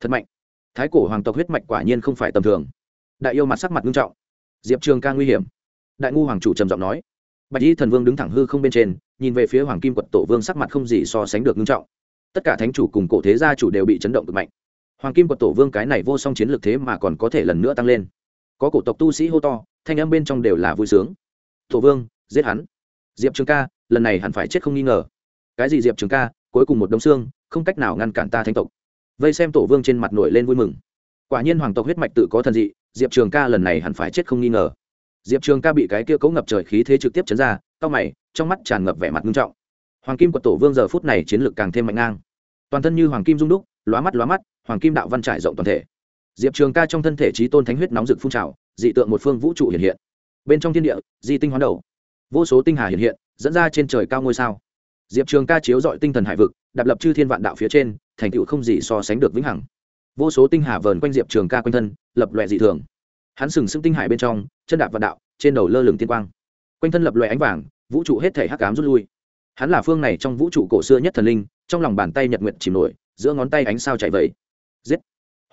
thật mạnh. Thái cổ hoàng tộc huyết mạch quả nhiên không phải tầm thường. Đại yêu mặt sắc mặt nghiêm trọng. Diệp trường ca nguy hiểm. Đại ngu hoàng chủ trầm giọng nói. Bạch y thần vương đứng thẳng hư không bên trên, nhìn về phía hoàng kim quật tổ vương sắc mặt không gì so sánh được nghiêm trọng. Tất cả thánh chủ cùng cổ thế gia chủ đều bị chấn động cực mạnh. Hoàng kim quật tổ vương cái này vô song chiến lược thế mà còn có thể lần nữa tăng lên. Có cổ tộc tu sĩ hô to, thanh âm bên trong đều là vui sướng. Tổ vương, giết hắn. Diệp trường ca, lần này hẳn phải chết không nghi ngờ. Cái gì diệp trường ca, cuối cùng một đống xương, không cách nào ngăn cản ta thánh tộc vây xem tổ vương trên mặt nổi lên vui mừng. Quả nhiên hoàng tộc huyết mạch tự có thần dị, diệp trường ca lần này hẳn phải chết không nghi ngờ. Diệp trường ca bị cái kia cấu ngập trời khí thế trực tiếp chấn ra tóc mày, trong mắt tràn ngập vẻ mặt nghiêm trọng. Hoàng kim của tổ vương giờ phút này chiến lược càng thêm mạnh ngang. Toàn thân như hoàng kim rung đúc, lóa mắt lóa mắt, hoàng kim đạo văn trải rộng toàn thể. Diệp trường ca trong thân thể trí tôn thánh huyết nóng rực phun trào, dị tượng một phương vũ trụ hiện hiện. Bên trong thiên địa, di tinh hoán đầu. Vô số tinh hà hiện hiện, dẫn ra trên trời cao ngôi sao diệp trường ca chiếu dọi tinh thần hải vực, đạp lập chư thiên vạn đạo phía trên, thành tựu không gì so sánh được vĩnh hằng. Vô số tinh hà vờn quanh diệp trường ca quanh thân, lập loại dị thường. Hắn sừng sững tinh hải bên trong, chân đạp vạn đạo, trên đầu lơ lửng tiên quang. Quanh thân lập loại ánh vàng, vũ trụ hết thể hắc cám rút lui. Hắn là phương này trong vũ trụ cổ xưa nhất thần linh, trong lòng bàn tay nhật nguyện chìm nổi, giữa ngón tay ánh sao chạy vẫy giết!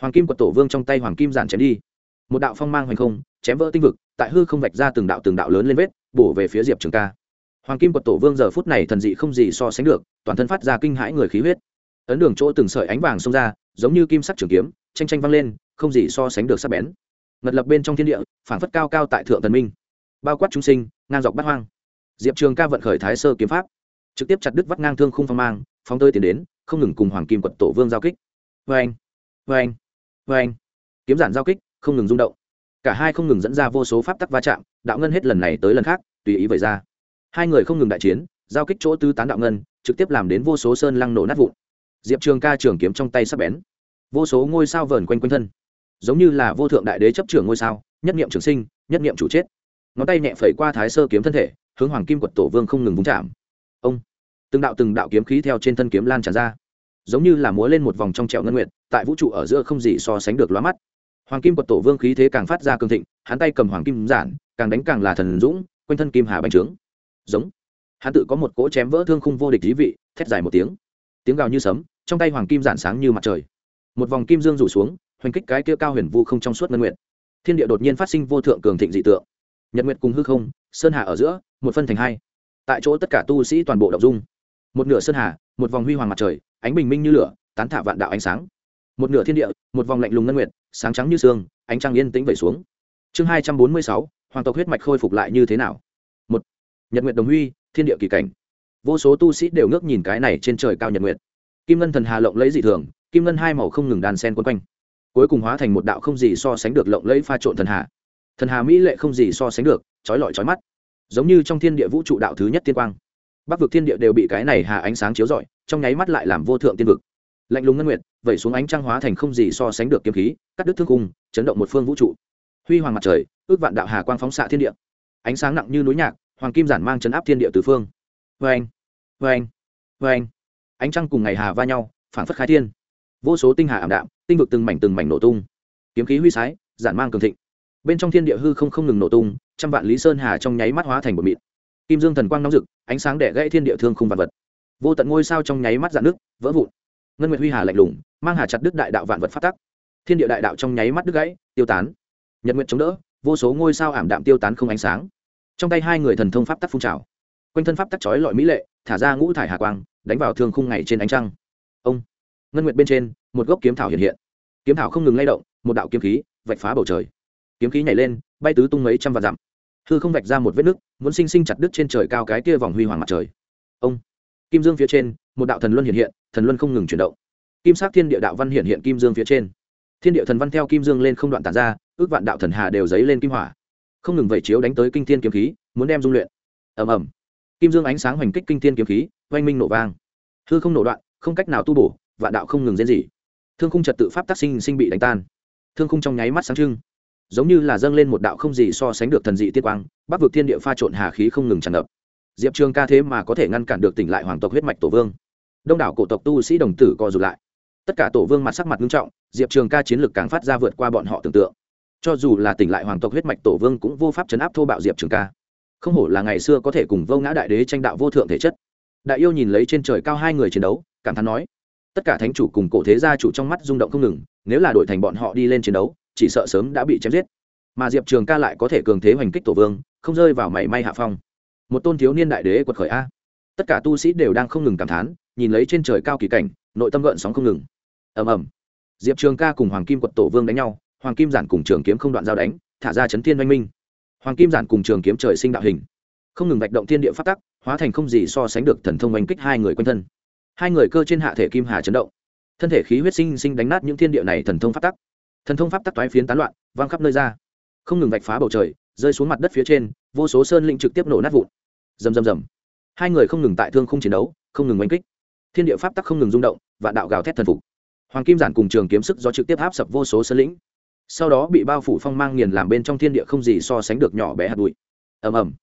Hoàng kim quật tổ vương trong tay hoàng kim giản chém đi. Một đạo phong mang hoành không, chém vỡ tinh vực, tại hư không vạch ra từng đạo từng đạo lớn lên vết, bổ về phía diệp trường ca hoàng kim quật tổ vương giờ phút này thần dị không gì so sánh được, toàn thân phát ra kinh hãi người khí huyết. Ấn đường chỗ từng sợi ánh vàng xông ra, giống như kim sắc trường kiếm tranh tranh văng lên, không gì so sánh được sắc bén. Ngật lập bên trong thiên địa phản phất cao cao tại thượng thần minh. Bao quát chúng sinh, ngang dọc bát hoang. Diệp trường ca vận khởi thái sơ kiếm pháp, trực tiếp chặt đứt vắt ngang thương khung phong mang, phóng tơi tiến đến, không ngừng cùng hoàng kim quật tổ vương giao kích. Vê anh vê anh vê anh kiếm giản giao kích, không ngừng rung động. Cả hai không ngừng dẫn ra vô số pháp tắc va chạm, đạo ngân hết lần này tới lần khác, tùy ý vậy ra hai người không ngừng đại chiến, giao kích chỗ tứ tán đạo ngân, trực tiếp làm đến vô số sơn lăng nổ nát vụn. Diệp trường ca trường kiếm trong tay sắp bén. Vô số ngôi sao vờn quanh quanh thân. Giống như là vô thượng đại đế chấp trưởng ngôi sao, nhất nghiệm trường sinh, nhất nghiệm chủ chết. Ngón tay nhẹ phẩy qua thái sơ kiếm thân thể, hướng hoàng kim quật tổ vương không ngừng vung chạm. Ông! Từng đạo từng đạo kiếm khí theo trên thân kiếm lan tràn ra. Giống như là múa lên một vòng trong trẹo ngân nguyện tại vũ trụ ở giữa không gì so sánh được lóa mắt. Hoàng kim quật tổ vương khí thế càng phát ra cường thịnh, hắn tay cầm hoàng kim giản, càng đánh càng là thần dũng, quanh thân kim hà bành trướng giống. Hắn tự có một cỗ chém vỡ thương khung vô địch dí vị thét dài một tiếng. Tiếng gào như sấm trong tay hoàng kim giản sáng như mặt trời. Một vòng kim dương rủ xuống hoành kích cái kia cao huyền vu không trong suốt ngân nguyện thiên địa đột nhiên phát sinh vô thượng cường thịnh dị tượng. Nhật nguyệt cùng hư không sơn hà ở giữa một phân thành hai. Tại chỗ tất cả tu sĩ toàn bộ đ dung. Một nửa sơn hà một vòng huy hoàng mặt trời ánh bình minh như lửa tán thả vạn đạo ánh sáng. Một nửa thiên địa một vòng lạnh lùng ngân nguyện, sáng trắng như sương ánh trăng yên tĩnh vẩy xuống. Chương hai trăm bốn mươi sáu hoàng tộc huyết mạch khôi phục lại như thế nào? Nhật nguyệt đồng huy, thiên địa kỳ cảnh. Vô số tu sĩ đều ngước nhìn cái này trên trời cao nhật nguyệt. Kim ngân thần hà lộng lấy dị thường, kim ngân hai màu không ngừng đàn sen quấn quanh. Cuối cùng hóa thành một đạo không gì so sánh được lộng lẫy pha trộn thần hà. Thần hà mỹ lệ không gì so sánh được trói lọi trói mắt. Giống như trong thiên địa vũ trụ đạo thứ nhất tiên quang. Bắc vực thiên địa đều bị cái này hà ánh sáng chiếu rọi, trong nháy mắt lại làm vô thượng tiên vực. Lạnh lùng ngân nguyệt, vẩy xuống ánh trăng hóa thành không gì so sánh được kiếm khí, cắt đứt thương cung, chấn động một phương vũ trụ. Huy hoàng mặt trời, ước vạn đạo hà quang phóng xạ thiên địa. Ánh sáng nặng như núi nhạc hoàng kim giản mang chấn áp thiên địa tứ phương. Vê anh vê anh vê anh ánh trăng cùng ngày hà va nhau phản phất khai thiên. Vô số tinh hà ảm đạm, tinh vực từng mảnh từng mảnh nổ tung. Kiếm khí huy sái, giản mang cường thịnh. Bên trong thiên địa hư không không ngừng nổ tung, trăm vạn lý sơn hà trong nháy mắt hóa thành một mịn. Kim dương thần quang nóng rực, ánh sáng đẻ gãy thiên địa thương không vạn vật. Vô tận ngôi sao trong nháy mắt dạn nước vỡ vụn. Ngân nguyệt huy hà lạnh lùng, mang hà chặt đức đại đạo vạn vật phát tắc. Thiên địa đại đạo trong nháy mắt đứt gãy, tiêu tán. Nhật nguyệt chống đỡ, vô số ngôi sao ảm đạm tiêu tán không ánh sáng trong tay hai người thần thông pháp tắc phun trào. Quanh thân pháp tắc chói lọi mỹ lệ, thả ra ngũ thải hà quang, đánh vào thương khung ngày trên ánh trăng. Ông, ngân nguyệt bên trên, một gốc kiếm thảo hiện hiện. Kiếm thảo không ngừng lay động, một đạo kiếm khí vạch phá bầu trời. Kiếm khí nhảy lên, bay tứ tung mấy trăm vạn dặm. Hư không vạch ra một vết nứt, muốn sinh sinh chặt đứt trên trời cao cái kia vòng huy hoàng mặt trời. Ông, kim dương phía trên, một đạo thần luân hiện hiện, thần luân không ngừng chuyển động. Kim sắc thiên địa đạo văn hiện hiện kim dương phía trên. Thiên địa thần văn theo kim dương lên không đoạn tản ra, ước vạn đạo thần hà đều dấy lên kim hỏa không ngừng vẩy chiếu đánh tới kinh thiên kiếm khí, muốn đem dung luyện. Ầm ầm. Kim dương ánh sáng hoành kích kinh thiên kiếm khí, oanh minh nổ vang. Hư không nổ đoạn, không cách nào tu bổ, vạn đạo không ngừng diễn gì thương khung trật tự pháp tác sinh sinh bị đánh tan. Thương khung trong nháy mắt sáng trưng. Giống như là dâng lên một đạo không gì so sánh được thần dị tiên quang, bắc vực thiên địa pha trộn hà khí không ngừng tràn ngập. Diệp trường ca thế mà có thể ngăn cản được tỉnh lại hoàng tộc huyết mạch tổ vương. Đông đảo cổ tộc tu sĩ đồng tử co rụt lại. Tất cả tổ vương mặt sắc mặt nghiêm trọng, diệp trường ca chiến lược càng phát ra vượt qua bọn họ tưởng tượng cho dù là tỉnh lại hoàng tộc huyết mạch tổ vương cũng vô pháp chấn áp thô bạo diệp trường ca. Không hổ là ngày xưa có thể cùng vô ngã đại đế tranh đạo vô thượng thể chất. Đại yêu nhìn lấy trên trời cao hai người chiến đấu, cảm thán nói, tất cả thánh chủ cùng cổ thế gia chủ trong mắt rung động không ngừng, nếu là đổi thành bọn họ đi lên chiến đấu, chỉ sợ sớm đã bị chém giết. Mà diệp trường ca lại có thể cường thế hoành kích tổ vương, không rơi vào mảy may hạ phong. Một tôn thiếu niên đại đế quật khởi a. Tất cả tu sĩ đều đang không ngừng cảm thán, nhìn lấy trên trời cao kỳ cảnh, nội tâm gợn sóng không ngừng. Ầm ầm. Diệp trường ca cùng hoàng kim quật tổ vương đánh nhau hoàng kim giản cùng trường kiếm không đoạn giao đánh, thả ra chấn thiên oanh minh. Hoàng kim giản cùng trường kiếm trời sinh đạo hình. Không ngừng vạch động thiên địa phát tắc, hóa thành không gì so sánh được thần thông oanh kích hai người quanh thân. Hai người cơ trên hạ thể kim hà chấn động. Thân thể khí huyết sinh sinh đánh nát những thiên địa này thần thông pháp tắc. Thần thông pháp tắc toái phiến tán loạn, vang khắp nơi ra. Không ngừng vạch phá bầu trời, rơi xuống mặt đất phía trên, vô số sơn linh trực tiếp nổ nát vụn. Rầm rầm rầm. Hai người không ngừng tại thương không chiến đấu, không ngừng oanh kích. Thiên địa pháp tắc không ngừng rung động và đạo gào thét thần phục. Hoàng kim giản cùng trường kiếm sức do trực tiếp áp sập vô số sơn lĩnh sau đó bị bao phủ phong mang nghiền làm bên trong thiên địa không gì so sánh được nhỏ bé hạt bụi. Ầm ầm.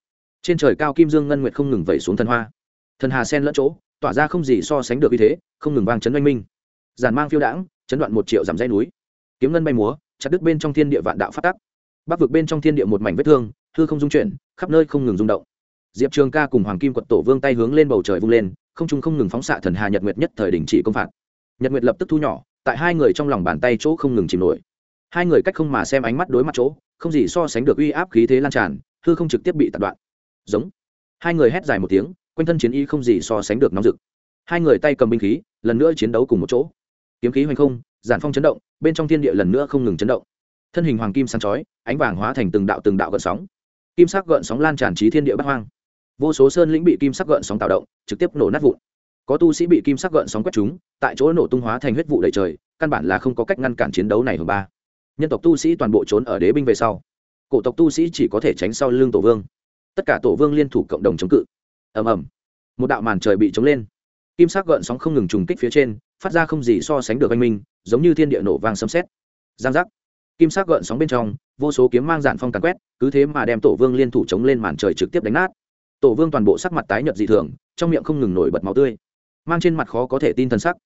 Trên trời cao kim dương ngân nguyệt không ngừng vẩy xuống thần hoa. Thần hà sen lẫn chỗ, tỏa ra không gì so sánh được uy thế, không ngừng vang chấn oanh minh. Giàn mang phiêu đãng, chấn đoạn một triệu dặm dây núi. Kiếm ngân bay múa, chặt đứt bên trong thiên địa vạn đạo phát tắc. Bắc vực bên trong thiên địa một mảnh vết thương, hư không dung chuyển, khắp nơi không ngừng rung động. Diệp trường ca cùng hoàng kim quật tổ vương tay hướng lên bầu trời vung lên, không trung không ngừng phóng xạ thần hà nhật nguyệt nhất thời đình chỉ công phạt. Nhật nguyệt lập tức thu nhỏ, tại hai người trong lòng bàn tay chỗ không ngừng chìm nổi hai người cách không mà xem ánh mắt đối mặt chỗ, không gì so sánh được uy áp khí thế lan tràn, hư không trực tiếp bị tạt đoạn. Giống. Hai người hét dài một tiếng, quanh thân chiến y không gì so sánh được nóng rực. Hai người tay cầm binh khí, lần nữa chiến đấu cùng một chỗ. Kiếm khí hoành không, giản phong chấn động, bên trong thiên địa lần nữa không ngừng chấn động. Thân hình hoàng kim sáng chói, ánh vàng hóa thành từng đạo từng đạo gợn sóng. Kim sắc gợn sóng lan tràn trí thiên địa bắc hoang. Vô số sơn lĩnh bị kim sắc gợn sóng tạo động, trực tiếp nổ nát vụn. Có tu sĩ bị kim sắc gợn sóng quét chúng tại chỗ nổ tung hóa thành huyết vụ đầy trời, căn bản là không có cách ngăn cản chiến đấu này hưởng ba nhân tộc tu sĩ toàn bộ trốn ở đế binh về sau. Cổ tộc tu sĩ chỉ có thể tránh sau lưng tổ vương. Tất cả tổ vương liên thủ cộng đồng chống cự. Ầm ầm. Một đạo màn trời bị chống lên. Kim sắc gợn sóng không ngừng trùng kích phía trên, phát ra không gì so sánh được anh minh, giống như thiên địa nổ vang sấm xét. giang giác. Kim sắc gợn sóng bên trong, vô số kiếm mang dạn phong càn quét, cứ thế mà đem tổ vương liên thủ chống lên màn trời trực tiếp đánh nát. Tổ vương toàn bộ sắc mặt tái nhợt dị thường, trong miệng không ngừng nổi bật máu tươi, mang trên mặt khó có thể tin t sắc.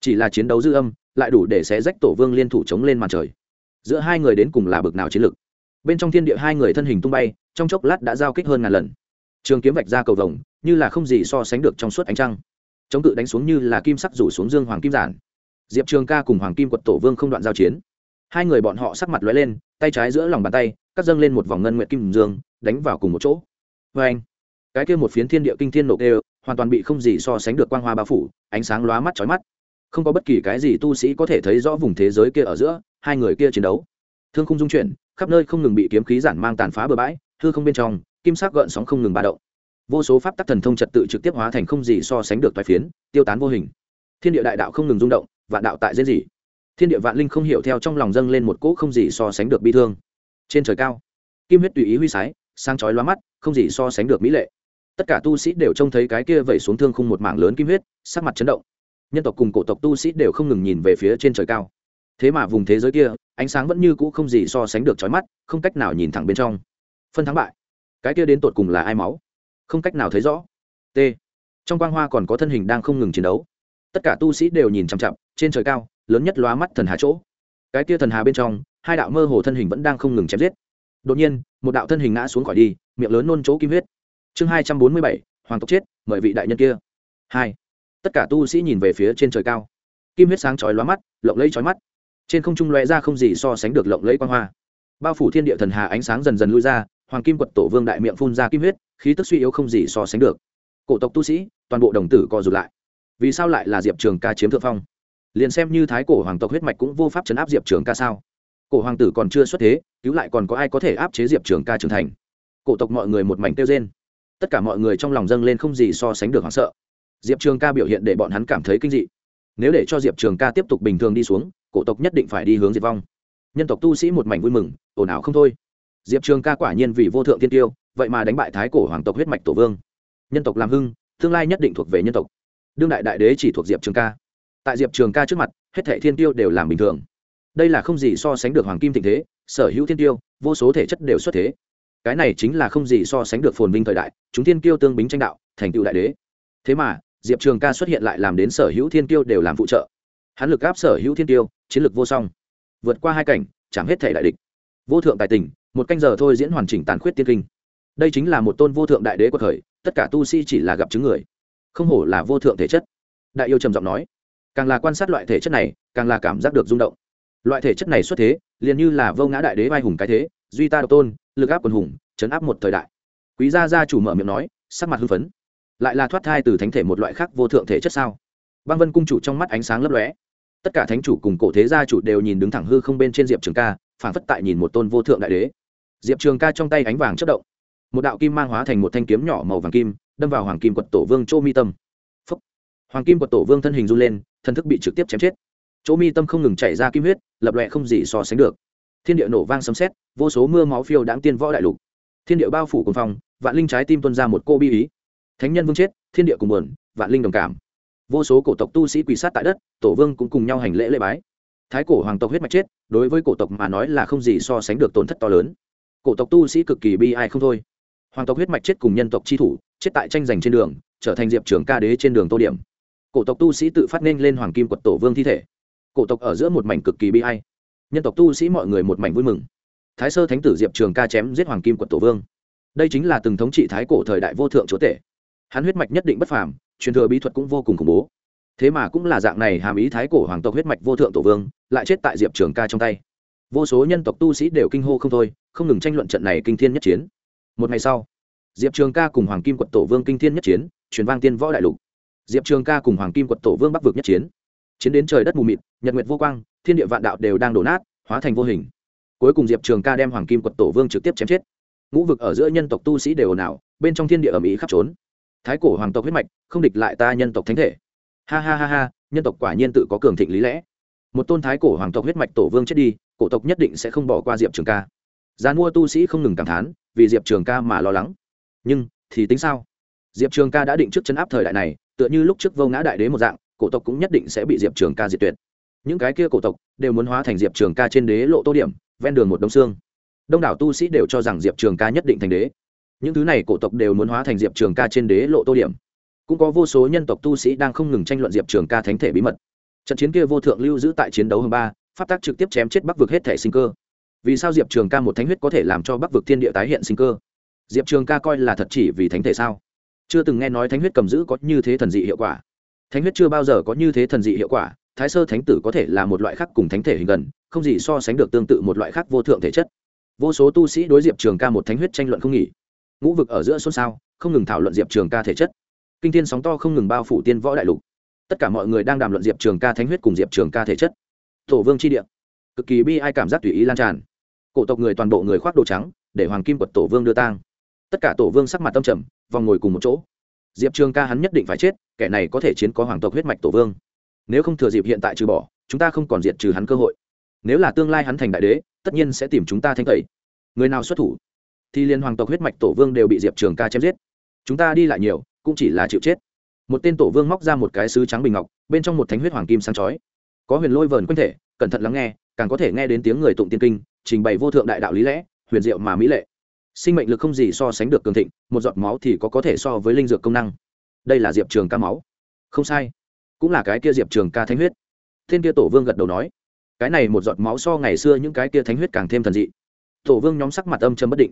Chỉ là chiến đấu dư âm, lại đủ để xé rách tổ vương liên thủ chống lên màn trời giữa hai người đến cùng là bực nào chiến lực bên trong thiên địa hai người thân hình tung bay, trong chốc lát đã giao kích hơn ngàn lần. Trường kiếm vạch ra cầu vồng, như là không gì so sánh được trong suốt ánh trăng. Chống cự đánh xuống như là kim sắc rủ xuống dương hoàng kim giản. Diệp trường ca cùng hoàng kim quật tổ vương không đoạn giao chiến. Hai người bọn họ sắc mặt lóe lên, tay trái giữa lòng bàn tay, cắt dâng lên một vòng ngân nguyện kim dương, đánh vào cùng một chỗ. Vê anh, cái kia một phiến thiên địa kinh thiên nộp đều, hoàn toàn bị không gì so sánh được quang hoa bao phủ, ánh sáng lóa mắt chói mắt. Không có bất kỳ cái gì tu sĩ có thể thấy rõ vùng thế giới kia ở giữa hai người kia chiến đấu. Thương không dung chuyển, khắp nơi không ngừng bị kiếm khí giản mang tàn phá bừa bãi, hư không bên trong, kim sắc gợn sóng không ngừng ba động. Vô số pháp tắc thần thông trật tự trực tiếp hóa thành không gì so sánh được toái phiến, tiêu tán vô hình. Thiên địa đại đạo không ngừng rung động, vạn đạo tại dễ gì thiên địa vạn linh không hiểu theo trong lòng dâng lên một cỗ không gì so sánh được bi thương. Trên trời cao, kim huyết tùy ý huy sái sang chói loa mắt, không gì so sánh được mỹ lệ. Tất cả tu sĩ đều trông thấy cái kia vẩy xuống thương khung một mảng lớn kim huyết, sắc mặt chấn động. Nhân tộc cùng cổ tộc tu sĩ đều không ngừng nhìn về phía trên trời cao thế mà vùng thế giới kia, ánh sáng vẫn như cũ không gì so sánh được chói mắt, không cách nào nhìn thẳng bên trong. Phân thắng bại. Cái kia đến tột cùng là ai máu? Không cách nào thấy rõ. T. Trong quang hoa còn có thân hình đang không ngừng chiến đấu. Tất cả tu sĩ đều nhìn chằm chặp trên trời cao, lớn nhất lóa mắt thần hà chỗ. Cái kia thần hà bên trong, hai đạo mơ hồ thân hình vẫn đang không ngừng chém giết. Đột nhiên, một đạo thân hình ngã xuống khỏi đi, miệng lớn nôn chỗ kim huyết. Chương hai trăm bốn mươi bảy, hoàng tộc chết, mời vị đại nhân kia. Hai. Tất cả tu sĩ nhìn về phía trên trời cao. Kim huyết sáng chói lóa mắt, lộng lẫy chói mắt trên không trung lóe ra không gì so sánh được lộng lẫy quang hoa. Bao phủ thiên địa thần hà ánh sáng dần dần lui ra, hoàng kim quật tổ vương đại miệng phun ra kim huyết, khí tức suy yếu không gì so sánh được. Cổ tộc tu sĩ, toàn bộ đồng tử co rụt lại. Vì sao lại là diệp trường ca chiếm thượng phong? Liền xem như thái cổ hoàng tộc huyết mạch cũng vô pháp chấn áp diệp trường ca sao? Cổ hoàng tử còn chưa xuất thế, cứu lại còn có ai có thể áp chế diệp trường ca trưởng thành? Cổ tộc mọi người một mảnh tiêu rên. Tất cả mọi người trong lòng dâng lên không gì so sánh được hoảng sợ. Diệp trường ca biểu hiện để bọn hắn cảm thấy kinh dị. Nếu để cho diệp trường ca tiếp tục bình thường đi xuống cổ tộc nhất định phải đi hướng diệt vong. Nhân tộc tu sĩ một mảnh vui mừng, ồn ào không thôi. Diệp trường ca quả nhiên vì vô thượng tiên tiêu vậy mà đánh bại thái cổ hoàng tộc huyết mạch tổ vương. Nhân tộc làm hưng, tương lai nhất định thuộc về nhân tộc. Đương đại đại đế chỉ thuộc diệp trường ca. Tại diệp trường ca trước mặt, hết thệ thiên tiêu đều làm bình thường. Đây là không gì so sánh được hoàng kim tình thế, sở hữu thiên tiêu vô số thể chất đều xuất thế. Cái này chính là không gì so sánh được phồn vinh thời đại, chúng thiên tiêu tương bính tranh đạo, thành tựu đại đế. Thế mà, diệp trường ca xuất hiện lại làm đến sở hữu thiên tiêu đều làm phụ trợ hắn lực áp sở hữu thiên tiêu, chiến lược vô song. Vượt qua hai cảnh chạm hết thể đại địch. Vô thượng tài tình, một canh giờ thôi diễn hoàn chỉnh tàn khuyết tiên kinh. Đây chính là một tôn vô thượng đại đế của thời, tất cả tu sĩ chỉ là gặp chứng người. Không hổ là vô thượng thể chất. Đại yêu trầm giọng nói. Càng là quan sát loại thể chất này, càng là cảm giác được rung động. Loại thể chất này xuất thế, liền như là vô ngã đại đế vai hùng cái thế, duy ta độc tôn, lực áp quần hùng, chấn áp một thời đại. Quý gia gia chủ mở miệng nói, sắc mặt hưng phấn. Lại là thoát thai từ thánh thể một loại khác vô thượng thể chất sao? Băng vân cung chủ trong mắt ánh sáng lấp lóe tất cả thánh chủ cùng cổ thế gia chủ đều nhìn đứng thẳng hư không bên trên diệp trường ca phản phất tại nhìn một tôn vô thượng đại đế. Diệp trường ca trong tay ánh vàng chất động. Một đạo kim mang hóa thành một thanh kiếm nhỏ màu vàng kim, đâm vào hoàng kim quật tổ vương chô mi tâm、Phúc. Hoàng kim quật tổ vương thân hình run lên, thân thức bị trực tiếp chém chết. Chỗ mi tâm không ngừng chảy ra kim huyết, lập lệ không gì so sánh được. Thiên địa nổ vang sấm xét vô số mưa máu phiêu đáng tiên võ đại lục. Thiên địa bao phủ cùng phong vạn linh trái tim tuân ra một cô bi ý. Thánh nhân vương chết, thiên địa cùng buồn, vạn linh đồng cảm vô số cổ tộc tu sĩ quỳ sát tại đất, tổ vương cũng cùng nhau hành lễ lễ bái. Thái cổ hoàng tộc huyết mạch chết, đối với cổ tộc mà nói là không gì so sánh được tổn thất to lớn. Cổ tộc tu sĩ cực kỳ bi ai không thôi. Hoàng tộc huyết mạch chết cùng nhân tộc chi thủ, chết tại tranh giành trên đường, trở thành diệp trường ca đế trên đường tô điểm. Cổ tộc tu sĩ tự phát nên lên hoàng kim quật tổ vương thi thể. Cổ tộc ở giữa một mảnh cực kỳ bi ai. Nhân tộc tu sĩ mọi người một mảnh vui mừng. Thái sơ thánh tử diệp trường ca chém giết hoàng kim quật tổ vương. Đây chính là từng thống trị thái cổ thời đại vô thượng chúa tể hắn huyết mạch nhất định bất phàm, truyền thừa bí thuật cũng vô cùng khủng bố. Thế mà cũng là dạng này hàm ý thái cổ hoàng tộc huyết mạch vô thượng tổ vương, lại chết tại diệp trường ca trong tay. Vô số nhân tộc tu sĩ đều kinh hô không thôi, không ngừng tranh luận trận này kinh thiên nhất chiến. Một ngày sau, diệp trường ca cùng hoàng kim quật tổ vương kinh thiên nhất chiến, truyền vang tiên võ đại lục. Diệp trường ca cùng hoàng kim quật tổ vương bắc vực nhất chiến. Chiến đến trời đất mù mịt, nhật nguyệt vô quang, thiên địa vạn đạo đều đang đổ nát, hóa thành vô hình. Cuối cùng diệp trường ca đem hoàng kim quật tổ vương trực tiếp chém chết. Ngũ vực ở giữa nhân tộc tu sĩ đều ồn ào, bên trong thiên địa ẩm ý khắp trốn thái cổ hoàng tộc huyết mạch, không địch lại ta nhân tộc thánh thể. Ha ha ha ha, nhân tộc quả nhiên tự có cường thịnh lý lẽ. Một tôn thái cổ hoàng tộc huyết mạch tổ vương chết đi, cổ tộc nhất định sẽ không bỏ qua diệp trường ca. Gian mua tu sĩ không ngừng cảm thán, vì diệp trường ca mà lo lắng. Nhưng, thì tính sao? Diệp trường ca đã định trước chấn áp thời đại này, tựa như lúc trước vô ngã đại đế một dạng, cổ tộc cũng nhất định sẽ bị diệp trường ca diệt tuyệt. Những cái kia cổ tộc đều muốn hóa thành diệp trường ca trên đế lộ tô điểm, ven đường một đông xương. Đông đảo tu sĩ đều cho rằng diệp trường ca nhất định thành đế những thứ này cổ tộc đều muốn hóa thành diệp trường ca trên đế lộ tô điểm. Cũng có vô số nhân tộc tu sĩ đang không ngừng tranh luận diệp trường ca thánh thể bí mật. Trận chiến kia vô thượng lưu giữ tại chiến đấu hầm ba phát tác trực tiếp chém chết bắc vực hết thể sinh cơ. Vì sao diệp trường ca một thánh huyết có thể làm cho bắc vực thiên địa tái hiện sinh cơ? Diệp trường ca coi là thật chỉ vì thánh thể sao? Chưa từng nghe nói thánh huyết cầm giữ có như thế thần dị hiệu quả. Thánh huyết chưa bao giờ có như thế thần dị hiệu quả, thái sơ thánh tử có thể là một loại khác cùng thánh thể hình gần, không gì so sánh được tương tự một loại khác vô thượng thể chất. Vô số tu sĩ đối diệp trường ca một thánh huyết tranh luận không nghỉ ngũ vực ở giữa xôn xao, không ngừng thảo luận diệp trường ca thể chất. Kinh thiên sóng to không ngừng bao phủ tiên võ đại lục. Tất cả mọi người đang đàm luận diệp trường ca thánh huyết cùng diệp trường ca thể chất. Tổ vương tri địa. Cực kỳ bi ai cảm giác tùy ý lan tràn. Cổ tộc người toàn bộ người khoác đồ trắng, để hoàng kim quật tổ vương đưa tang. Tất cả tổ vương sắc mặt tâm trầm, vòng ngồi cùng một chỗ. Diệp trường ca hắn nhất định phải chết, kẻ này có thể chiến có hoàng tộc huyết mạch tổ vương. Nếu không thừa dịp hiện tại trừ bỏ, chúng ta không còn diệt trừ hắn cơ hội. Nếu là tương lai hắn thành đại đế, tất nhiên sẽ tìm chúng ta thanh tẩy. Người nào xuất thủ thì liên hoàng tộc huyết mạch tổ vương đều bị diệp trường ca chém giết. Chúng ta đi lại nhiều, cũng chỉ là chịu chết. Một tên tổ vương móc ra một cái sứ trắng bình ngọc, bên trong một thánh huyết hoàng kim sáng chói. Có huyền lôi vờn quanh thể, cẩn thận lắng nghe, càng có thể nghe đến tiếng người tụng tiên kinh, trình bày vô thượng đại đạo lý lẽ, huyền diệu mà mỹ lệ. Sinh mệnh lực không gì so sánh được cường thịnh, một giọt máu thì có có thể so với linh dược công năng. Đây là diệp trường ca máu. Không sai, cũng là cái kia diệp trường ca thánh huyết. Thiên kia tổ vương gật đầu nói, cái này một giọt máu so ngày xưa những cái kia thánh huyết càng thêm thần dị. Tổ vương nhóm sắc mặt âm châm bất định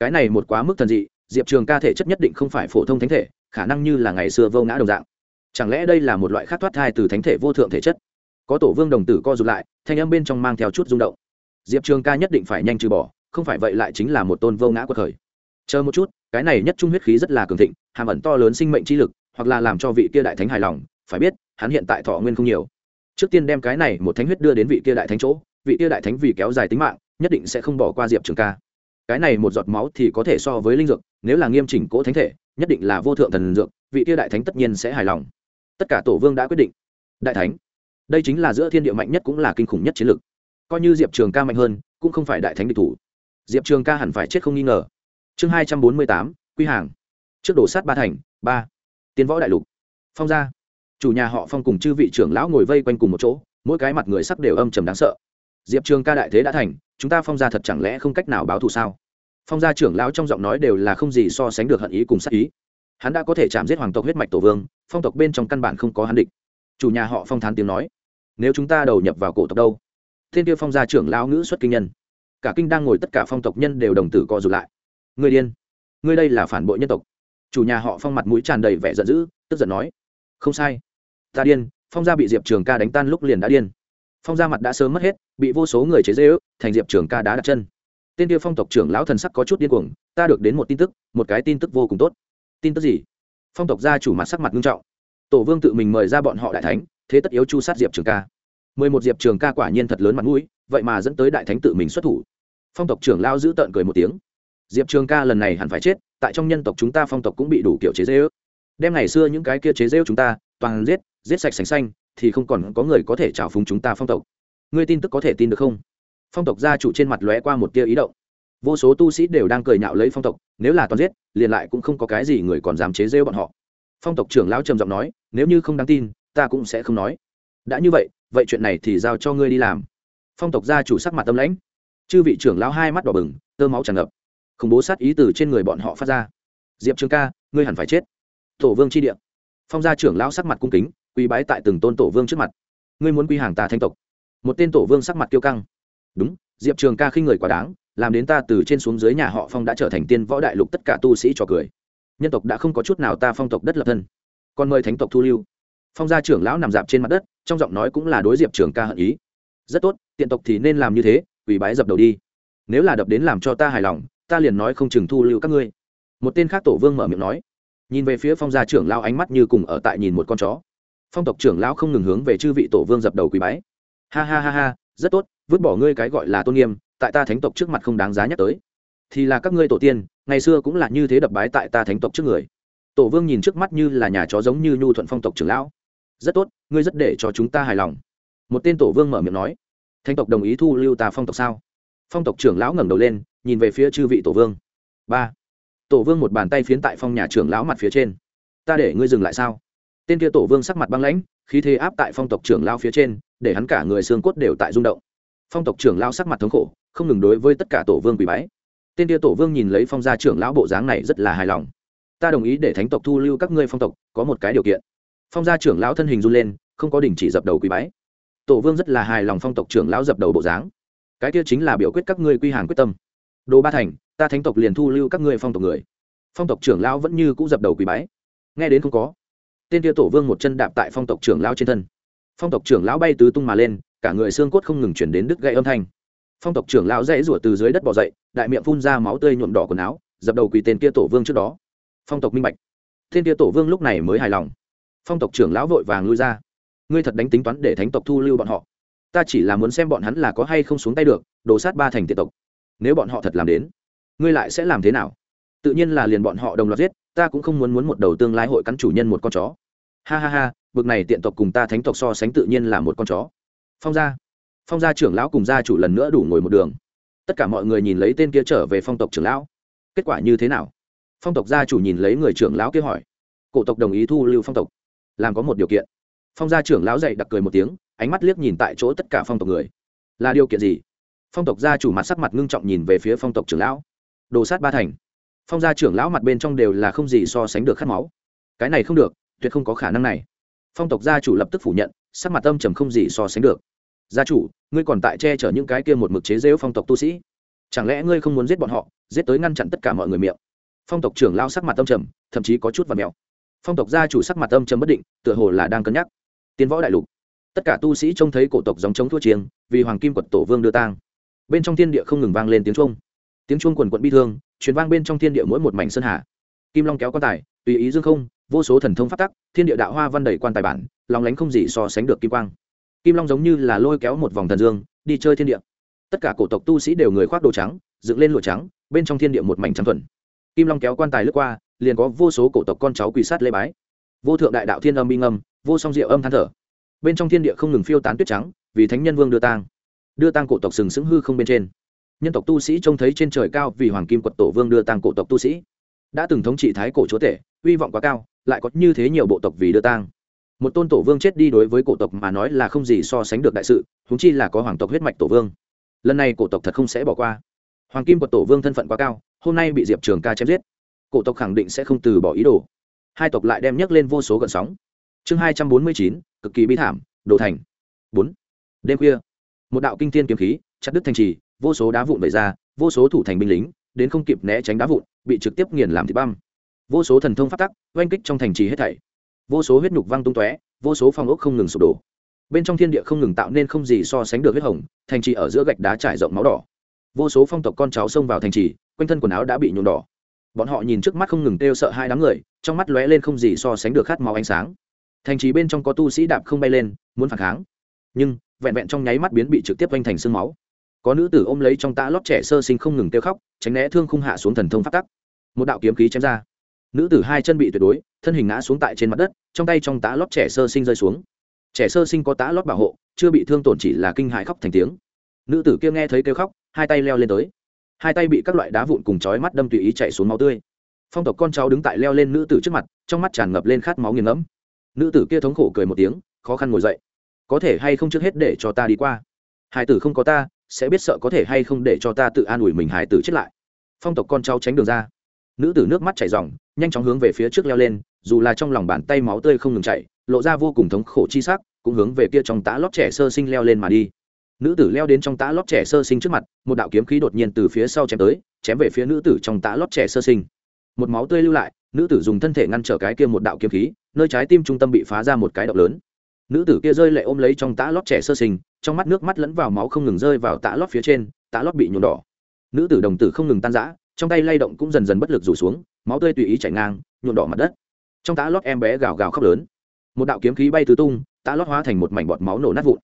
cái này một quá mức thần dị, diệp trường ca thể chất nhất định không phải phổ thông thánh thể, khả năng như là ngày xưa vô ngã đồng dạng. Chẳng lẽ đây là một loại khác thoát thai từ thánh thể vô thượng thể chất? Có tổ vương đồng tử co rụt lại, thanh âm bên trong mang theo chút rung động. Diệp trường ca nhất định phải nhanh trừ bỏ, không phải vậy lại chính là một tôn vô ngã của thời chờ một chút, cái này nhất trung huyết khí rất là cường thịnh, hàm ẩn to lớn sinh mệnh trí lực, hoặc là làm cho vị kia đại thánh hài lòng, phải biết, hắn hiện tại thọ nguyên không nhiều. Trước tiên đem cái này một thánh huyết đưa đến vị kia đại thánh chỗ, vị kia đại thánh vì kéo dài tính mạng, nhất định sẽ không bỏ qua diệp trường ca cái này một giọt máu thì có thể so với linh dược, nếu là nghiêm chỉnh cỗ thánh thể, nhất định là vô thượng thần dược, vị kia đại thánh tất nhiên sẽ hài lòng. Tất cả tổ vương đã quyết định. Đại thánh, đây chính là giữa thiên địa mạnh nhất cũng là kinh khủng nhất chiến lược coi như diệp trường ca mạnh hơn, cũng không phải đại thánh địch thủ. Diệp trường ca hẳn phải chết không nghi ngờ. Chương hai trăm bốn mươi tám, quy hàng. Trước đổ sát ba thành, ba. Tiến võ đại lục. Phong gia. Chủ nhà họ phong cùng chư vị trưởng lão ngồi vây quanh cùng một chỗ, mỗi cái mặt người sắc đều âm trầm đáng sợ diệp trường ca đại thế đã thành, chúng ta phong gia thật chẳng lẽ không cách nào báo thù sao? Phong gia trưởng lão trong giọng nói đều là không gì so sánh được hận ý cùng sắc ý. Hắn đã có thể chạm giết hoàng tộc huyết mạch tổ vương, phong tộc bên trong căn bản không có hắn địch. Chủ nhà họ phong thán tiếng nói, nếu chúng ta đầu nhập vào cổ tộc đâu? Thiên tiêu phong gia trưởng lão ngữ xuất kinh nhân. Cả kinh đang ngồi tất cả phong tộc nhân đều đồng tử co rụt lại. Người điên, ngươi đây là phản bội nhân tộc. Chủ nhà họ phong mặt mũi tràn đầy vẻ giận dữ, tức giận nói, không sai, ta điên, phong gia bị diệp trường ca đánh tan lúc liền đã điên phong gia mặt đã sớm mất hết, bị vô số người chế dễ ước thành diệp trường ca đá đặt chân. Tên kia phong tộc trưởng lão thần sắc có chút điên cuồng, ta được đến một tin tức, một cái tin tức vô cùng tốt. Tin tức gì? Phong tộc gia chủ mặt sắc mặt nghiêm trọng. Tổ vương tự mình mời ra bọn họ đại thánh, thế tất yếu chu sát diệp trường ca. Mười một diệp trường ca quả nhiên thật lớn mặt mũi, vậy mà dẫn tới đại thánh tự mình xuất thủ. Phong tộc trưởng lao giữ tợn cười một tiếng. Diệp trường ca lần này hẳn phải chết, tại trong nhân tộc chúng ta phong tộc cũng bị đủ kiểu chế dễ ước đem ngày xưa những cái kia chế rêu chúng ta, toàn giết giết sạch sành xanh thì không còn có người có thể trào phúng chúng ta phong tộc. Ngươi tin tức có thể tin được không? Phong tộc gia chủ trên mặt lóe qua một tia ý động. Vô số tu sĩ đều đang cười nhạo lấy phong tộc, nếu là toàn giết, liền lại cũng không có cái gì người còn dám chế rêu bọn họ. Phong tộc trưởng lão trầm giọng nói, nếu như không đáng tin, ta cũng sẽ không nói. Đã như vậy vậy chuyện này thì giao cho ngươi đi làm. Phong tộc gia chủ sắc mặt tâm lãnh. Chư vị trưởng lão hai mắt đỏ bừng, tơ máu tràn ngập. Khủng bố sát ý từ trên người bọn họ phát ra. Diệp trường ca, ngươi hẳn phải chết. Tổ vương chi địa. Phong gia trưởng lão sắc mặt cung kính quy bái tại từng tôn tổ vương trước mặt. Ngươi muốn quy hàng ta thanh tộc. Một tên tổ vương sắc mặt kiêu căng. Đúng, diệp trường ca khi người quá đáng, làm đến ta từ trên xuống dưới nhà họ phong đã trở thành tiên võ đại lục tất cả tu sĩ trò cười. Nhân tộc đã không có chút nào ta phong tộc đất lập thân. Còn mời thánh tộc thu lưu. Phong gia trưởng lão nằm dạp trên mặt đất, trong giọng nói cũng là đối diệp trường ca hận ý. Rất tốt, tiện tộc thì nên làm như thế ủy bái dập đầu đi. Nếu là đập đến làm cho ta hài lòng, ta liền nói không chừng thu lưu các ngươi. Một tên khác tổ vương mở miệng nói. Nhìn về phía phong gia trưởng lão ánh mắt như cùng ở tại nhìn một con chó phong tộc trưởng lão không ngừng hướng về chư vị tổ vương dập đầu quý bái. Ha ha ha ha, rất tốt, vứt bỏ ngươi cái gọi là tôn nghiêm, tại ta thánh tộc trước mặt không đáng giá nhắc tới. Thì là các ngươi tổ tiên, ngày xưa cũng là như thế đập bái tại ta thánh tộc trước người. Tổ vương nhìn trước mắt như là nhà chó giống như nhu thuận phong tộc trưởng lão. Rất tốt, ngươi rất để cho chúng ta hài lòng. Một tên tổ vương mở miệng nói. Thánh tộc đồng ý thu lưu ta phong tộc sao? Phong tộc trưởng lão ngẩng đầu lên, nhìn về phía chư vị tổ vương. Ba. Tổ vương một bàn tay phiến tại phong nhà trưởng lão mặt phía trên. Ta để ngươi dừng lại sao? Tên kia tổ vương sắc mặt băng lãnh, khí thế áp tại phong tộc trưởng lao phía trên, để hắn cả người xương cốt đều tại rung động. Phong tộc trưởng lao sắc mặt thống khổ, không ngừng đối với tất cả tổ vương quỷ bái. Tên kia tổ vương nhìn lấy phong gia trưởng lão bộ dáng này rất là hài lòng. Ta đồng ý để thánh tộc thu lưu các ngươi phong tộc, có một cái điều kiện. Phong gia trưởng lão thân hình run lên, không có đình chỉ dập đầu quỷ bái. Tổ vương rất là hài lòng phong tộc trưởng lão dập đầu bộ dáng. Cái kia chính là biểu quyết các ngươi quy hàng quyết tâm. Đồ ba thành, ta thánh tộc liền thu lưu các ngươi phong tộc người. Phong tộc trưởng lão vẫn như cũ dập đầu quỷ bái. Nghe đến không có tên kia tổ vương một chân đạp tại phong tộc trưởng lão trên thân. Phong tộc trưởng lão bay tứ tung mà lên, cả người xương cốt không ngừng chuyển đến đứt gậy âm thanh. Phong tộc trưởng lão dãy rủa từ dưới đất bỏ dậy, đại miệng phun ra máu tươi nhuộm đỏ quần áo, dập đầu quỳ tên kia tổ vương trước đó. Phong tộc minh bạch. Tên kia tổ vương lúc này mới hài lòng. Phong tộc trưởng lão vội vàng lui ra. Ngươi thật đánh tính toán để thánh tộc thu lưu bọn họ. Ta chỉ là muốn xem bọn hắn là có hay không xuống tay được đổ sát ba thành tiệt tộc. Nếu bọn họ thật làm đến, ngươi lại sẽ làm thế nào? Tự nhiên là liền bọn họ đồng loạt giết ta cũng không muốn muốn một đầu tương lai hội cắn chủ nhân một con chó. Ha ha ha, bực này tiện tộc cùng ta thánh tộc so sánh tự nhiên là một con chó. Phong gia phong gia trưởng lão cùng gia chủ lần nữa đủ ngồi một đường. Tất cả mọi người nhìn lấy tên kia trở về phong tộc trưởng lão. Kết quả như thế nào? Phong tộc gia chủ nhìn lấy người trưởng lão kia hỏi. Cổ tộc đồng ý thu lưu phong tộc. Làm có một điều kiện. Phong gia trưởng lão dậy đặc cười một tiếng, ánh mắt liếc nhìn tại chỗ tất cả phong tộc người. Là điều kiện gì? Phong tộc gia chủ mặt sắc mặt ngưng trọng nhìn về phía phong tộc trưởng lão. Đồ sát ba thành phong gia trưởng lão mặt bên trong đều là không gì so sánh được khát máu. Cái này không được tuyệt không có khả năng này. Phong tộc gia chủ lập tức phủ nhận sắc mặt âm trầm không gì so sánh được. Gia chủ ngươi còn tại che chở những cái kia một mực chế rêu phong tộc tu sĩ. Chẳng lẽ ngươi không muốn giết bọn họ giết tới ngăn chặn tất cả mọi người miệng? Phong tộc trưởng lao sắc mặt âm trầm thậm chí có chút và mèo. Phong tộc gia chủ sắc mặt âm trầm bất định tựa hồ là đang cân nhắc. Tiến võ đại lục. Tất cả tu sĩ trông thấy cổ tộc dòng chống thua chiêng vì hoàng kim quật tổ vương đưa tang. Bên trong thiên địa không ngừng vang lên tiếng chuông, tiếng chuông quần quận bi thương truyền vang bên trong thiên địa mỗi một mảnh sơn hà. Kim long kéo quan tài, tùy ý dương không, vô số thần thông phát tắc, thiên địa đạo hoa văn đầy quan tài bản, lòng lánh không gì so sánh được kim quang. Kim long giống như là lôi kéo một vòng thần dương, đi chơi thiên địa. Tất cả cổ tộc tu sĩ đều người khoác đồ trắng, dựng lên lụa trắng, bên trong thiên địa một mảnh trắng thuần. Kim long kéo quan tài lướt qua, liền có vô số cổ tộc con cháu quỳ sát lê bái. Vô thượng đại đạo thiên âm bi âm vô song diệu âm than thở. Bên trong thiên địa không ngừng phiêu tán tuyết trắng, vì thánh nhân vương đưa tang. Đưa tang cổ tộc sừng sững hư không bên trên nhân tộc tu sĩ trông thấy trên trời cao vì hoàng kim quật tổ vương đưa tang cổ tộc tu sĩ. Đã từng thống trị thái cổ chúa tể, uy vọng quá cao, lại có như thế nhiều bộ tộc vì đưa tang. Một tôn tổ vương chết đi đối với cổ tộc mà nói là không gì so sánh được đại sự húng chi là có hoàng tộc huyết mạch tổ vương. Lần này cổ tộc thật không sẽ bỏ qua. Hoàng kim quật tổ vương thân phận quá cao, hôm nay bị diệp trường ca chém giết. Cổ tộc khẳng định sẽ không từ bỏ ý đồ. Hai tộc lại đem nhấc lên vô số gợn sóng. Chương hai trăm bốn mươi chín, cực kỳ bi thảm, đồ thành. Bốn. Đêm khuya, một đạo kinh thiên kiếm khí, chặt đứt thành trì vô số đá vụn vẩy ra, vô số thủ thành binh lính, đến không kịp né tránh đá vụn, bị trực tiếp nghiền làm thịt băm. Vô số thần thông phát tắc, oanh kích trong thành trì hết thảy. Vô số huyết nhục văng tung tóe, vô số phong ốc không ngừng sụp đổ. Bên trong thiên địa không ngừng tạo nên không gì so sánh được huyết hồng, thành trì ở giữa gạch đá trải rộng máu đỏ. Vô số phong tộc con cháu xông vào thành trì, quanh thân quần áo đã bị nhuộm đỏ. Bọn họ nhìn trước mắt không ngừng kêu sợ hai đám người, trong mắt lóe lên không gì so sánh được khát máu ánh sáng. Thành trì bên trong có tu sĩ đạp không bay lên, muốn phản kháng. Nhưng, vẹn vẹn trong nháy mắt biến bị trực tiếp vanh thành sương máu có nữ tử ôm lấy trong tã lót trẻ sơ sinh không ngừng kêu khóc, tránh né thương không hạ xuống thần thông phát tắc. Một đạo kiếm khí chém ra. Nữ tử hai chân bị tuyệt đối, thân hình ngã xuống tại trên mặt đất, trong tay trong tã lót trẻ sơ sinh rơi xuống. Trẻ sơ sinh có tã lót bảo hộ, chưa bị thương tổn chỉ là kinh hại khóc thành tiếng. Nữ tử kia nghe thấy kêu khóc, hai tay leo lên tới. Hai tay bị các loại đá vụn cùng chói mắt đâm tùy ý chạy xuống máu tươi. Phong tộc con cháu đứng tại leo lên nữ tử trước mặt, trong mắt tràn ngập lên khát máu nghiền ngẫm. Nữ tử kia thống khổ cười một tiếng, khó khăn ngồi dậy. Có thể hay không trước hết để cho ta đi qua? Hải tử không có ta sẽ biết sợ có thể hay không để cho ta tự an ủi mình hải tử chết lại. Phong tộc con cháu tránh đường ra. Nữ tử nước mắt chảy r nhanh chóng hướng về phía trước leo lên, dù là trong lòng bàn tay máu tươi không ngừng chảy, lộ ra vô cùng thống khổ chi sắc, cũng hướng về kia trong tã lót trẻ sơ sinh leo lên mà đi. Nữ tử leo đến trong tã lót trẻ sơ sinh trước mặt, một đạo kiếm khí đột nhiên từ phía sau chém tới, chém về phía nữ tử trong tã lót trẻ sơ sinh. Một máu tươi lưu lại, nữ tử dùng thân thể ngăn trở cái kia một đạo kiếm khí, nơi trái tim trung tâm bị phá ra một cái động lớn. Nữ tử kia rơi lệ ôm lấy trong tã lót trẻ sơ sinh trong mắt nước mắt lẫn vào máu không ngừng rơi vào tã lót phía trên tã lót bị nhuộm đỏ. Nữ tử đồng tử không ngừng tan rã, trong tay lay động cũng dần dần bất lực rủ xuống, máu tươi tùy ý chảy ngang, nhuộm đỏ mặt đất. Trong tã lót em bé gào gào khóc lớn. Một đạo kiếm khí bay tứ tung tã lót hóa thành một mảnh bọt máu nổ nát vụn.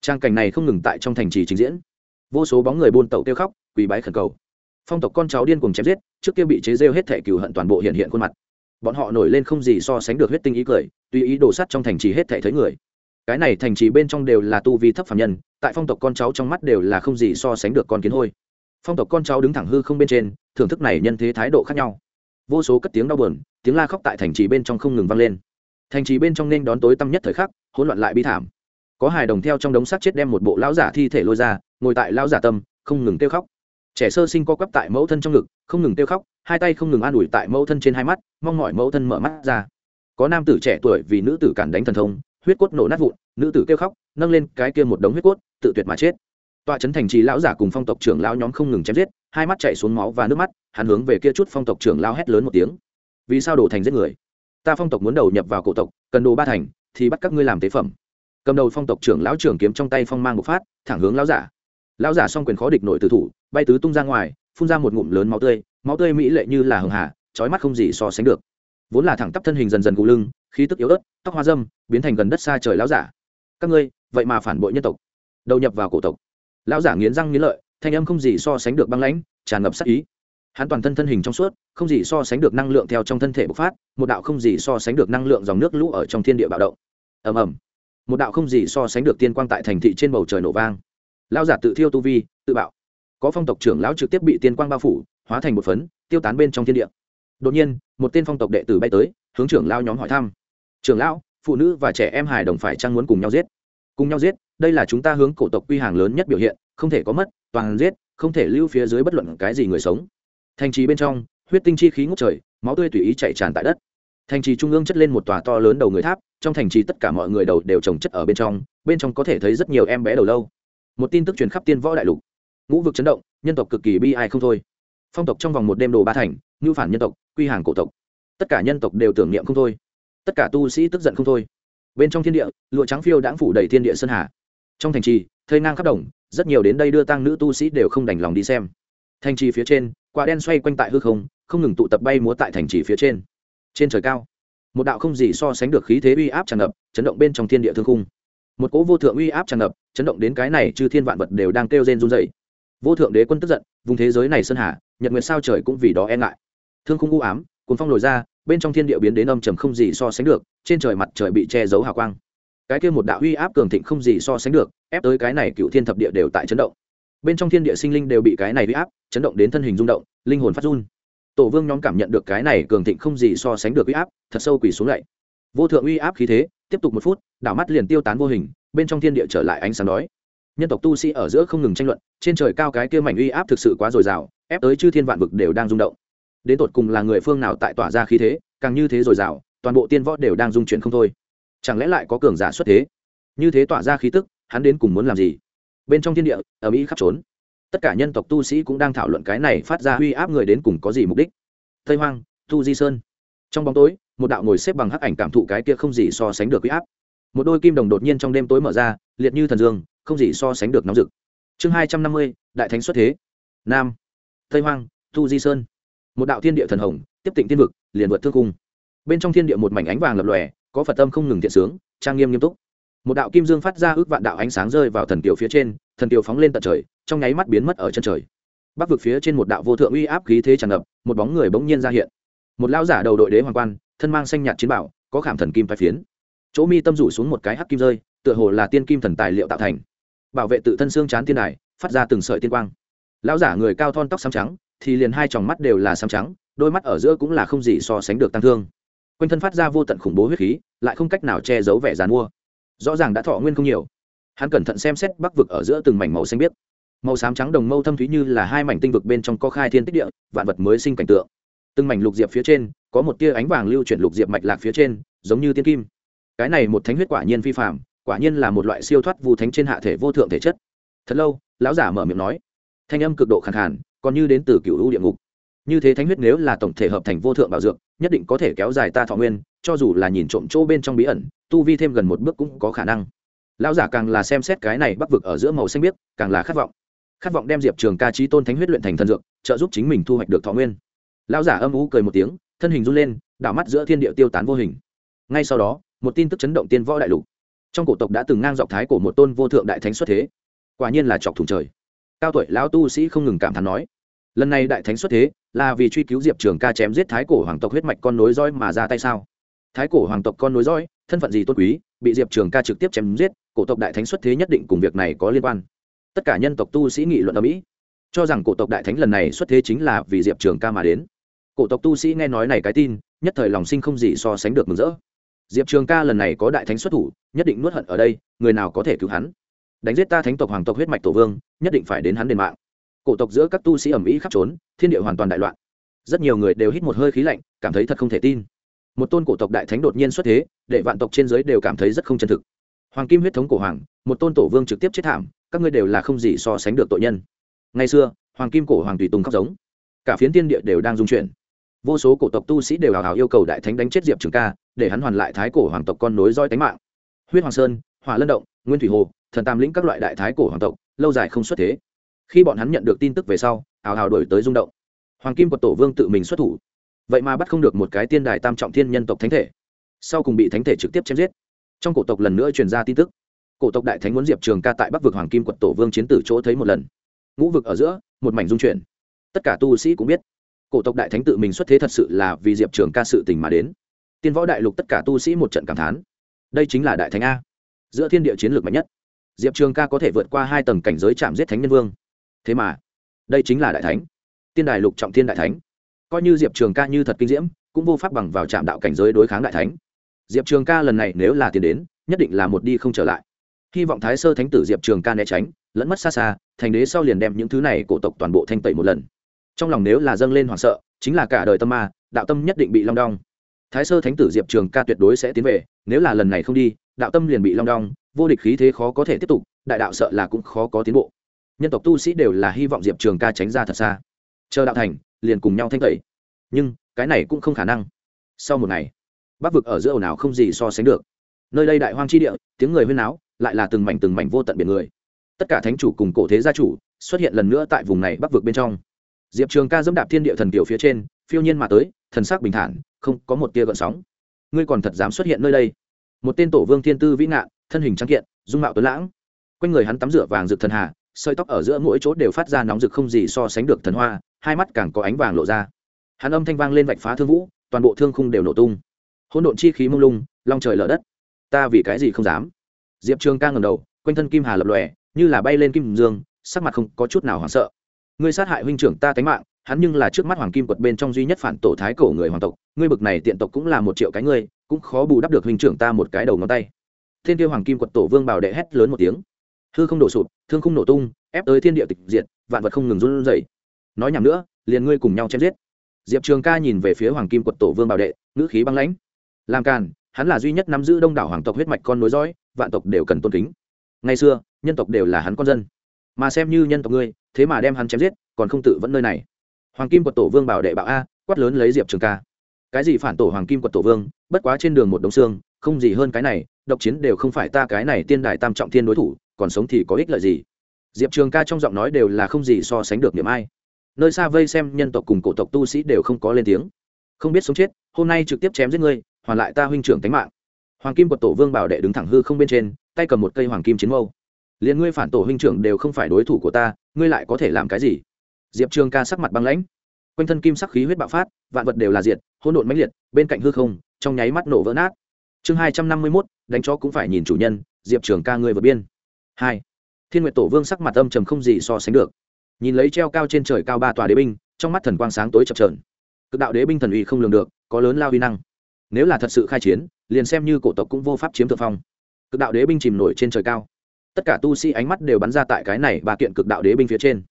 Trang cảnh này không ngừng tại trong thành trì trình diễn. Vô số bóng người buôn tẩu kêu khóc, quỳ bái khẩn cầu. Phong tộc con cháu điên cùng chém giết, trước kia bị chế rêu hết thẻ cừu hận toàn bộ hiện hiện khuôn mặt. Bọn họ nổi lên không gì so sánh được huyết tinh ý cười, tùy ý đổ sắt trong thành trì hết thẻ thấy người cái này thành trì bên trong đều là tu vi thấp phạm nhân, tại phong tộc con cháu trong mắt đều là không gì so sánh được con kiến hôi. Phong tộc con cháu đứng thẳng hư không bên trên, thưởng thức này nhân thế thái độ khác nhau. Vô số cất tiếng đau buồn, tiếng la khóc tại thành trì bên trong không ngừng vang lên. Thành trì bên trong nên đón tối tăm nhất thời khắc, hỗn loạn lại bi thảm. Có hài đồng theo trong đống xác chết đem một bộ lão giả thi thể lôi ra, ngồi tại lão giả tâm, không ngừng kêu khóc. Trẻ sơ sinh co quắp tại mẫu thân trong ngực, không ngừng kêu khóc, hai tay không ngừng an ủi tại mẫu thân trên hai mắt, mong mọi mẫu thân mở mắt ra. Có nam tử trẻ tuổi vì nữ tử cản đánh thần thông huyết cốt nổ nát vụn, nữ tử kêu khóc, nâng lên cái kia một đống huyết cốt, tự tuyệt mà chết. Tòa trấn thành trì lão giả cùng phong tộc trưởng lão nhóm không ngừng chém giết, hai mắt chạy xuống máu và nước mắt, hắn hướng về kia chút phong tộc trưởng lão hét lớn một tiếng. Vì sao đổ thành giết người? Ta phong tộc muốn đầu nhập vào cổ tộc, cần đồ ba thành, thì bắt các ngươi làm tế phẩm. Cầm đầu phong tộc trưởng lão trưởng kiếm trong tay phong mang một phát, thẳng hướng lão giả. Lão giả song quyền khó địch nội tử thủ, bay tứ tung ra ngoài, phun ra một ngụm lớn máu tươi máu tươi mỹ lệ như là hường hà trói mắt không gì so sánh được. Vốn là thẳng tắp thân hình dần dần gù lưng khí tức yếu ớt, tóc hoa dâm, biến thành gần đất xa trời lão giả. Các ngươi, vậy mà phản bội nhân tộc. Đầu nhập vào cổ tộc. Lão giả nghiến răng nghiến lợi, thanh âm không gì so sánh được băng lãnh, tràn ngập sắc ý. Hắn toàn thân thân hình trong suốt, không gì so sánh được năng lượng theo trong thân thể bộc phát, một đạo không gì so sánh được năng lượng dòng nước lũ ở trong thiên địa bạo động. Ầm ầm. Một đạo không gì so sánh được tiên quang tại thành thị trên bầu trời nổ vang. Lão giả tự thiêu tu vi, tự bạo. Có phong tộc trưởng lão trực tiếp bị tiên quang bao phủ, hóa thành một phấn, tiêu tán bên trong thiên địa. Đột nhiên, một tên phong tộc đệ tử bay tới hướng trưởng lao nhóm hỏi thăm. Trưởng lão, phụ nữ và trẻ em hài đồng phải chăng muốn cùng nhau giết? Cùng nhau giết, đây là chúng ta hướng cổ tộc quy hàng lớn nhất biểu hiện, không thể có mất, toàn giết, không thể lưu phía dưới bất luận cái gì người sống. Thành trì bên trong, huyết tinh chi khí ngút trời, máu tươi tùy ý chạy tràn tại đất. Thành trì trung ương chất lên một tòa to lớn đầu người tháp, trong thành trì tất cả mọi người đầu đều trồng chất ở bên trong bên trong có thể thấy rất nhiều em bé đầu lâu. Một tin tức truyền khắp tiên võ đại lục. Ngũ vực chấn động, nhân tộc cực kỳ bi ai không thôi. Phong tộc trong vòng một đêm đồ ba thành, ngưu phản nhân tộc, quy hàng cổ tộc tất cả nhân tộc đều tưởng niệm không thôi. Tất cả tu sĩ tức giận không thôi. Bên trong thiên địa, lụa trắng phiêu đãng phủ đầy thiên địa sơn hà. Trong thành trì thơi ngang khắp đồng, rất nhiều đến đây đưa tăng nữ tu sĩ đều không đành lòng đi xem. Thành trì phía trên, quả đen xoay quanh tại hư không không ngừng tụ tập bay múa tại thành trì phía trên. Trên trời cao, một đạo không gì so sánh được khí thế uy áp tràn ngập, chấn động bên trong thiên địa thương khung. Một cỗ vô thượng uy áp tràn ngập, chấn động đến cái này chư thiên vạn vật đều đang kêu rên run dậy vô thượng đế quân tức giận, vùng thế giới này sơn hà, nhật nguyệt sao trời cũng vì đó e ngại. Thương khung u ám cuốn phong lồi ra, bên trong thiên địa biến đến âm trầm không gì so sánh được, trên trời mặt trời bị che giấu hào quang. Cái kia một đạo uy áp cường thịnh không gì so sánh được, ép tới cái này cựu thiên thập địa đều tại chấn động. Bên trong thiên địa sinh linh đều bị cái này uy áp chấn động đến thân hình rung động, linh hồn phát run. Tổ vương nhóm cảm nhận được cái này cường thịnh không gì so sánh được uy áp, thật sâu quỳ xuống lại. Vô thượng uy áp khí thế, tiếp tục một phút, đảo mắt liền tiêu tán vô hình, bên trong thiên địa trở lại ánh sáng đói. Nhân tộc tu sĩ ở giữa không ngừng tranh luận, trên trời cao cái kia mảnh uy áp thực sự quá dồi dào, ép tới chư thiên vạn vực đều đang rung động đến tột cùng là người phương nào tại tỏa ra khí thế, càng như thế dồi dào, toàn bộ tiên võ đều đang dung chuyển không thôi. Chẳng lẽ lại có cường giả xuất thế? Như thế tỏa ra khí tức, hắn đến cùng muốn làm gì? Bên trong thiên địa ở mỹ khắp trốn. Tất cả nhân tộc tu sĩ cũng đang thảo luận cái này phát ra uy áp người đến cùng có gì mục đích. Tây hoang, tu di sơn. Trong bóng tối, một đạo ngồi xếp bằng hắc ảnh cảm thụ cái kia không gì so sánh được uy áp. Một đôi kim đồng đột nhiên trong đêm tối mở ra, liệt như thần dương, không gì so sánh được nóng rực. Chương hai trăm năm mươi, đại thánh xuất thế. Nam. Tây hoang, tu di sơn một đạo thiên địa thần hồng, tiếp tịnh tiên vực, liền vượt thương cung bên trong thiên địa một mảnh ánh vàng lập lòe, có phật tâm không ngừng thiện sướng, trang nghiêm nghiêm túc. Một đạo kim dương phát ra ước vạn đạo ánh sáng rơi vào thần kiều phía trên, thần kiều phóng lên tận trời, trong nháy mắt biến mất ở chân trời. Bắc vực phía trên một đạo vô thượng uy áp khí thế tràn ngập, một bóng người bỗng nhiên ra hiện. Một lao giả đầu đội đế hoàng quan, thân mang xanh nhạt chiến bảo, có khảm thần kim phái phiến. Chỗ mi tâm rủ xuống một cái hắc kim rơi, tựa hồ là tiên kim thần tài liệu tạo thành. Bảo vệ tự thân xương chán tiên đài, phát ra từng sợi tiên quang. Lão giả người cao thon tóc xám trắng thì liền hai tròng mắt đều là xám trắng, đôi mắt ở giữa cũng là không gì so sánh được tăng thương. Quanh thân phát ra vô tận khủng bố huyết khí, lại không cách nào che giấu vẻ dàn mua. Rõ ràng đã thọ nguyên không nhiều. Hắn cẩn thận xem xét bắc vực ở giữa từng mảnh màu xanh biếc. Màu xám trắng đồng mâu thâm thúy như là hai mảnh tinh vực bên trong có khai thiên tích địa, vạn vật mới sinh cảnh tượng. Từng mảnh lục diệp phía trên, có một tia ánh vàng lưu chuyển lục diệp mạch lạc phía trên, giống như tiên kim. Cái này một thánh huyết quả nhiên phi phạm quả nhiên là một loại siêu thoát vu thánh trên hạ thể vô thượng thể chất. Thật lâu, lão giả mở miệng nói. Thanh âm cực độ khẳng khàn còn như đến từ cựu u địa ngục. Như thế thánh huyết nếu là tổng thể hợp thành vô thượng bảo dược, nhất định có thể kéo dài ta thọ nguyên, cho dù là nhìn trộm chỗ bên trong bí ẩn, tu vi thêm gần một bước cũng có khả năng. Lão giả càng là xem xét cái này bắc vực ở giữa màu xanh biếc, càng là khát vọng. Khát vọng đem diệp trường ca trí tôn thánh huyết luyện thành thần dược, trợ giúp chính mình thu hoạch được thọ nguyên. Lão giả âm ú cười một tiếng, thân hình run lên, đảo mắt giữa thiên địa tiêu tán vô hình. Ngay sau đó, một tin tức chấn động tiên võ đại lục. Trong cổ tộc đã từng ngang dọc thái của một tôn vô thượng đại thánh xuất thế. Quả nhiên là chọc thủng trời cao tuổi lão tu sĩ không ngừng cảm thán nói, lần này đại thánh xuất thế, là vì truy cứu diệp trường ca chém giết thái cổ hoàng tộc huyết mạch con nối roi mà ra tay sao? Thái cổ hoàng tộc con nối roi thân phận gì tôn quý, bị diệp trường ca trực tiếp chém giết, cổ tộc đại thánh xuất thế nhất định cùng việc này có liên quan. Tất cả nhân tộc tu sĩ nghị luận ở mỹ, cho rằng cổ tộc đại thánh lần này xuất thế chính là vì diệp trường ca mà đến. Cổ tộc tu sĩ nghe nói này cái tin, nhất thời lòng sinh không gì so sánh được mừng rỡ. Diệp trường ca lần này có đại thánh xuất thủ, nhất định nuốt hận ở đây, người nào có thể cứu hắn? Đánh giết ta thánh tộc hoàng tộc huyết mạch tổ vương, nhất định phải đến hắn đền mạng. Cổ tộc giữa các tu sĩ ẩm ý khắp trốn, thiên địa hoàn toàn đại loạn. Rất nhiều người đều hít một hơi khí lạnh, cảm thấy thật không thể tin. Một tôn cổ tộc đại thánh đột nhiên xuất thế, để vạn tộc trên giới đều cảm thấy rất không chân thực. Hoàng kim huyết thống cổ hoàng, một tôn tổ vương trực tiếp chết thảm, các ngươi đều là không gì so sánh được tội nhân. Ngày xưa, hoàng kim cổ hoàng tùy tùng khóc giống. Cả phiến tiên địa đều đang dung chuyển. Vô số cổ tộc tu sĩ đều hào hào yêu cầu đại thánh đánh chết diệp trường ca, để hắn hoàn lại thái cổ hoàng tộc con nối roi tánh mạng. Huyết hoàng sơn, hỏa lân động, nguyên thủy hồ thần tam lĩnh các loại đại thái cổ hoàng tộc, lâu dài không xuất thế. Khi bọn hắn nhận được tin tức về sau, hào hào đổi tới rung động. Hoàng kim quật tổ vương tự mình xuất thủ. Vậy mà bắt không được một cái tiên đài tam trọng thiên nhân tộc thánh thể. Sau cùng bị thánh thể trực tiếp chém giết. Trong cổ tộc lần nữa truyền ra tin tức. Cổ tộc đại thánh muốn diệp trường ca tại bắc vực hoàng kim quật tổ vương chiến tử chỗ thấy một lần. Ngũ vực ở giữa, một mảnh dung chuyển. Tất cả tu sĩ cũng biết, cổ tộc đại thánh tự mình xuất thế thật sự là vì diệp trường ca sự tình mà đến. Tiên võ đại lục tất cả tu sĩ một trận cảm thán. Đây chính là đại thánh a. Giữa thiên địa chiến lược mạnh nhất diệp trường ca có thể vượt qua hai tầng cảnh giới chạm giết thánh nhân vương. Thế mà, đây chính là đại thánh. Tiên đài lục trọng thiên đại thánh. Coi như diệp trường ca như thật kinh diễm, cũng vô pháp bằng vào trạm đạo cảnh giới đối kháng đại thánh. Diệp trường ca lần này nếu là tiền đến, nhất định là một đi không trở lại. Hy vọng thái sơ thánh tử diệp trường ca né tránh, lẫn mất xa xa, thành đế sau liền đem những thứ này cổ tộc toàn bộ thanh tẩy một lần. Trong lòng nếu là dâng lên hoảng sợ, chính là cả đời tâm ma, đạo tâm nhất định bị long đong. Thái sơ thánh tử diệp trường ca tuyệt đối sẽ tiến về, nếu là lần này không đi, đạo tâm liền bị long đong vô địch khí thế khó có thể tiếp tục, đại đạo sợ là cũng khó có tiến bộ. Nhân tộc tu sĩ đều là hy vọng diệp trường ca tránh ra thật xa. Chờ đạo thành, liền cùng nhau thanh tẩy. Nhưng, cái này cũng không khả năng. Sau một ngày, bắc vực ở giữa ồn ào không gì so sánh được. Nơi đây đại hoang chi địa, tiếng người huyên náo, lại là từng mảnh từng mảnh vô tận biển người. Tất cả thánh chủ cùng cổ thế gia chủ xuất hiện lần nữa tại vùng này bắc vực bên trong. Diệp trường ca dẫm đạp thiên địa thần kiểu phía trên, phiêu nhiên mà tới, thần sắc bình thản, không có một tia gợn sóng. Ngươi còn thật dám xuất hiện nơi đây? Một tên tổ vương thiên tư vĩ ngạn thân hình trắng kiện, dung mạo tuấn lãng. Quanh người hắn tắm rửa vàng rực thần hà, sợi tóc ở giữa mỗi chỗ đều phát ra nóng rực không gì so sánh được thần hoa, hai mắt càng có ánh vàng lộ ra. Hắn âm thanh vang lên vạch phá thương vũ, toàn bộ thương khung đều nổ tung. Hỗn độn chi khí mông lung, long trời lở đất. Ta vì cái gì không dám? Diệp trường ca ngầm đầu, quanh thân kim hà lập lòe, như là bay lên kim dương, sắc mặt không có chút nào hoảng sợ. Ngươi sát hại huynh trưởng ta tánh mạng, hắn nhưng là trước mắt hoàng kim quật bên trong duy nhất phản tổ thái cổ người hoàng tộc, ngươi bực này tiện tộc cũng là một triệu cái ngươi, cũng khó bù đắp được huynh trưởng ta một cái đầu ngón tay thiên tiêu hoàng kim quật tổ vương bảo đệ hét lớn một tiếng. Hư không đổ sụp, thương không nổ tung, ép tới thiên địa tịch diệt, vạn vật không ngừng run rẩy. Nói nhảm nữa, liền ngươi cùng nhau chém giết. Diệp trường ca nhìn về phía hoàng kim quật tổ vương bảo đệ, ngữ khí băng lãnh. Làm càn, hắn là duy nhất nắm giữ đông đảo hoàng tộc huyết mạch con nối dõi, vạn tộc đều cần tôn kính. Ngày xưa, nhân tộc đều là hắn con dân. Mà xem như nhân tộc ngươi, thế mà đem hắn chém giết, còn không tự vẫn nơi này. Hoàng kim quật tổ vương bảo đệ bảo a, quát lớn lấy diệp trường ca. Cái gì phản tổ hoàng kim quật tổ vương, bất quá trên đường một đống xương, không gì hơn cái này độc chiến đều không phải ta cái này tiên đài tam trọng thiên đối thủ, còn sống thì có ích lợi gì? Diệp trường ca trong giọng nói đều là không gì so sánh được niệm ai. Nơi xa vây xem nhân tộc cùng cổ tộc tu sĩ đều không có lên tiếng. Không biết sống chết, hôm nay trực tiếp chém giết ngươi, hoàn lại ta huynh trưởng tánh mạng. Hoàng kim quật tổ vương bảo đệ đứng thẳng hư không bên trên, tay cầm một cây hoàng kim chiến mâu. Liền ngươi phản tổ huynh trưởng đều không phải đối thủ của ta, ngươi lại có thể làm cái gì? Diệp trường ca sắc mặt băng lãnh. Quanh thân kim sắc khí huyết bạo phát, vạn vật đều là diệt, hỗn độn mãnh liệt, bên cạnh hư không, trong nháy mắt nổ vỡ nát. Chương hai trăm năm mươi mốt đánh chó cũng phải nhìn chủ nhân, diệp trường ca ngươi vượt biên. Hai, thiên nguyệt tổ vương sắc mặt âm trầm không gì so sánh được. Nhìn lấy treo cao trên trời cao ba tòa đế binh, trong mắt thần quang sáng tối chập trờn cực đạo đế binh thần uy không lường được, có lớn lao uy năng. Nếu là thật sự khai chiến, liền xem như cổ tộc cũng vô pháp chiếm thượng phong. Cực đạo đế binh chìm nổi trên trời cao. Tất cả tu sĩ ánh mắt đều bắn ra tại cái này ba kiện cực đạo đế binh phía trên.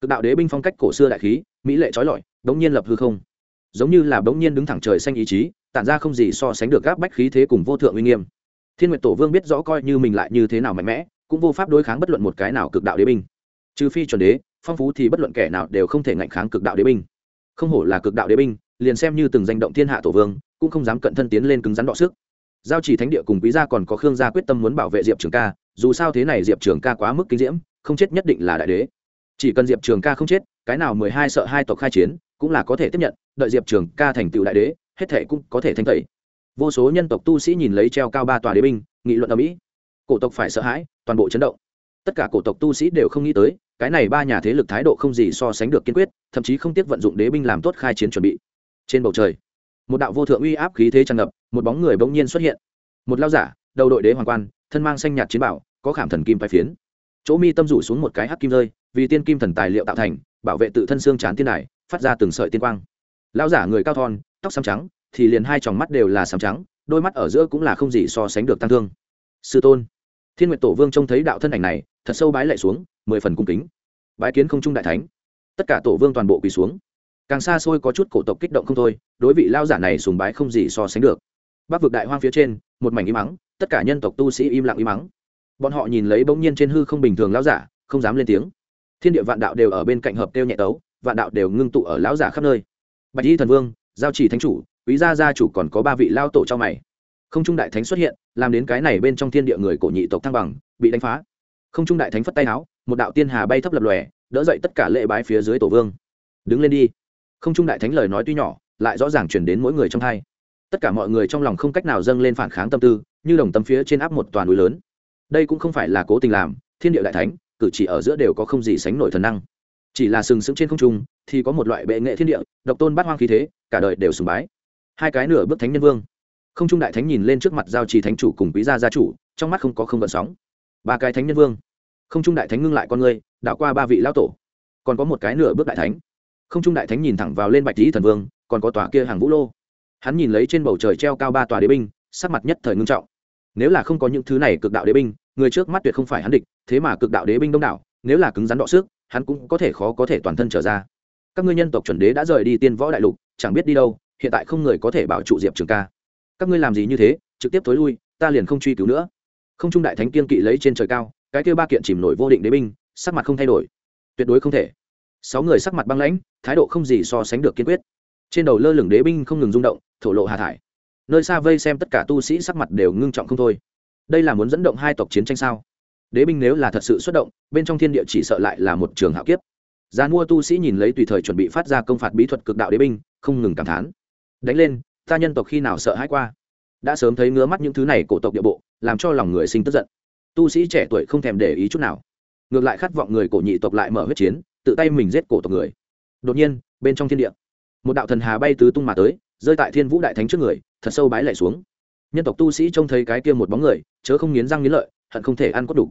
Cực đạo đế binh phong cách cổ xưa đại khí, mỹ lệ trói lọi đống nhiên lập hư không. Giống như là đống nhiên đứng thẳng trời xanh ý chí, tản ra không gì so sánh được gáp bách khí thế cùng vô thượng uy nghiêm thiên nguyệt tổ vương biết rõ coi như mình lại như thế nào mạnh mẽ, cũng vô pháp đối kháng bất luận một cái nào cực đạo đế binh. Trừ phi chuẩn đế, phong phú thì bất luận kẻ nào đều không thể ngạnh kháng cực đạo đế binh. Không hổ là cực đạo đế binh, liền xem như từng danh động thiên hạ tổ vương, cũng không dám cận thân tiến lên cứng rắn đọ sức. Giao chỉ thánh địa cùng quý gia còn có khương gia quyết tâm muốn bảo vệ diệp trường ca, dù sao thế này diệp trường ca quá mức kinh diễm, không chết nhất định là đại đế. Chỉ cần diệp trường ca không chết, cái nào mười hai sợ hai tộc khai chiến, cũng là có thể tiếp nhận, đợi diệp trường ca thành tựu đại đế, hết thể cũng có thể thanh tẩy vô số nhân tộc tu sĩ nhìn lấy treo cao ba tòa đế binh, nghị luận ở mỹ. Cổ tộc phải sợ hãi, toàn bộ chấn động. Tất cả cổ tộc tu sĩ đều không nghĩ tới, cái này ba nhà thế lực thái độ không gì so sánh được kiên quyết, thậm chí không tiếc vận dụng đế binh làm tốt khai chiến chuẩn bị. Trên bầu trời, một đạo vô thượng uy áp khí thế tràn ngập, một bóng người bỗng nhiên xuất hiện. Một lao giả, đầu đội đế hoàng quan, thân mang xanh nhạt chiến bảo, có khảm thần kim phái phiến. Chỗ mi tâm rủ xuống một cái hắc kim rơi, vì tiên kim thần tài liệu tạo thành, bảo vệ tự thân xương chán tiên đài, phát ra từng sợi tiên quang. Lao giả người cao thon, tóc xám trắng thì liền hai tròng mắt đều là xám trắng, đôi mắt ở giữa cũng là không gì so sánh được tăng thương. Sư tôn, thiên nguyệt tổ vương trông thấy đạo thân ảnh này, thật sâu bái lại xuống, mười phần cung kính. Bái kiến không trung đại thánh. Tất cả tổ vương toàn bộ quỳ xuống. Càng xa xôi có chút cổ tộc kích động không thôi, đối vị lao giả này sùng bái không gì so sánh được. Bắc vực đại hoang phía trên, một mảnh im ắng, tất cả nhân tộc tu sĩ im lặng im ắng. Bọn họ nhìn lấy bỗng nhiên trên hư không bình thường lao giả, không dám lên tiếng. Thiên địa vạn đạo đều ở bên cạnh hợp tiêu nhẹ tấu, vạn đạo đều ngưng tụ ở lão giả khắp nơi. Bạch y thần vương, giao chỉ thánh chủ quý gia gia chủ còn có ba vị lao tổ cho mày. Không trung đại thánh xuất hiện, làm đến cái này bên trong thiên địa người cổ nhị tộc thăng bằng, bị đánh phá. Không trung đại thánh phất tay áo một đạo tiên hà bay thấp lập lòe, đỡ dậy tất cả lệ bái phía dưới tổ vương. Đứng lên đi. Không trung đại thánh lời nói tuy nhỏ, lại rõ ràng chuyển đến mỗi người trong hai. Tất cả mọi người trong lòng không cách nào dâng lên phản kháng tâm tư, như đồng tâm phía trên áp một toàn núi lớn. Đây cũng không phải là cố tình làm, thiên địa đại thánh, cử chỉ ở giữa đều có không gì sánh nổi thần năng. Chỉ là sừng sững trên không trung, thì có một loại bệ nghệ thiên địa, độc tôn bát hoang khí thế, cả đời đều sùng bái hai cái nửa bước thánh nhân vương. Không trung đại thánh nhìn lên trước mặt giao trì thánh chủ cùng quý gia gia chủ, trong mắt không có không vận sóng. Ba cái thánh nhân vương. Không trung đại thánh ngưng lại con người, đảo qua ba vị lão tổ. Còn có một cái nửa bước đại thánh. Không trung đại thánh nhìn thẳng vào lên bạch lý thần vương, còn có tòa kia hàng vũ lô. Hắn nhìn lấy trên bầu trời treo cao ba tòa đế binh, sắc mặt nhất thời ngưng trọng. Nếu là không có những thứ này cực đạo đế binh, người trước mắt tuyệt không phải hắn địch, thế mà cực đạo đế binh đông đảo, nếu là cứng rắn đọ sức, hắn cũng có thể khó có thể toàn thân trở ra. Các ngươi nhân tộc chuẩn đế đã rời đi tiên võ đại lục, chẳng biết đi đâu hiện tại không người có thể bảo trụ diệp trường ca các ngươi làm gì như thế trực tiếp tối lui ta liền không truy cứu nữa không trung đại thánh kiên kỵ lấy trên trời cao cái kêu ba kiện chìm nổi vô định đế binh sắc mặt không thay đổi tuyệt đối không thể sáu người sắc mặt băng lãnh thái độ không gì so sánh được kiên quyết trên đầu lơ lửng đế binh không ngừng rung động thổ lộ hà thải nơi xa vây xem tất cả tu sĩ sắc mặt đều ngưng trọng không thôi đây là muốn dẫn động hai tộc chiến tranh sao đế binh nếu là thật sự xuất động bên trong thiên địa chỉ sợ lại là một trường hạo kiếp gian mua tu sĩ nhìn lấy tùy thời chuẩn bị phát ra công phạt bí thuật cực đạo đế binh không ngừng cảm thán đánh lên, ta nhân tộc khi nào sợ hãi qua? Đã sớm thấy ngứa mắt những thứ này cổ tộc địa bộ, làm cho lòng người sinh tức giận. Tu sĩ trẻ tuổi không thèm để ý chút nào. Ngược lại khát vọng người cổ nhị tộc lại mở huyết chiến, tự tay mình giết cổ tộc người. Đột nhiên, bên trong thiên địa, một đạo thần hà bay tứ tung mà tới, rơi tại thiên vũ đại thánh trước người, thật sâu bái lại xuống. Nhân tộc tu sĩ trông thấy cái kia một bóng người, chớ không nghiến răng nghiến lợi, hận không thể ăn cốt đủ.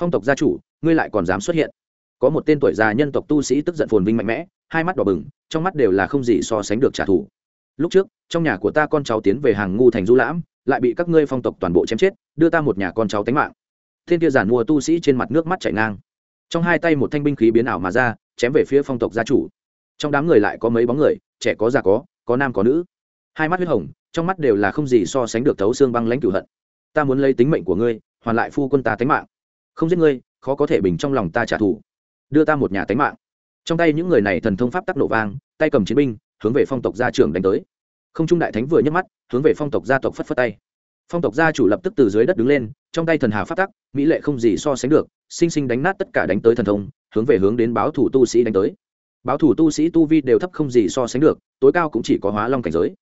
Phong tộc gia chủ, ngươi lại còn dám xuất hiện. Có một tên tuổi già nhân tộc tu sĩ tức giận phồn vinh mạnh mẽ, hai mắt đỏ bừng, trong mắt đều là không gì so sánh được trả thù lúc trước, trong nhà của ta con cháu tiến về hàng ngu thành du lãm, lại bị các ngươi phong tộc toàn bộ chém chết, đưa ta một nhà con cháu tánh mạng. Thiên kia giản mua tu sĩ trên mặt nước mắt chảy ngang. Trong hai tay một thanh binh khí biến ảo mà ra, chém về phía phong tộc gia chủ. Trong đám người lại có mấy bóng người, trẻ có già có có nam có nữ. Hai mắt huyết hồng, trong mắt đều là không gì so sánh được thấu xương băng lãnh cửu hận. Ta muốn lấy tính mệnh của ngươi, hoàn lại phu quân ta tánh mạng. Không giết ngươi, khó có thể bình trong lòng ta trả thù. Đưa ta một nhà tánh mạng. Trong tay những người này thần thông pháp tắc nổ vang, tay cầm chiến binh hướng về phong tộc gia trưởng đánh tới. Không trung đại thánh vừa nhấc mắt, hướng về phong tộc gia tộc phất phất tay. Phong tộc gia chủ lập tức từ dưới đất đứng lên, trong tay thần hà phát tắc, mỹ lệ không gì so sánh được, sinh sinh đánh nát tất cả đánh tới thần thông, hướng về hướng đến báo thủ tu sĩ đánh tới. Báo thủ tu sĩ tu vi đều thấp không gì so sánh được, tối cao cũng chỉ có hóa long cảnh giới.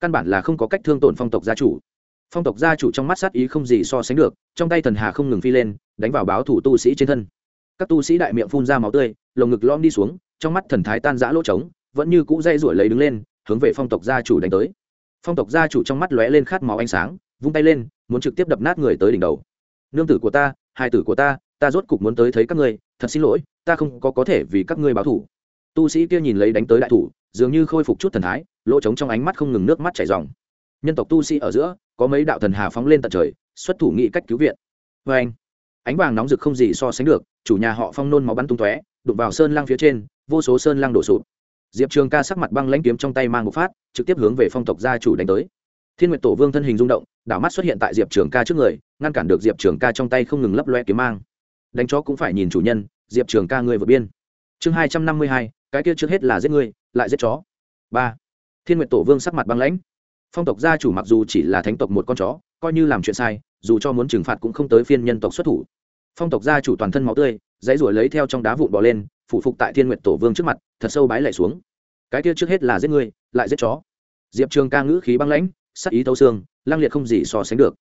Căn bản là không có cách thương tổn phong tộc gia chủ. Phong tộc gia chủ trong mắt sát ý không gì so sánh được, trong tay thần hà không ngừng phi lên, đánh vào báo thủ tu sĩ trên thân. Các tu sĩ đại miệng phun ra máu tươi, lồng ngực lom đi xuống, trong mắt thần thái tan rã lỗ trống vẫn như cũ dây rủi lấy đứng lên, hướng về phong tộc gia chủ đánh tới. Phong tộc gia chủ trong mắt lóe lên khát máu ánh sáng, vung tay lên, muốn trực tiếp đập nát người tới đỉnh đầu. Nương tử của ta hai tử của ta ta rốt cục muốn tới thấy các ngươi, thật xin lỗi, ta không có có thể vì các ngươi báo thủ tu sĩ kia nhìn lấy đánh tới đại thủ, dường như khôi phục chút thần thái, lỗ trống trong ánh mắt không ngừng nước mắt chảy dòng nhân tộc tu sĩ ở giữa, có mấy đạo thần hà phóng lên tận trời, xuất thủ nghị cách cứu viện. Vê anh, ánh vàng nóng rực không gì so sánh được, chủ nhà họ phong nôn máu bắn tung tóe, đụng vào sơn lang phía trên, vô số sơn lang đổ sụp diệp trường ca sắc mặt băng lãnh kiếm trong tay mang một phát, trực tiếp hướng về phong tộc gia chủ đánh tới. Thiên nguyệt tổ vương thân hình rung động, đảo mắt xuất hiện tại diệp trường ca trước người, ngăn cản được diệp trường ca trong tay không ngừng lấp loe kiếm mang. Đánh chó cũng phải nhìn chủ nhân, diệp trường ca người vượt biên. Chương hai trăm năm mươi hai, cái kia trước hết là giết người, lại giết chó. Ba. Thiên nguyệt tổ vương sắc mặt băng lãnh. Phong tộc gia chủ mặc dù chỉ là thánh tộc một con chó, coi như làm chuyện sai, dù cho muốn trừng phạt cũng không tới phiên nhân tộc xuất thủ. Phong tộc gia chủ toàn thân máu tươi, dãy ruổi lấy theo trong đá vụn bỏ lên phủ phục tại thiên nguyệt tổ vương trước mặt, thật sâu bái lại xuống. Cái kia trước hết là giết người lại giết chó. Diệp trường ca ngữ khí băng lãnh, sắc ý thấu xương lang liệt không gì so sánh được.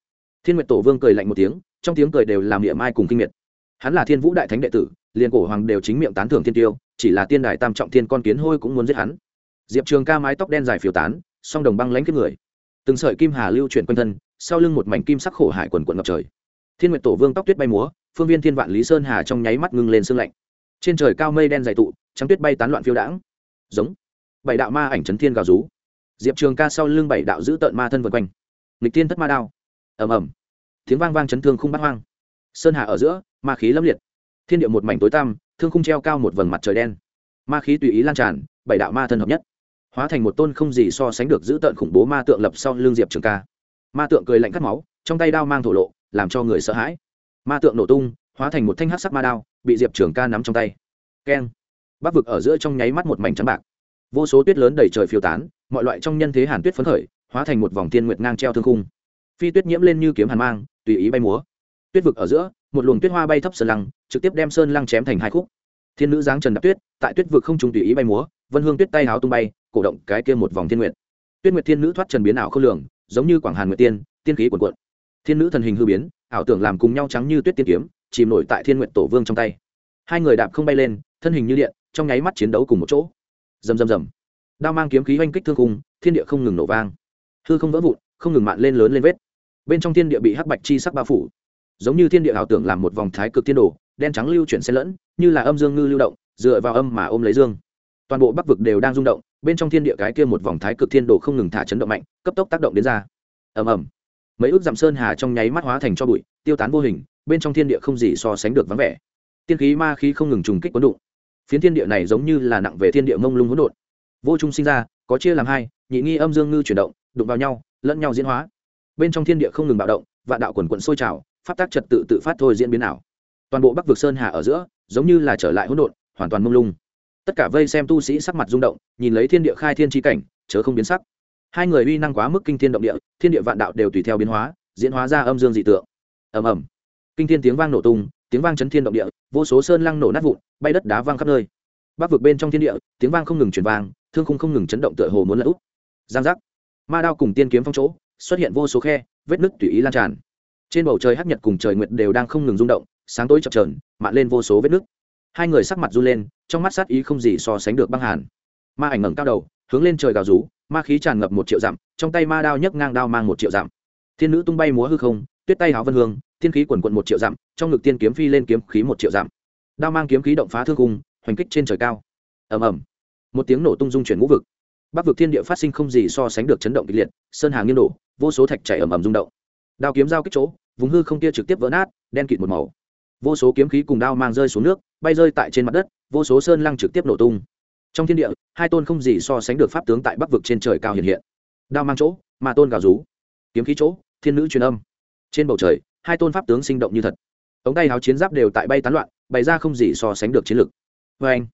Thiên nguyệt tổ vương cười lạnh một tiếng, trong tiếng cười đều làm miệng mai cùng kinh miệt. Hắn là thiên vũ đại thánh đệ tử, liền cổ hoàng đều chính miệng tán thưởng thiên tiêu, chỉ là tiên đài tam trọng thiên con kiến hôi cũng muốn giết hắn. Diệp trường ca mái tóc đen dài phiêu tán, song đồng băng lãnh kiếp người. Từng sợi kim hà lưu chuyển quanh thân, sau lưng một mảnh kim sắc khổ hải quần quận ngập trời. Thiên nguyệt tổ vương tóc tuyết bay múa, phương viên thiên vạn lý sơn hà trong nháy mắt ngưng lên sương lạnh trên trời cao mây đen dày tụ, trắng tuyết bay tán loạn phiêu đãng. Giống. Bảy đạo ma ảnh trấn thiên gào rú. Diệp trường ca sau lưng bảy đạo giữ tợn ma thân vân quanh. Nghịch tiên thất ma đao. Ầm ầm. Tiếng vang vang chấn thương không bắt hoang. Sơn hà ở giữa, ma khí lâm liệt. Thiên địa một mảnh tối tăm, thương khung treo cao một vầng mặt trời đen. Ma khí tùy ý lan tràn, bảy đạo ma thân hợp nhất. Hóa thành một tôn không gì so sánh được giữ tợn khủng bố ma tượng lập sau l ư n g diệp trường ca. Ma tượng cười lạnh cắt máu, trong tay đao mang thổ lộ, làm cho người sợ hãi. Ma tượng nổ tung hóa thành một thanh hát sắc ma đao, bị diệp trường ca nắm trong tay. Keng. Bắc vực ở giữa trong nháy mắt một mảnh trắng bạc. Vô số tuyết lớn đầy trời phiêu tán, mọi loại trong nhân thế hàn tuyết phấn khởi, hóa thành một vòng thiên nguyệt ngang treo thương khung. Phi tuyết nhiễm lên như kiếm hàn mang, tùy ý bay múa. Tuyết vực ở giữa, một luồng tuyết hoa bay thấp sơn lăng, trực tiếp đem sơn lăng chém thành hai khúc. Thiên nữ giáng trần đạp tuyết, tại tuyết vực không trùng tùy ý bay múa, vân hương tuyết tay háo tung bay, cổ động cái kia một vòng thiên nguyệt. Tuyết nguyệt thiên nữ thoát trần biến ảo không lường, giống như quảng hàn nguyệt tiên tiên khí cuồn cuộn. Thiên nữ thần hình hư biến, ảo tưởng làm cùng nhau trắng như tuyết tiên kiếm chìm nổi tại thiên nguyện tổ vương trong tay. Hai người đạp không bay lên, thân hình như điện, trong nháy mắt chiến đấu cùng một chỗ. Rầm rầm rầm. Đao mang kiếm khí oanh kích thương khung, thiên địa không ngừng nổ vang. Hư không vỡ vụn, không ngừng mạn lên lớn lên vết. Bên trong thiên địa bị hắc bạch chi sắc bao phủ. Giống như thiên địa ảo tưởng làm một vòng thái cực thiên đồ, đen trắng lưu chuyển xen lẫn, như là âm dương ngư lưu động, dựa vào âm mà ôm lấy dương. Toàn bộ bắc vực đều đang rung động, bên trong thiên địa cái kia một vòng thái cực thiên đồ không ngừng thả chấn động mạnh, cấp tốc tác động đến ra. Ầm ầm. Mấy ước dặm sơn hà trong nháy mắt hóa thành cho bụi, tiêu tán vô hình bên trong thiên địa không gì so sánh được vắng vẻ. Tiên khí ma khí không ngừng trùng kích quấn đụng. Phiến thiên địa này giống như là nặng về thiên địa mông lung hỗn độn. Vô trung sinh ra, có chia làm hai, nhị nghi âm dương ngư chuyển động, đụng vào nhau, lẫn nhau diễn hóa. Bên trong thiên địa không ngừng bạo động, vạn đạo quần quận sôi trào phát tác trật tự tự phát thôi diễn biến ảo. Toàn bộ bắc vực sơn hà ở giữa, giống như là trở lại hỗn độn, hoàn toàn mông lung. Tất cả vây xem tu sĩ sắc mặt rung động, nhìn lấy thiên địa khai thiên tri cảnh, chớ không biến sắc. Hai người uy năng quá mức kinh thiên động địa, thiên địa vạn đạo đều tùy theo biến hóa, diễn hóa ra âm dương dị tượng. Ầm ầm kinh thiên tiếng vang nổ tung, tiếng vang chấn thiên động địa, vô số sơn lăng nổ nát vụn, bay đất đá vang khắp nơi. Bắc vực bên trong thiên địa, tiếng vang không ngừng truyền vang, thương khung không ngừng chấn động tựa hồ muốn lật úp. Giang giác. Ma đao cùng tiên kiếm phong chỗ, xuất hiện vô số khe, vết nứt tùy ý lan tràn. Trên bầu trời hắc nhật cùng trời nguyệt đều đang không ngừng rung động, sáng tối chập trờn mạn lên vô số vết nứt. Hai người sắc mặt run lên, trong mắt sát ý không gì so sánh được băng hàn. Ma ảnh ngẩng cao đầu, hướng lên trời gào rú, ma khí tràn ngập một triệu dặm, trong tay ma đao nhấc ngang đao mang một triệu dặm. Thiên nữ tung bay múa hư không tuyết tay háo vân hương, thiên khí quần quận một triệu dặm, trong ngực tiên kiếm phi lên kiếm khí một triệu dặm. Đao mang kiếm khí động phá thương cung, hoành kích trên trời cao. Ầm ầm. Một tiếng nổ tung dung chuyển ngũ vực. Bắc vực thiên địa phát sinh không gì so sánh được chấn động kịch liệt, sơn hàng nghiêng đổ, vô số thạch chảy ầm ầm rung động. Đao kiếm giao kích chỗ, vùng hư không kia trực tiếp vỡ nát, đen kịt một màu. Vô số kiếm khí cùng đao mang rơi xuống nước, bay rơi tại trên mặt đất, vô số sơn lăng trực tiếp nổ tung. Trong thiên địa, hai tôn không gì so sánh được pháp tướng tại bắc vực trên trời cao hiện hiện. Đao mang chỗ mà tôn gào rú. Kiếm khí chỗ, thiên nữ truyền âm trên bầu trời, hai tôn pháp tướng sinh động như thật. Ống tay háo chiến giáp đều tại bay tán loạn, bày ra không gì so sánh được chiến lực. Vê anh,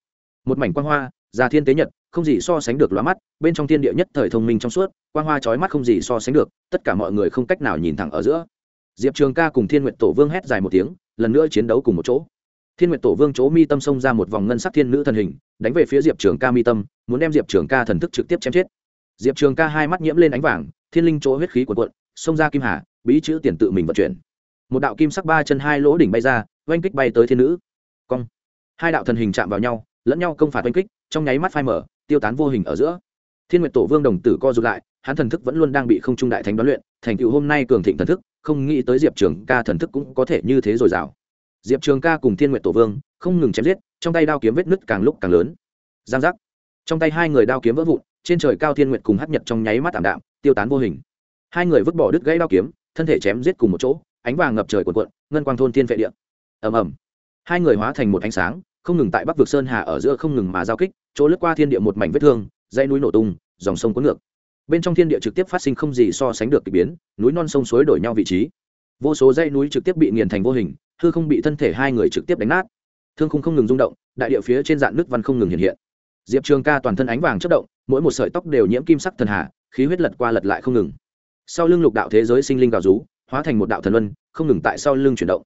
một mảnh quang hoa, già thiên tế nhật, không gì so sánh được lóa mắt, bên trong thiên địa nhất thời thông minh trong suốt, quang hoa chói mắt không gì so sánh được, tất cả mọi người không cách nào nhìn thẳng ở giữa. Diệp trường ca cùng thiên nguyện tổ vương hét dài một tiếng, lần nữa chiến đấu cùng một chỗ. Thiên nguyện tổ vương chỗ mi tâm xông ra một vòng ngân sắc thiên nữ thần hình, đánh về phía diệp trường ca mi tâm, muốn đem diệp trường ca thần thức trực tiếp chém chết. Diệp trường ca hai mắt nhiễm lên ánh vàng, thiên linh chỗ huyết khí của quận xông ra kim hà bí chữ tiền tự mình vận chuyển. Một đạo kim sắc ba chân hai lỗ đỉnh bay ra, oanh kích bay tới thiên nữ. Cong. Hai đạo thần hình chạm vào nhau, lẫn nhau công phạt oanh kích, trong nháy mắt phai mở tiêu tán vô hình ở giữa. Thiên nguyệt tổ vương đồng tử co rụt lại, hắn thần thức vẫn luôn đang bị không trung đại thánh đoán luyện, thành tựu hôm nay cường thịnh thần thức, không nghĩ tới diệp trường ca thần thức cũng có thể như thế rồi rào diệp trường ca cùng thiên nguyệt tổ vương không ngừng chém giết, trong tay đao kiếm vết nứt càng lúc càng lớn. Giang giác. Trong tay hai người đao kiếm vỡ vụn, trên trời cao thiên nguyệt cùng hát nhật trong nháy mắt tảm đạm, tiêu tán vô hình. Hai người vứt bỏ đứt gãy đao kiếm thân thể chém giết cùng một chỗ, ánh vàng ngập trời cuộn cuộn, ngân quang thôn thiên vệ địa. Ầm ầm. Hai người hóa thành một ánh sáng, không ngừng tại bắc vực sơn hà ở giữa không ngừng mà giao kích, chỗ lướt qua thiên địa một mảnh vết thương, dãy núi nổ tung, dòng sông cuốn ngược. Bên trong thiên địa trực tiếp phát sinh không gì so sánh được kỳ biến, núi non sông suối đổi nhau vị trí. Vô số dãy núi trực tiếp bị nghiền thành vô hình, hư không bị thân thể hai người trực tiếp đánh nát. Thương không không ngừng rung động, đại địa phía trên dạng nước văn không ngừng hiện hiện. Diệp trường ca toàn thân ánh vàng chất động, mỗi một sợi tóc đều nhiễm kim sắc thần hà, khí huyết lật qua lật lại không ngừng sau lưng lục đạo thế giới sinh linh gào rú, hóa thành một đạo thần luân, không ngừng tại sau lưng chuyển động.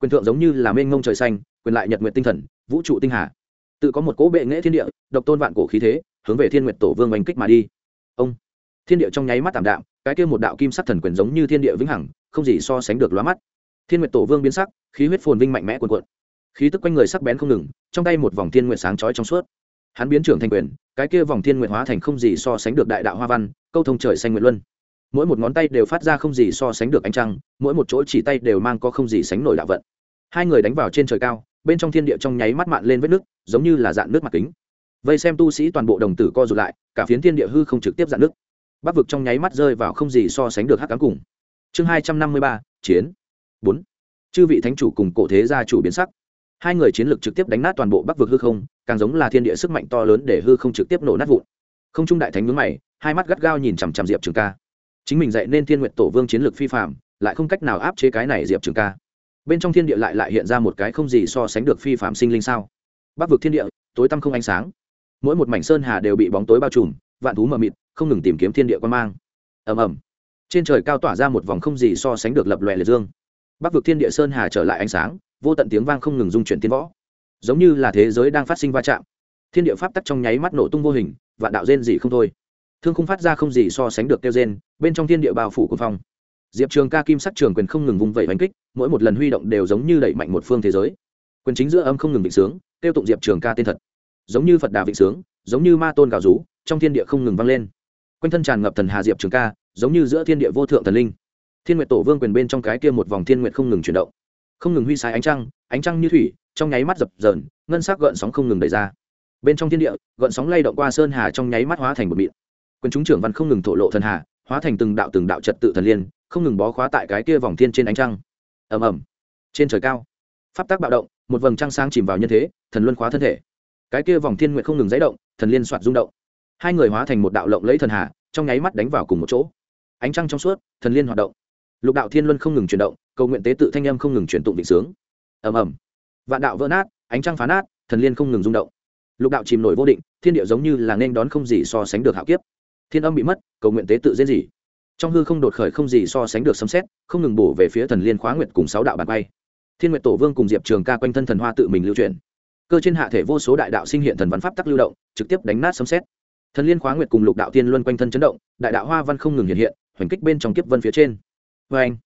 Quyền thượng giống như là mênh ngông trời xanh, quyền lại nhật nguyện tinh thần, vũ trụ tinh hà. Tự có một cỗ bệ nghệ thiên địa, độc tôn vạn cổ khí thế, hướng về thiên nguyện tổ vương oanh kích mà đi. Ông, thiên địa trong nháy mắt tảm đạm, cái kia một đạo kim sắc thần quyền giống như thiên địa vĩnh hằng, không gì so sánh được lóa mắt. Thiên nguyện tổ vương biến sắc, khí huyết phồn vinh mạnh mẽ cuồn cuộn. Khí tức quanh người sắc bén không ngừng, trong tay một vòng thiên nguyện sáng chói trong suốt. Hắn biến trưởng thành quyền, cái kia vòng thiên nguyện hóa thành không gì so sánh được đại đạo hoa văn, câu thông trời xanh nguyện luân mỗi một ngón tay đều phát ra không gì so sánh được ánh trăng, mỗi một chỗ chỉ tay đều mang có không gì sánh nổi đạo vận. Hai người đánh vào trên trời cao, bên trong thiên địa trong nháy mắt mạn lên vết nước giống như là dạn nước mặt kính. Vây xem tu sĩ toàn bộ đồng tử co rụt lại, cả phiến thiên địa hư không trực tiếp dạn nước. Bắc vực trong nháy mắt rơi vào không gì so sánh được hắc cám cùng. Chương hai trăm năm mươi ba, chiến. Bốn. Chư vị thánh chủ cùng cổ thế gia chủ biến sắc. Hai người chiến lược trực tiếp đánh nát toàn bộ bắc vực hư không, càng giống là thiên địa sức mạnh to lớn để hư không trực tiếp nổ nát vụn. Không trung đại thánh ngưỡng mày, hai mắt gắt gao nhìn chằm chằm diệp trường ca chính mình dạy nên thiên nguyện tổ vương chiến lược phi phạm, lại không cách nào áp chế cái này diệp trường ca. Bên trong thiên địa lại lại hiện ra một cái không gì so sánh được phi phạm sinh linh sao? Bắc vực thiên địa, tối tăm không ánh sáng. Mỗi một mảnh sơn hà đều bị bóng tối bao trùm, vạn thú mờ mịt, không ngừng tìm kiếm thiên địa quan mang. Ầm ầm. Trên trời cao tỏa ra một vòng không gì so sánh được lập lòe liệt dương. Bắc vực thiên địa sơn hà trở lại ánh sáng, vô tận tiếng vang không ngừng dung chuyển tiến võ. Giống như là thế giới đang phát sinh va chạm. Thiên địa pháp tắc trong nháy mắt nổ tung vô hình, vạn đạo rên gì không thôi thương không phát ra không gì so sánh được kêu rên, bên trong thiên địa bao phủ quân phong. Diệp trường ca kim sắc trường quyền không ngừng vung vẩy đánh kích, mỗi một lần huy động đều giống như đẩy mạnh một phương thế giới. Quyền chính giữa âm không ngừng vịnh sướng, tiêu tụng diệp trường ca tên thật. Giống như phật đà vịnh sướng, giống như ma tôn gào rú, trong thiên địa không ngừng vang lên. Quanh thân tràn ngập thần hà diệp trường ca, giống như giữa thiên địa vô thượng thần linh. Thiên nguyệt tổ vương quyền bên trong cái kia một vòng thiên nguyệt không ngừng chuyển động. Không ngừng huy sai ánh trăng ánh trăng như thủy, trong nháy mắt dập dờn, ngân sắc gợn sóng không ngừng đẩy ra. Bên trong thiên địa, gợn sóng lay động qua sơn hà trong nháy mắt hóa thành một mịn quân chúng trưởng văn không ngừng thổ lộ thần hà, hóa thành từng đạo từng đạo trật tự thần liên, không ngừng bó khóa tại cái kia vòng thiên trên ánh trăng. Ầm ầm. Trên trời cao, pháp tác bạo động, một vầng trăng sáng chìm vào nhân thế, thần luân khóa thân thể. Cái kia vòng thiên nguyện không ngừng dãy động, thần liên soạt rung động. Hai người hóa thành một đạo lộng lấy thần hà, trong nháy mắt đánh vào cùng một chỗ. Ánh trăng trong suốt, thần liên hoạt động. Lục đạo thiên luân không ngừng chuyển động, cầu nguyện tế tự thanh âm không ngừng chuyển tụng định sướng. Ầm ầm. Vạn đạo vỡ nát, ánh trăng phá nát, thần liên không ngừng rung động. Lục đạo chìm nổi vô định, thiên địa giống như là nên đón không gì so sánh được hạo kiếp thiên âm bị mất, cầu nguyện tế tự diễn gì trong hư không đột khởi không gì so sánh được sấm xét không ngừng bổ về phía thần liên khóa nguyệt cùng sáu đạo bàn bay thiên nguyệt tổ vương cùng diệp trường ca quanh thân thần hoa tự mình lưu truyền. Cơ trên hạ thể vô số đại đạo sinh hiện thần văn pháp tắc lưu động, trực tiếp đánh nát sấm xét thần liên khóa nguyệt cùng lục đạo tiên luân quanh thân chấn động, đại đạo hoa văn không ngừng hiện hiện, hoành kích bên trong kiếp vân phía trên. Vê anh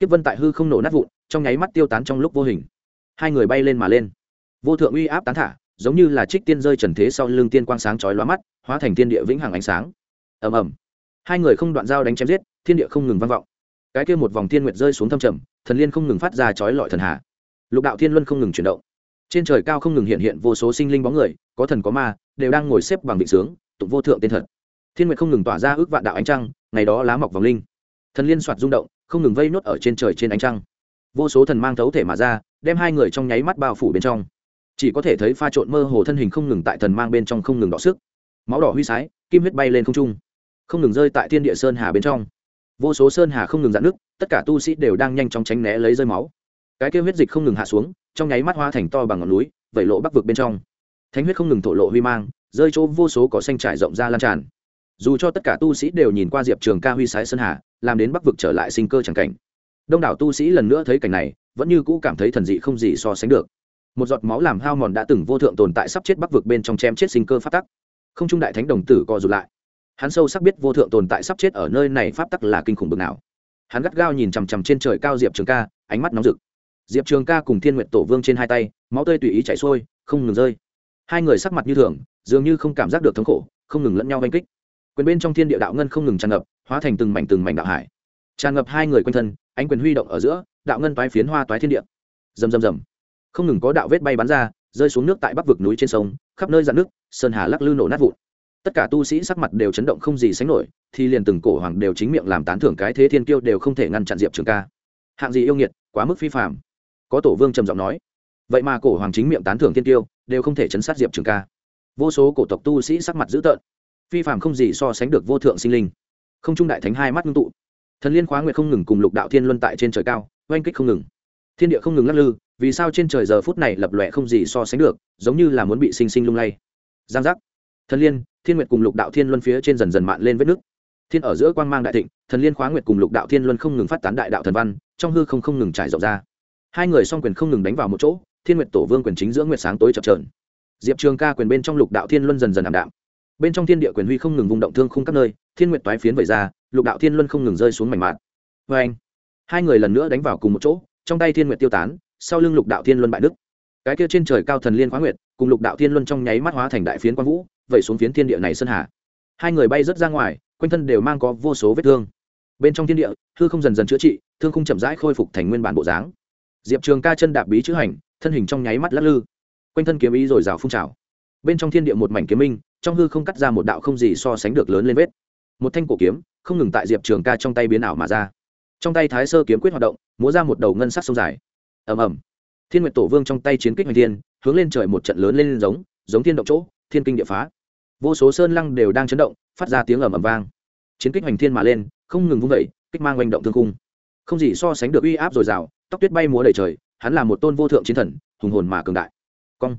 kiếp vân tại hư không nổ nát vụn, trong nháy mắt tiêu tán trong lúc vô hình. Hai người bay lên mà lên. Vô thượng uy áp tán thả, giống như là trích tiên rơi trần thế sau lưng tiên quang sáng chói lóa mắt, hóa thành tiên địa vĩnh hằng ánh sáng ầm ầm. Hai người không đoạn dao đánh chém giết, thiên địa không ngừng vang vọng. Cái kia một vòng thiên nguyệt rơi xuống thâm trầm, thần liên không ngừng phát ra chói lọi thần hạ lục đạo thiên luân không ngừng chuyển động. Trên trời cao không ngừng hiện hiện vô số sinh linh bóng người, có thần có ma, đều đang ngồi xếp bằng vị sướng, tụng vô thượng tên thật. Thiên nguyệt không ngừng tỏa ra ước vạn đạo ánh trăng, ngày đó lá mọc vòng linh. Thần liên soạt rung động, không ngừng vây nốt ở trên trời trên ánh trăng. Vô số thần mang thấu thể mà ra, đem hai người trong nháy mắt bao phủ bên trong. Chỉ có thể thấy pha trộn mơ hồ thân hình không ngừng tại thần mang bên trong không ngừng đỏ sức. Máu đỏ huy sái, kim huyết bay lên không trung không ngừng rơi tại thiên địa sơn hà bên trong. Vô số sơn hà không ngừng dạn nước tất cả tu sĩ đều đang nhanh chóng tránh né lấy rơi máu. Cái kêu huyết dịch không ngừng hạ xuống, trong nháy mắt hoa thành to bằng ngọn núi, vẩy lộ bắc vực bên trong. Thánh huyết không ngừng thổ lộ huy mang, rơi chỗ vô số cỏ xanh trải rộng ra lan tràn. Dù cho tất cả tu sĩ đều nhìn qua diệp trường ca huy sái sơn hà, làm đến bắc vực trở lại sinh cơ c cảnh. Đông đảo tu sĩ lần nữa thấy cảnh này, vẫn như cũ cảm thấy thần dị không gì so sánh được. Một giọt máu làm hao mòn đã từng vô thượng tồn tại sắp chết bắc vực bên trong chém chết sinh cơ phát tắc. Không trung đại thánh đồng tử co rụt lại hắn sâu sắc biết vô thượng tồn tại sắp chết ở nơi này pháp tắc là kinh khủng bực nào. Hắn gắt gao nhìn chằm chằm trên trời cao diệp trường ca, ánh mắt nóng rực. Diệp trường ca cùng thiên nguyện tổ vương trên hai tay, máu tươi tùy ý chảy xuôi, không ngừng rơi. Hai người sắc mặt như thường, dường như không cảm giác được thống khổ, không ngừng lẫn nhau oanh kích. Quyền bên trong thiên địa đạo ngân không ngừng tràn ngập, hóa thành từng mảnh từng mảnh đạo hải. Tràn ngập hai người quanh thân, ánh quyền huy động ở giữa, đạo ngân toái phiến hoa toái thiên địa. Rầm rầm rầm. Không ngừng có đạo vết bay bắn ra, rơi xuống nước tại bắc vực núi trên sông, khắp nơi dạn nước, sơn hà lắc lư nổ nát vụn tất cả tu sĩ sắc mặt đều chấn động không gì sánh nổi, thì liền từng cổ hoàng đều chính miệng làm tán thưởng cái thế thiên kiêu đều không thể ngăn chặn diệp trường ca. Hạng gì yêu nghiệt, quá mức phi phạm có tổ vương trầm giọng nói. Vậy mà cổ hoàng chính miệng tán thưởng thiên kiêu, đều không thể chấn sát diệp trường ca. Vô số cổ tộc tu sĩ sắc mặt dữ tợn. Phi phạm không gì so sánh được vô thượng sinh linh. Không trung đại thánh hai mắt ngưng tụ. Thần liên khóa nguyệt không ngừng cùng lục đạo thiên luân tại trên trời cao, oanh kích không ngừng. Thiên địa không ngừng lắc lư, vì sao trên trời giờ phút này lập lòe không gì so sánh được, giống như là muốn bị sinh sinh lung lay. Giang giác thần liên, thiên nguyệt cùng lục đạo thiên luân phía trên dần dần mạn lên vết nước. Thiên ở giữa quang mang đại thịnh, thần liên, khóa nguyệt cùng lục đạo thiên luân không ngừng phát tán đại đạo thần văn, trong hư không không ngừng trải rộng ra. Hai người song quyền không ngừng đánh vào một chỗ, thiên nguyệt tổ vương quyền chính giữa nguyệt sáng tối chập trờn diệp trường ca quyền bên trong lục đạo thiên luân dần dần ảm đạm. Bên trong thiên địa quyền huy không ngừng vùng động thương khung các nơi, thiên nguyệt toái phiến vẩy ra, lục đạo thiên luân không ngừng rơi xuống mảnh mạn. Vê anh, hai người lần nữa đánh vào cùng một chỗ, trong tay thiên nguyệt tiêu tán, sau lưng lục đạo thiên luân bại đức cái kia trên trời cao thần liên, khóa nguyệt, cùng lục đạo thiên luân trong nháy mắt hóa thành đại phiến quang vũ vẩy xuống phiến thiên địa này sơn hà. Hai người bay rớt ra ngoài, quanh thân đều mang có vô số vết thương. Bên trong thiên địa, hư không dần dần chữa trị, thương không chậm rãi khôi phục thành nguyên bản bộ dáng. Diệp trường ca chân đạp bí chữ hành, thân hình trong nháy mắt lắc lư. Quanh thân kiếm ý rồi rào phun trào. Bên trong thiên địa một mảnh kiếm minh, trong hư không cắt ra một đạo không gì so sánh được lớn lên vết. Một thanh cổ kiếm, không ngừng tại diệp trường ca trong tay biến ảo mà ra. Trong tay thái sơ kiếm quyết hoạt động, múa ra một đầu ngân sắc sông dài. Ầm ầm. Thiên nguyệt tổ vương trong tay chiến kích hoành thiên, hướng lên trời một trận lớn lên giống giống thiên động chỗ, thiên kinh địa phá vô số sơn lăng đều đang chấn động, phát ra tiếng ầm ầm vang. Chiến kích hoành thiên mà lên, không ngừng vung vẩy kích mang oanh động thương cung không gì so sánh được uy áp dồi dào, tóc tuyết bay múa đầy trời, hắn là một tôn vô thượng chiến thần, hùng hồn mà cường đại. Cong.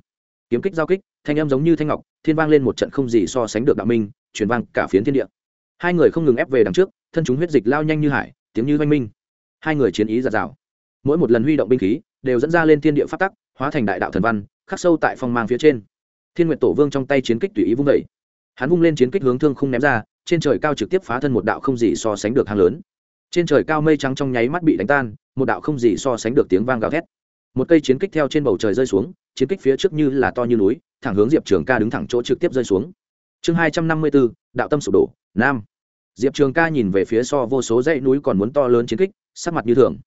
Kiếm kích giao kích, thanh em giống như thanh ngọc, thiên vang lên một trận không gì so sánh được đạo minh, truyền vang cả phiến thiên địa. Hai người không ngừng ép về đằng trước, thân chúng huyết dịch lao nhanh như hải, tiếng như oanh minh. Hai người chiến ý giạt rào. Mỗi một lần huy động binh khí, đều dẫn ra lên thiên địa phát tắc, hóa thành đại đạo thần văn, khắc sâu tại phong mang phía trên thiên nguyệt tổ vương trong tay chiến kích tùy ý vung vẩy hắn vung lên chiến kích hướng thương không ném ra, trên trời cao trực tiếp phá thân một đạo không gì so sánh được hang lớn. Trên trời cao mây trắng trong nháy mắt bị đánh tan, một đạo không gì so sánh được tiếng vang gào thét. Một cây chiến kích theo trên bầu trời rơi xuống, chiến kích phía trước như là to như núi, thẳng hướng diệp trường ca đứng thẳng chỗ trực tiếp rơi xuống. Chương hai trăm năm mươi bốn, đạo tâm sụp đổ, nam. Diệp trường ca nhìn về phía so vô số dãy núi còn muốn to lớn chiến kích, sắc mặt như thường.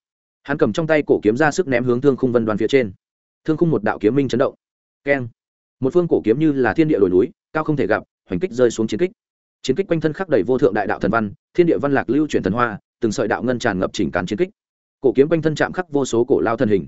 Hắn cầm trong tay cổ kiếm ra sức ném hướng thương khung vân đoàn phía trên. Thương khung một đạo kiếm minh chấn động. Keng một phương cổ kiếm như là thiên địa đồi núi, cao không thể gặp, hoành kích rơi xuống chiến kích. Chiến kích quanh thân khắc đầy vô thượng đại đạo thần văn, thiên địa văn lạc lưu chuyển thần hoa, từng sợi đạo ngân tràn ngập chỉnh cán chiến kích. Cổ kiếm quanh thân chạm khắc vô số cổ lao thân hình.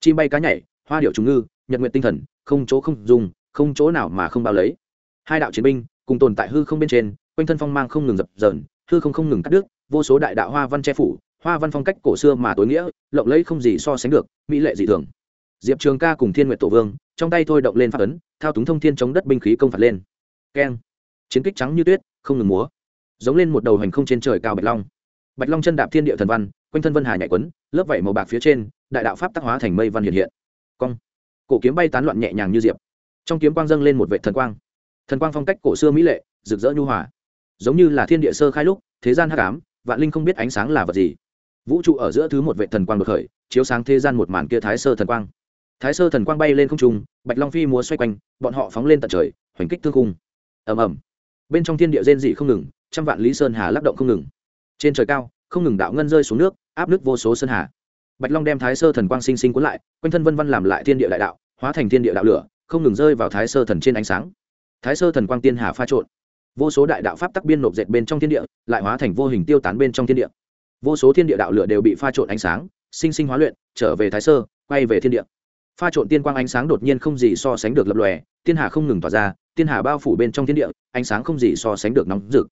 Chim bay cá nhảy, hoa điệu trùng ngư, nhật nguyện tinh thần, không chỗ không dùng, không chỗ nào mà không bao lấy. Hai đạo chiến binh, cùng tồn tại hư không bên trên, quanh thân phong mang không ngừng dập dờn, hư không không ngừng cắt đứt, vô số đại đạo hoa văn che phủ, hoa văn phong cách cổ xưa mà tối nghĩa, lộng lẫy không gì so sánh được, mỹ lệ dị thường. Diệp trường ca cùng thiên nguyện tổ vương trong tay thôi động lên phát ấn, thao túng thông thiên chống đất binh khí công phạt lên. Keng. Chiến kích trắng như tuyết, không ngừng múa. Giống lên một đầu hành không trên trời cao bạch long. Bạch long chân đạp thiên địa thần văn, quanh thân vân hà nhạy quấn, lớp vảy màu bạc phía trên, đại đạo pháp tác hóa thành mây văn hiện hiện. Cong. Cổ kiếm bay tán loạn nhẹ nhàng như diệp. Trong kiếm quang dâng lên một vệ thần quang. Thần quang phong cách cổ xưa mỹ lệ, rực rỡ nhu hòa. Giống như là thiên địa sơ khai lúc, thế gian hắc ám, vạn linh không biết ánh sáng là vật gì. Vũ trụ ở giữa thứ một vệ thần quang đột khởi, chiếu sáng thế gian một màn kia thái sơ thần quang thái sơ thần quang bay lên không trung, bạch long phi múa xoay quanh, bọn họ phóng lên tận trời, hoành kích thương cung ầm ầm. Bên trong thiên địa rên dị không ngừng, trăm vạn lý sơn hà lắc động không ngừng. Trên trời cao, không ngừng đạo ngân rơi xuống nước, áp nước vô số sơn hà. Bạch long đem thái sơ thần quang sinh sinh cuốn lại, quanh thân vân văn làm lại thiên địa đại đạo, hóa thành thiên địa đạo lửa, không ngừng rơi vào thái sơ thần trên ánh sáng. Thái sơ thần quang tiên hà pha trộn. Vô số đại đạo pháp tắc biên nộp dệt bên trong thiên địa, lại hóa thành vô hình tiêu tán bên trong thiên địa. Vô số thiên địa đạo lửa đều bị pha trộn ánh sáng, sinh sinh hóa luyện, trở về thái sơ, quay về thiên địa pha trộn tiên quang ánh sáng đột nhiên không gì so sánh được lập lòe, tiên hà không ngừng tỏa ra, tiên hà bao phủ bên trong thiên địa, ánh sáng không gì so sánh được nóng rực.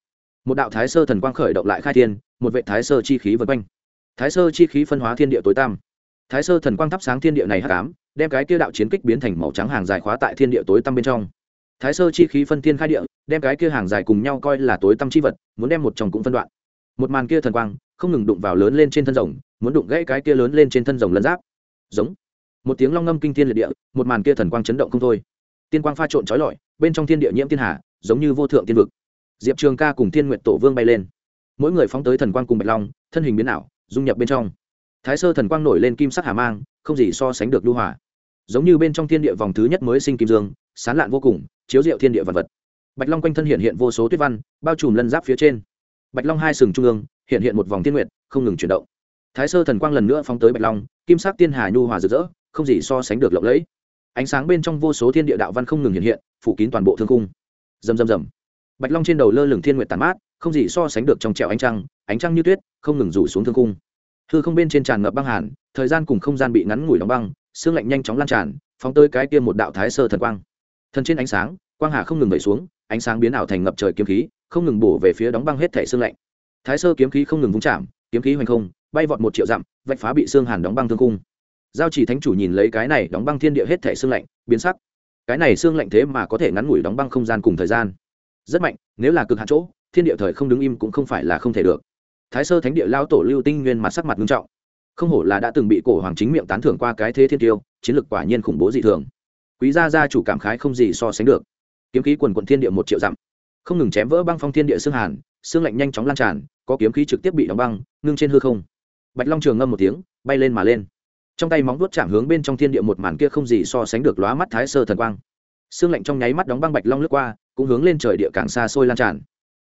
Một đạo thái sơ thần quang khởi động lại khai thiên, một vệ thái sơ chi khí vân quanh. Thái sơ chi khí phân hóa thiên địa tối tam thái sơ thần quang thắp sáng thiên địa này hắc cám đem cái kia đạo chiến kích biến thành màu trắng hàng dài khóa tại thiên địa tối tăm bên trong. Thái sơ chi khí phân thiên khai địa, đem cái kia hàng dài cùng nhau coi là tối tăm chi vật, muốn đem một chồng cũng phân đoạn. Một màn kia thần quang, không ngừng đụng vào lớn lên trên thân rồng, muốn đụng gãy cái kia lớn lên trên thân rồng lân giáp. Giống một tiếng long ngâm kinh thiên liệt địa, một màn kia thần quang chấn động không thôi. Tiên quang pha trộn trói lọi, bên trong thiên địa nhiễm thiên hà, giống như vô thượng tiên vực. Diệp trường ca cùng thiên nguyện tổ vương bay lên. Mỗi người phóng tới thần quang cùng bạch long, thân hình biến ảo, dung nhập bên trong. Thái sơ thần quang nổi lên kim sắc hà mang, không gì so sánh được lưu hỏa giống như bên trong thiên địa vòng thứ nhất mới sinh kim dương, sán lạn vô cùng, chiếu diệu thiên địa vật vật. Bạch long quanh thân hiện hiện vô số tuyết văn, bao trùm lân giáp phía trên. Bạch long hai sừng trung ương, hiện hiện một vòng thiên nguyện không ngừng chuyển động. Thái sơ thần quang lần nữa phóng tới bạch long, kim sắc tiên hà nhu hòa rực rỡ không gì so sánh được lộng lẫy. Ánh sáng bên trong vô số thiên địa đạo văn không ngừng hiện hiện, phủ kín toàn bộ thương cung rầm rầm rầm. Bạch long trên đầu lơ lửng thiên nguyện tàn mát, không gì so sánh được trong trèo ánh trăng ánh trăng như tuyết, không ngừng rủ xuống thương cung hư không bên trên tràn ngập băng hàn, thời gian cùng không gian bị ngắn ngủi đóng băng xương lạnh nhanh chóng lan tràn, phóng tới cái kia một đạo thái sơ thần quang. Thần trên ánh sáng, quang hà không ngừng vẩy xuống, ánh sáng biến ảo thành ngập trời kiếm khí, không ngừng bổ về phía đóng băng hết thể xương lạnh. Thái sơ kiếm khí không ngừng vung chạm, kiếm khí hoành không, bay vọt một triệu dặm, vạch phá bị xương hàn đóng băng thương cung giao chỉ thánh chủ nhìn lấy cái này đóng băng thiên địa hết thể xương lạnh, biến sắc. Cái này xương lạnh thế mà có thể ngắn ngủi đóng băng không gian cùng thời gian. Rất mạnh, nếu là cực hạn chỗ, thiên địa thời không đứng im cũng không phải là không thể được. Thái sơ thánh địa lao tổ lưu tinh nguyên mặt sắc mặt nghiêm trọng. Không hổ là đã từng bị cổ hoàng chính miệng tán thưởng qua cái thế thiên tiêu, chiến lược quả nhiên khủng bố dị thường. Quý gia gia chủ cảm khái không gì so sánh được. Kiếm khí quần quận thiên địa một triệu dặm. Không ngừng chém vỡ băng phong thiên địa xương hàn, xương lạnh nhanh chóng lan tràn, có kiếm khí trực tiếp bị đóng băng, ngưng trên hư không. Bạch long trường ngâm một tiếng, bay lên mà lên trong tay móng vuốt chạm hướng bên trong thiên địa một màn kia không gì so sánh được lóa mắt thái sơ thần quang. Xương lạnh trong nháy mắt đóng băng bạch long lướt qua, cũng hướng lên trời địa càng xa xôi lan tràn.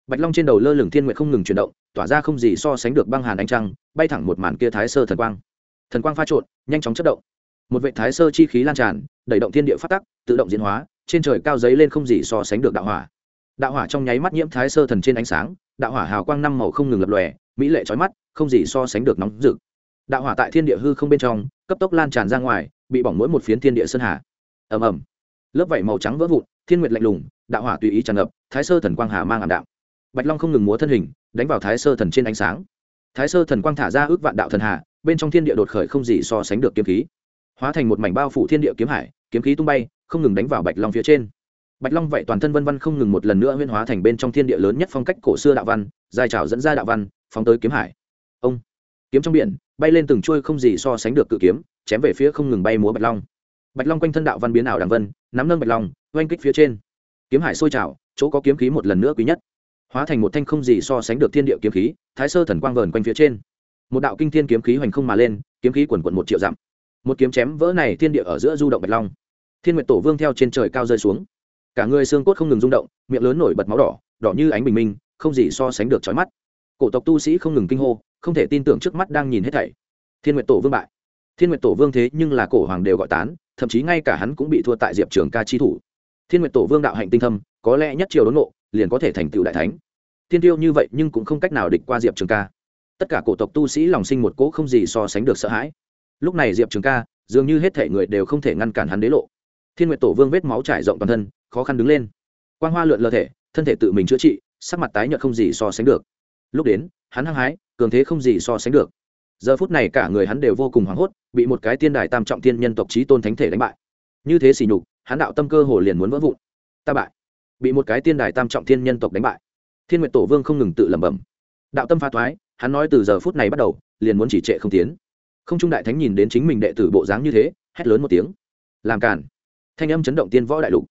Bạch long trên đầu lơ lửng thiên nguyện không ngừng chuyển động, tỏa ra không gì so sánh được băng hàn ánh trăng, bay thẳng một màn kia thái sơ thần quang. Thần quang pha trộn, nhanh chóng chất động. Một vệ thái sơ chi khí lan tràn, đẩy động thiên địa phát tắc, tự động diễn hóa, trên trời cao giấy lên không gì so sánh được đạo hỏa. Đạo hỏa trong nháy mắt nhiễm thái sơ thần trên ánh sáng, đạo hỏa hào quang năm màu không ngừng lập lòe, mỹ lệ trói mắt, không gì so sánh được nóng rực. Đạo hỏa tại thiên địa hư không bên trong cấp tốc lan tràn ra ngoài, bị bỏng mỗi một phiến thiên địa sơn hà. Ầm ầm. Lớp vảy màu trắng vỡ vụn, thiên nguyệt lạnh lùng, đạo hỏa tùy ý tràn ngập, thái sơ thần quang hà mang ảm đạm. Bạch long không ngừng múa thân hình, đánh vào thái sơ thần trên ánh sáng. Thái sơ thần quang thả ra ước vạn đạo thần hà, bên trong thiên địa đột khởi không gì so sánh được kiếm khí. Hóa thành một mảnh bao phủ thiên địa kiếm hải, kiếm khí tung bay, không ngừng đánh vào bạch long phía trên. Bạch long vậy toàn thân vân vân không ngừng một lần nữa huyên hóa thành bên trong thiên địa lớn nhất phong cách cổ xưa đạo văn dài trào dẫn ra đạo văn, phóng tới kiếm hải. Ông, kiếm trong biển bay lên từng chuôi không gì so sánh được cự kiếm, chém về phía không ngừng bay múa bạch long. Bạch long quanh thân đạo văn biến ảo đằng vân, nắm nâng bạch long, oanh kích phía trên. Kiếm hải sôi trào, chỗ có kiếm khí một lần nữa quý nhất. Hóa thành một thanh không gì so sánh được thiên địa kiếm khí, thái sơ thần quang vờn quanh phía trên. Một đạo kinh thiên kiếm khí hoành không mà lên, kiếm khí quần quận một triệu dặm. Một kiếm chém vỡ này thiên địa ở giữa du động bạch long. Thiên nguyệt tổ vương theo trên trời cao rơi xuống. Cả người xương cốt không ngừng rung động, miệng lớn nổi bật máu đỏ đỏ như ánh bình minh, không gì so sánh được trói mắt cổ tộc tu sĩ không ngừng kinh hô, không thể tin tưởng trước mắt đang nhìn hết thảy. Thiên nguyệt tổ vương bại. Thiên nguyệt tổ vương thế nhưng là cổ hoàng đều gọi tán, thậm chí ngay cả hắn cũng bị thua tại diệp trường ca chi thủ. Thiên nguyệt tổ vương đạo hạnh tinh thâm, có lẽ nhất triều đốn nộ liền có thể thành tựu đại thánh. Thiên tiêu như vậy nhưng cũng không cách nào địch qua diệp trường ca. Tất cả cổ tộc tu sĩ lòng sinh một cỗ không gì so sánh được sợ hãi. Lúc này diệp trường ca, dường như hết thể người đều không thể ngăn cản hắn đế lộ. Thiên nguyệt tổ vương vết máu trải rộng toàn thân, khó khăn đứng lên. Quan hoa lượn Lơ thể, thân thể tự mình chữa trị, sắc mặt tái nhợt không gì so sánh được lúc đến, hắn hăng hái, cường thế không gì so sánh được. Giờ phút này cả người hắn đều vô cùng hoảng hốt, bị một cái tiên đài tam trọng tiên nhân tộc trí tôn thánh thể đánh bại. Như thế xỉ nhục, hắn đạo tâm cơ hồ liền muốn vỡ vụn. Ta bại. Bị một cái tiên đài tam trọng tiên nhân tộc đánh bại. Thiên nguyệt tổ vương không ngừng tự lẩm bẩm. Đạo tâm pha thoái, hắn nói từ giờ phút này bắt đầu, liền muốn chỉ trệ không tiến. Không trung đại thánh nhìn đến chính mình đệ tử bộ dáng như thế, hét lớn một tiếng. Làm cản thanh âm chấn động tiên võ đại lục.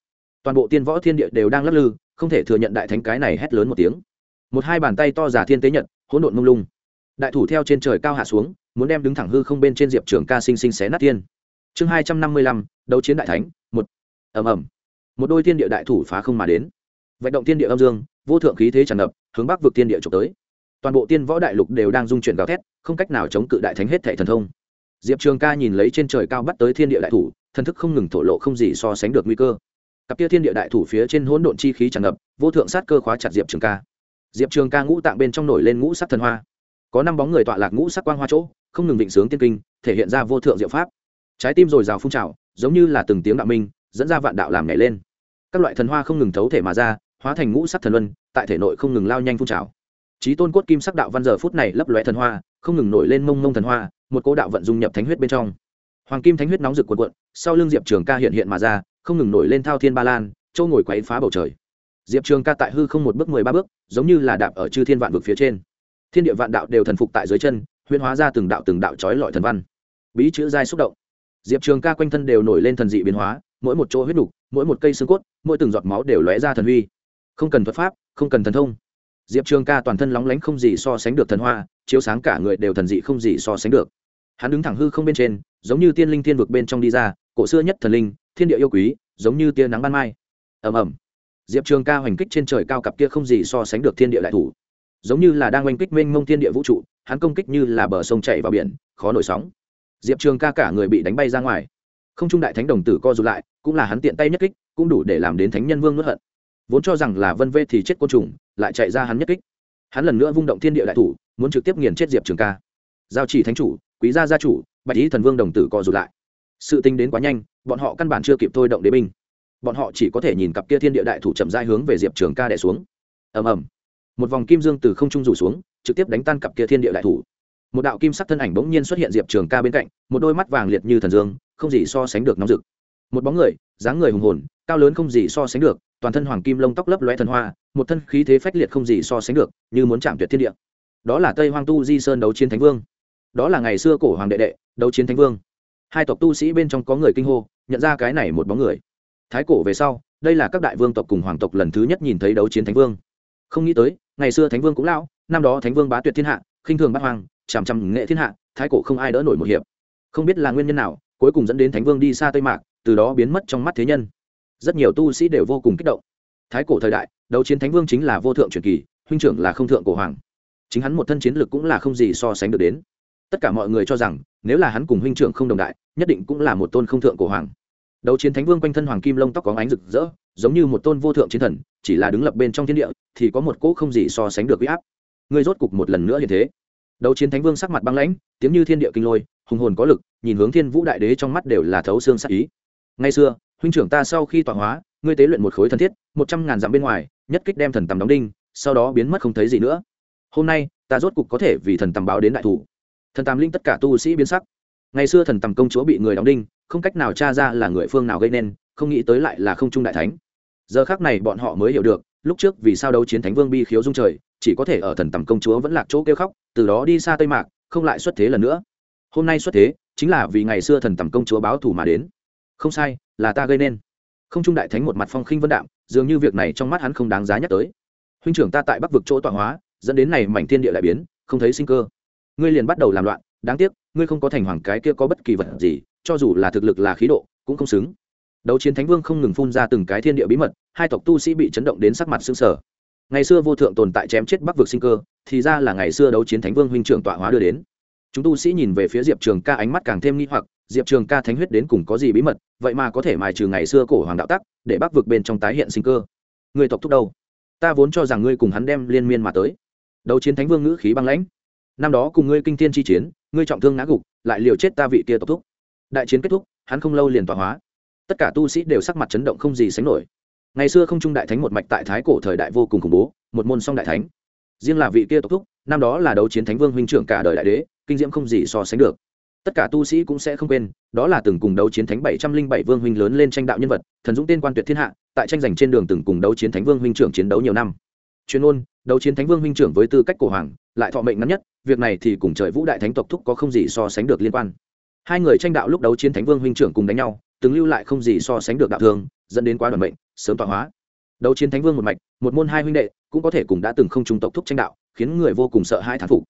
Toàn bộ tiên võ thiên địa đều đang lắc lư, không thể thừa nhận đại thánh cái này hét lớn một tiếng một hai bàn tay to giả thiên tế nhận hỗn độn mông lung. Đại thủ theo trên trời cao hạ xuống, muốn đem đứng thẳng hư không bên trên diệp trường ca sinh sinh xé nát tiên chương hai trăm năm mươi lăm, đấu chiến đại thánh, một. Ẩm ẩm một đôi thiên địa đại thủ phá không mà đến. Vận động thiên địa âm dương, vô thượng khí thế tràn ngập, hướng bắc vực thiên địa trục tới. Toàn bộ tiên võ đại lục đều đang dung chuyển gào thét, không cách nào chống cự đại thánh hết thệ thần thông. Diệp trường ca nhìn lấy trên trời cao bắt tới thiên địa đại thủ, thần thức không ngừng thổ lộ không gì so sánh được nguy cơ. Cặp kia thiên địa đại thủ phía trên hỗn độn chi khí tràn ngập, vô thượng sát cơ khóa chặt diệp trường ca diệp trường ca ngũ tạng bên trong nổi lên ngũ sắc thần hoa. Có năm bóng người tọa lạc ngũ sắc quang hoa chỗ, không ngừng định sướng tiên kinh, thể hiện ra vô thượng diệu pháp. Trái tim rồi rào phun trào, giống như là từng tiếng đạo minh, dẫn ra vạn đạo làm nhảy lên. Các loại thần hoa không ngừng thấu thể mà ra, hóa thành ngũ sắc thần luân, tại thể nội không ngừng lao nhanh phun trào. Trí tôn cốt kim sắc đạo văn giờ phút này lấp lóe thần hoa, không ngừng nổi lên mông mông thần hoa, một cố đạo vận dung nhập thánh huyết bên trong. Hoàng kim thánh huyết nóng rực cuộn cuộn, sau lưng diệp trường ca hiện hiện mà ra, không ngừng nổi lên thao thiên ba lan châu ngồi quấy phá bầu trời diệp trường ca tại hư không một bước mười ba bước, giống như là đạp ở chư thiên vạn vực phía trên. Thiên địa vạn đạo đều thần phục tại dưới chân huyên hóa ra từng đạo từng đạo trói lọi thần văn. Bí chữ dai xúc động. Diệp trường ca quanh thân đều nổi lên thần dị biến hóa, mỗi một chỗ huyết đục mỗi một cây xương cốt, mỗi từng giọt máu đều lóe ra thần huy. Không cần thuật pháp, không cần thần thông. Diệp trường ca toàn thân lóng lánh không gì so sánh được thần hoa, chiếu sáng cả người đều thần dị không gì so sánh được. Hắn đứng thẳng hư không bên trên, giống như tiên linh thiên vực bên trong đi ra, cổ xưa nhất thần linh, thiên địa yêu quý, giống như tia nắng ban mai. Ầm ầm diệp trường ca hoành kích trên trời cao cặp kia không gì so sánh được thiên địa đại thủ. Giống như là đang oanh kích mênh mông thiên địa vũ trụ, hắn công kích như là bờ sông chảy vào biển, khó nổi sóng. Diệp trường ca cả người bị đánh bay ra ngoài. Không trung đại thánh đồng tử co rụt lại, cũng là hắn tiện tay nhất kích, cũng đủ để làm đến thánh nhân vương nuốt hận. Vốn cho rằng là vân vê thì chết côn trùng, lại chạy ra hắn nhất kích. Hắn lần nữa vung động thiên địa đại thủ, muốn trực tiếp nghiền chết diệp trường ca. Giao chỉ thánh chủ, quý gia gia chủ, bạch ý thần vương đồng tử co rụt lại. Sự tính đến quá nhanh, bọn họ căn bản chưa kịp thôi động đế binh bọn họ chỉ có thể nhìn cặp kia thiên địa đại thủ chậm rãi hướng về diệp trường ca đẻ xuống. Ầm ầm. Một vòng kim dương từ không trung rủ xuống, trực tiếp đánh tan cặp kia thiên địa đại thủ. Một đạo kim sắc thân ảnh bỗng nhiên xuất hiện diệp trường ca bên cạnh, một đôi mắt vàng liệt như thần dương, không gì so sánh được nóng rực. Một bóng người, dáng người hùng hồn, cao lớn không gì so sánh được, toàn thân hoàng kim lông tóc lấp lóe thần hoa, một thân khí thế phách liệt không gì so sánh được, như muốn chạm tuyệt thiên địa. Đó là tây hoang tu di sơn đấu chiến thánh vương. Đó là ngày xưa cổ hoàng đệ đệ, đấu chiến thánh vương. Hai tộc tu sĩ bên trong có người kinh hô, nhận ra cái này một bóng người thái cổ về sau, đây là các đại vương tộc cùng hoàng tộc lần thứ nhất nhìn thấy đấu chiến thánh vương. Không nghĩ tới, ngày xưa thánh vương cũng lão, năm đó thánh vương bá tuyệt thiên hạ, khinh thường bát hoàng, chằm chằm nghệ thiên hạ, thái cổ không ai đỡ nổi một hiệp. Không biết là nguyên nhân nào, cuối cùng dẫn đến thánh vương đi xa tây mạc, từ đó biến mất trong mắt thế nhân. Rất nhiều tu sĩ đều vô cùng kích động. Thái cổ thời đại, đấu chiến thánh vương chính là vô thượng truyền kỳ, huynh trưởng là không thượng cổ hoàng. Chính hắn một thân chiến lực cũng là không gì so sánh được đến. Tất cả mọi người cho rằng, nếu là hắn cùng huynh trưởng không đồng đại, nhất định cũng là một tôn không thượng cổ hoàng đấu chiến thánh vương quanh thân hoàng kim lông tóc có ánh rực rỡ, giống như một tôn vô thượng chiến thần, chỉ là đứng lập bên trong thiên địa, thì có một cỗ không gì so sánh được huy áp. Ngươi rốt cục một lần nữa như thế. Đấu chiến thánh vương sắc mặt băng lãnh, tiếng như thiên địa kinh lôi, hùng hồn có lực, nhìn hướng thiên vũ đại đế trong mắt đều là thấu xương sắc ý. Ngay xưa, huynh trưởng ta sau khi tọa hóa, ngươi tế luyện một khối thần thiết, một trăm ngàn dặm bên ngoài, nhất kích đem thần tầm đóng đinh, sau đó biến mất không thấy gì nữa. Hôm nay, ta rốt cục có thể vì thần tầm báo đến đại thủ. Thần tàm linh tất cả tu sĩ biến sắc. Ngày xưa thần tầm công chúa bị người đóng đinh không cách nào tra ra là người phương nào gây nên, không nghĩ tới lại là không trung đại thánh. Giờ khác này bọn họ mới hiểu được, lúc trước vì sao đấu chiến thánh vương bi khiếu dung trời, chỉ có thể ở thần tầm công chúa vẫn lạc chỗ kêu khóc, từ đó đi xa tây mạc, không lại xuất thế lần nữa. Hôm nay xuất thế, chính là vì ngày xưa thần tầm công chúa báo thù mà đến. Không sai, là ta gây nên. Không trung đại thánh một mặt phong khinh vân đạm, dường như việc này trong mắt hắn không đáng giá nhắc tới. Huynh trưởng ta tại bắc vực chỗ tọa hóa, dẫn đến này mảnh thiên địa lại biến, không thấy sinh cơ. Ngươi liền bắt đầu làm loạn, đáng tiếc ngươi không có thành hoàng cái kia có bất kỳ vật gì, cho dù là thực lực là khí độ, cũng không xứng. Đấu chiến thánh vương không ngừng phun ra từng cái thiên địa bí mật, hai tộc tu sĩ bị chấn động đến sắc mặt xương sở ngày xưa vô thượng tồn tại chém chết bắc vực sinh cơ, thì ra là ngày xưa đấu chiến thánh vương huynh trưởng tọa hóa đưa đến. Chúng tu sĩ nhìn về phía diệp trường ca ánh mắt càng thêm nghi hoặc, diệp trường ca thánh huyết đến cùng có gì bí mật, vậy mà có thể mài trừ ngày xưa cổ hoàng đạo tắc, để bắc vực bên trong tái hiện sinh cơ. Người tộc thúc đâu? Ta vốn cho rằng ngươi cùng hắn đem liên miên mà tới. Đấu chiến thánh vương ngữ khí băng lãnh. Năm đó cùng ngươi kinh thiên chi chiến ngươi trọng thương ngã gục, lại liều chết ta vị kia tộc thúc. Đại chiến kết thúc, hắn không lâu liền tọa hóa. Tất cả tu sĩ đều sắc mặt chấn động không gì sánh nổi. Ngày xưa không trung đại thánh một mạch tại thái cổ thời đại vô cùng khủng bố, một môn song đại thánh. Riêng là vị kia tộc thúc, năm đó là đấu chiến thánh vương huynh trưởng cả đời đại đế, kinh diễm không gì so sánh được. Tất cả tu sĩ cũng sẽ không quên, đó là từng cùng đấu chiến thánh bảy trăm linh bảy vương huynh lớn lên tranh đạo nhân vật, thần dũng tên quan tuyệt thiên hạ, tại tranh giành trên đường từng cùng đấu chiến thánh vương huynh trưởng chiến đấu nhiều năm. Chuyên ôn đấu chiến thánh vương huynh trưởng với tư cách cổ hoàng lại thọ mệnh ngắn nhất, việc này thì cùng trời vũ đại thánh tộc thúc có không gì so sánh được liên quan. Hai người tranh đạo lúc đấu chiến thánh vương huynh trưởng cùng đánh nhau, từng lưu lại không gì so sánh được đạo thương, dẫn đến quá đoàn mệnh, sớm tọa hóa. Đấu chiến thánh vương một mạch, một môn hai huynh đệ cũng có thể cùng đã từng không trung tộc thúc tranh đạo, khiến người vô cùng sợ hai thán phục.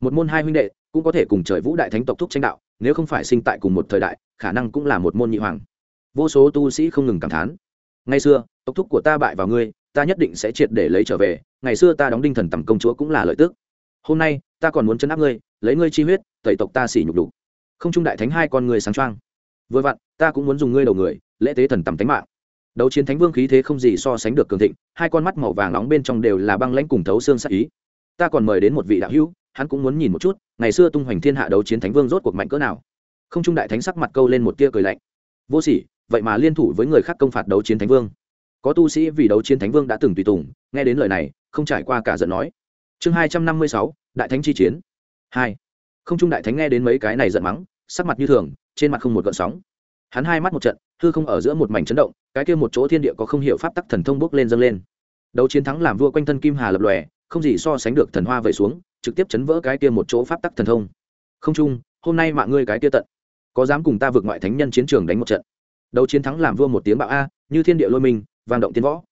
Một môn hai huynh đệ cũng có thể cùng trời vũ đại thánh tộc thúc tranh đạo, nếu không phải sinh tại cùng một thời đại, khả năng cũng là một môn nhị hoàng. Vô số tu sĩ không ngừng cảm thán. Ngày xưa, tộc thúc của ta bại vào ngươi, ta nhất định sẽ triệt để lấy trở về, ngày xưa ta đóng đinh thần tầm công chúa cũng là lợi tức hôm nay ta còn muốn chấn áp ngươi, lấy ngươi chi huyết, tẩy tộc ta xỉ nhục đủ không trung đại thánh hai con người sáng trang vừa vặn, ta cũng muốn dùng ngươi đầu người, lễ tế thần tầm tánh mạng. Đấu chiến thánh vương khí thế không gì so sánh được cường thịnh, hai con mắt màu vàng nóng bên trong đều là băng lãnh cùng thấu xương sắc ý. Ta còn mời đến một vị đạo hữu, hắn cũng muốn nhìn một chút, ngày xưa tung hoành thiên hạ đấu chiến thánh vương rốt cuộc mạnh cỡ nào. Không trung đại thánh sắc mặt câu lên một tia cười lạnh. Vô sỉ, vậy mà liên thủ với người khác công phạt đấu chiến thánh vương. Có tu sĩ vì đấu chiến thánh vương đã từng tùy tùng, nghe đến lời này, không trải qua cả giận nói chương hai trăm năm mươi sáu, đại thánh chi chiến. Hai. Không trung đại thánh nghe đến mấy cái này giận mắng, sắc mặt như thường, trên mặt không một gợn sóng. Hắn hai mắt một trận, hư không ở giữa một mảnh chấn động, cái kia một chỗ thiên địa có không hiểu pháp tắc thần thông bước lên dâng lên. Đấu chiến thắng làm vua quanh thân kim hà lập lòe, không gì so sánh được thần hoa về xuống, trực tiếp chấn vỡ cái kia một chỗ pháp tắc thần thông. Không trung, hôm nay mạng ngươi cái kia tận. Có dám cùng ta vượt ngoại thánh nhân chiến trường đánh một trận? Đấu chiến thắng làm vua một tiếng bạo a, như thiên địa lôi mình, vang động tiến võ.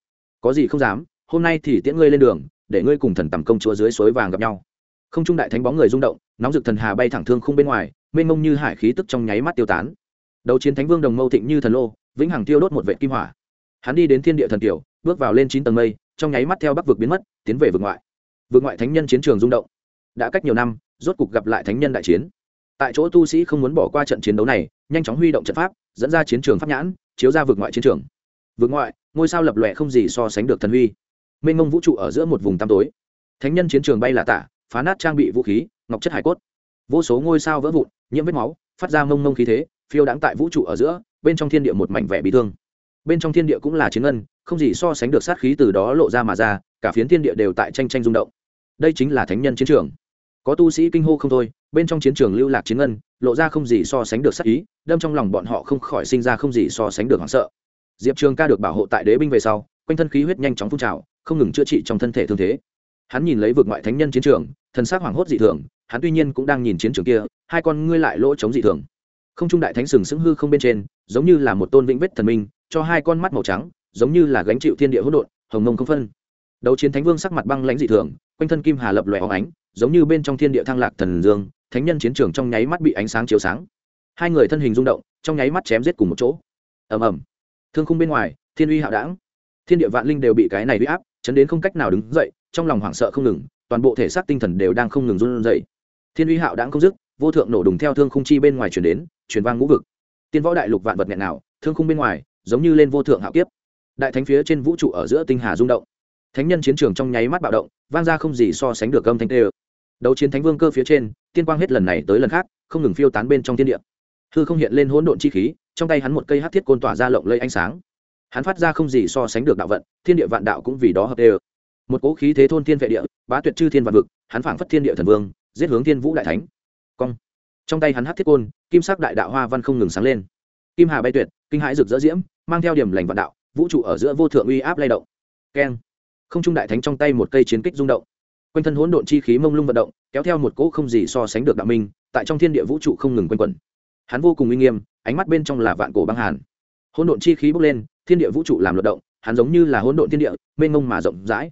Có gì không dám, hôm nay thì tiễn ngươi lên đường để ngươi cùng thần tầm công chúa dưới suối vàng gặp nhau. Không trung đại thánh bóng người rung động, nóng rực thần hà bay thẳng thương không bên ngoài, mênh mông như hải khí tức trong nháy mắt tiêu tán. Đấu chiến thánh vương đồng mâu thịnh như thần lô, vĩnh hằng tiêu đốt một vệ kim hỏa. Hắn đi đến thiên địa thần tiểu, bước vào lên chín tầng mây, trong nháy mắt theo bắc vực biến mất, tiến về vực ngoại. Vực ngoại thánh nhân chiến trường rung động. Đã cách nhiều năm, rốt cục gặp lại thánh nhân đại chiến. Tại chỗ tu sĩ không muốn bỏ qua trận chiến đấu này, nhanh chóng huy động trận pháp, dẫn ra chiến trường pháp nhãn, chiếu ra vực ngoại chiến trường. Vực ngoại, ngôi sao lập lòe không gì so sánh được thần huy mênh mông vũ trụ ở giữa một vùng tăm tối. Thánh nhân chiến trường bay là tả, phá nát trang bị vũ khí, ngọc chất hải cốt. Vô số ngôi sao vỡ vụn, nhiễm vết máu, phát ra mông mông khí thế, phiêu đãng tại vũ trụ ở giữa, bên trong thiên địa một mảnh vẻ bị thương. Bên trong thiên địa cũng là chiến ngân, không gì so sánh được sát khí từ đó lộ ra mà ra, cả phiến thiên địa đều tại tranh tranh rung động. Đây chính là thánh nhân chiến trường. Có tu sĩ kinh hô không thôi, bên trong chiến trường lưu lạc chiến ngân, lộ ra không gì so sánh được sát ý, đâm trong lòng bọn họ không khỏi sinh ra không gì so sánh được hoảng sợ. Diệp trường ca được bảo hộ tại đế binh về sau, quanh thân khí huyết nhanh chóng phun trào không ngừng chữa trị trong thân thể thương thế. Hắn nhìn lấy vực ngoại thánh nhân chiến trường, thần sắc hoảng hốt dị thường, hắn tuy nhiên cũng đang nhìn chiến trường kia, hai con ngươi lại lỗ chống dị thường. Không trung đại thánh sừng sững hư không bên trên, giống như là một tôn vĩnh vết thần minh, cho hai con mắt màu trắng, giống như là gánh chịu thiên địa hỗn độn, hồng mông không phân. Đấu chiến thánh vương sắc mặt băng lãnh dị thường, quanh thân kim hà lập loè óng ánh, giống như bên trong thiên địa thăng lạc thần dương, thánh nhân chiến trường trong nháy mắt bị ánh sáng chiếu sáng. Hai người thân hình rung động, trong nháy mắt chém giết cùng một chỗ. Ầm ầm. Thương khung bên ngoài, thiên uy hạo đảng thiên địa vạn linh đều bị cái này uy áp chấn đến không cách nào đứng dậy, trong lòng hoảng sợ không ngừng, toàn bộ thể xác tinh thần đều đang không ngừng run dậy thiên uy hạo đảng không dứt, vô thượng nổ đùng theo thương khung chi bên ngoài chuyển đến chuyển vang ngũ vực. Tiên võ đại lục vạn vật nghẹn nào thương khung bên ngoài, giống như lên vô thượng hạo kiếp. Đại thánh phía trên vũ trụ ở giữa tinh hà rung động. Thánh nhân chiến trường trong nháy mắt bạo động, vang ra không gì so sánh được âm thanh tê ơ. Đấu chiến thánh vương cơ phía trên, tiên quang hết lần này tới lần khác, không ngừng phiêu tán bên trong thiên địa. Hư không hiện lên hỗn độn chi khí, trong tay hắn một cây hát thiết côn tỏa ra lộng lây ánh sáng hắn phát ra không gì so sánh được đạo vận, thiên địa vạn đạo cũng vì đó hợp đều. Một cỗ khí thế thôn thiên vệ địa, bá tuyệt chư thiên vạn vực, hắn phảng phất thiên địa thần vương, giết hướng thiên vũ đại thánh. Cong. Trong tay hắn hát thiết côn, kim sắc đại đạo hoa văn không ngừng sáng lên. Kim hà bay tuyệt, kinh hãi rực rỡ diễm, mang theo điểm lành vạn đạo, vũ trụ ở giữa vô thượng uy áp lay động. Keng. Không trung đại thánh trong tay một cây chiến kích rung động. Quanh thân hỗn độn chi khí mông lung vận động, kéo theo một cỗ không gì so sánh được đạo minh, tại trong thiên địa vũ trụ không ngừng quanh quẩn. Hắn vô cùng uy nghiêm, ánh mắt bên trong là vạn cổ băng hàn hỗn độn chi khí bốc lên, thiên địa vũ trụ làm luật động, hắn giống như là hỗn độn thiên địa, mênh mông mà rộng rãi.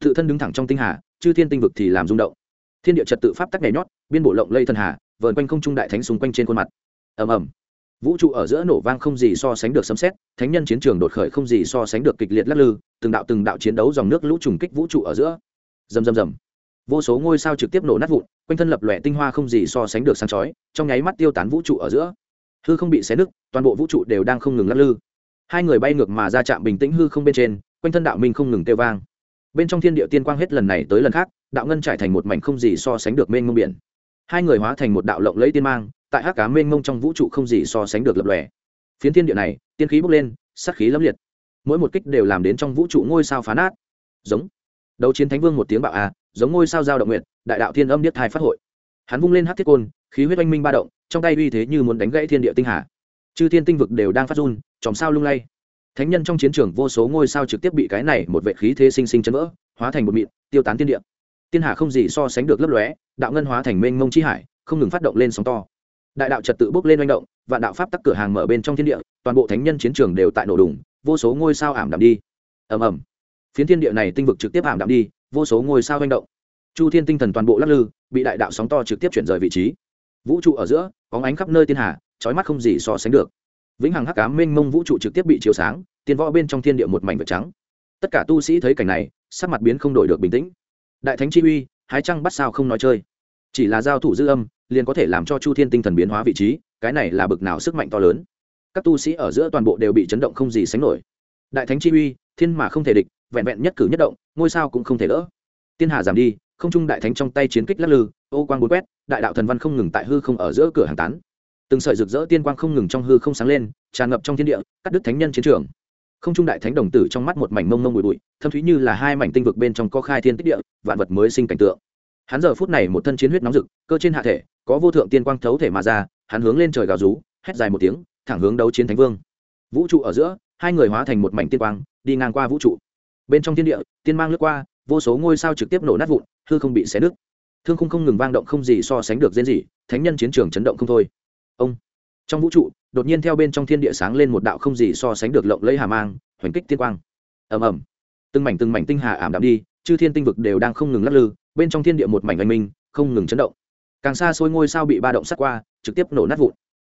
Tự thân đứng thẳng trong tinh hà, chư thiên tinh vực thì làm rung động. Thiên địa trật tự pháp tắc nhảy nhót, biên bộ lộng lây thần hà, vờn quanh không trung đại thánh xung quanh trên khuôn mặt. Ầm ầm. Vũ trụ ở giữa nổ vang không gì so sánh được sấm xét thánh nhân chiến trường đột khởi không gì so sánh được kịch liệt lắc lư, từng đạo từng đạo chiến đấu dòng nước lũ trùng kích vũ trụ ở giữa. Rầm rầm rầm. Vô số ngôi sao trực tiếp nổ nát vụn, quanh thân lập lòe tinh hoa không gì so sánh được sáng chói, trong nháy mắt tiêu tán vũ trụ ở giữa hư không bị xé nứt, toàn bộ vũ trụ đều đang không ngừng lắc lư. Hai người bay ngược mà ra chạm bình tĩnh hư không bên trên, quanh thân đạo minh không ngừng tiêu vang. Bên trong thiên địa tiên quang hết lần này tới lần khác, đạo ngân trải thành một mảnh không gì so sánh được mênh mông biển. Hai người hóa thành một đạo lộng lẫy tiên mang, tại hắc cá mênh mông trong vũ trụ không gì so sánh được lập lòe. Phiến thiên địa này, tiên khí bốc lên sắc khí lẫm liệt. Mỗi một kích đều làm đến trong vũ trụ ngôi sao phá nát. Giống. Đấu chiến thánh vương một tiếng bạo a giống ngôi sao giao động nguyện đại đạo thiên âm điếc thai phát hội. Hắn vung lên hát thiết côn khí huyết oanh minh ba động, trong tay uy thế như muốn đánh gãy thiên địa tinh hà. Chư thiên tinh vực đều đang phát run, chòm sao lung lay. Thánh nhân trong chiến trường vô số ngôi sao trực tiếp bị cái này một vệ khí thế sinh sinh chấn vỡ, hóa thành một mịn, tiêu tán thiên địa. Tiên hà không gì so sánh được lấp lóe, đạo ngân hóa thành mênh mông chi hải, không ngừng phát động lên sóng to. Đại đạo trật tự bốc lên manh động và đạo pháp tắc cửa hàng mở bên trong thiên địa, toàn bộ thánh nhân chiến trường đều tại nổ đùng, vô số ngôi sao ảm đạm đi. Ầm ầm. Phiến thiên địa này tinh vực trực tiếp ảm đạm đi, vô số ngôi sao manh động. Chu thiên tinh thần toàn bộ lắc lư, bị đại đạo sóng to trực tiếp chuyển rời vị trí vũ trụ ở giữa, có ánh khắp nơi thiên hà trói mắt không gì so sánh được. Vĩnh hằng hắc cám mênh mông vũ trụ trực tiếp bị chiếu sáng tiền võ bên trong thiên địa một mảnh vật trắng. Tất cả tu sĩ thấy cảnh này, sắc mặt biến không đổi được bình tĩnh. Đại thánh chi uy, hái trăng bắt sao không nói chơi. Chỉ là giao thủ dư âm, liền có thể làm cho chu thiên tinh thần biến hóa vị trí, cái này là bực nào sức mạnh to lớn. Các tu sĩ ở giữa toàn bộ đều bị chấn động không gì sánh nổi. Đại thánh chi uy, thiên mà không thể địch, vẹn vẹn nhất cử nhất động, ngôi sao cũng không thể đỡ. Tiên hạ giảm đi, không trung đại thánh trong tay chiến kích lắc lư, ô quang bốn quét đại đạo thần văn không ngừng tại hư không ở giữa cửa hàng tán. Từng sợi rực rỡ tiên quang không ngừng trong hư không sáng lên, tràn ngập trong thiên địa, cắt đứt thánh nhân chiến trường. Không trung đại thánh đồng tử trong mắt một mảnh mông mông bụi bụi, thâm thúy như là hai mảnh tinh vực bên trong có khai thiên tích địa, vạn vật mới sinh cảnh tượng. Hắn giờ phút này một thân chiến huyết nóng rực, cơ trên hạ thể, có vô thượng tiên quang thấu thể mà ra, hắn hướng lên trời gào rú, hét dài một tiếng, thẳng hướng đấu chiến thánh vương. Vũ trụ ở giữa, hai người hóa thành một mảnh tiên quang, đi ngang qua vũ trụ. Bên trong thiên địa, tiên mang lướt qua, vô số ngôi sao trực tiếp nổ nát vụn, hư không bị xé nứt thương khung không ngừng vang động không gì so sánh được diễn gì, thánh nhân chiến trường chấn động không thôi. Ông, trong vũ trụ, đột nhiên theo bên trong thiên địa sáng lên một đạo không gì so sánh được lộng lấy hà mang, hoành kích tiên quang. Ầm ầm. Từng mảnh từng mảnh tinh hà ảm đạm đi, chư thiên tinh vực đều đang không ngừng lắc lư, bên trong thiên địa một mảnh anh minh, không ngừng chấn động. Càng xa xôi ngôi sao bị ba động sát qua, trực tiếp nổ nát vụn.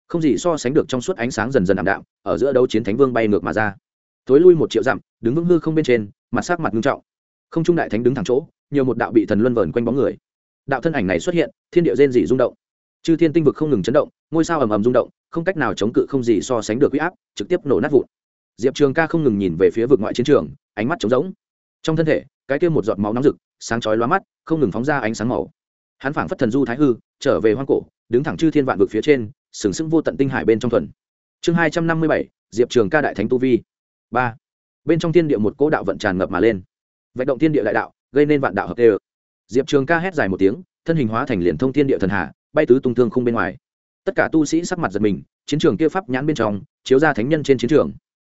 Không gì so sánh được trong suốt ánh sáng dần dần ảm đạm, ở giữa đấu chiến thánh vương bay ngược mà ra. Thối lui một triệu dặm, đứng vững hư không bên trên, mặt sắc mặt nghiêm trọng. Không trung đại thánh đứng thẳng chỗ, nhiều một đạo bị thần luân vờn quanh bóng người đạo thân ảnh này xuất hiện, thiên địa rên dị rung động. Chư thiên tinh vực không ngừng chấn động, ngôi sao ầm ầm rung động, không cách nào chống cự không gì so sánh được huy áp, trực tiếp nổ nát vụn. Diệp trường ca không ngừng nhìn về phía vực ngoại chiến trường, ánh mắt trống rỗng. Trong thân thể, cái kia một giọt máu nóng rực, sáng chói lóa mắt, không ngừng phóng ra ánh sáng màu. Hắn phảng phất thần du thái hư, trở về hoang cổ, đứng thẳng chư thiên vạn vực phía trên, sừng sững vô tận tinh hải bên trong thuần. Chương hai trăm năm mươi bảy, diệp trường ca đại thánh tu vi. Ba. Bên trong thiên địa một cỗ đạo vận tràn ngập mà lên. Vận động thiên địa đại đạo, gây nên vạn đạo hợp đê diệp trường ca hét dài một tiếng, thân hình hóa thành liền thông thiên địa thần hạ bay tứ tung thương không bên ngoài. Tất cả tu sĩ sắc mặt giật mình, chiến trường kia pháp nhãn bên trong, chiếu ra thánh nhân trên chiến trường.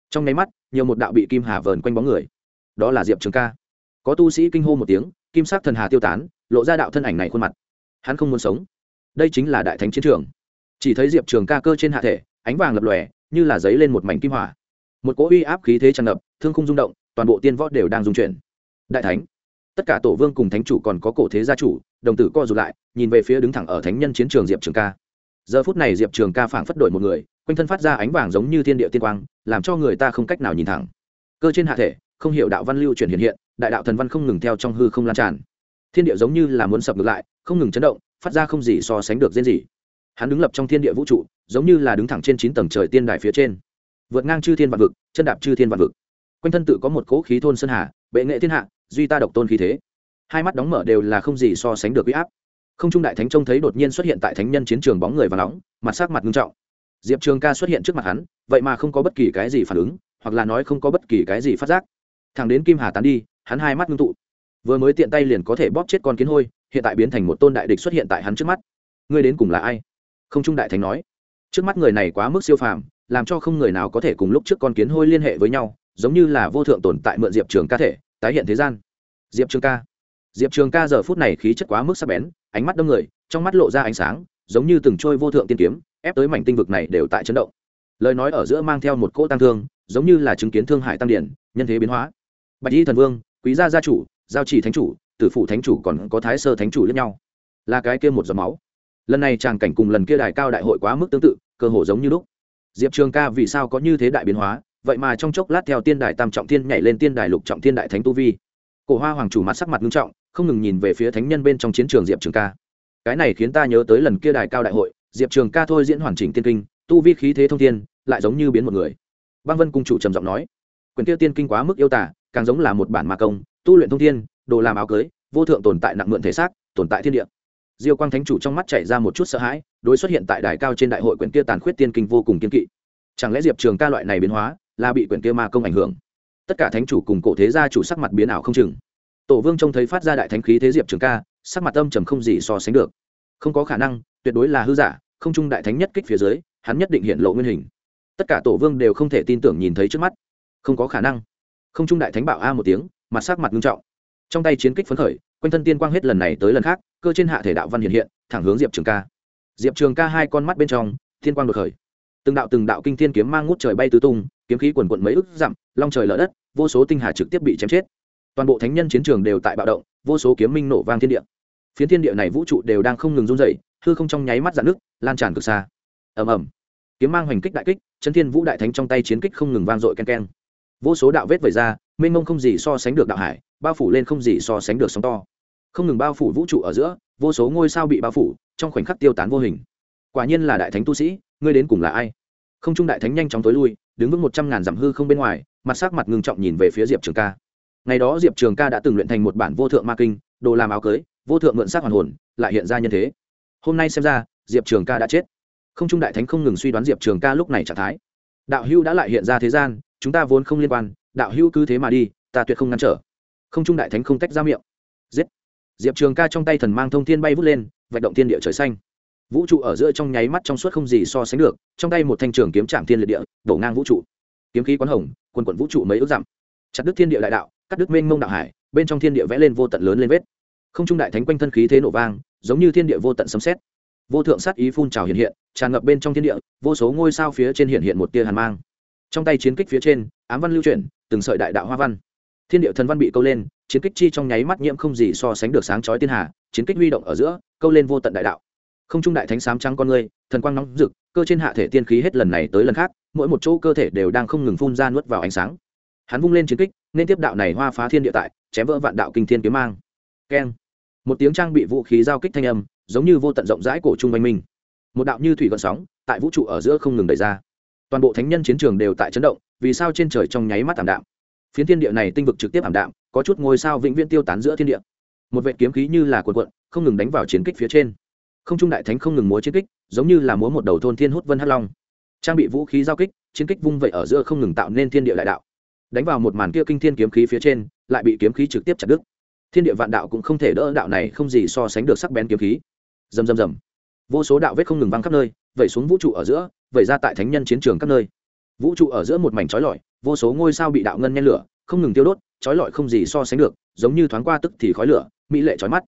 Trong nháy mắt, nhiều một đạo bị kim hà vờn quanh bóng người. Đó là diệp trường ca. Có tu sĩ kinh hô một tiếng, kim sắc thần hà tiêu tán, lộ ra đạo thân ảnh này khuôn mặt. Hắn không muốn sống. Đây chính là đại thánh chiến trường. Chỉ thấy diệp trường ca cơ trên hạ thể, ánh vàng lập lòe, như là giấy lên một mảnh kim hỏa. Một cỗ uy áp khí thế tràn ngập, thương không rung động, toàn bộ tiên võ đều đang dung chuyển. Đại thánh tất cả tổ vương cùng thánh chủ còn có cổ thế gia chủ, đồng tử co rụt lại, nhìn về phía đứng thẳng ở thánh nhân chiến trường diệp trường ca. Giờ phút này diệp trường ca phảng phất đổi một người, quanh thân phát ra ánh vàng giống như thiên địa tiên quang, làm cho người ta không cách nào nhìn thẳng. Cơ trên hạ thể, không hiểu đạo văn lưu chuyển hiện hiện, đại đạo thần văn không ngừng theo trong hư không lan tràn. Thiên địa giống như là muốn sập ngược lại, không ngừng chấn động, phát ra không gì so sánh được riêng gì. Hắn đứng lập trong thiên địa vũ trụ, giống như là đứng thẳng trên chín tầng trời tiên đài phía trên. Vượt ngang chư thiên vạn vực, chân đạp chư thiên vạn vực. Quanh thân tự có một cỗ khí thôn sơn hà, bệ nghệ thiên hạ duy ta độc tôn khí thế. Hai mắt đóng mở đều là không gì so sánh được huy áp. Không trung đại thánh trông thấy đột nhiên xuất hiện tại thánh nhân chiến trường bóng người và nóng, mặt sắc mặt nghiêm trọng. Diệp trường ca xuất hiện trước mặt hắn, vậy mà không có bất kỳ cái gì phản ứng, hoặc là nói không có bất kỳ cái gì phát giác. Thằng đến kim hà tán đi, hắn hai mắt ngưng tụ. Vừa mới tiện tay liền có thể bóp chết con kiến hôi, hiện tại biến thành một tôn đại địch xuất hiện tại hắn trước mắt. Ngươi đến cùng là ai? Không trung đại thánh nói. Trước mắt người này quá mức siêu phàm, làm cho không người nào có thể cùng lúc trước con kiến hôi liên hệ với nhau, giống như là vô thượng tồn tại mượn diệp trường ca thể, tái hiện thế gian diệp trường ca. Diệp trường ca giờ phút này khí chất quá mức sắc bén, ánh mắt đông người, trong mắt lộ ra ánh sáng, giống như từng trôi vô thượng tiên kiếm, ép tới mảnh tinh vực này đều tại chấn động. Lời nói ở giữa mang theo một cỗ tăng thương, giống như là chứng kiến thương hại tăng điển, nhân thế biến hóa. Bạch y thần vương, quý gia gia chủ, giao chỉ thánh chủ, tử phụ thánh chủ còn có thái sơ thánh chủ lẫn nhau. Là cái kia một giọt máu. Lần này tràng cảnh cùng lần kia đài cao đại hội quá mức tương tự, cơ hồ giống như lúc. Diệp trường ca vì sao có như thế đại biến hóa, vậy mà trong chốc lát theo tiên đài tam trọng thiên nhảy lên tiên đài lục trọng thiên đại thánh tu vi cổ hoa hoàng chủ mặt sắc mặt nghiêm trọng, không ngừng nhìn về phía thánh nhân bên trong chiến trường diệp trường ca. Cái này khiến ta nhớ tới lần kia đài cao đại hội, diệp trường ca thôi diễn hoàn chỉnh tiên kinh, tu vi khí thế thông thiên, lại giống như biến một người. Băng vân cung chủ trầm giọng nói, quyền kia tiên kinh quá mức yêu tả càng giống là một bản ma công, tu luyện thông thiên, đồ làm áo cưới, vô thượng tồn tại nặng mượn thể xác, tồn tại thiên địa. Diêu quang thánh chủ trong mắt chảy ra một chút sợ hãi, đối xuất hiện tại đài cao trên đại hội quyển kia tàn khuyết tiên kinh vô cùng kiên kỵ. Chẳng lẽ diệp trường ca loại này biến hóa, là bị quyển kia ma công ảnh hưởng? Tất cả thánh chủ cùng cổ thế gia chủ sắc mặt biến ảo không chừng. Tổ vương trông thấy phát ra đại thánh khí thế diệp trường ca, sắc mặt âm trầm không gì so sánh được. Không có khả năng, tuyệt đối là hư giả, không trung đại thánh nhất kích phía dưới, hắn nhất định hiện lộ nguyên hình. Tất cả tổ vương đều không thể tin tưởng nhìn thấy trước mắt. Không có khả năng. Không trung đại thánh bảo a một tiếng, mặt sắc mặt nghiêm trọng. Trong tay chiến kích phấn khởi, quanh thân tiên quang hết lần này tới lần khác, cơ trên hạ thể đạo văn hiện hiện, thẳng hướng diệp trường ca. Diệp trường ca hai con mắt bên trong thiên quang đột khởi. Từng đạo từng đạo kinh thiên kiếm mang ngút trời bay tứ tung kiếm khí quần quận mấy ức dặm, long trời lở đất, vô số tinh hà trực tiếp bị chém chết. Toàn bộ thánh nhân chiến trường đều tại bạo động, vô số kiếm minh nổ vang thiên địa. Phiến thiên địa này vũ trụ đều đang không ngừng run dày hư không trong nháy mắt dạn nước lan tràn cực xa. Ầm ầm. Kiếm mang hoành kích đại kích, chân thiên vũ đại thánh trong tay chiến kích không ngừng vang dội ken ken vô số đạo vết vẩy ra, mênh mông không gì so sánh được đạo hải, bao phủ lên không gì so sánh được sóng to. Không ngừng bao phủ vũ trụ ở giữa, vô số ngôi sao bị bao phủ, trong khoảnh khắc tiêu tán vô hình. Quả nhiên là đại thánh tu sĩ, ngươi đến cùng là ai? Không trung đại thánh nhanh chóng tối lui đứng vững một trăm ngàn dặm hư không bên ngoài, mặt sắc mặt ngưng trọng nhìn về phía diệp trường ca. Ngày đó diệp trường ca đã từng luyện thành một bản vô thượng ma kinh, đồ làm áo cưới, vô thượng mượn sắc hoàn hồn, lại hiện ra nhân thế. Hôm nay xem ra, diệp trường ca đã chết. Không trung đại thánh không ngừng suy đoán diệp trường ca lúc này trạng thái. Đạo hưu đã lại hiện ra thế gian, chúng ta vốn không liên quan, đạo hưu cứ thế mà đi, ta tuyệt không ngăn trở. Không trung đại thánh không tách ra miệng. Giết. Diệp trường ca trong tay thần mang thông thiên bay vút lên, vạch động thiên địa trời xanh vũ trụ ở giữa trong nháy mắt trong suốt không gì so sánh được, trong tay một thanh trường kiếm trạm thiên liệt địa, đổ ngang vũ trụ. Kiếm khí quán hồng, quần quận vũ trụ mấy ước dặm. Chặt đứt thiên địa đại đạo, cắt đứt mênh mông đạo hải, bên trong thiên địa vẽ lên vô tận lớn lên vết. Không trung đại thánh quanh thân khí thế nổ vang, giống như thiên địa vô tận sấm xét vô thượng sát ý phun trào hiện hiện, tràn ngập bên trong thiên địa, vô số ngôi sao phía trên hiện hiện một tia hàn mang. Trong tay chiến kích phía trên, ám văn lưu chuyển, từng sợi đại đạo hoa văn. Thiên địa thần văn bị câu lên, chiến kích chi trong nháy mắt nhiễm không gì so sánh được sáng chói thiên hà, chiến kích huy động ở giữa, câu lên vô tận đại đạo không trung đại thánh sám trắng con người thần quang nóng rực, cơ trên hạ thể tiên khí hết lần này tới lần khác, mỗi một chỗ cơ thể đều đang không ngừng phun ra nuốt vào ánh sáng. Hắn vung lên chiến kích, nên tiếp đạo này hoa phá thiên địa tại, chém vỡ vạn đạo kinh thiên kiếm mang. Keng. Một tiếng trang bị vũ khí giao kích thanh âm, giống như vô tận rộng rãi cổ trung văn minh một đạo như thủy gợn sóng, tại vũ trụ ở giữa không ngừng đẩy ra. Toàn bộ thánh nhân chiến trường đều tại chấn động, vì sao trên trời trong nháy mắt ảm đạm? Phiến thiên địa này tinh vực trực tiếp ảm đạm, có chút ngôi sao vĩnh viễn tiêu tán giữa thiên địa. Một vệ kiếm khí như là cuộn cuộn, không ngừng đánh vào chiến kích phía trên không trung đại thánh không ngừng múa chiến kích, giống như là múa một đầu thôn thiên hút vân hắc long. Trang bị vũ khí giao kích, chiến kích vung vẩy ở giữa không ngừng tạo nên thiên địa đại đạo. Đánh vào một màn kia kinh thiên kiếm khí phía trên, lại bị kiếm khí trực tiếp chặt đứt. Thiên địa vạn đạo cũng không thể đỡ đạo này không gì so sánh được sắc bén kiếm khí. Rầm rầm rầm. Vô số đạo vết không ngừng văng khắp nơi, vẩy xuống vũ trụ ở giữa, vẩy ra tại thánh nhân chiến trường các nơi. Vũ trụ ở giữa một mảnh trói lọi, vô số ngôi sao bị đạo ngân nhen lửa, không ngừng tiêu đốt trói lọi không gì so sánh được, giống như thoáng qua tức thì khói lửa, mỹ lệ trói mắt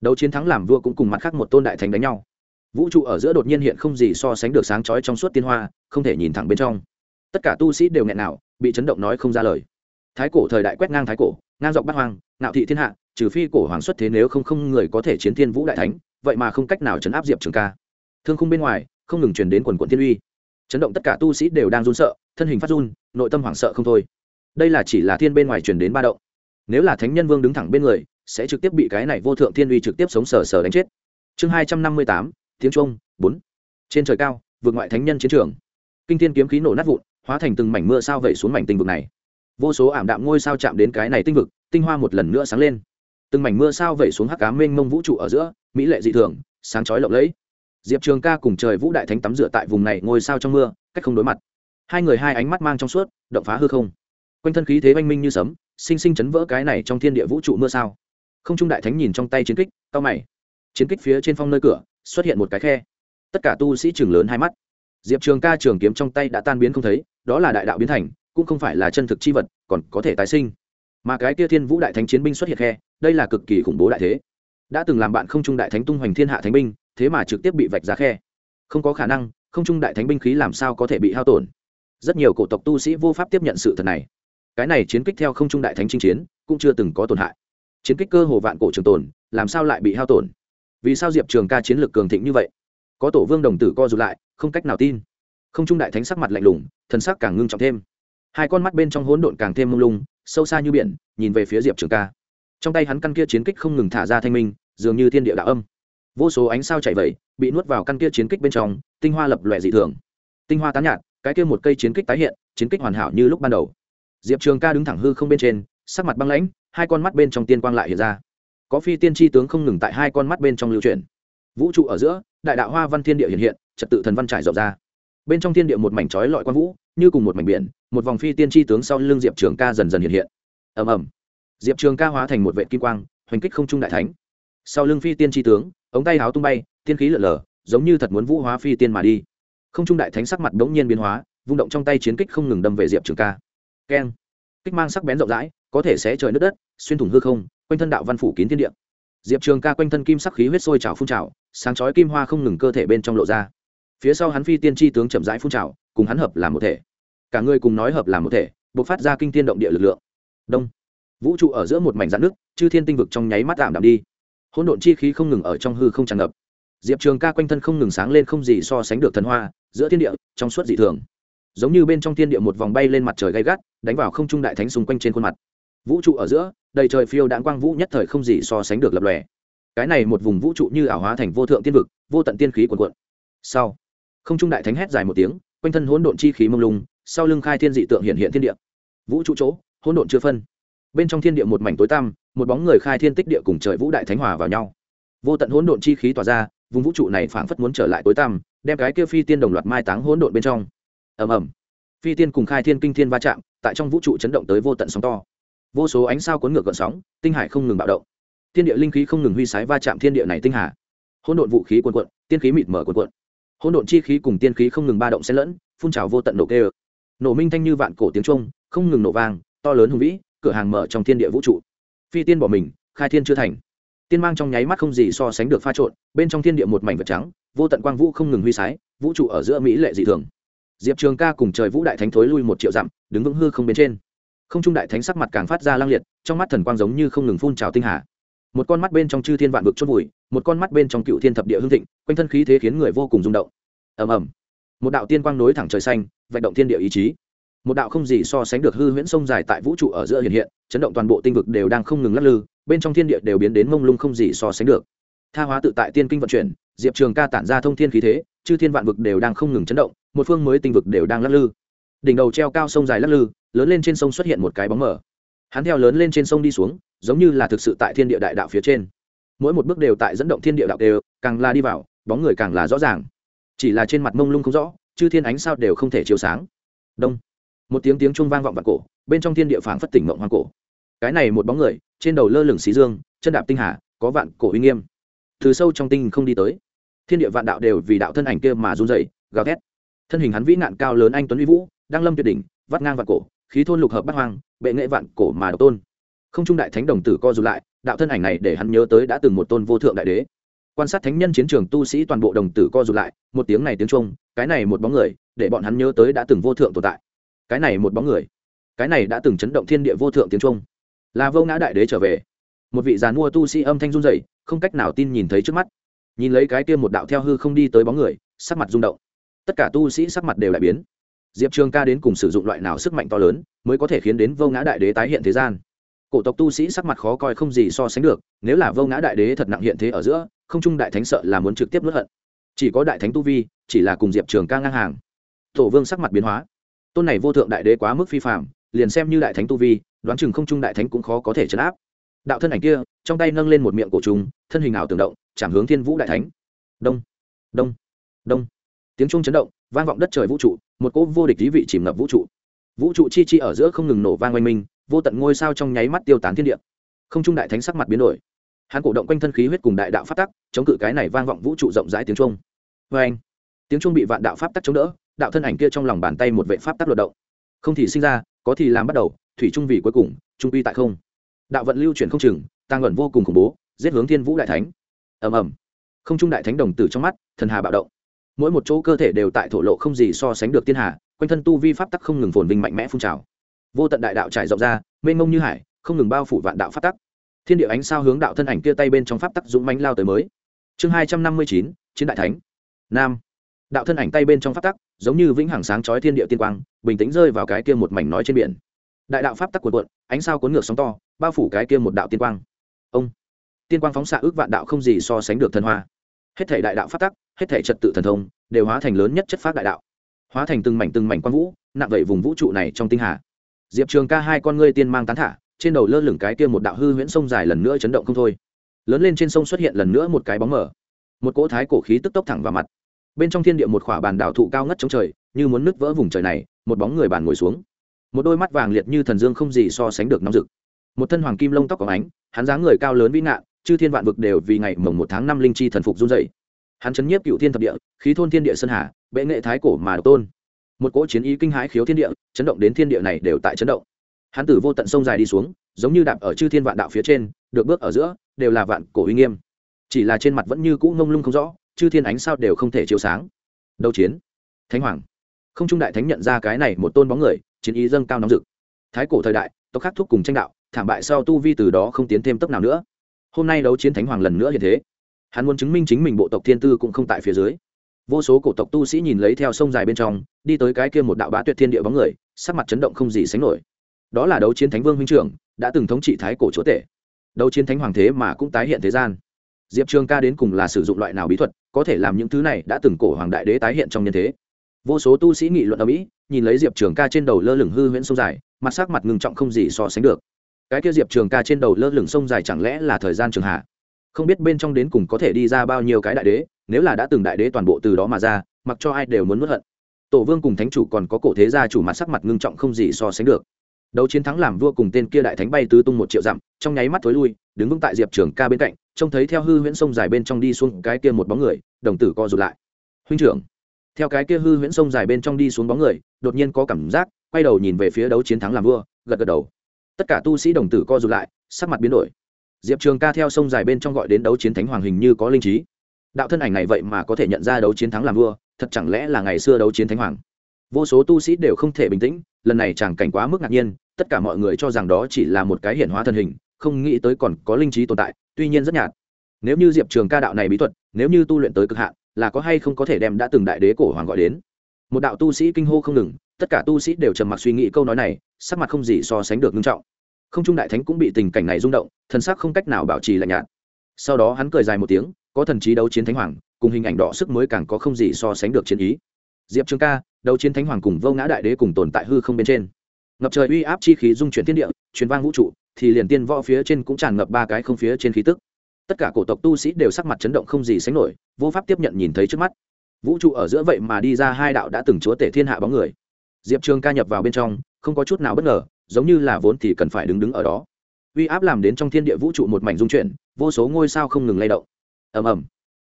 đấu chiến thắng làm vua cũng cùng mặt khác một tôn đại thánh đánh nhau. Vũ trụ ở giữa đột nhiên hiện không gì so sánh được sáng chói trong suốt tiên hoa, không thể nhìn thẳng bên trong. Tất cả tu sĩ đều nghẹn nào, bị chấn động nói không ra lời. Thái cổ thời đại quét ngang thái cổ, ngang dọc bát hoang nạo thị thiên hạ, trừ phi cổ hoàng xuất thế nếu không không người có thể chiến thiên vũ đại thánh, vậy mà không cách nào chấn áp diệp trường ca. Thương khung bên ngoài, không ngừng truyền đến quần quận thiên uy. Chấn động tất cả tu sĩ đều đang run sợ, thân hình phát run, nội tâm hoảng sợ không thôi. Đây là chỉ là thiên bên ngoài truyền đến ba động. Nếu là thánh nhân vương đứng thẳng bên người sẽ trực tiếp bị cái này vô thượng thiên uy trực tiếp sống sờ sờ đánh chết. Chương hai trăm năm mươi tám, tiếng trung, bốn. Trên trời cao, vượt ngoại thánh nhân chiến trường. Kinh thiên kiếm khí nổ nát vụn, hóa thành từng mảnh mưa sao vẩy xuống mảnh tinh vực này. Vô số ảm đạm ngôi sao chạm đến cái này tinh vực, tinh hoa một lần nữa sáng lên. Từng mảnh mưa sao vẩy xuống hắc cá mênh mông vũ trụ ở giữa, mỹ lệ dị thường, sáng chói lộng lẫy. Diệp trường ca cùng trời vũ đại thánh tắm rửa tại vùng này ngôi sao trong mưa, cách không đối mặt. Hai người hai ánh mắt mang trong suốt, động phá hư không. Quanh thân khí thế oanh minh như sấm, sinh sinh chấn vỡ cái này trong thiên địa vũ trụ mưa sao không trung đại thánh nhìn trong tay chiến kích cao mày. Chiến kích phía trên phong nơi cửa, xuất hiện một cái khe. Tất cả tu sĩ trường lớn hai mắt. Diệp trường ca trường kiếm trong tay đã tan biến không thấy, đó là đại đạo biến thành, cũng không phải là chân thực chi vật, còn có thể tái sinh. Mà cái kia thiên vũ đại thánh chiến binh xuất hiện khe, đây là cực kỳ khủng bố đại thế. Đã từng làm bạn không trung đại thánh tung hoành thiên hạ thánh binh, thế mà trực tiếp bị vạch ra khe. Không có khả năng, không trung đại thánh binh khí làm sao có thể bị hao tổn? Rất nhiều cổ tộc tu sĩ vô pháp tiếp nhận sự thật này. Cái này chiến kích theo không trung đại thánh chinh chiến, cũng chưa từng có tổn hại chiến kích cơ hồ vạn cổ trường tồn, làm sao lại bị hao tổn? Vì sao diệp trường ca chiến lược cường thịnh như vậy? Có tổ vương đồng tử co rụt lại, không cách nào tin. Không trung đại thánh sắc mặt lạnh lùng, thần sắc càng ngưng trọng thêm. Hai con mắt bên trong hỗn độn càng thêm mông lung, sâu xa như biển, nhìn về phía diệp trường ca. Trong tay hắn căn kia chiến kích không ngừng thả ra thanh minh, dường như thiên địa đạo âm. Vô số ánh sao chạy vẩy, bị nuốt vào căn kia chiến kích bên trong, tinh hoa lập lòe dị thường. Tinh hoa tán nhạt, cái kia một cây chiến kích tái hiện, chiến kích hoàn hảo như lúc ban đầu. Diệp trường ca đứng thẳng hư không bên trên sắc mặt băng lãnh, hai con mắt bên trong tiên quang lại hiện ra. Có phi tiên tri tướng không ngừng tại hai con mắt bên trong lưu truyền vũ trụ ở giữa, đại đạo hoa văn thiên địa hiện hiện, trật tự thần văn trải rộng ra. Bên trong thiên địa một mảnh trói lọi quang vũ, như cùng một mảnh biển, một vòng phi tiên tri tướng sau lưng diệp trường ca dần dần hiện hiện. Ầm ầm. Diệp trường ca hóa thành một vệ kim quang, hoành kích không trung đại thánh. Sau lưng phi tiên tri tướng, ống tay háo tung bay, tiên khí lở lở giống như thật muốn vũ hóa phi tiên mà đi. Không trung đại thánh sắc mặt đ ố n g nhiên biến hóa, vung động trong tay chiến kích không ngừng đâm về diệp trường ca. Keng. Kích mang sắc bén rộng rãi có thể sẽ trời nước đất, xuyên thủng hư không, quanh thân đạo văn phủ kín thiên địa. Diệp trường ca quanh thân kim sắc khí huyết sôi trào phun trào, sáng chói kim hoa không ngừng cơ thể bên trong lộ ra. Phía sau hắn phi tiên tri tướng chậm rãi phun trào, cùng hắn hợp làm một thể. Cả người cùng nói hợp làm một thể b ộ c phát ra kinh tiên động địa lực lượng. Đông. Vũ trụ ở giữa một mảnh dạn nước chư thiên tinh vực trong nháy mắt tạm đạm đi. Hỗn độn chi khí không ngừng ở trong hư không tràn ngập. Diệp trường ca quanh thân không ngừng sáng lên không gì so sánh được thần hoa, giữa thiên địa, trong suốt dị thường. Giống như bên trong thiên địa một vòng bay lên mặt trời gay gắt, đánh vào không trung đại thánh xung quanh trên khuôn mặt vũ trụ ở giữa, đầy trời phiêu đạn quang vũ nhất thời không gì so sánh được lập lòe. Cái này một vùng vũ trụ như ảo hóa thành vô thượng tiên vực, vô tận tiên khí cuồn cuộn. Sau, không trung đại thánh hét dài một tiếng, quanh thân hỗn độn chi khí mông lung, sau lưng khai thiên dị tượng hiện hiện thiên địa. Vũ trụ chỗ, hỗn độn chưa phân. Bên trong thiên địa một mảnh tối tăm, một bóng người khai thiên tích địa cùng trời vũ đại thánh hòa vào nhau. Vô tận hỗn độn chi khí tỏa ra, vùng vũ trụ này phảng phất muốn trở lại tối tăm, đem cái kia phi tiên đồng loạt mai táng hỗn độn bên trong. Ầm ầm. Phi tiên cùng khai thiên kinh thiên va chạm, tại trong vũ trụ chấn động tới vô tận sóng to vô số ánh sao cuốn ngược gợn sóng, tinh hải không ngừng bạo động. Thiên địa linh khí không ngừng huy sái va chạm thiên địa này tinh hà. Hỗn độn vũ khí quần quận tiên khí mịt mở quần quận hỗn độn chi khí cùng tiên khí không ngừng ba động xen lẫn, phun trào vô tận nổ kê nổ minh thanh như vạn cổ tiếng trung không ngừng nổ vang, to lớn hùng vĩ, cửa hàng mở trong thiên địa vũ trụ. Phi tiên bỏ mình, khai thiên chưa thành. Tiên mang trong nháy mắt không gì so sánh được pha trộn, bên trong thiên địa một mảnh vật trắng, vô tận quang vũ không ngừng huy sái, vũ trụ ở giữa mỹ lệ dị thường. Diệp trường ca cùng trời vũ đại thánh thối lui một triệu dặm, đứng vững hư không bên trên không trung đại thánh sắc mặt càng phát ra lang liệt, trong mắt thần quang giống như không ngừng phun trào tinh hà. Một con mắt bên trong chư thiên vạn vực chốt vùi, một con mắt bên trong cựu thiên thập địa hương thịnh, quanh thân khí thế khiến người vô cùng rung động. Ầm ầm. Một đạo tiên quang nối thẳng trời xanh, vạch động thiên địa ý chí. Một đạo không gì so sánh được hư huyễn sông dài tại vũ trụ ở giữa hiện hiện, chấn động toàn bộ tinh vực đều đang không ngừng lắc lư, bên trong thiên địa đều biến đến mông lung không gì so sánh được. Tha hóa tự tại tiên kinh vận chuyển, diệp trường ca tản ra thông thiên khí thế, chư thiên vạn vực đều đang không ngừng chấn động, một phương mới tinh vực đều đang lắc lư. Đỉnh đầu treo cao sông dài lắc lư lớn lên trên sông xuất hiện một cái bóng mờ, hắn theo lớn lên trên sông đi xuống giống như là thực sự tại thiên địa đại đạo phía trên. Mỗi một bước đều tại dẫn động thiên địa đạo đều càng là đi vào bóng người càng là rõ ràng. Chỉ là trên mặt mông lung không rõ chư thiên ánh sao đều không thể chiếu sáng. Đông. Một tiếng tiếng trung vang vọng vạn cổ bên trong thiên địa phảng phất tỉnh mộng hoang cổ. Cái này một bóng người trên đầu lơ lửng xí dương chân đạp tinh hà có vạn cổ uy nghiêm. Từ sâu trong tinh không đi tới. Thiên địa vạn đạo đều vì đạo thân ảnh kia mà run dậy gào thét. Thân hình hắn vĩ nạn cao lớn anh tuấn uy vũ đang lâm tuyệt đỉnh vắt ngang vạn cổ khí thôn lục hợp bắt hoang, bệ nghệ vạn cổ mà độc tôn. Không trung đại thánh đồng tử co rụt lại, đạo thân ảnh này để hắn nhớ tới đã từng một tôn vô thượng đại đế. Quan sát thánh nhân chiến trường tu sĩ toàn bộ đồng tử co rụt lại, một tiếng này tiếng trung cái này một bóng người, để bọn hắn nhớ tới đã từng vô thượng tồn tại. Cái này một bóng người, cái này đã từng chấn động thiên địa vô thượng tiếng trung là vô ngã đại đế trở về. Một vị giàn mua tu sĩ âm thanh run rẩy, không cách nào tin nhìn thấy trước mắt. Nhìn lấy cái kia một đạo theo hư không đi tới bóng người, sắc mặt rung động. Tất cả tu sĩ sắc mặt đều lại biến diệp trường ca đến cùng sử dụng loại nào sức mạnh to lớn mới có thể khiến đến vô ngã đại đế tái hiện thế gian? Cổ tộc tu sĩ sắc mặt khó coi không gì so sánh được, nếu là vô ngã đại đế thật nặng hiện thế ở giữa, không trung đại thánh sợ là muốn trực tiếp nuốt hận. Chỉ có đại thánh tu vi, chỉ là cùng diệp trường ca ngang hàng. Tổ vương sắc mặt biến hóa. Tôn này vô thượng đại đế quá mức phi phạm liền xem như đại thánh tu vi, đoán chừng không trung đại thánh cũng khó có thể chấn áp. Đạo thân ảnh kia, trong tay nâng lên một miệng cổ trùng, thân hình ảo tưởng động, chạm hướng thiên vũ đại thánh. Đông đông đông. Tiếng trung chấn động vang vọng đất trời vũ trụ, một cỗ vô địch lý vị chìm ngập vũ trụ. Vũ trụ chi chi ở giữa không ngừng nổ vang oanh minh vô tận ngôi sao trong nháy mắt tiêu tán thiên địa. Không trung đại thánh sắc mặt biến đổi. Hắn cổ động quanh thân khí huyết cùng đại đạo pháp tắc, chống cự cái này vang vọng vũ trụ rộng rãi tiếng trung vê anh tiếng trung bị vạn đạo pháp tắc chống đỡ, đạo thân ảnh kia trong lòng bàn tay một vệ pháp tắc luật động. Không thì sinh ra, có thì làm bắt đầu, thủy trung vì cuối cùng trung uy tại không. Đạo vận lưu chuyển không chừng tăng luận vô cùng khủng bố, giết hướng thiên vũ đại thánh. Ầm ầm. Không trung đại thánh đồng tử trong mắt, thần hà bạo động mỗi một chỗ cơ thể đều tại thổ lộ không gì so sánh được thiên hà, quanh thân tu vi pháp tắc không ngừng phồn vinh mạnh mẽ phun trào. Vô tận đại đạo trải rộng ra, mênh mông như hải, không ngừng bao phủ vạn đạo pháp tắc. Thiên địa ánh sao hướng đạo thân ảnh kia tay bên trong pháp tắc dũng mánh lao tới mới. Chương hai trăm năm mươi chín, chiến đại thánh. Nam. Đạo thân ảnh tay bên trong pháp tắc, giống như vĩnh hằng sáng chói thiên địa tiên quang, bình tĩnh rơi vào cái kia một mảnh nói trên biển. Đại đạo pháp tắc cuộn cuộn, ánh sao cuốn ngược sóng to, bao phủ cái kia một đạo tiên quang. Ông. Tiên quang phóng xạ ước vạn đạo không gì so sánh được thần hoa. Hết thể đại đạo pháp tắc hết thể trật tự thần thông, đều hóa thành lớn nhất chất phát đại đạo. Hóa thành từng mảnh từng mảnh quang vũ, nặng vậy vùng vũ trụ này trong tinh hà. Diệp trường ca hai con ngươi tiên mang tán thả, trên đầu lơ lửng cái kia một đạo hư huyễn sông dài lần nữa chấn động không thôi. Lớn lên trên sông xuất hiện lần nữa một cái bóng mở một cỗ thái cổ khí tức tốc thẳng vào mặt. Bên trong thiên địa một khỏa bàn đảo thụ cao ngất trong trời, như muốn nứt vỡ vùng trời này, một bóng người bàn ngồi xuống. Một đôi mắt vàng liệt như thần dương không gì so sánh được nóng rực. Một thân hoàng kim lông tóc có ánh, hắn dáng người cao lớn vĩ ngạn, chư thiên vạn vực đều vì ngày mồng một tháng năm linh chi thần phục run dậy hắn chấn nhiếp cựu thiên thập địa, khí thôn thiên địa sơn hà, bệ nghệ thái cổ mà độc tôn. Một cỗ chiến ý kinh hãi khiếu thiên địa, chấn động đến thiên địa này đều tại chấn động. Hắn từ vô tận sông dài đi xuống, giống như đạp ở chư thiên vạn đạo phía trên, được bước ở giữa, đều là vạn cổ uy nghiêm. Chỉ là trên mặt vẫn như cũ ngông lung không rõ, chư thiên ánh sao đều không thể chiếu sáng. Đấu chiến. Thánh hoàng. Không trung đại thánh nhận ra cái này một tôn bóng người, chiến ý dâng cao nóng rực. Thái cổ thời đại, tộc khắc thúc cùng tranh đạo, thảm bại sau tu vi từ đó không tiến thêm tốc nào nữa. Hôm nay đấu chiến thánh hoàng lần nữa như thế hắn muốn chứng minh chính mình bộ tộc thiên tư cũng không tại phía dưới. Vô số cổ tộc tu sĩ nhìn lấy theo sông dài bên trong, đi tới cái kia một đạo bá tuyệt thiên địa bóng người, sắc mặt chấn động không gì sánh nổi. Đó là đấu chiến thánh vương huynh trưởng, đã từng thống trị thái cổ chúa tể. Đấu chiến thánh hoàng thế mà cũng tái hiện thế gian. Diệp trường ca đến cùng là sử dụng loại nào bí thuật, có thể làm những thứ này đã từng cổ hoàng đại đế tái hiện trong nhân thế. Vô số tu sĩ nghị luận ở mỹ, nhìn lấy diệp trường ca trên đầu lơ lửng hư huyễn sông dài, mặt sắc mặt ngừng trọng không gì so sánh được. Cái kia diệp trường ca trên đầu lơ lửng sông dài chẳng lẽ là thời gian trường hạ? Không biết bên trong đến cùng có thể đi ra bao nhiêu cái đại đế, nếu là đã từng đại đế toàn bộ từ đó mà ra, mặc cho ai đều muốn nuốt hận. Tổ vương cùng thánh chủ còn có cổ thế gia chủ mặt sắc mặt ngưng trọng không gì so sánh được. Đấu chiến thắng làm vua cùng tên kia đại thánh bay tứ tung một triệu dặm, trong nháy mắt thối lui, đứng vững tại diệp trường ca bên cạnh, trông thấy theo hư huyễn sông dài bên trong đi xuống cái kia một bóng người, đồng tử co rụt lại. Huynh trưởng, theo cái kia hư huyễn sông dài bên trong đi xuống bóng người, đột nhiên có cảm giác, quay đầu nhìn về phía đấu chiến thắng làm vua, gật gật đầu. Tất cả tu sĩ đồng tử co rụt lại, sắc mặt biến đổi diệp trường ca theo sông dài bên trong gọi đến đấu chiến thánh hoàng hình như có linh trí. Đạo thân ảnh này vậy mà có thể nhận ra đấu chiến thắng làm vua, thật chẳng lẽ là ngày xưa đấu chiến thánh hoàng? Vô số tu sĩ đều không thể bình tĩnh, lần này chẳng cảnh quá mức ngạc nhiên, tất cả mọi người cho rằng đó chỉ là một cái hiển hóa thân hình, không nghĩ tới còn có linh trí tồn tại, tuy nhiên rất nhạt. Nếu như diệp trường ca đạo này bí thuật, nếu như tu luyện tới cực hạn, là có hay không có thể đem đã từng đại đế cổ hoàng gọi đến? Một đạo tu sĩ kinh hô không ngừng, tất cả tu sĩ đều trầm mặc suy nghĩ câu nói này, sắc mặt không gì so sánh được nghiêm trọng không trung đại thánh cũng bị tình cảnh này rung động, thần sắc không cách nào bảo trì lạnh nhạt. Sau đó hắn cười dài một tiếng, có thần trí đấu chiến thánh hoàng, cùng hình ảnh đỏ sức mới càng có không gì so sánh được chiến ý. Diệp trường ca, đấu chiến thánh hoàng cùng vô ngã đại đế cùng tồn tại hư không bên trên. Ngập trời uy áp chi khí dung chuyển thiên địa, truyền vang vũ trụ, thì liền tiên võ phía trên cũng tràn ngập ba cái không phía trên khí tức. Tất cả cổ tộc tu sĩ đều sắc mặt chấn động không gì sánh nổi, vô pháp tiếp nhận nhìn thấy trước mắt. Vũ trụ ở giữa vậy mà đi ra hai đạo đã từng chúa tể thiên hạ bóng người. Diệp trường ca nhập vào bên trong, không có chút nào bất ngờ giống như là vốn thì cần phải đứng đứng ở đó. Uy áp làm đến trong thiên địa vũ trụ một mảnh dung chuyển, vô số ngôi sao không ngừng lay động. Ầm ầm.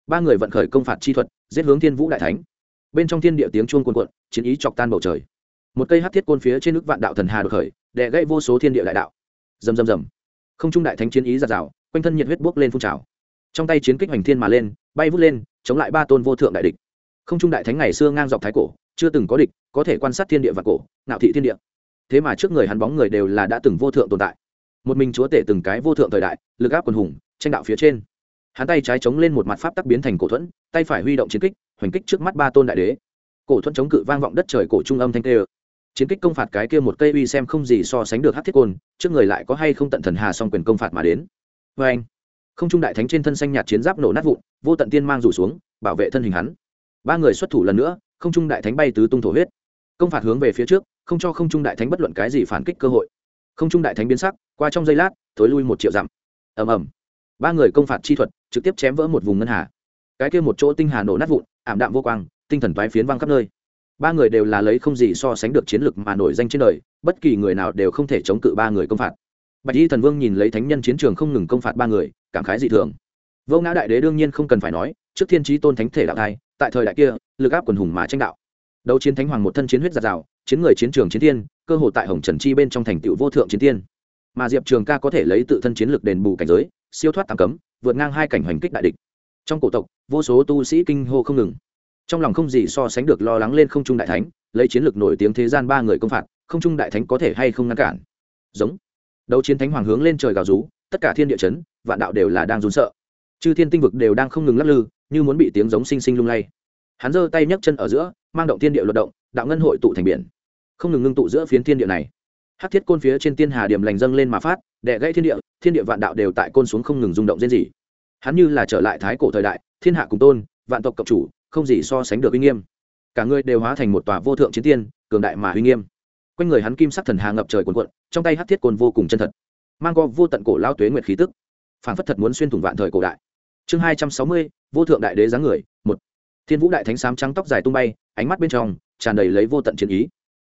Ba người vận khởi công phạt chi thuật, giết hướng thiên vũ đại thánh. Bên trong thiên địa tiếng chuông cuồn cuộn, chiến ý chọc tan bầu trời. Một cây hắc thiết côn phía trên nước vạn đạo thần hà được khởi, đè gãy vô số thiên địa đại đạo. Rầm rầm rầm. Không trung đại thánh chiến ý giạt rào, quanh thân nhiệt huyết bốc lên phun trào. Trong tay chiến kích hoành thiên mà lên, bay vút lên, chống lại ba tôn vô thượng đại địch. Không trung đại thánh ngày xưa ngang dọc thái cổ, chưa từng có địch có thể quan sát thiên địa và cổ nạo thị thiên địa thế mà trước người hắn bóng người đều là đã từng vô thượng tồn tại. Một mình chúa tể từng cái vô thượng thời đại, lực áp quần hùng, tranh đạo phía trên. Hắn tay trái chống lên một mặt pháp tắc biến thành cổ thuẫn, tay phải huy động chiến kích, hoành kích trước mắt ba tôn đại đế. Cổ thuẫn chống cự vang vọng đất trời cổ trung âm thanh tê chiến kích công phạt cái kia một cây uy xem không gì so sánh được hát thiết côn, trước người lại có hay không tận thần hà song quyền công phạt mà đến. Vê anh, không trung đại thánh trên thân xanh nhạt chiến giáp nổ nát vụn, vô tận tiên mang rủ xuống, bảo vệ thân hình hắn. Ba người xuất thủ lần nữa, không trung đại thánh bay tứ tung thổ huyết. Công phạt hướng về phía trước không cho không trung đại thánh bất luận cái gì phản kích cơ hội. Không trung đại thánh biến sắc, qua trong giây lát, thối lui một triệu dặm. Ầm ầm. Ba người công phạt chi thuật, trực tiếp chém vỡ một vùng ngân hà. Cái kia một chỗ tinh hà nổ nát vụn, ảm đạm vô quang, tinh thần toái phiến văng khắp nơi. Ba người đều là lấy không gì so sánh được chiến lực mà nổi danh trên đời, bất kỳ người nào đều không thể chống cự ba người công phạt. Bạch y thần vương nhìn lấy thánh nhân chiến trường không ngừng công phạt ba người, cảm khái dị thường. Vô ngã đại đế đương nhiên không cần phải nói, trước thiên trí tôn thánh thể đạo thai, tại thời đại kia, lực áp quần hùng mà tranh đạo. Đấu chiến thánh hoàng một thân chiến huyết giạt rào chiến người chiến trường chiến thiên, cơ hội tại hồng trần chi bên trong thành tựu vô thượng chiến tiên mà diệp trường ca có thể lấy tự thân chiến lược đền bù cảnh giới, siêu thoát tạm cấm, vượt ngang hai cảnh hoành kích đại địch. Trong cổ tộc, vô số tu sĩ kinh hô không ngừng. Trong lòng không gì so sánh được lo lắng lên không trung đại thánh, lấy chiến lược nổi tiếng thế gian ba người công phạt, không trung đại thánh có thể hay không ngăn cản. Giống. Đấu chiến thánh hoàng hướng lên trời gào rú, tất cả thiên địa chấn, vạn đạo đều là đang run sợ. Chư thiên tinh vực đều đang không ngừng lắc lư, như muốn bị tiếng giống sinh sinh lung lay. Hắn giơ tay nhấc chân ở giữa, mang động thiên địa luật động đạo ngân hội tụ thành biển. Không ngừng ngưng tụ giữa phiến thiên địa này. Hát thiết côn phía trên tiên hà điểm lành dâng lên mà phát đẻ gãy thiên địa thiên địa vạn đạo đều tại côn xuống không ngừng rung động diễn gì hắn như là trở lại thái cổ thời đại, thiên hạ cùng tôn, vạn tộc cộng chủ, không gì so sánh được uy nghiêm. Cả người đều hóa thành một tòa vô thượng chiến tiên, cường đại mà uy nghiêm. Quanh người hắn kim sắc thần hà ngập trời cuồn cuộn, trong tay hát thiết côn vô cùng chân thật. Mang co vô tận cổ lao tuế nguyệt khí tức. Phản phất thật muốn xuyên thủng vạn thời cổ đại. Chương hai trăm sáu mươi, vô thượng đại đế dáng người, một. Thiên vũ đại thánh sám trắng tóc dài tung bay, ánh mắt bên trong tràn đầy lấy vô tận chiến ý.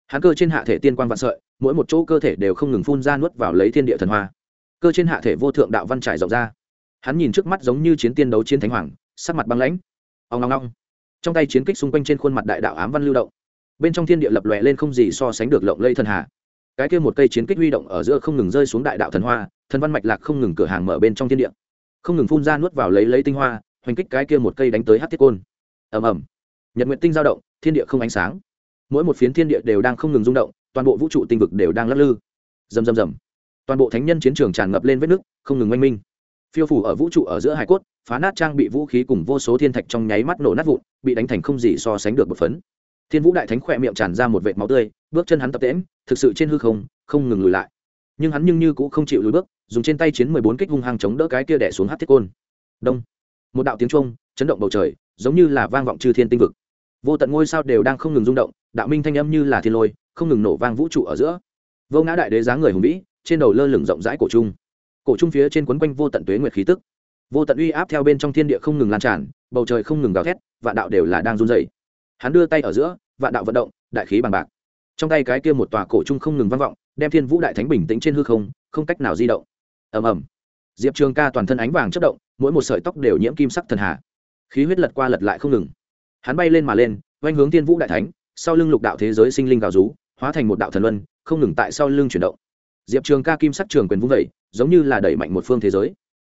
Hắn cơ trên hạ thể tiên quan vạn sợi, mỗi một chỗ cơ thể đều không ngừng phun ra nuốt vào lấy thiên địa thần hoa. Cơ trên hạ thể vô thượng đạo văn trải rộng ra. Hắn nhìn trước mắt giống như chiến tiên đấu chiến thánh hoàng, sắc mặt băng lãnh. Ông long long trong tay chiến kích xung quanh trên khuôn mặt đại đạo ám văn lưu động. Bên trong thiên địa lập lòe lên không gì so sánh được lộng lây thần hà. Cái kia một cây chiến kích huy động ở giữa không ngừng rơi xuống đại đạo thần hoa, thần văn mạch lạc không ngừng cửa hàng mở bên trong thiên địa. Không ngừng phun ra nuốt vào lấy lấy tinh hoa, hoành kích cái kia một cây đánh tới hát thiết côn. Ầm ầm. Nhật nguyện tinh dao động thiên địa không ánh sáng. Mỗi một phiến thiên địa đều đang không ngừng rung động, toàn bộ vũ trụ tinh vực đều đang lắc lư. Rầm rầm rầm. Toàn bộ thánh nhân chiến trường tràn ngập lên vết nước, không ngừng oanh minh. Phiêu phủ ở vũ trụ ở giữa hải cốt, phá nát trang bị vũ khí cùng vô số thiên thạch trong nháy mắt nổ nát vụn, bị đánh thành không gì so sánh được một phấn. Thiên vũ đại thánh khỏe miệng tràn ra một vệt máu tươi, bước chân hắn tập tễm thực sự trên hư không không ngừng lùi lại. Nhưng hắn nhưng như cũng không chịu lùi bước, dùng trên tay chiến mười bốn kích hung hăng chống đỡ cái kia đẻ xuống hát thiết côn. Đông. Một đạo tiếng trung chấn động bầu trời, giống như là vang vọng chư thiên tinh vực vô tận ngôi sao đều đang không ngừng rung động, đạo minh thanh âm như là thiên lôi, không ngừng nổ vang vũ trụ ở giữa. Vô ngã đại đế dáng người hùng vĩ, trên đầu lơ lửng rộng rãi cổ trung. Cổ trung phía trên quấn quanh vô tận tuế nguyệt khí tức. Vô tận uy áp theo bên trong thiên địa không ngừng lan tràn, bầu trời không ngừng gào thét, vạn đạo đều là đang run dày hắn đưa tay ở giữa, vạn đạo vận động, đại khí bằng bạc. Trong tay cái kia một tòa cổ trung không ngừng vang vọng, đem thiên vũ đại thánh bình tĩnh trên hư không không cách nào di động. Ầm ầm. Diệp trường ca toàn thân ánh vàng chất động, mỗi một sợi tóc đều nhiễm kim sắc thần hà. Khí huyết lật qua lật lại không ngừng hắn bay lên mà lên, oanh hướng tiên vũ đại thánh, sau lưng lục đạo thế giới sinh linh gào rú, hóa thành một đạo thần luân, không ngừng tại sau lưng chuyển động. Diệp trường ca kim sắc trường quyền vung vẩy giống như là đẩy mạnh một phương thế giới.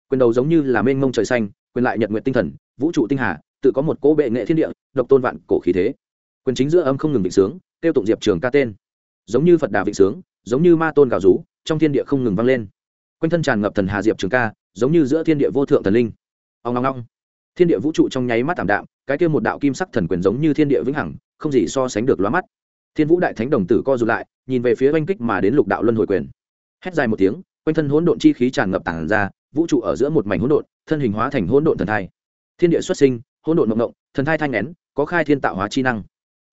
Quyền đầu giống như là mênh mông trời xanh, quyền lại nhật nguyện tinh thần, vũ trụ tinh hà, tự có một cỗ bệ nghệ thiên địa, độc tôn vạn cổ khí thế. Quyền chính giữa âm không ngừng vịnh sướng, tiêu tụng diệp trường ca tên. Giống như phật đà vịnh sướng, giống như ma tôn gào rú, trong thiên địa không ngừng vang lên. Quanh thân tràn ngập thần hà diệp trường ca, giống như giữa thiên địa vô thượng thần linh. Ông long long thiên địa vũ trụ trong nháy mắt tảm đạm cái kia một đạo kim sắc thần quyền giống như thiên địa vĩnh hằng, không gì so sánh được lóa mắt. Thiên vũ đại thánh đồng tử co rụt lại, nhìn về phía oanh kích mà đến lục đạo luân hồi quyền. Hét dài một tiếng, quanh thân hỗn độn chi khí tràn ngập tản ra, vũ trụ ở giữa một mảnh hỗn độn, thân hình hóa thành hỗn độn thần thai. Thiên địa xuất sinh, hỗn độn mộng mộng thần thai thanh nén, có khai thiên tạo hóa chi năng.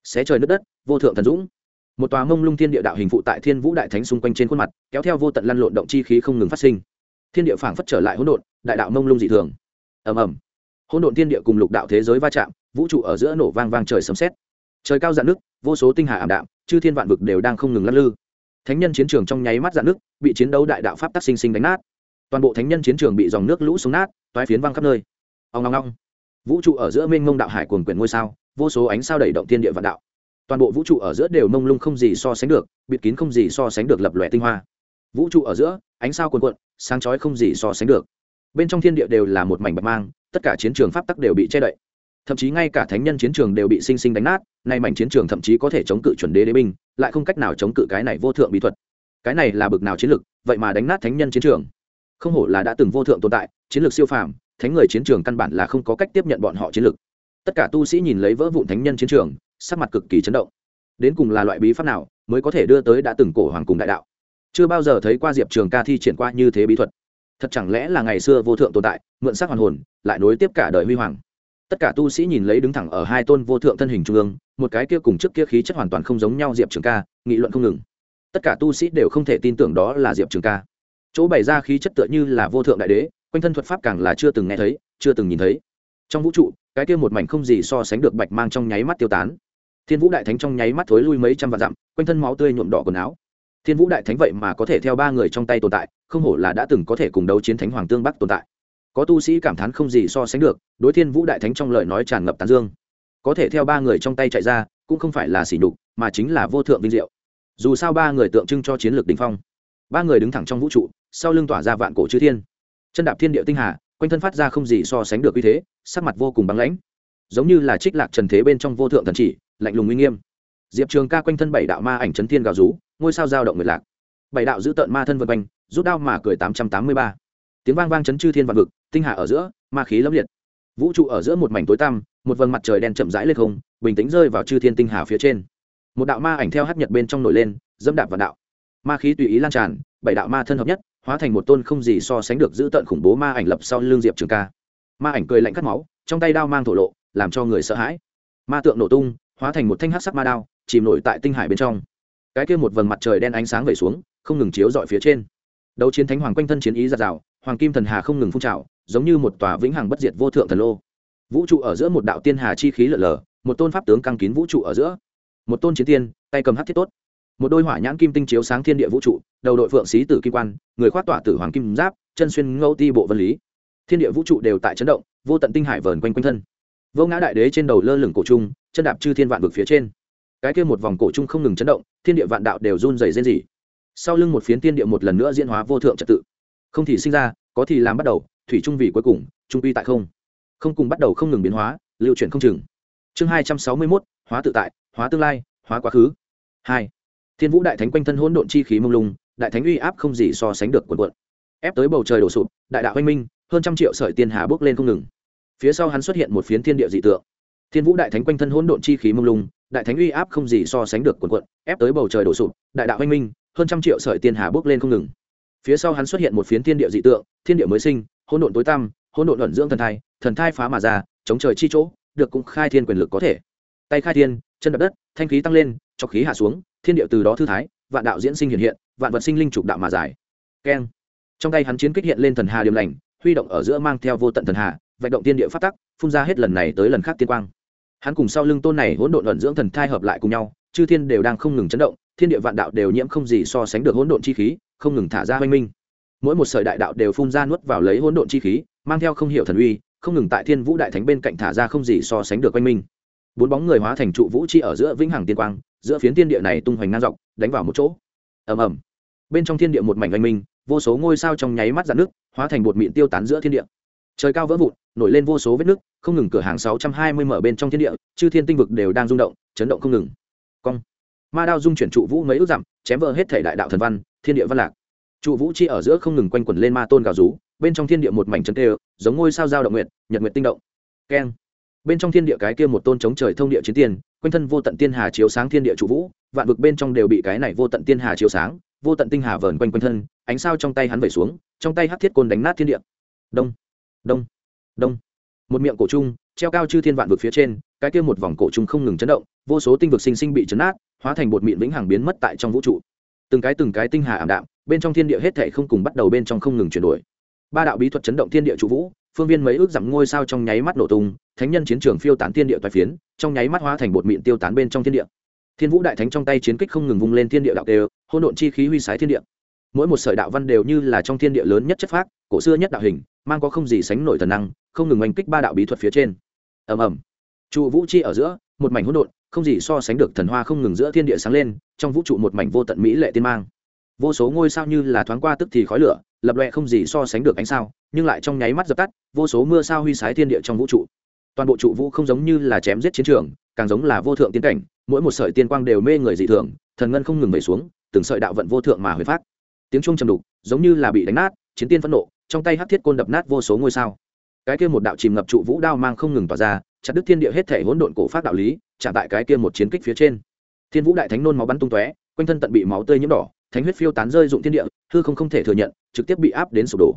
Xé trời nước đất, vô thượng thần dũng. Một tòa mông lung thiên địa đạo hình phụ tại thiên vũ đại thánh xung quanh trên khuôn mặt, kéo theo vô tận lăn lộn động chi khí không ngừng phát sinh. Thiên địa phảng phất trở lại hỗn độn, đại đạo mông lung dị thường. Ầm ầm hỗn độn thiên địa cùng lục đạo thế giới va chạm, vũ trụ ở giữa nổ vang vang trời sấm sét. Trời cao dạn nước, vô số tinh hà ảm đạm, chư thiên vạn vực đều đang không ngừng lăn lư. Thánh nhân chiến trường trong nháy mắt dạn nước, bị chiến đấu đại đạo pháp tắc sinh sinh đánh nát. Toàn bộ thánh nhân chiến trường bị dòng nước lũ xuống nát, toái phiến văng khắp nơi. Ông long long vũ trụ ở giữa mênh mông đạo hải cuồn quyển ngôi sao, vô số ánh sao đẩy động thiên địa vạn đạo. Toàn bộ vũ trụ ở giữa đều mông lung không gì so sánh được, bịt kín không gì so sánh được lập lòe tinh hoa. Vũ trụ ở giữa, ánh sao cuồn cuộn, sáng chói không gì so sánh được. Bên trong thiên địa đều là một mảnh bạch mang tất cả chiến trường pháp tắc đều bị che đậy. Thậm chí ngay cả thánh nhân chiến trường đều bị sinh sinh đánh nát, nay mảnh chiến trường thậm chí có thể chống cự chuẩn đế đế binh, lại không cách nào chống cự cái này vô thượng bí thuật. Cái này là bực nào chiến lực, vậy mà đánh nát thánh nhân chiến trường. Không hổ là đã từng vô thượng tồn tại, chiến lược siêu phàm, thánh người chiến trường căn bản là không có cách tiếp nhận bọn họ chiến lược tất cả tu sĩ nhìn lấy vỡ vụn thánh nhân chiến trường, sắc mặt cực kỳ chấn động. Đến cùng là loại bí pháp nào mới có thể đưa tới đã từng cổ hoàng cùng đại đạo? Chưa bao giờ thấy qua diệp trường ca thi triển qua như thế bí thuật thật chẳng lẽ là ngày xưa vô thượng tồn tại, mượn sắc hoàn hồn, lại nối tiếp cả đời huy hoàng? Tất cả tu sĩ nhìn lấy đứng thẳng ở hai tôn vô thượng thân hình trung ương, một cái kia cùng trước kia khí chất hoàn toàn không giống nhau diệp trường ca, nghị luận không ngừng. Tất cả tu sĩ đều không thể tin tưởng đó là diệp trường ca. Chỗ bày ra khí chất tựa như là vô thượng đại đế, quanh thân thuật pháp càng là chưa từng nghe thấy, chưa từng nhìn thấy. Trong vũ trụ, cái kia một mảnh không gì so sánh được bạch mang trong nháy mắt tiêu tán. Thiên vũ đại thánh trong nháy mắt thối lui mấy trăm vạn dặm, quanh thân máu tươi nhuộm đỏ quần áo thiên vũ đại thánh vậy mà có thể theo ba người trong tay tồn tại, không hổ là đã từng có thể cùng đấu chiến thánh hoàng tương bắc tồn tại. Có tu sĩ cảm thán không gì so sánh được, đối thiên vũ đại thánh trong lời nói tràn ngập tán dương. Có thể theo ba người trong tay chạy ra, cũng không phải là sỉ nhục, mà chính là vô thượng vinh diệu. Dù sao ba người tượng trưng cho chiến lược đình phong. Ba người đứng thẳng trong vũ trụ, sau lưng tỏa ra vạn cổ chư thiên. Chân đạp thiên địa tinh hà, quanh thân phát ra không gì so sánh được uy thế, sắc mặt vô cùng băng lãnh. Giống như là trích lạc trần thế bên trong vô thượng thần chỉ, lạnh lùng uy nghiêm. Diệp trường ca quanh thân bảy đạo ma ảnh trấn thiên gào rú ngôi sao dao động nguyệt lạc. Bảy đạo giữ tợn ma thân vân quanh, rút đao mà cười tám trăm tám mươi ba. Tiếng vang vang chấn chư thiên vạn vực, tinh hà ở giữa, ma khí lẫm liệt. Vũ trụ ở giữa một mảnh tối tăm, một vầng mặt trời đen chậm rãi lên không, bình tĩnh rơi vào chư thiên tinh hà phía trên. Một đạo ma ảnh theo hát nhật bên trong nổi lên, dẫm đạp vào đạo. Ma khí tùy ý lan tràn, bảy đạo ma thân hợp nhất, hóa thành một tôn không gì so sánh được giữ tận khủng bố ma ảnh lập sau l ư n g diệp trường ca. Ma ảnh cười lạnh cắt máu, trong tay đao mang thổ lộ, làm cho người sợ hãi. Ma tượng nổ tung, hóa thành một thanh hát sắc ma đao, chìm nổi tại tinh hải bên trong cái kia một vầng mặt trời đen ánh sáng về xuống, không ngừng chiếu dọi phía trên. Đấu chiến thánh hoàng quanh thân chiến ý giạt rào, hoàng kim thần hà không ngừng phun trào, giống như một tòa vĩnh hằng bất diệt vô thượng thần lô. Vũ trụ ở giữa một đạo tiên hà chi khí lở lở, một tôn pháp tướng căng kín vũ trụ ở giữa. Một tôn chiến tiên, tay cầm hát thiết tốt. Một đôi hỏa nhãn kim tinh chiếu sáng thiên địa vũ trụ, đầu đội phượng xí tử kim quan, người khoác tỏa tử hoàng kim giáp, chân xuyên ngâu ti bộ vân lý. Thiên địa vũ trụ đều tại chấn động, vô tận tinh hải vờn quanh quanh thân. Vô ngã đại đế trên đầu lơ lửng cổ trung, chân đạp chư thiên vạn vực phía trên cái kia một vòng cổ trung không ngừng chấn động, thiên địa vạn đạo đều run dày rên rỉ. Sau lưng một phiến thiên địa một lần nữa diễn hóa vô thượng trật tự. Không thì sinh ra, có thì làm bắt đầu, thủy trung vì cuối cùng trung quy tại không. Không cùng bắt đầu không ngừng biến hóa, lưu chuyển không chừng. Chương hai trăm sáu mươi mốt, hóa tự tại, hóa tương lai, hóa quá khứ. Hai. Thiên vũ đại thánh quanh thân hỗn độn chi khí mông lung, đại thánh uy áp không gì so sánh được quần quận ép tới bầu trời đổ sụp, đại đạo oanh minh, hơn trăm triệu sợi tiên hà bước lên không ngừng. Phía sau hắn xuất hiện một phiến thiên địa dị tượng. Thiên vũ đại thánh quanh thân hỗn độn chi khí mông lung đại thánh uy áp không gì so sánh được quần quận ép tới bầu trời đổ sụp, đại đạo anh minh, hơn trăm triệu sợi tiên hà bước lên không ngừng. Phía sau hắn xuất hiện một phiến thiên địa dị tượng, thiên địa mới sinh, hỗn độn tối tăm, hỗn độn luận dưỡng thần thai thần thai phá mà ra, chống trời chi chỗ, được cũng khai thiên quyền lực có thể. Tay khai thiên, chân đập đất, thanh khí tăng lên, cho khí hạ xuống, thiên địa từ đó thư thái, vạn đạo diễn sinh hiện hiện, vạn vật sinh linh trục đạo mà giải keng. Trong tay hắn chiến kích hiện lên thần hà điểm lành, huy động ở giữa mang theo vô tận thần hà, vạch động tiên địa phát tắc, phun ra hết lần này tới lần khác tiên quang hắn cùng sau lưng tôn này hỗn độn ẩn dưỡng thần thai hợp lại cùng nhau, chư thiên đều đang không ngừng chấn động, thiên địa vạn đạo đều nhiễm không gì so sánh được hỗn độn chi khí, không ngừng thả ra hoanh minh. Mỗi một sợi đại đạo đều phun ra nuốt vào lấy hỗn độn chi khí, mang theo không hiểu thần uy, không ngừng tại thiên vũ đại thánh bên cạnh thả ra không gì so sánh được oanh minh. Bốn bóng người hóa thành trụ vũ chi ở giữa vĩnh hằng tiên quang, giữa phiến thiên địa này tung hoành ngang dọc, đánh vào một chỗ. Ầm ầm. Bên trong thiên địa một mảnh oanh minh, vô số ngôi sao trong nháy mắt dạn nước hóa thành bột mịn tiêu tán giữa thiên địa trời cao vỡ vụn nổi lên vô số vết nước không ngừng cửa hàng sáu trăm hai mươi mở bên trong thiên địa chư thiên tinh vực đều đang rung động chấn động không ngừng. Cong. Ma đao dung chuyển trụ vũ mấy ước dặm chém vỡ hết thể đại đạo thần văn thiên địa văn lạc. Trụ vũ chi ở giữa không ngừng quanh quẩn lên ma tôn gào rú bên trong thiên địa một mảnh chân tê giống ngôi sao giao động nguyện nhật nguyện tinh động. Keng. Bên trong thiên địa cái kia một tôn chống trời thông địa chiến tiền, quanh thân vô tận tiên hà chiếu sáng thiên địa trụ vũ vạn vực bên trong đều bị cái này vô tận tiên hà chiếu sáng vô tận tinh hà vờn quanh quanh thân ánh sao trong tay hắn vẩy xuống trong tay hắc thiết côn đánh nát thiên địa. Đông đông. Đông. Một miệng cổ trung, treo cao chư thiên vạn vực phía trên, cái kia một vòng cổ trung không ngừng chấn động, vô số tinh vực sinh sinh bị chấn nát hóa thành bột mịn vĩnh hằng biến mất tại trong vũ trụ. Từng cái từng cái tinh hà ảm đạm, bên trong thiên địa hết thể không cùng bắt đầu bên trong không ngừng chuyển đổi. Ba đạo bí thuật chấn động thiên địa trụ vũ, phương viên mấy ước dặm ngôi sao trong nháy mắt nổ tung, thánh nhân chiến trường phiêu tán thiên địa toái phiến, trong nháy mắt hóa thành bột mịn tiêu tán bên trong thiên địa. Thiên vũ đại thánh trong tay chiến kích không ngừng vung lên thiên địa đạo đều hỗn độn chi khí huy sái thiên địa mỗi một sợi đạo văn đều như là trong thiên địa lớn nhất chất phác, cổ xưa nhất đạo hình, mang có không gì sánh nổi thần năng, không ngừng oanh kích ba đạo bí thuật phía trên. Ầm ầm. Trụ vũ chi ở giữa, một mảnh hỗn độn, không gì so sánh được thần hoa không ngừng giữa thiên địa sáng lên, trong vũ trụ một mảnh vô tận mỹ lệ tiên mang. Vô số ngôi sao như là thoáng qua tức thì khói lửa, lập loẹ không gì so sánh được ánh sao, nhưng lại trong nháy mắt dập tắt, vô số mưa sao huy sái thiên địa trong vũ trụ. Toàn bộ trụ vũ không giống như là chém giết chiến trường, càng giống là vô thượng tiên cảnh, mỗi một sợi tiên quang đều mê người dị thường, thần ngân không ngừng về xuống, từng sợi đạo vận vô thượng mà huyền phát tiếng trung trầm đục, giống như là bị đánh nát, chiến tiên phẫn nộ, trong tay hắc thiết côn đập nát vô số ngôi sao. Cái kia một đạo chìm ngập trụ vũ đao mang không ngừng tỏa ra, chặt đứt thiên địa hết thể hỗn độn cổ phát đạo lý, chạm tại cái kia một chiến kích phía trên. Thiên vũ đại thánh nôn máu bắn tung tóe, quanh thân tận bị máu tươi nhiễm đỏ, thánh huyết phiêu tán rơi dụng thiên địa, hư không không thể thừa nhận, trực tiếp bị áp đến sụp đổ.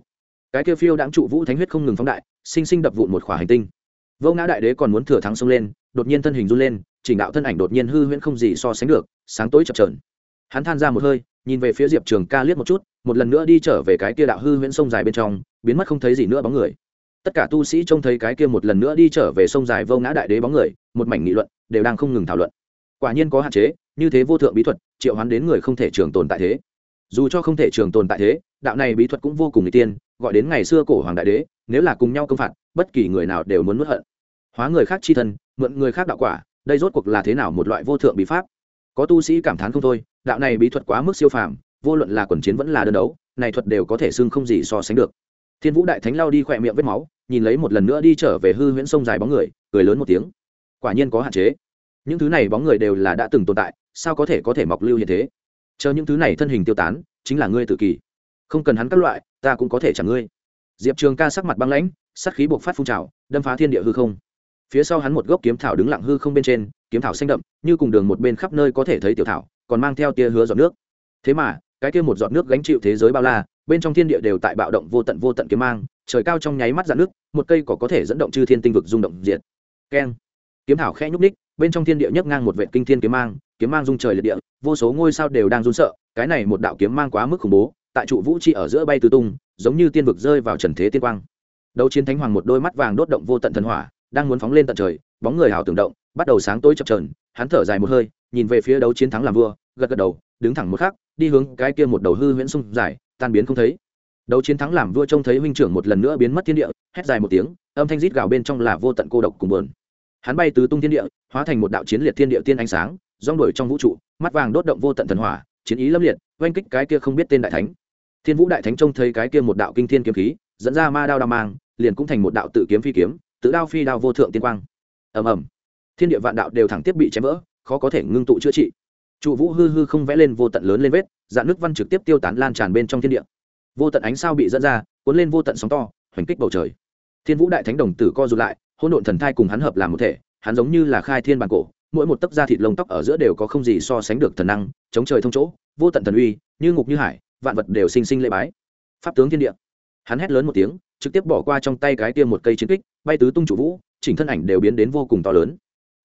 Cái kia phiêu đáng trụ vũ thánh huyết không ngừng phóng đại, sinh sinh đập vụn một khỏa hành tinh. Vô ngã đại đế còn muốn thừa thắng xông lên, đột nhiên thân hình run lên, chỉnh đạo thân ảnh đột nhiên hư huyễn không gì so sánh được, sáng tối chập trờn hắn than ra một hơi nhìn về phía diệp trường ca liếc một chút, một lần nữa đi trở về cái kia đạo hư huyễn sông dài bên trong, biến mất không thấy gì nữa bóng người. Tất cả tu sĩ trông thấy cái kia một lần nữa đi trở về sông dài vô ngã đại đế bóng người, một mảnh nghị luận, đều đang không ngừng thảo luận. Quả nhiên có hạn chế, như thế vô thượng bí thuật, triệu hoán đến người không thể trường tồn tại thế. Dù cho không thể trường tồn tại thế, đạo này bí thuật cũng vô cùng n tiên, gọi đến ngày xưa cổ hoàng đại đế, nếu là cùng nhau công phạt, bất kỳ người nào đều muốn mất hận. Hóa người khác chi thân, mượn người khác đạo quả, đây rốt cuộc là thế nào một loại vô thượng bí pháp? Có tu sĩ cảm thán không thôi đạo này bí thuật quá mức siêu phàm vô luận là quần chiến vẫn là đơn đấu này thuật đều có thể xưng không gì so sánh được. Thiên vũ đại thánh lao đi khỏe miệng vết máu nhìn lấy một lần nữa đi trở về hư huyễn sông dài bóng người cười lớn một tiếng. Quả nhiên có hạn chế. Những thứ này bóng người đều là đã từng tồn tại sao có thể có thể mọc lưu như thế? Chờ những thứ này thân hình tiêu tán chính là ngươi tự kỷ, không cần hắn các loại ta cũng có thể chẳng ngươi. Diệp trường ca sắc mặt băng lãnh sắc khí buộc phát phun trào đâm phá thiên địa hư không phía sau hắn một gốc kiếm thảo đứng lặng hư không bên trên, kiếm thảo xanh đậm, như cùng đường một bên khắp nơi có thể thấy tiểu thảo, còn mang theo tia hứa giọt nước. Thế mà, cái kia một giọt nước gánh chịu thế giới bao la, bên trong thiên địa đều tại bạo động vô tận vô tận kiếm mang, trời cao trong nháy mắt dạn nước, một cây có có thể dẫn động chư thiên tinh vực rung động diệt. Keng. Kiếm thảo khẽ nhúc ních bên trong thiên địa nhấc ngang một vệ kinh thiên kiếm mang kiếm mang rung trời liệt địa, vô số ngôi sao đều đang run sợ, cái này một đạo kiếm mang quá mức khủng bố, tại trụ vũ chi ở giữa bay tứ tung, giống như tiên vực rơi vào trần thế tiên quang. Đấu chiến thánh hoàng một đôi mắt vàng đốt động vô tận thần hỏa đang muốn phóng lên tận trời, bóng người hào tưởng động, bắt đầu sáng tối chập trờn hắn thở dài một hơi, nhìn về phía đấu chiến thắng làm vua, gật gật đầu, đứng thẳng một khắc, đi hướng cái kia một đầu hư huyễn sung dài, tan biến không thấy. Đấu chiến thắng làm vua trông thấy huynh trưởng một lần nữa biến mất thiên địa, hét dài một tiếng, âm thanh rít gào bên trong là vô tận cô độc cùng buồn. Hắn bay từ tung thiên địa, hóa thành một đạo chiến liệt thiên địa tiên ánh sáng, rong đuổi trong vũ trụ, mắt vàng đốt động vô tận thần hỏa, chiến ý lâm liệt, oanh kích cái kia không biết tên đại thánh. Thiên vũ đại thánh trông thấy cái kia một đạo kinh thiên kiếm khí, dẫn ra ma đao đao mang, liền cũng thành một đạo tự kiếm phi kiếm tự đao phi đao vô thượng tiên quang. Ầm ầm. Thiên địa vạn đạo đều thẳng tiếp bị chém vỡ, khó có thể ngưng tụ chữa trị. Trụ vũ hư hư không vẽ lên vô tận lớn lên vết dạng nước văn trực tiếp tiêu tán lan tràn bên trong thiên địa. Vô tận ánh sao bị dẫn ra, cuốn lên vô tận sóng to, hoành kích bầu trời. Thiên vũ đại thánh đồng tử co rụt lại, hỗn độn thần thai cùng hắn hợp làm một thể, hắn giống như là khai thiên bản cổ, mỗi một tấc da thịt lông tóc ở giữa đều có không gì so sánh được thần năng, chống trời thông chỗ, vô tận thần uy, như ngục như hải, vạn vật đều sinh sinh lễ bái. Pháp tướng thiên địa. Hắn hét lớn một tiếng trực tiếp bỏ qua trong tay cái tiêm một cây chiến kích, bay tứ tung chủ vũ, chỉnh thân ảnh đều biến đến vô cùng to lớn.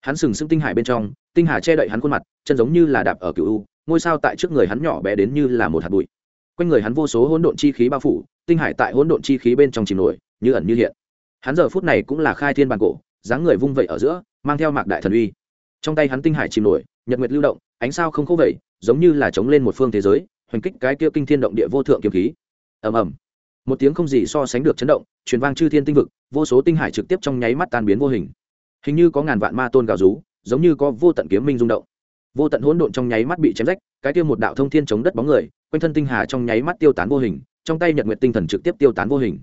Hắn sừng sững tinh hải bên trong, tinh hà che đậy hắn khuôn mặt, chân giống như là đạp ở cựu u, ngôi sao tại trước người hắn nhỏ bé đến như là một hạt bụi. Quanh người hắn vô số hỗn độn chi khí bao phủ, tinh hải tại hỗn độn chi khí bên trong chìm nổi, như ẩn như hiện. Hắn giờ phút này cũng là khai thiên bản cổ, dáng người vung vẩy ở giữa, mang theo mạc đại thần uy. Trong tay hắn tinh hải chìm nổi, nhật nguyệt lưu động, ánh sao không khô vẩy, giống như là chống lên một phương thế giới, hoành kích cái kia kinh thiên động địa vô thượng kiếm khí. Ầm ầm một tiếng không gì so sánh được chấn động, truyền vang chư thiên tinh vực, vô số tinh hải trực tiếp trong nháy mắt tan biến vô hình. Hình như có ngàn vạn ma tôn gào rú, giống như có vô tận kiếm minh rung động. Vô tận hỗn độn trong nháy mắt bị chém rách, cái tiêu một đạo thông thiên chống đất bóng người, quanh thân tinh hà trong nháy mắt tiêu tán vô hình, trong tay nhật nguyệt tinh thần trực tiếp tiêu tán vô hình.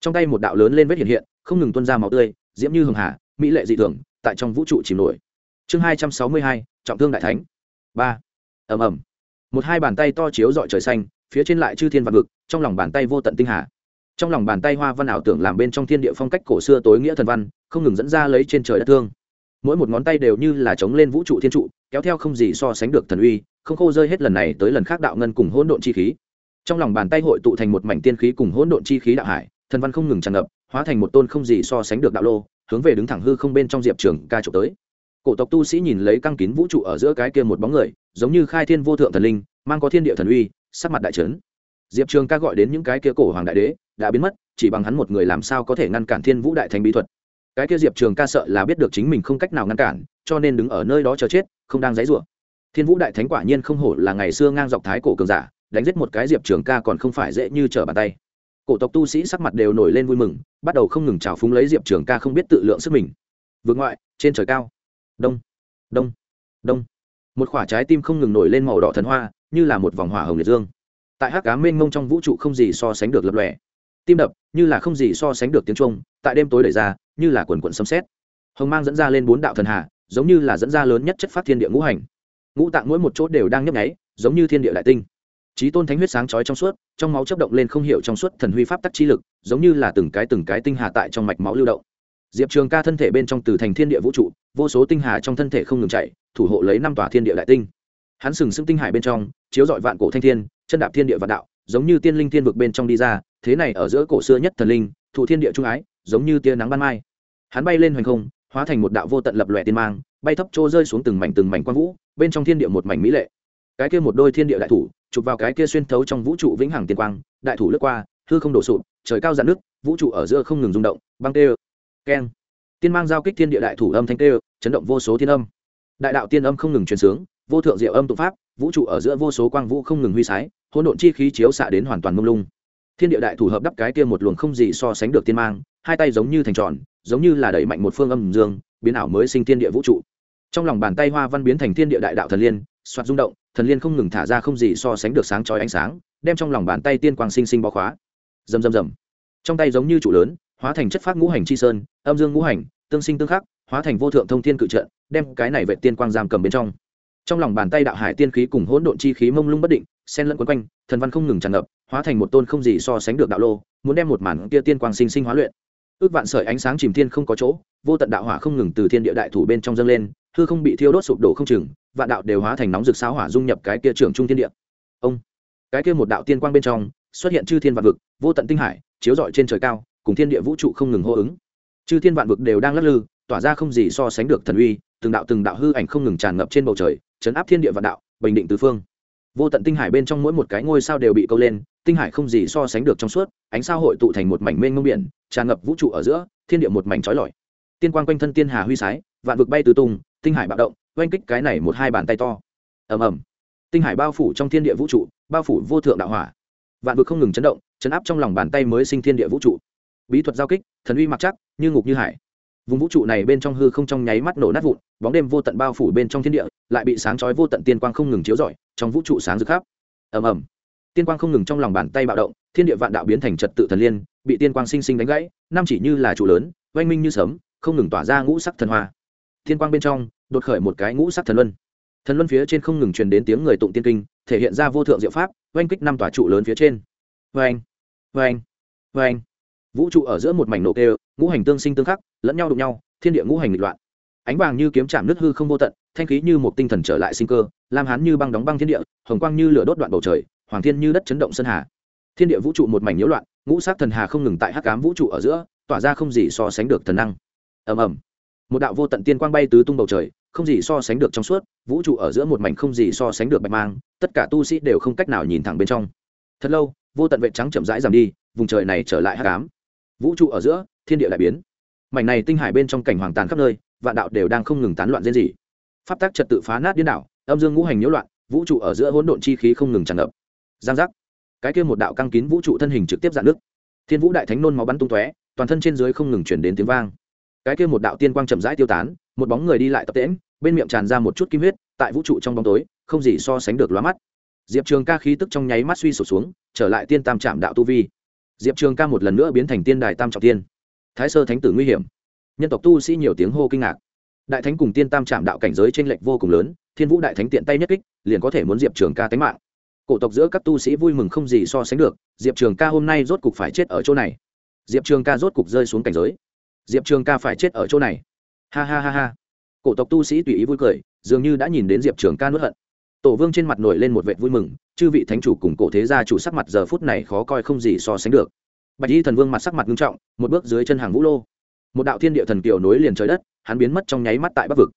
Trong tay một đạo lớn lên vết hiện hiện, không ngừng tuôn ra máu tươi, diễm như hường hà, mỹ lệ dị thường, tại trong vũ trụ chìm nổi. Chương hai trăm sáu mươi hai, trọng thương đại thánh. Ba. Ầm ầm. Một hai bàn tay to chiếu dọi trời xanh phía trên lại chư thiên vạn vực, trong lòng bàn tay vô tận tinh hà. Trong lòng bàn tay hoa văn ảo tưởng làm bên trong thiên địa phong cách cổ xưa tối nghĩa thần văn, không ngừng dẫn ra lấy trên trời đất thương. Mỗi một ngón tay đều như là chống lên vũ trụ thiên trụ, kéo theo không gì so sánh được thần uy, không khô rơi hết lần này tới lần khác đạo ngân cùng hỗn độn chi khí. Trong lòng bàn tay hội tụ thành một mảnh tiên khí cùng hỗn độn chi khí đạo hải, thần văn không ngừng tràn ngập, hóa thành một tôn không gì so sánh được đạo lô, hướng về đứng thẳng hư không bên trong diệp trường ca trục tới. Cổ tộc tu sĩ nhìn lấy căng kín vũ trụ ở giữa cái kia một bóng người, giống như khai thiên vô thượng thần linh, mang có thiên địa thần uy sắc mặt đại trấn. Diệp trường ca gọi đến những cái kia cổ hoàng đại đế, đã biến mất, chỉ bằng hắn một người làm sao có thể ngăn cản thiên vũ đại thành bí thuật. Cái kia diệp trường ca sợ là biết được chính mình không cách nào ngăn cản, cho nên đứng ở nơi đó chờ chết, không đang dãy rủa. Thiên vũ đại thánh quả nhiên không hổ là ngày xưa ngang dọc thái cổ cường giả, đánh giết một cái diệp trường ca còn không phải dễ như trở bàn tay. Cổ tộc tu sĩ sắc mặt đều nổi lên vui mừng, bắt đầu không ngừng trào phúng lấy diệp trường ca không biết tự lượng sức mình. Vượt ngoại, trên trời cao. Đông. Đông. Đông. Một khoả trái tim không ngừng nổi lên màu đỏ thần hoa như là một vòng hỏa hồng liệt dương. Tại hắc cá mênh mông trong vũ trụ không gì so sánh được lập lòe. Tim đập, như là không gì so sánh được tiếng trung tại đêm tối đẩy ra, như là quần quận sấm xét hồng mang dẫn ra lên bốn đạo thần hà, giống như là dẫn ra lớn nhất chất phát thiên địa ngũ hành. Ngũ tạng mỗi một chỗ đều đang nhấp nháy, giống như thiên địa đại tinh. Trí tôn thánh huyết sáng chói trong suốt, trong máu chấp động lên không hiểu trong suốt thần huy pháp tắc chi lực, giống như là từng cái từng cái tinh hà tại trong mạch máu lưu động. Diệp trường ca thân thể bên trong từ thành thiên địa vũ trụ, vô số tinh hà trong thân thể không ngừng chạy, thủ hộ lấy năm tòa thiên địa đại tinh hắn sừng sững tinh hải bên trong, chiếu dọi vạn cổ thanh thiên, chân đạp thiên địa vạn đạo, giống như tiên linh thiên vực bên trong đi ra, thế này ở giữa cổ xưa nhất thần linh, thụ thiên địa trung ái, giống như tia nắng ban mai. Hắn bay lên hoành không, hóa thành một đạo vô tận lập lòe tiên mang, bay thấp trô rơi xuống từng mảnh từng mảnh quang vũ, bên trong thiên địa một mảnh mỹ lệ. Cái kia một đôi thiên địa đại thủ, chụp vào cái kia xuyên thấu trong vũ trụ vĩnh hằng tiên quang, đại thủ lướt qua, hư không đổ sụp, trời cao dạn nước, vũ trụ ở giữa không ngừng rung động, băng tê keng. Tiên mang giao kích thiên địa đại thủ âm thanh tê chấn động vô số thiên âm. Đại đạo tiên âm không ngừng truyền sướng vô thượng diệu âm tụ pháp, vũ trụ ở giữa vô số quang vũ không ngừng huy sái, hỗn độn chi khí chiếu xạ đến hoàn toàn mông lung. Thiên địa đại thủ hợp đắp cái kia một luồng không gì so sánh được tiên mang, hai tay giống như thành tròn, giống như là đẩy mạnh một phương âm dương, biến ảo mới sinh thiên địa vũ trụ. Trong lòng bàn tay hoa văn biến thành thiên địa đại đạo thần liên, soạt rung động, thần liên không ngừng thả ra không gì so sánh được sáng chói ánh sáng, đem trong lòng bàn tay tiên quang sinh sinh bó khóa. Rầm rầm rầm. Trong tay giống như trụ lớn, hóa thành chất phát ngũ hành chi sơn, âm dương ngũ hành, tương sinh tương khắc, hóa thành vô thượng thông thiên cự trận, đem cái này vệ tiên quang giam cầm bên trong trong lòng bàn tay đạo hải tiên khí cùng hỗn độn chi khí mông lung bất định, xen lẫn quấn quanh, thần văn không ngừng tràn ngập, hóa thành một tôn không gì so sánh được đạo lô, muốn đem một màn kia tiên quang sinh sinh hóa luyện. Ước vạn sợi ánh sáng chìm thiên không có chỗ, vô tận đạo hỏa không ngừng từ thiên địa đại thủ bên trong dâng lên, hư không bị thiêu đốt sụp đổ không chừng, vạn đạo đều hóa thành nóng rực sáo hỏa dung nhập cái kia trưởng trung thiên địa. Ông, cái kia một đạo tiên quang bên trong, xuất hiện chư thiên vạn vực, vô tận tinh hải, chiếu rọi trên trời cao, cùng thiên địa vũ trụ không ngừng hô ứng. Chư thiên vạn vực đều đang lắc lư, tỏa ra không gì so sánh được thần uy từng đạo từng đạo hư ảnh không ngừng tràn ngập trên bầu trời, chấn áp thiên địa vạn đạo, bình định tứ phương. Vô tận tinh hải bên trong mỗi một cái ngôi sao đều bị câu lên, tinh hải không gì so sánh được trong suốt, ánh sao hội tụ thành một mảnh mênh mông biển, tràn ngập vũ trụ ở giữa, thiên địa một mảnh trói lọi. Tiên quang quanh thân tiên hà huy sái, vạn vực bay tứ tung, tinh hải bạo động, oanh kích cái này một hai bàn tay to. Ầm ầm. Tinh hải bao phủ trong thiên địa vũ trụ, bao phủ vô thượng đạo hỏa. Vạn vực không ngừng chấn động, chấn áp trong lòng bàn tay mới sinh thiên địa vũ trụ. Bí thuật giao kích, thần uy mặc chắc, như ngục như hải vùng vũ trụ này bên trong hư không trong nháy mắt nổ nát vụn, bóng đêm vô tận bao phủ bên trong thiên địa, lại bị sáng chói vô tận tiên quang không ngừng chiếu rọi, trong vũ trụ sáng rực khắp. Ầm ầm. Tiên quang không ngừng trong lòng bàn tay bạo động, thiên địa vạn đạo biến thành trật tự thần liên, bị tiên quang sinh sinh đánh gãy, năm chỉ như là trụ lớn, oanh minh như sấm, không ngừng tỏa ra ngũ sắc thần hoa. Thiên quang bên trong, đột khởi một cái ngũ sắc thần luân. Thần luân phía trên không ngừng truyền đến tiếng người tụng tiên kinh, thể hiện ra vô thượng diệu pháp, oanh kích năm tòa trụ lớn phía trên. Vê anh vê vũ trụ ở giữa một mảnh nổ kêu ngũ hành tương sinh tương khắc, lẫn nhau đụng nhau, thiên địa ngũ hành nghịch loạn. Ánh vàng như kiếm chạm nước hư không vô tận, thanh khí như một tinh thần trở lại sinh cơ, lam hán như băng đóng băng thiên địa, hồng quang như lửa đốt đoạn bầu trời, hoàng thiên như đất chấn động sơn hà. Thiên địa vũ trụ một mảnh nhiễu loạn, ngũ sát thần hà không ngừng tại hắc cám vũ trụ ở giữa, tỏa ra không gì so sánh được thần năng. Ầm ầm. Một đạo vô tận tiên quang bay tứ tung bầu trời, không gì so sánh được trong suốt, vũ trụ ở giữa một mảnh không gì so sánh được bạch mang, tất cả tu sĩ đều không cách nào nhìn thẳng bên trong. Thật lâu, vô tận vệ trắng chậm rãi giảm đi, vùng trời này trở lại hắc ám. Vũ trụ ở giữa thiên địa lại biến. Mảnh này tinh hải bên trong cảnh hoàng tàn khắp nơi, vạn đạo đều đang không ngừng tán loạn diễn gì pháp tắc trật tự phá nát điên đảo, âm dương ngũ hành nhiễu loạn, vũ trụ ở giữa hỗn độn chi khí không ngừng tràn ngập. Giang giác. Cái kia một đạo căng kín vũ trụ thân hình trực tiếp dạn nước. Thiên vũ đại thánh nôn máu bắn tung tóe, toàn thân trên dưới không ngừng chuyển đến tiếng vang. Cái kia một đạo tiên quang chậm rãi tiêu tán, một bóng người đi lại tập tễm bên miệng tràn ra một chút kim huyết, tại vũ trụ trong bóng tối, không gì so sánh được lóa mắt. Diệp trường ca khí tức trong nháy mắt suy sụp xuống, trở lại tiên tam trạm đạo tu vi. Diệp trường ca một lần nữa biến thành tiên đài tam trọng tiên thái sơ thánh tử nguy hiểm. Nhân tộc tu sĩ nhiều tiếng hô kinh ngạc. Đại thánh cùng tiên tam trạm đạo cảnh giới t r ê n lệch vô cùng lớn, thiên vũ đại thánh tiện tay nhất kích, liền có thể muốn diệp trường ca tánh mạng. Cổ tộc giữa các tu sĩ vui mừng không gì so sánh được, diệp trường ca hôm nay rốt cục phải chết ở chỗ này. Diệp trường ca rốt cục rơi xuống cảnh giới. Diệp trường ca phải chết ở chỗ này. Ha ha ha ha. Cổ tộc tu sĩ tùy ý vui cười, dường như đã nhìn đến diệp trường ca nuốt hận. Tổ vương trên mặt nổi lên một vệ vui mừng, chư vị thánh chủ cùng cổ thế gia chủ sắc mặt giờ phút này khó coi không gì so sánh được bạch y thần vương mặt sắc mặt nghiêm trọng, một bước dưới chân hàng vũ lô. Một đạo thiên địa thần kiều nối liền trời đất, hắn biến mất trong nháy mắt tại bắc vực.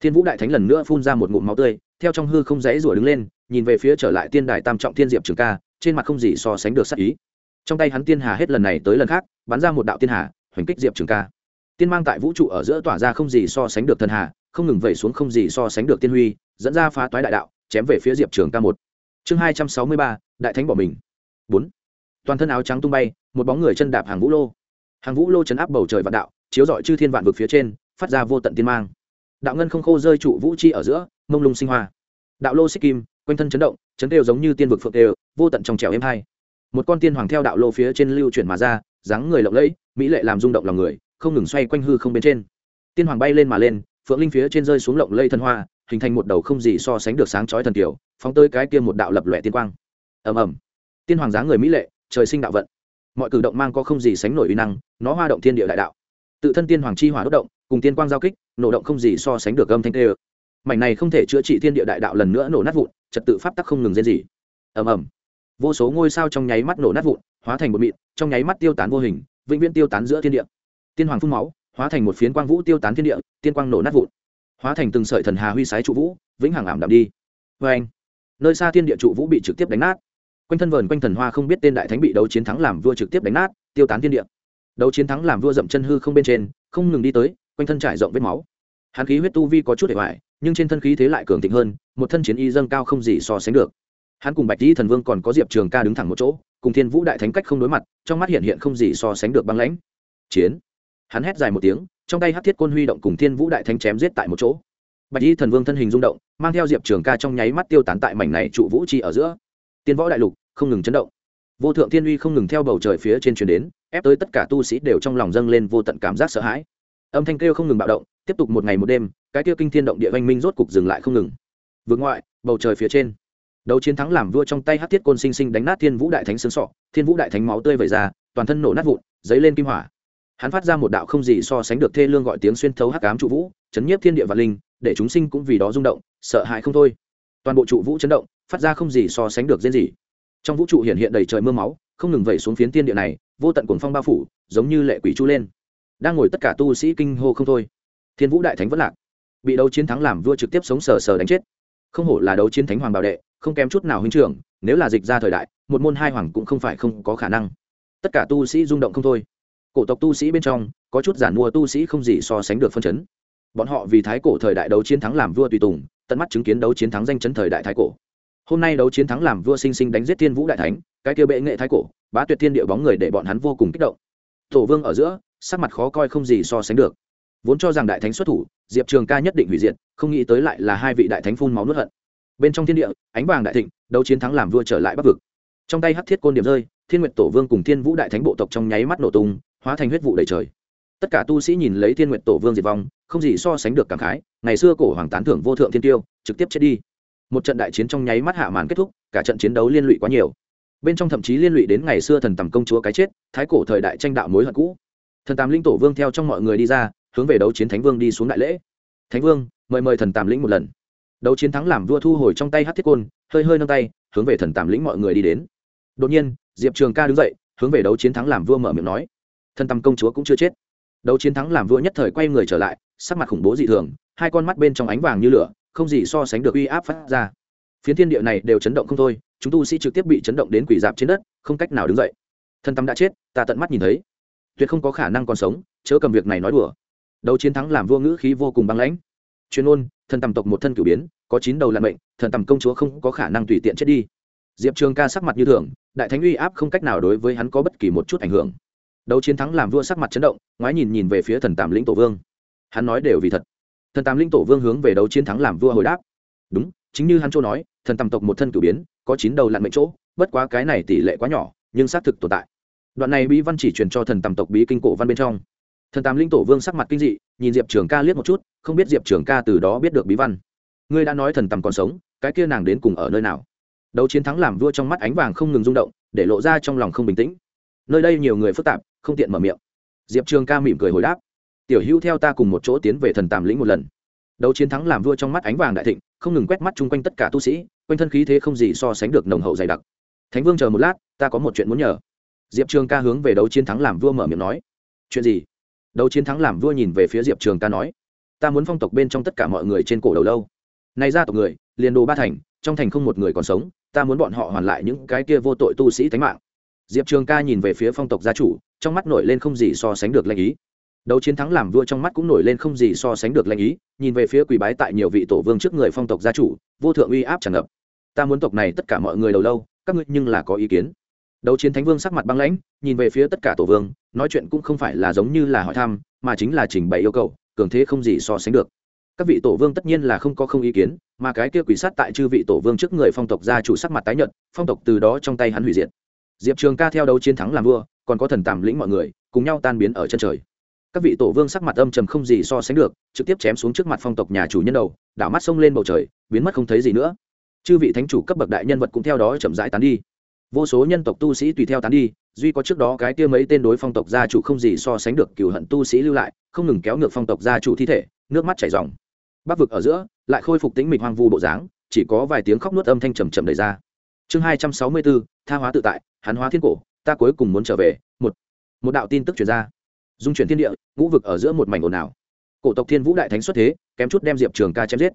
Thiên vũ đại thánh lần nữa phun ra một ngụm máu tươi, theo trong hư không dãy rủa đứng lên, nhìn về phía trở lại tiên đài tam trọng thiên diệp trường ca, trên mặt không gì so sánh được sắc ý. Trong tay hắn tiên hà hết lần này tới lần khác, bắn ra một đạo tiên hà, hoành kích diệp trường ca. Tiên mang tại vũ trụ ở giữa tỏa ra không gì so sánh được thần hà, không ngừng vẩy xuống không gì so sánh được tiên huy, dẫn ra phá toái đại đạo, chém về phía diệp trường ca một. Chương hai trăm sáu mươi ba, đại thánh bỏ mình. Bốn toàn thân áo trắng tung bay, một bóng người chân đạp hàng vũ lô. Hàng vũ lô chấn áp bầu trời vạn đạo, chiếu rọi chư thiên vạn vực phía trên, phát ra vô tận tiên mang. Đạo ngân không khô rơi trụ vũ chi ở giữa, mông lung sinh hoa. Đạo lô xích kim, quanh thân chấn động, chấn đều giống như tiên vực phượng đều, vô tận trong trèo êm hai. Một con tiên hoàng theo đạo lô phía trên lưu chuyển mà ra, dáng người lộng lẫy, mỹ lệ làm rung động lòng người, không ngừng xoay quanh hư không bên trên. Tiên hoàng bay lên mà lên, phượng linh phía trên rơi xuống lộng lây thân hoa, hình thành một đầu không gì so sánh được sáng chói thần kiều phóng tới cái kia một đạo lập lòe tiên quang. Ầm ầm. Tiên hoàng dáng người mỹ lệ trời sinh đạo vận. Mọi cử động mang có không gì sánh nổi uy năng, nó hoa động thiên địa đại đạo. Tự thân tiên hoàng chi hỏa đốt động, cùng tiên quang giao kích, nổ động không gì so sánh được âm thanh tê ơ. Mảnh này không thể chữa trị thiên địa đại đạo lần nữa nổ nát vụn, trật tự pháp tắc không ngừng rên gì ầm ầm. Vô số ngôi sao trong nháy mắt nổ nát vụn, hóa thành một mịn, trong nháy mắt tiêu tán vô hình, vĩnh viễn tiêu tán giữa thiên địa. Tiên hoàng phun máu, hóa thành một phiến quang vũ tiêu tán thiên địa, tiên quang nổ nát vụn. Hóa thành từng sợi thần hà huy sái trụ vũ, vĩnh hằng ảm đạm đi. Vê anh nơi xa thiên địa trụ vũ bị trực tiếp đánh nát quanh thân vờn quanh thần hoa không biết tên đại thánh bị đấu chiến thắng làm vua trực tiếp đánh nát, tiêu tán thiên địa. Đấu chiến thắng làm vua dậm chân hư không bên trên, không ngừng đi tới, quanh thân trải rộng vết máu. Hắn khí huyết tu vi có chút để hoài, nhưng trên thân khí thế lại cường thịnh hơn, một thân chiến y dâng cao không gì so sánh được. Hắn cùng bạch di thần vương còn có diệp trường ca đứng thẳng một chỗ, cùng thiên vũ đại thánh cách không đối mặt, trong mắt hiện hiện không gì so sánh được băng lãnh. Chiến. Hắn hét dài một tiếng, trong tay hát thiết côn huy động cùng thiên vũ đại thánh chém giết tại một chỗ. Bạch di thần vương thân hình rung động, mang theo diệp trường ca trong nháy mắt tiêu tán tại mảnh này trụ vũ chi ở giữa. Tiên võ đại lục không ngừng chấn động. Vô thượng thiên uy không ngừng theo bầu trời phía trên chuyển đến, ép tới tất cả tu sĩ đều trong lòng dâng lên vô tận cảm giác sợ hãi. Âm thanh kêu không ngừng bạo động, tiếp tục một ngày một đêm, cái kêu kinh thiên động địa oanh minh rốt cục dừng lại không ngừng. Vượt ngoại, bầu trời phía trên. Đấu chiến thắng làm vua trong tay hát thiết côn sinh sinh đánh nát thiên vũ đại thánh xương sọ, thiên vũ đại thánh máu tươi vẩy ra, toàn thân nổ nát vụn, dấy lên kim hỏa. Hắn phát ra một đạo không gì so sánh được thê lương gọi tiếng xuyên thấu hắc ám trụ vũ, chấn nhiếp thiên địa và linh, để chúng sinh cũng vì đó rung động, sợ hãi không thôi. Toàn bộ trụ vũ chấn động, phát ra không gì so sánh được riêng gì trong vũ trụ hiện hiện đầy trời mưa máu, không ngừng vẩy xuống phiến tiên địa này, vô tận cuồng phong bao phủ, giống như lệ quỷ chu lên. Đang ngồi tất cả tu sĩ kinh hô không thôi. Thiên vũ đại thánh vẫn lạc. Bị đấu chiến thắng làm vua trực tiếp sống sờ sờ đánh chết. Không hổ là đấu chiến thánh hoàng bảo đệ, không kém chút nào huynh trưởng, nếu là dịch ra thời đại, một môn hai hoàng cũng không phải không có khả năng. Tất cả tu sĩ rung động không thôi. Cổ tộc tu sĩ bên trong, có chút giản mua tu sĩ không gì so sánh được phân chấn. Bọn họ vì thái cổ thời đại đấu chiến thắng làm vua tùy tùng, tận mắt chứng kiến đấu chiến thắng danh chấn thời đại thái cổ hôm nay đấu chiến thắng làm vua sinh sinh đánh giết thiên vũ đại thánh, cái kia bệ nghệ thái cổ, bá tuyệt thiên địa bóng người để bọn hắn vô cùng kích động. Tổ vương ở giữa, sắc mặt khó coi không gì so sánh được. Vốn cho rằng đại thánh xuất thủ, diệp trường ca nhất định hủy diệt, không nghĩ tới lại là hai vị đại thánh phun máu nuốt hận. Bên trong thiên địa, ánh vàng đại thịnh, đấu chiến thắng làm vua trở lại bắc vực. Trong tay hắc thiết côn điểm rơi, thiên nguyệt tổ vương cùng thiên vũ đại thánh bộ tộc trong nháy mắt nổ tung, hóa thành huyết vụ đầy trời. Tất cả tu sĩ nhìn lấy thiên nguyệt tổ vương diệt vong, không gì so sánh được cảm khái, ngày xưa cổ hoàng tán thưởng vô thượng thiên tiêu, trực tiếp chết đi một trận đại chiến trong nháy mắt hạ màn kết thúc, cả trận chiến đấu liên lụy quá nhiều. Bên trong thậm chí liên lụy đến ngày xưa thần tầm công chúa cái chết, thái cổ thời đại tranh đạo mối hận cũ. Thần tàm linh tổ vương theo trong mọi người đi ra, hướng về đấu chiến thánh vương đi xuống đại lễ. Thánh vương, mời mời thần tàm lĩnh một lần. Đấu chiến thắng làm vua thu hồi trong tay hát thiết côn, hơi hơi nâng tay, hướng về thần tàm lĩnh mọi người đi đến. Đột nhiên, diệp trường ca đứng dậy, hướng về đấu chiến thắng làm vua mở miệng nói. Thần tầm công chúa cũng chưa chết. Đấu chiến thắng làm vua nhất thời quay người trở lại, sắc mặt khủng bố dị thường, hai con mắt bên trong ánh vàng như lửa không gì so sánh được uy áp phát ra. Phiến thiên địa này đều chấn động không thôi, chúng tu sĩ trực tiếp bị chấn động đến quỷ dạp trên đất, không cách nào đứng dậy. Thân tâm đã chết, ta tận mắt nhìn thấy. Tuyệt không có khả năng còn sống, chớ cầm việc này nói đùa. Đấu chiến thắng làm vua ngữ khí vô cùng băng lãnh. Chuyên ôn thần tầm tộc một thân cửu biến, có chín đầu lặn bệnh thần tầm công chúa không có khả năng tùy tiện chết đi. Diệp trường ca sắc mặt như thường, đại thánh uy áp không cách nào đối với hắn có bất kỳ một chút ảnh hưởng. Đấu chiến thắng làm vua sắc mặt chấn động, ngoái nhìn nhìn về phía thần tàm lĩnh tổ vương. Hắn nói đều vì thật thần tam linh tổ vương hướng về đấu chiến thắng làm vua hồi đáp. Đúng, chính như hắn châu nói, thần tam tộc một thân cử biến, có chín đầu lặn mệnh chỗ, bất quá cái này tỷ lệ quá nhỏ, nhưng xác thực tồn tại. Đoạn này bí văn chỉ truyền cho thần tam tộc bí kinh cổ văn bên trong. Thần tam linh tổ vương sắc mặt kinh dị, nhìn diệp trường ca liếc một chút, không biết diệp trường ca từ đó biết được bí văn. Ngươi đã nói thần tầm còn sống, cái kia nàng đến cùng ở nơi nào? Đấu chiến thắng làm vua trong mắt ánh vàng không ngừng rung động, để lộ ra trong lòng không bình tĩnh. Nơi đây nhiều người phức tạp, không tiện mở miệng. Diệp trường ca mỉm cười hồi đáp tiểu hữu theo ta cùng một chỗ tiến về thần tàm lĩnh một lần. Đấu chiến thắng làm vua trong mắt ánh vàng đại thịnh, không ngừng quét mắt chung quanh tất cả tu sĩ, quanh thân khí thế không gì so sánh được nồng hậu dày đặc. Thánh vương chờ một lát, ta có một chuyện muốn nhờ. Diệp trường ca hướng về đấu chiến thắng làm vua mở miệng nói. Chuyện gì? Đấu chiến thắng làm vua nhìn về phía diệp trường ca nói. Ta muốn phong tộc bên trong tất cả mọi người trên cổ đầu lâu. Nay ra tộc người, liền đồ ba thành, trong thành không một người còn sống, ta muốn bọn họ hoàn lại những cái kia vô tội tu sĩ tánh mạng. Diệp trường ca nhìn về phía phong tộc gia chủ, trong mắt nổi lên không gì so sánh được lanh ý đấu chiến thắng làm vua trong mắt cũng nổi lên không gì so sánh được lanh ý, nhìn về phía quỳ bái tại nhiều vị tổ vương trước người phong tộc gia chủ, vô thượng uy áp tràn ngập. Ta muốn tộc này tất cả mọi người đầu lâu, các ngươi nhưng là có ý kiến. Đấu chiến thánh vương sắc mặt băng lãnh, nhìn về phía tất cả tổ vương, nói chuyện cũng không phải là giống như là hỏi thăm, mà chính là trình bày yêu cầu, cường thế không gì so sánh được. Các vị tổ vương tất nhiên là không có không ý kiến, mà cái kia quỷ sát tại chư vị tổ vương trước người phong tộc gia chủ sắc mặt tái nhợt, phong tộc từ đó trong tay hắn hủy diệt. Diệp trường ca theo đấu chiến thắng làm vua, còn có thần tàm lĩnh mọi người, cùng nhau tan biến ở chân trời các vị tổ vương sắc mặt âm trầm không gì so sánh được, trực tiếp chém xuống trước mặt phong tộc nhà chủ nhân đầu, đảo mắt xông lên bầu trời, biến mất không thấy gì nữa. Chư vị thánh chủ cấp bậc đại nhân vật cũng theo đó chậm rãi tán đi. Vô số nhân tộc tu sĩ tùy theo tán đi, duy có trước đó cái kia mấy tên đối phong tộc gia chủ không gì so sánh được cựu hận tu sĩ lưu lại, không ngừng kéo ngược phong tộc gia chủ thi thể, nước mắt chảy ròng. bắc vực ở giữa, lại khôi phục tính mịch hoang vu bộ dáng, chỉ có vài tiếng khóc nuốt âm thanh trầm trầm đầy ra. Chương hai trăm sáu mươi bốn, tha hóa tự tại hán hóa thiên cổ, ta cuối cùng muốn trở về, một một đạo tin tức chuyển ra dung chuyển thiên địa, ngũ vực ở giữa một mảnh ồn ào. Cổ tộc thiên vũ đại thánh xuất thế, kém chút đem diệp trường ca chém giết.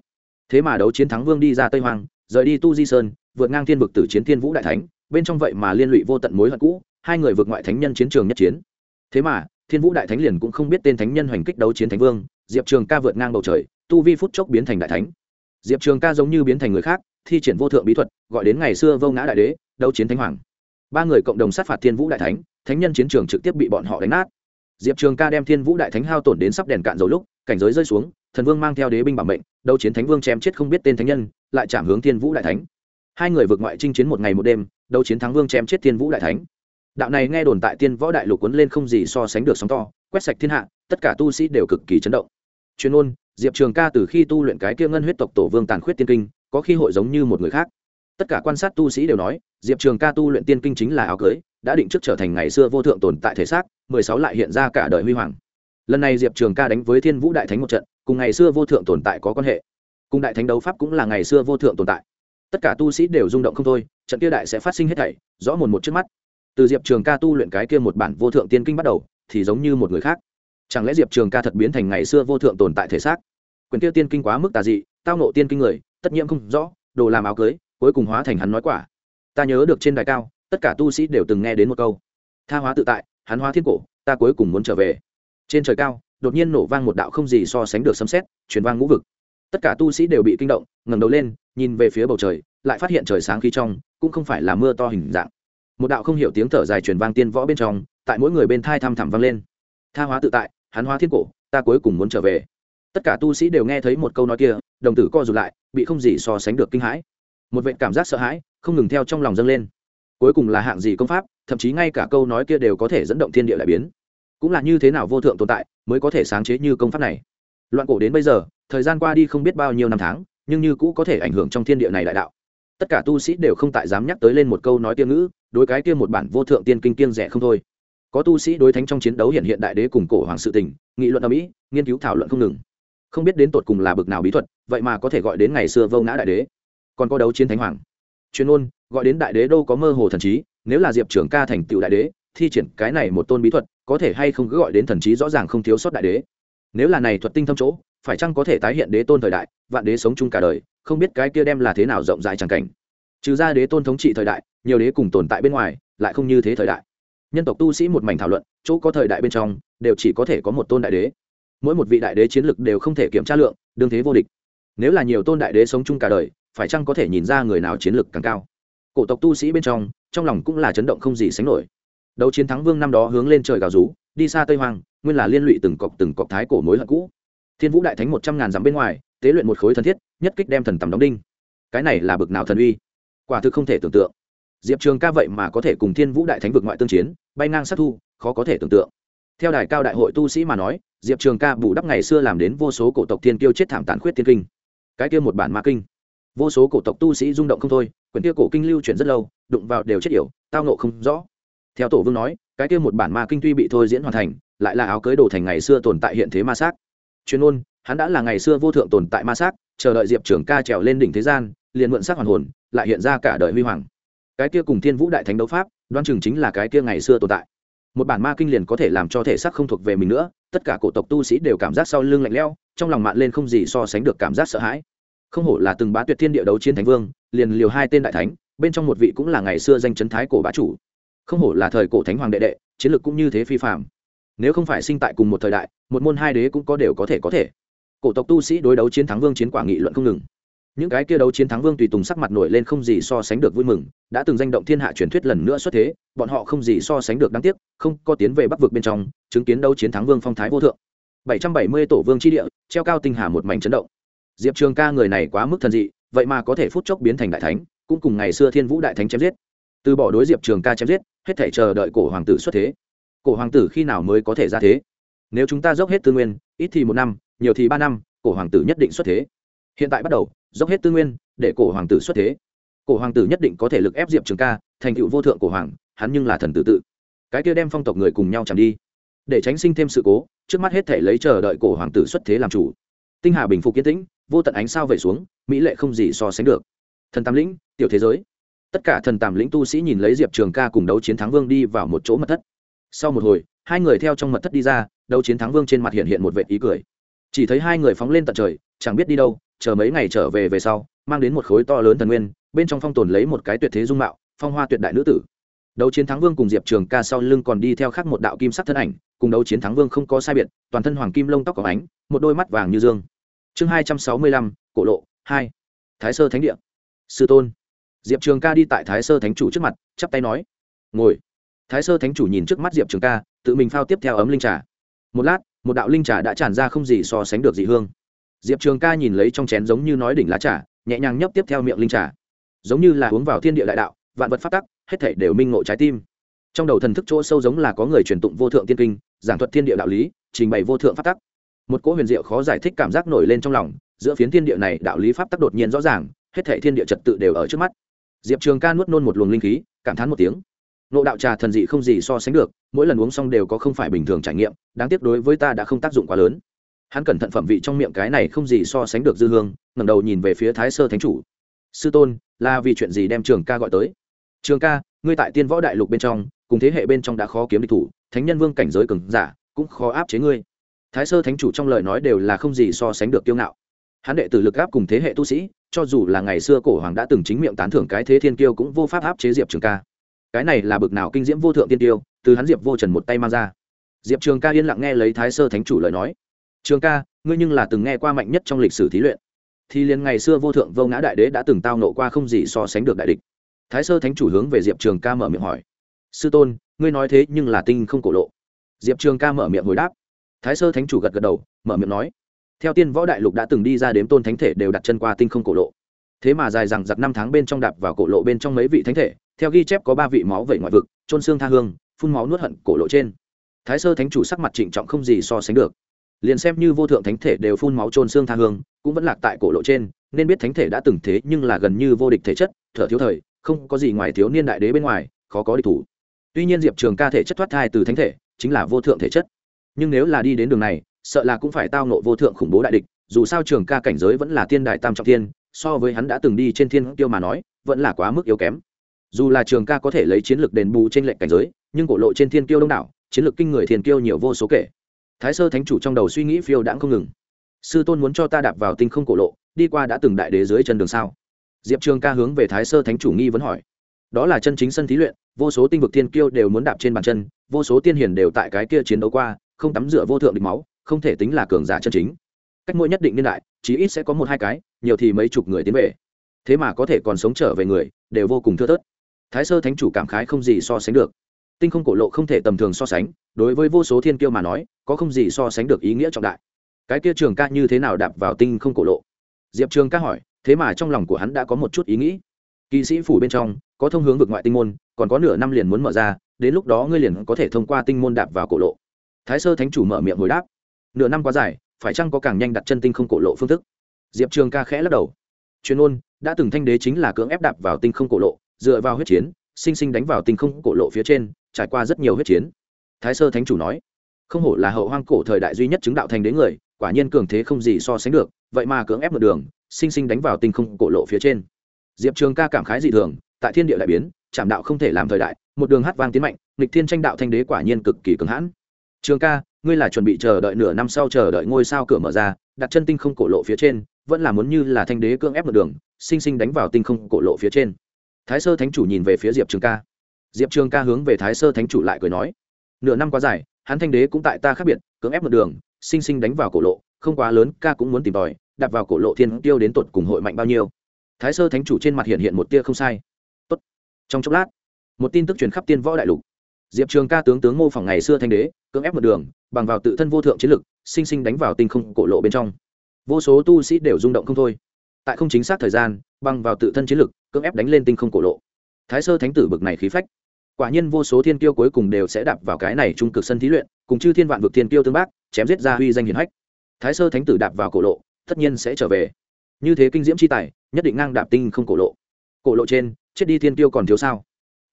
Thế mà đấu chiến thắng vương đi ra tây hoàng rời đi tu di sơn, vượt ngang thiên vực tử chiến thiên vũ đại thánh, bên trong vậy mà liên lụy vô tận mối hận cũ, hai người vượt ngoại thánh nhân chiến trường nhất chiến. Thế mà, thiên vũ đại thánh liền cũng không biết tên thánh nhân hoành kích đấu chiến thánh vương, diệp trường ca vượt ngang bầu trời, tu vi phút chốc biến thành đại thánh. Diệp trường ca giống như biến thành người khác, thi triển vô thượng bí thuật, gọi đến ngày xưa vô ngã đại đế, đấu chiến thánh hoàng. Ba người cộng đồng sát phạt thiên vũ đại thánh thánh nhân chiến trường trực tiếp bị bọn họ đánh nát diệp trường ca đem thiên vũ đại thánh hao tổn đến sắp đèn cạn dầu lúc, cảnh giới rơi xuống, thần vương mang theo đế binh bảo mệnh, đấu chiến thánh vương chém chết không biết tên thánh nhân, lại chạm hướng thiên vũ đại thánh. Hai người vượt ngoại chinh chiến một ngày một đêm, đấu chiến thắng vương chém chết thiên vũ đại thánh. Đạo này nghe đồn tại tiên võ đại lục quấn lên không gì so sánh được sóng to, quét sạch thiên hạ, tất cả tu sĩ đều cực kỳ chấn động. Chuyên ôn diệp trường ca từ khi tu luyện cái kia ngân huyết tộc tổ vương tàn khuyết tiên kinh, có khi hội giống như một người khác. Tất cả quan sát tu sĩ đều nói, diệp trường ca tu luyện tiên kinh chính là áo cưới đã định trước trở thành ngày xưa vô thượng tồn tại thể xác, mười sáu lại hiện ra cả đời huy hoàng. Lần này diệp trường ca đánh với thiên vũ đại thánh một trận, cùng ngày xưa vô thượng tồn tại có quan hệ. Cùng đại thánh đấu pháp cũng là ngày xưa vô thượng tồn tại. Tất cả tu sĩ đều rung động không thôi, trận kia đại sẽ phát sinh hết thảy, rõ mồn một trước mắt. Từ diệp trường ca tu luyện cái kia một bản vô thượng tiên kinh bắt đầu, thì giống như một người khác. Chẳng lẽ diệp trường ca thật biến thành ngày xưa vô thượng tồn tại thể xác? Quyền tiêu tiên kinh quá mức tà dị, tao nộ tiên kinh người, tất nhiễm không rõ, đồ làm áo cưới, cuối cùng hóa thành hắn nói quả. Ta nhớ được trên đài cao tất cả tu sĩ đều từng nghe đến một câu. Tha hóa tự tại hắn hóa thiên cổ, ta cuối cùng muốn trở về. Trên trời cao, đột nhiên nổ vang một đạo không gì so sánh được sấm xét truyền vang ngũ vực. Tất cả tu sĩ đều bị kinh động, ngẩng đầu lên, nhìn về phía bầu trời, lại phát hiện trời sáng khí trong, cũng không phải là mưa to hình dạng. Một đạo không hiểu tiếng thở dài truyền vang tiên võ bên trong, tại mỗi người bên thai thăm thẳm vang lên. Tha hóa tự tại hắn hóa thiên cổ, ta cuối cùng muốn trở về. Tất cả tu sĩ đều nghe thấy một câu nói kia, đồng tử co rụt lại, bị không gì so sánh được kinh hãi. Một vệ cảm giác sợ hãi, không ngừng theo trong lòng dâng lên cuối cùng là hạng gì công pháp, thậm chí ngay cả câu nói kia đều có thể dẫn động thiên địa lại biến. Cũng là như thế nào vô thượng tồn tại mới có thể sáng chế như công pháp này? Loạn cổ đến bây giờ, thời gian qua đi không biết bao nhiêu năm tháng, nhưng như cũ có thể ảnh hưởng trong thiên địa này đại đạo. Tất cả tu sĩ đều không tại dám nhắc tới lên một câu nói tiên ngữ, đối cái kia một bản vô thượng tiên kinh kiêng rẻ không thôi. Có tu sĩ đối thánh trong chiến đấu hiện hiện đại đế cùng cổ hoàng sự tình, nghị luận ở mỹ nghiên cứu thảo luận không ngừng. Không biết đến tột cùng là bực nào bí thuật, vậy mà có thể gọi đến ngày xưa vô ngã đại đế. Còn có đấu chiến thánh hoàng. Chuyên ôn gọi đến đại đế đâu có mơ hồ thần trí, nếu là diệp trưởng ca thành tựu đại đế, thi triển cái này một tôn bí thuật, có thể hay không cứ gọi đến thần trí rõ ràng không thiếu sót đại đế. Nếu là này thuật tinh thâm chỗ, phải chăng có thể tái hiện đế tôn thời đại, vạn đế sống chung cả đời, không biết cái kia đem là thế nào rộng rãi chẳng cảnh. Trừ ra đế tôn thống trị thời đại, nhiều đế cùng tồn tại bên ngoài, lại không như thế thời đại. Nhân tộc tu sĩ một mảnh thảo luận, chỗ có thời đại bên trong, đều chỉ có thể có một tôn đại đế. Mỗi một vị đại đế chiến lực đều không thể kiểm tra lượng, đương thế vô địch. Nếu là nhiều tôn đại đế sống chung cả đời, phải chăng có thể nhìn ra người nào chiến lực càng cao? Cổ tộc tu sĩ bên trong trong lòng cũng là chấn động không gì sánh nổi. Đấu chiến thắng vương năm đó hướng lên trời gào rú, đi xa tây hoàng nguyên là liên lụy từng cọc từng cọc thái cổ mối hận cũ. Thiên vũ đại thánh một trăm ngàn dặm bên ngoài, tế luyện một khối thần thiết, nhất kích đem thần tầm đóng đinh. Cái này là bực nào thần uy? Quả thực không thể tưởng tượng. Diệp trường ca vậy mà có thể cùng thiên vũ đại thánh vực ngoại tương chiến, bay ngang sát thu, khó có thể tưởng tượng. Theo đài cao đại hội tu sĩ mà nói, diệp trường ca bù đắp ngày xưa làm đến vô số cổ tộc thiên kiêu chết thảm tàn khuyết thiên kinh. Cái kia một bản ma kinh vô số cổ tộc tu sĩ rung động không thôi quyển kia cổ kinh lưu chuyển rất lâu đụng vào đều chết yểu tao nộ không rõ. Theo tổ vương nói cái kia một bản ma kinh tuy bị thôi diễn hoàn thành lại là áo cưới đồ thành ngày xưa tồn tại hiện thế ma sát. chuyên ôn hắn đã là ngày xưa vô thượng tồn tại ma sát, chờ đợi diệp trưởng ca trèo lên đỉnh thế gian liền mượn xác hoàn hồn lại hiện ra cả đời huy hoàng. Cái kia cùng thiên vũ đại thánh đấu pháp đoan chừng chính là cái kia ngày xưa tồn tại. Một bản ma kinh liền có thể làm cho thể xác không thuộc về mình nữa tất cả cổ tộc tu sĩ đều cảm giác sau lưng lạnh lẽo trong lòng mạn lên không gì so sánh được cảm giác sợ hãi không hổ là từng bá tuyệt thiên địa đấu chiến thánh vương, liền liều hai tên đại thánh, bên trong một vị cũng là ngày xưa danh chấn thái cổ bá chủ. Không hổ là thời cổ thánh hoàng đệ đệ, chiến lược cũng như thế phi phạm nếu không phải sinh tại cùng một thời đại, một môn hai đế cũng có đều có thể có thể. Cổ tộc tu sĩ đối đấu chiến thắng vương chiến quả nghị luận không ngừng. Những cái kia đấu chiến thắng vương tùy tùng sắc mặt nổi lên không gì so sánh được vui mừng, đã từng danh động thiên hạ truyền thuyết lần nữa xuất thế, bọn họ không gì so sánh được đáng tiếc, không có tiến về bắc vực bên trong, chứng kiến đấu chiến thắng vương phong thái vô thượng. 770 tổ vương chi địa, treo cao tinh hà một mảnh chấn động diệp trường ca người này quá mức thần dị, vậy mà có thể phút chốc biến thành đại thánh, cũng cùng ngày xưa thiên vũ đại thánh chém giết. Từ bỏ đối diệp trường ca chém giết, hết thể chờ đợi cổ hoàng tử xuất thế. Cổ hoàng tử khi nào mới có thể ra thế? Nếu chúng ta dốc hết tư nguyên, ít thì một năm, nhiều thì ba năm, cổ hoàng tử nhất định xuất thế. Hiện tại bắt đầu, dốc hết tư nguyên, để cổ hoàng tử xuất thế. Cổ hoàng tử nhất định có thể lực ép diệp trường ca, thành tựu vô thượng cổ hoàng, hắn nhưng là thần tử tự. Cái kia đem phong tộc người cùng nhau chẳng đi. Để tránh sinh thêm sự cố, trước mắt hết thể lấy chờ đợi cổ hoàng tử xuất thế làm chủ. Tinh hà bình phục kiến tĩnh vô tận ánh sao về xuống, mỹ lệ không gì so sánh được. Thần tam lĩnh, tiểu thế giới. Tất cả thần tam lĩnh tu sĩ nhìn lấy diệp trường ca cùng đấu chiến thắng vương đi vào một chỗ mật thất. Sau một hồi, hai người theo trong mật thất đi ra, đấu chiến thắng vương trên mặt hiện hiện một vệ ý cười. Chỉ thấy hai người phóng lên tận trời, chẳng biết đi đâu, chờ mấy ngày trở về về sau, mang đến một khối to lớn thần nguyên, bên trong phong tồn lấy một cái tuyệt thế dung mạo, phong hoa tuyệt đại nữ tử. Đấu chiến thắng vương cùng diệp trường ca sau lưng còn đi theo khác một đạo kim sắc thân ảnh, cùng đấu chiến thắng vương không có sai biệt, toàn thân hoàng kim lông tóc có ánh, một đôi mắt vàng như dương chương hai trăm sáu mươi lăm, cổ lộ, hai. Thái sơ thánh địa. Sư tôn. Diệp trường ca đi tại thái sơ thánh chủ trước mặt, chắp tay nói, ngồi. Thái sơ thánh chủ nhìn trước mắt diệp trường ca, tự mình phao tiếp theo ấm linh trà. Một lát, một đạo linh trà đã tràn ra không gì so sánh được dị hương. Diệp trường ca nhìn lấy trong chén giống như nói đỉnh lá trà, nhẹ nhàng nhấp tiếp theo miệng linh trà. Giống như là uống vào thiên địa đại đạo, vạn vật phát tắc, hết thể đều minh ngộ trái tim. Trong đầu thần thức chỗ sâu giống là có người truyền tụng vô thượng tiên kinh, giảng thuật thiên địa đạo lý, trình bày vô thượng phát tắc một cỗ huyền diệu khó giải thích cảm giác nổi lên trong lòng, giữa phiến thiên địa này đạo lý pháp tắc đột nhiên rõ ràng, hết thể thiên địa trật tự đều ở trước mắt. Diệp trường ca nuốt nôn một luồng linh khí, cảm thán một tiếng. Nộ đạo trà thần dị không gì so sánh được, mỗi lần uống xong đều có không phải bình thường trải nghiệm, đáng tiếc đối với ta đã không tác dụng quá lớn. Hắn cẩn thận phẩm vị trong miệng cái này không gì so sánh được dư hương, ngẩng đầu nhìn về phía thái sơ thánh chủ. Sư tôn, là vì chuyện gì đem trường ca gọi tới? Trường ca, ngươi tại tiên võ đại lục bên trong, cùng thế hệ bên trong đã khó kiếm địch thủ, thánh nhân vương cảnh giới cường giả, cũng khó áp chế ngươi thái sơ thánh chủ trong lời nói đều là không gì so sánh được kiêu ngạo. Hắn đệ tử lực áp cùng thế hệ tu sĩ, cho dù là ngày xưa cổ hoàng đã từng chính miệng tán thưởng cái thế thiên kiêu cũng vô pháp áp chế diệp trường ca. Cái này là bực nào kinh diễm vô thượng tiên tiêu, từ hắn diệp vô trần một tay mang ra. Diệp trường ca yên lặng nghe lấy thái sơ thánh chủ lời nói. Trường ca, ngươi nhưng là từng nghe qua mạnh nhất trong lịch sử thí luyện. Thì liền ngày xưa vô thượng vô ngã đại đế đã từng tao nộ qua không gì so sánh được đại địch. Thái sơ thánh chủ hướng về diệp trường ca mở miệng hỏi. Sư tôn, ngươi nói thế nhưng là tinh không cổ lộ. Diệp trường ca mở miệng hồi đáp thái sơ thánh chủ gật gật đầu, mở miệng nói, theo tiên võ đại lục đã từng đi ra đếm tôn thánh thể đều đặt chân qua tinh không cổ lộ. Thế mà dài rằng giặc năm tháng bên trong đạp vào cổ lộ bên trong mấy vị thánh thể, theo ghi chép có ba vị máu vẩy ngoại vực trôn xương tha hương, phun máu nuốt hận cổ lộ trên. Thái sơ thánh chủ sắc mặt trịnh trọng không gì so sánh được. Liền xem như vô thượng thánh thể đều phun máu trôn xương tha hương, cũng vẫn lạc tại cổ lộ trên, nên biết thánh thể đã từng thế nhưng là gần như vô địch thể chất, thở thiếu thời, không có gì ngoài thiếu niên đại đế bên ngoài, khó có địch thủ. Tuy nhiên diệp trường ca thể chất thoát thai từ thánh thể, chính là vô thượng thể chất nhưng nếu là đi đến đường này, sợ là cũng phải tao nộ vô thượng khủng bố đại địch, dù sao trường ca cảnh giới vẫn là tiên đại tam trọng thiên, so với hắn đã từng đi trên thiên tiêu mà nói, vẫn là quá mức yếu kém. Dù là trường ca có thể lấy chiến lược đền bù trên lệnh cảnh giới, nhưng cổ lộ trên thiên kiêu đông đảo, chiến lược kinh người thiên kiêu nhiều vô số kể. Thái sơ thánh chủ trong đầu suy nghĩ phiêu đãng không ngừng. Sư tôn muốn cho ta đạp vào tinh không cổ lộ, đi qua đã từng đại đế dưới chân đường sao? Diệp trường ca hướng về thái sơ thánh chủ nghi vấn hỏi. Đó là chân chính sân thí luyện, vô số tinh vực thiên kiêu đều muốn đạp trên bàn chân, vô số tiên hiền đều tại cái kia chiến đấu qua không tắm rửa vô thượng địch máu, không thể tính là cường giả chân chính. Cách mỗi nhất định niên đại, chí ít sẽ có một hai cái, nhiều thì mấy chục người tiến về. Thế mà có thể còn sống trở về người, đều vô cùng thưa thớt. Thái sơ thánh chủ cảm khái không gì so sánh được. Tinh không cổ lộ không thể tầm thường so sánh, đối với vô số thiên kiêu mà nói, có không gì so sánh được ý nghĩa trọng đại. Cái kia trường ca như thế nào đạp vào tinh không cổ lộ? Diệp trường ca hỏi, thế mà trong lòng của hắn đã có một chút ý nghĩ. Kỵ sĩ phủ bên trong, có thông hướng vực ngoại tinh môn, còn có nửa năm liền muốn mở ra, đến lúc đó ngươi liền có thể thông qua tinh môn đạp vào cổ lộ thái sơ thánh chủ mở miệng hồi đáp. Nửa năm quá dài, phải chăng có càng nhanh đặt chân tinh không cổ lộ phương thức? Diệp trường ca khẽ lắc đầu. Chuyên ôn đã từng thanh đế chính là cưỡng ép đạp vào tinh không cổ lộ, dựa vào huyết chiến, sinh sinh đánh vào tinh không cổ lộ phía trên, trải qua rất nhiều huyết chiến. Thái sơ thánh chủ nói, không hổ là hậu hoang cổ thời đại duy nhất chứng đạo thành đế người, quả nhiên cường thế không gì so sánh được, vậy mà cưỡng ép một đường, sinh sinh đánh vào tinh không cổ lộ phía trên. Diệp trường ca cảm khái dị thường, tại thiên địa đại biến trảm đạo không thể làm thời đại, một đường hát vang tiến mạnh, nghịch thiên tranh đạo thanh đế quả nhiên cực kỳ cứng hãn trường ca, ngươi là chuẩn bị chờ đợi nửa năm sau chờ đợi ngôi sao cửa mở ra, đặt chân tinh không cổ lộ phía trên, vẫn là muốn như là thanh đế cưỡng ép một đường, sinh sinh đánh vào tinh không cổ lộ phía trên. Thái sơ thánh chủ nhìn về phía diệp trường ca. Diệp trường ca hướng về thái sơ thánh chủ lại cười nói, nửa năm quá dài, hắn thanh đế cũng tại ta khác biệt, cưỡng ép một đường, sinh sinh đánh vào cổ lộ, không quá lớn, ca cũng muốn tìm tòi, đặt vào cổ lộ thiên tiêu đến tột cùng hội mạnh bao nhiêu. Thái sơ thánh chủ trên mặt hiện hiện một tia không sai. Tốt. trong chốc lát, một tin tức truyền khắp tiên võ đại lục diệp trường ca tướng tướng mô phỏng ngày xưa thanh đế, cưỡng ép một đường, bằng vào tự thân vô thượng chiến lực, sinh sinh đánh vào tinh không cổ lộ bên trong. Vô số tu sĩ đều rung động không thôi. Tại không chính xác thời gian, bằng vào tự thân chiến lực, cưỡng ép đánh lên tinh không cổ lộ. Thái sơ thánh tử bực này khí phách. Quả nhiên vô số thiên tiêu cuối cùng đều sẽ đạp vào cái này trung cực sân thí luyện, cùng chư thiên vạn vực thiên tiêu tương bác, chém giết ra huy danh hiển hách. Thái sơ thánh tử đạp vào cổ lộ, tất nhiên sẽ trở về. Như thế kinh diễm c h i tài, nhất định ngang đạp tinh không cổ lộ. Cổ lộ trên, chết đi thiên tiêu còn thiếu sao?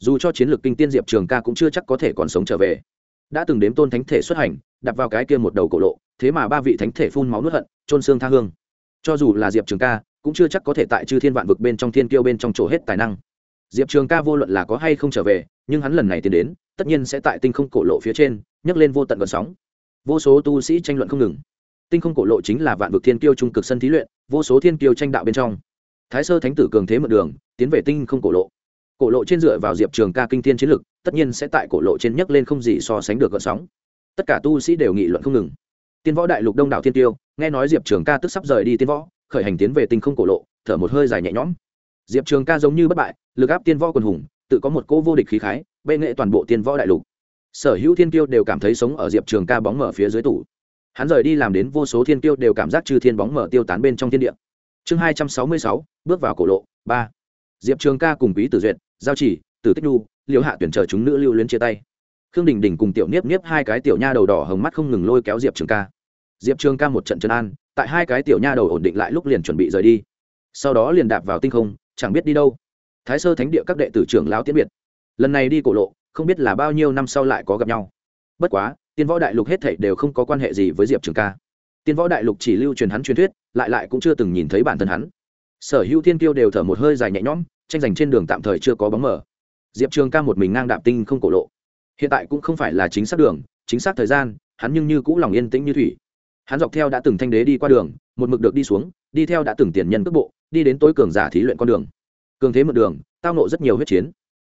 Dù cho chiến lược kinh tiên diệp trường ca cũng chưa chắc có thể còn sống trở về. Đã từng đếm tôn thánh thể xuất hành đặt vào cái kia một đầu cổ lộ, thế mà ba vị thánh thể phun máu nuốt hận trôn xương tha hương. Cho dù là diệp trường ca, cũng chưa chắc có thể tại chư thiên vạn vực bên trong thiên kiêu bên trong chỗ hết tài năng. Diệp trường ca vô luận là có hay không trở về, nhưng hắn lần này tiến đến, tất nhiên sẽ tại tinh không cổ lộ phía trên, nhấc lên vô tận vận sóng. Vô số tu sĩ tranh luận không ngừng. Tinh không cổ lộ chính là vạn vực thiên kiêu trung cực sân thí luyện, vô số thiên kiêu tranh đạo bên trong. Thái sơ thánh tử cường thế mượn đường, tiến về tinh không cổ lộ cổ lộ trên dựa vào diệp trường ca kinh thiên chiến lực, tất nhiên sẽ tại cổ lộ trên nhấc lên không gì so sánh được gợn sóng. Tất cả tu sĩ đều nghị luận không ngừng. Tiên võ đại lục đông đảo thiên tiêu, nghe nói diệp trường ca tức sắp rời đi tiên võ, khởi hành tiến về tinh không cổ lộ, thở một hơi dài nhẹ nhõm. Diệp trường ca giống như bất bại, lực áp tiên võ quần hùng, tự có một cỗ vô địch khí khái, bệ nghệ toàn bộ tiên võ đại lục. Sở hữu thiên tiêu đều cảm thấy sống ở diệp trường ca bóng mở phía dưới tủ. Hắn rời đi làm đến vô số thiên tiêu đều cảm giác trừ thiên bóng mở tiêu tán bên trong thiên địa. Chương hai trăm sáu mươi sáu, bước vào cổ lộ, ba. Diệp trường ca cùng quý tử duyệt giao chỉ, tử tích nhu liễu hạ tuyển chờ chúng nữ lưu luyến chia tay. Khương đình đình cùng tiểu niếp niếp hai cái tiểu nha đầu đỏ hồng mắt không ngừng lôi kéo diệp trường ca. Diệp trường ca một trận chân an, tại hai cái tiểu nha đầu ổn định lại lúc liền chuẩn bị rời đi. Sau đó liền đạp vào tinh không, chẳng biết đi đâu. Thái sơ thánh địa các đệ tử trưởng lão tiễn biệt. Lần này đi cổ lộ, không biết là bao nhiêu năm sau lại có gặp nhau. Bất quá, tiên võ đại lục hết thảy đều không có quan hệ gì với diệp trường ca. Tiên võ đại lục chỉ lưu truyền hắn truyền thuyết, lại lại cũng chưa từng nhìn thấy bản thân hắn. Sở hữu thiên Tiêu đều thở một hơi dài nhẹ nhõm tranh giành trên đường tạm thời chưa có bóng mở. Diệp trường ca một mình ngang đạp tinh không cổ lộ. Hiện tại cũng không phải là chính xác đường, chính xác thời gian, hắn nhưng như cũ lòng yên tĩnh như thủy. Hắn dọc theo đã từng thanh đế đi qua đường, một mực được đi xuống, đi theo đã từng tiền nhân cước bộ, đi đến tối cường giả thí luyện con đường. Cường thế mượn đường, tao nộ rất nhiều huyết chiến.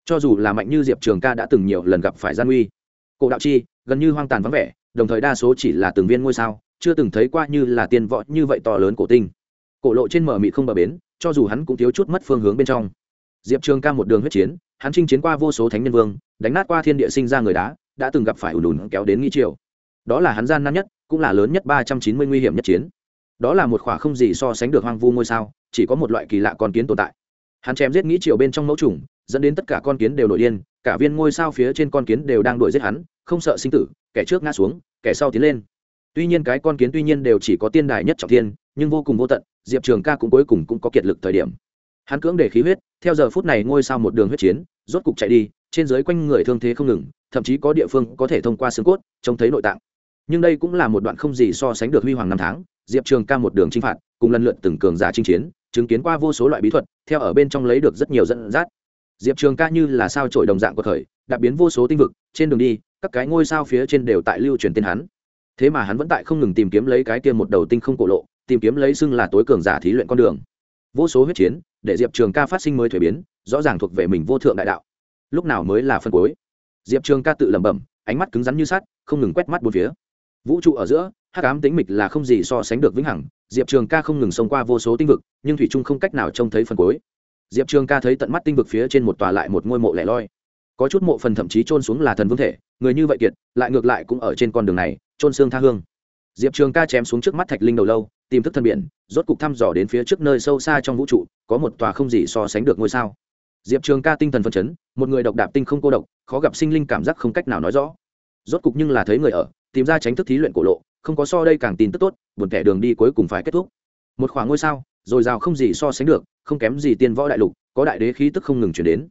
Cho dù là mạnh như diệp trường ca đã từng nhiều lần gặp phải gian nguy. Cổ đạo chi, gần như hoang tàn vắng vẻ, đồng thời đa số chỉ là từng viên ngôi sao, chưa từng thấy qua như là tiên võ như vậy to lớn cổ tinh. Cổ lộ trên mở mị không bờ bến, cho dù hắn cũng thiếu chút mất phương hướng bên trong diệp trường ca một đường huyết chiến, hắn chinh chiến qua vô số thánh nhân vương, đánh nát qua thiên địa sinh ra người đá, đã từng gặp phải ùn ùn kéo đến nghi triều. Đó là hắn gian nan nhất, cũng là lớn nhất ba trăm chín mươi nguy hiểm nhất chiến. Đó là một khỏa không gì so sánh được hoang vu ngôi sao, chỉ có một loại kỳ lạ con kiến tồn tại. Hắn chém giết nghĩ triều bên trong mẫu trùng dẫn đến tất cả con kiến đều nổi điên, cả viên ngôi sao phía trên con kiến đều đang đuổi giết hắn, không sợ sinh tử, kẻ trước ngã xuống, kẻ sau tiến lên. Tuy nhiên cái con kiến tuy nhiên đều chỉ có tiên đài nhất trọng thiên, nhưng vô cùng vô tận, diệp trường ca cũng cuối cùng cũng có kiệt lực thời điểm hắn cưỡng để khí huyết, theo giờ phút này ngôi sao một đường huyết chiến, rốt cục chạy đi, trên dưới quanh người thương thế không ngừng, thậm chí có địa phương có thể thông qua xương cốt, trông thấy nội tạng. Nhưng đây cũng là một đoạn không gì so sánh được huy hoàng năm tháng, diệp trường ca một đường chinh phạt, cùng lần lượt từng cường giả chinh chiến, chứng kiến qua vô số loại bí thuật, theo ở bên trong lấy được rất nhiều dẫn dắt. Diệp trường ca như là sao trổi đồng dạng của thời, đã biến vô số tinh vực, trên đường đi, các cái ngôi sao phía trên đều tại lưu truyền tên hắn. Thế mà hắn vẫn tại không ngừng tìm kiếm lấy cái kia một đầu tinh không cổ lộ, tìm kiếm lấy xưng là tối cường giả thí luyện con đường. Vô số huyết chiến để diệp trường ca phát sinh mới thuế biến, rõ ràng thuộc về mình vô thượng đại đạo. Lúc nào mới là phân cuối? Diệp trường ca tự lẩm bẩm, ánh mắt cứng rắn như sắt, không ngừng quét mắt bốn phía. Vũ trụ ở giữa, hắc ám tính mịch là không gì so sánh được vĩnh hằng, diệp trường ca không ngừng xông qua vô số tinh vực, nhưng thủy trung không cách nào trông thấy phần cuối. Diệp trường ca thấy tận mắt tinh vực phía trên một tòa lại một ngôi mộ lẻ loi. Có chút mộ phần thậm chí trôn xuống là thần vương thể, người như vậy kiệt, lại ngược lại cũng ở trên con đường này trôn xương tha hương. Diệp trường ca chém xuống trước mắt thạch linh đầu lâu tìm thức thân biển, rốt cục thăm dò đến phía trước nơi sâu xa trong vũ trụ, có một tòa không gì so sánh được ngôi sao. Diệp trường ca tinh thần phân chấn, một người độc đạp tinh không cô độc, khó gặp sinh linh cảm giác không cách nào nói rõ. Rốt cục nhưng là thấy người ở, tìm ra tránh thức thí luyện cổ lộ, không có so đây càng tin tức tốt, buồn kẻ đường đi cuối cùng phải kết thúc. Một khoảng ngôi sao, rồi rào không gì so sánh được, không kém gì tiên võ đại lục, có đại đế khí tức không ngừng chuyển đến.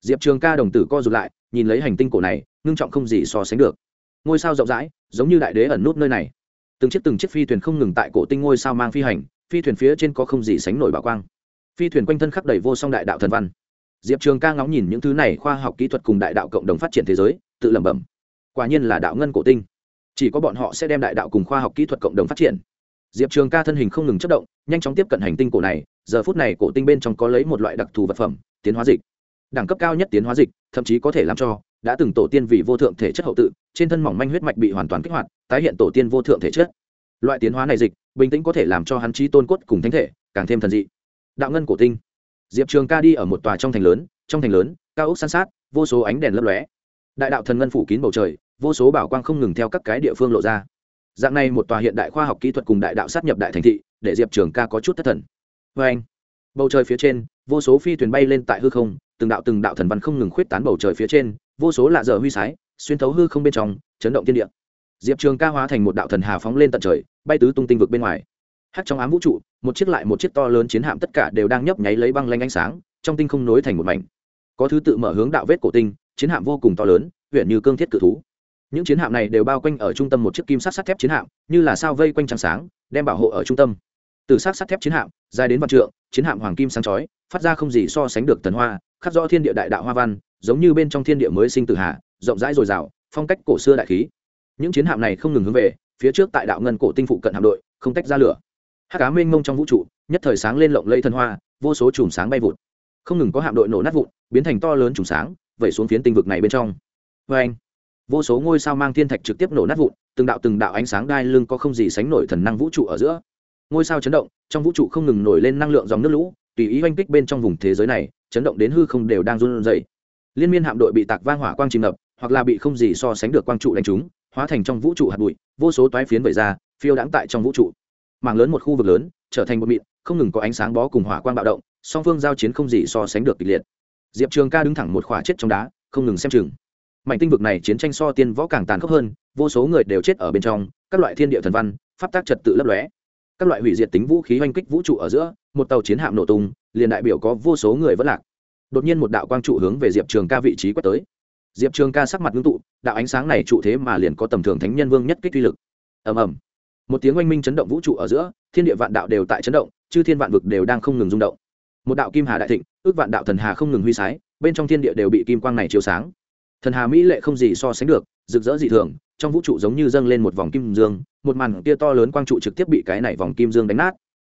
Diệp trường ca đồng tử co rụt lại, nhìn lấy hành tinh cổ này, ngưng trọng không gì so sánh được. Ngôi sao rộng rãi, giống như đại đế ẩn nút nơi này từng chiếc từng chiếc phi thuyền không ngừng tại cổ tinh ngôi sao mang phi hành, phi thuyền phía trên có không gì sánh nổi bảo quang. Phi thuyền quanh thân khắc đầy vô song đại đạo thần văn. Diệp trường ca ngóng nhìn những thứ này khoa học kỹ thuật cùng đại đạo cộng đồng phát triển thế giới, tự lẩm bẩm. Quả nhiên là đạo ngân cổ tinh. Chỉ có bọn họ sẽ đem đại đạo cùng khoa học kỹ thuật cộng đồng phát triển. Diệp trường ca thân hình không ngừng chất động, nhanh chóng tiếp cận hành tinh cổ này, giờ phút này cổ tinh bên trong có lấy một loại đặc thù vật phẩm, tiến hóa dịch. Đẳng cấp cao nhất tiến hóa dịch, thậm chí có thể làm cho đã từng tổ tiên vì vô thượng thể chất hậu tự, trên thân mỏng manh huyết mạch bị hoàn toàn kích hoạt, tái hiện tổ tiên vô thượng thể chất. Loại tiến hóa này dịch, bình tĩnh có thể làm cho hắn trí tôn cốt cùng thánh thể càng thêm thần dị. Đạo ngân cổ tinh. Diệp trường ca đi ở một tòa trong thành lớn, trong thành lớn, cao ốc san sát, vô số ánh đèn lấp lóe. Đại đạo thần ngân phủ kín bầu trời, vô số bảo quang không ngừng theo các cái địa phương lộ ra. Dạng này một tòa hiện đại khoa học kỹ thuật cùng đại đạo sát nhập đại thành thị, để diệp trường ca có chút thất thần. Vê anh, bầu trời phía trên, vô số phi thuyền bay lên tại hư không, từng đạo từng đạo thần văn không ngừng khuyết tán bầu trời phía trên vô số lạ dở huy sái, xuyên thấu hư không bên trong, chấn động thiên địa. Diệp trường ca hóa thành một đạo thần hà phóng lên tận trời, bay tứ tung tinh vực bên ngoài. Hát trong ám vũ trụ, một chiếc lại một chiếc to lớn chiến hạm tất cả đều đang nhấp nháy lấy băng lanh ánh sáng, trong tinh không nối thành một mảnh. Có thứ tự mở hướng đạo vết cổ tinh, chiến hạm vô cùng to lớn, huyện như cương thiết cự thú. Những chiến hạm này đều bao quanh ở trung tâm một chiếc kim sắc sắt thép chiến hạm, như là sao vây quanh trắng sáng, đem bảo hộ ở trung tâm. Từ sát sắt thép chiến hạm, dài đến vạn trượng, chiến hạm hoàng kim sáng chói, phát ra không gì so sánh được tần hoa, khắc rõ thiên địa đại đạo hoa văn giống như bên trong thiên địa mới sinh tử hạ rộng rãi dồi dào, phong cách cổ xưa đại khí. Những chiến hạm này không ngừng hướng về, phía trước tại đạo ngân cổ tinh phụ cận hạm đội, không tách ra lửa. Hát cá mênh mông trong vũ trụ, nhất thời sáng lên lộng lây thần hoa, vô số chùm sáng bay vụt. Không ngừng có hạm đội nổ nát vụn, biến thành to lớn chùm sáng, vẩy xuống phiến tinh vực này bên trong. Vê anh vô số ngôi sao mang thiên thạch trực tiếp nổ nát vụn, từng đạo từng đạo ánh sáng đai lưng có không gì sánh nổi thần năng vũ trụ ở giữa. Ngôi sao chấn động, trong vũ trụ không ngừng nổi lên năng lượng dòng nước lũ, tùy ý oanh kích bên trong vùng thế giới này, chấn động đến hư không đều đang run rẩy liên miên hạm đội bị tạc vang hỏa quang chìm ngập, hoặc là bị không gì so sánh được quang trụ đánh trúng, hóa thành trong vũ trụ hạt bụi, vô số toái phiến vẩy ra, phiêu đãng tại trong vũ trụ. Mảng lớn một khu vực lớn, trở thành một mịn, không ngừng có ánh sáng bó cùng hỏa quang bạo động, song phương giao chiến không gì so sánh được kịch liệt. Diệp trường ca đứng thẳng một khỏa chết trong đá, không ngừng xem chừng. Mảnh tinh vực này chiến tranh so tiên võ càng tàn khốc hơn, vô số người đều chết ở bên trong, các loại thiên địa thần văn, pháp tác trật tự lấp lóe. Các loại hủy diệt tính vũ khí oanh kích vũ trụ ở giữa, một tàu chiến hạm nổ tung, liền đại biểu có vô số người vẫn lạc đột nhiên một đạo quang trụ hướng về diệp trường ca vị trí quét tới. Diệp trường ca sắc mặt ngưng tụ, đạo ánh sáng này trụ thế mà liền có tầm thường thánh nhân vương nhất kích uy lực. Ầm ầm. Một tiếng oanh minh chấn động vũ trụ ở giữa, thiên địa vạn đạo đều tại chấn động, chư thiên vạn vực đều đang không ngừng rung động. Một đạo kim hà đại thịnh, ước vạn đạo thần hà không ngừng huy sái, bên trong thiên địa đều bị kim quang này chiếu sáng. Thần hà mỹ lệ không gì so sánh được, rực rỡ dị thường, trong vũ trụ giống như dâng lên một vòng kim dương, một màn kia to lớn quang trụ trực tiếp bị cái này vòng kim dương đánh nát.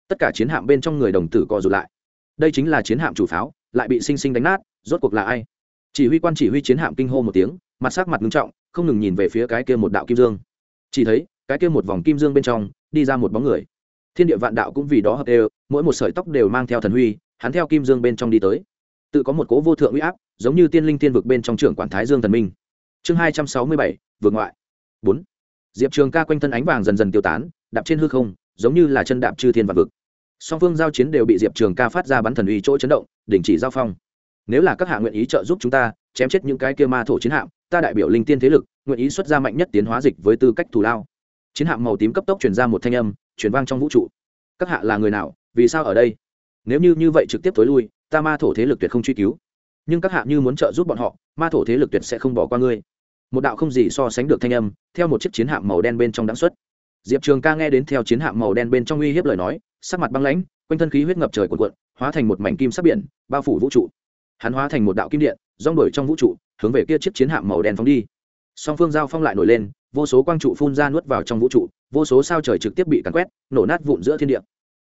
Tất cả chiến hạm bên trong người đồng tử co rụt lại. Đây chính là chiến hạm chủ pháo lại bị sinh sinh đánh nát, rốt cuộc là ai? Chỉ huy quan chỉ huy chiến hạm kinh hô một tiếng, mặt sắc mặt nghiêm trọng, không ngừng nhìn về phía cái kia một đạo kim dương. Chỉ thấy, cái kia một vòng kim dương bên trong, đi ra một bóng người. Thiên địa vạn đạo cũng vì đó hợp đều, mỗi một sợi tóc đều mang theo thần huy, hắn theo kim dương bên trong đi tới. Tự có một cố vô thượng uy áp, giống như tiên linh tiên vực bên trong trưởng quản thái dương thần minh. Chương hai trăm sáu mươi bảy, vượt ngoại. Bốn. Diệp trường ca quanh thân ánh vàng dần dần tiêu tán, đạp trên hư không, giống như là chân đạp chư thiên vạn vực song phương giao chiến đều bị diệp trường ca phát ra bắn thần uy chỗ chấn động, đình chỉ giao phong. Nếu là các hạ nguyện ý trợ giúp chúng ta, chém chết những cái kia ma thổ chiến hạm, ta đại biểu linh tiên thế lực, nguyện ý xuất ra mạnh nhất tiến hóa dịch với tư cách thù lao. Chiến hạm màu tím cấp tốc truyền ra một thanh âm, truyền vang trong vũ trụ. Các hạ là người nào, vì sao ở đây? Nếu như như vậy trực tiếp tối lui, ta ma thổ thế lực tuyệt không truy cứu. Nhưng các hạ như muốn trợ giúp bọn họ, ma thổ thế lực tuyệt sẽ không bỏ qua ngươi. Một đạo không gì so sánh được thanh âm, theo một chiếc chiến hạm màu đen bên trong đáng xuất. Diệp trường ca nghe đến theo chiến hạm màu đen bên trong uy hiếp lời nói sắc mặt băng lãnh quanh thân khí huyết ngập trời cuộn cuộn hóa thành một mảnh kim sắc biển bao phủ vũ trụ. Hắn hóa thành một đạo kim điện rong đổi trong vũ trụ hướng về kia chiếc chiến hạm màu đen phóng đi. Song phương giao phong lại nổi lên vô số quang trụ phun ra nuốt vào trong vũ trụ vô số sao trời trực tiếp bị cắn quét nổ nát vụn giữa thiên địa.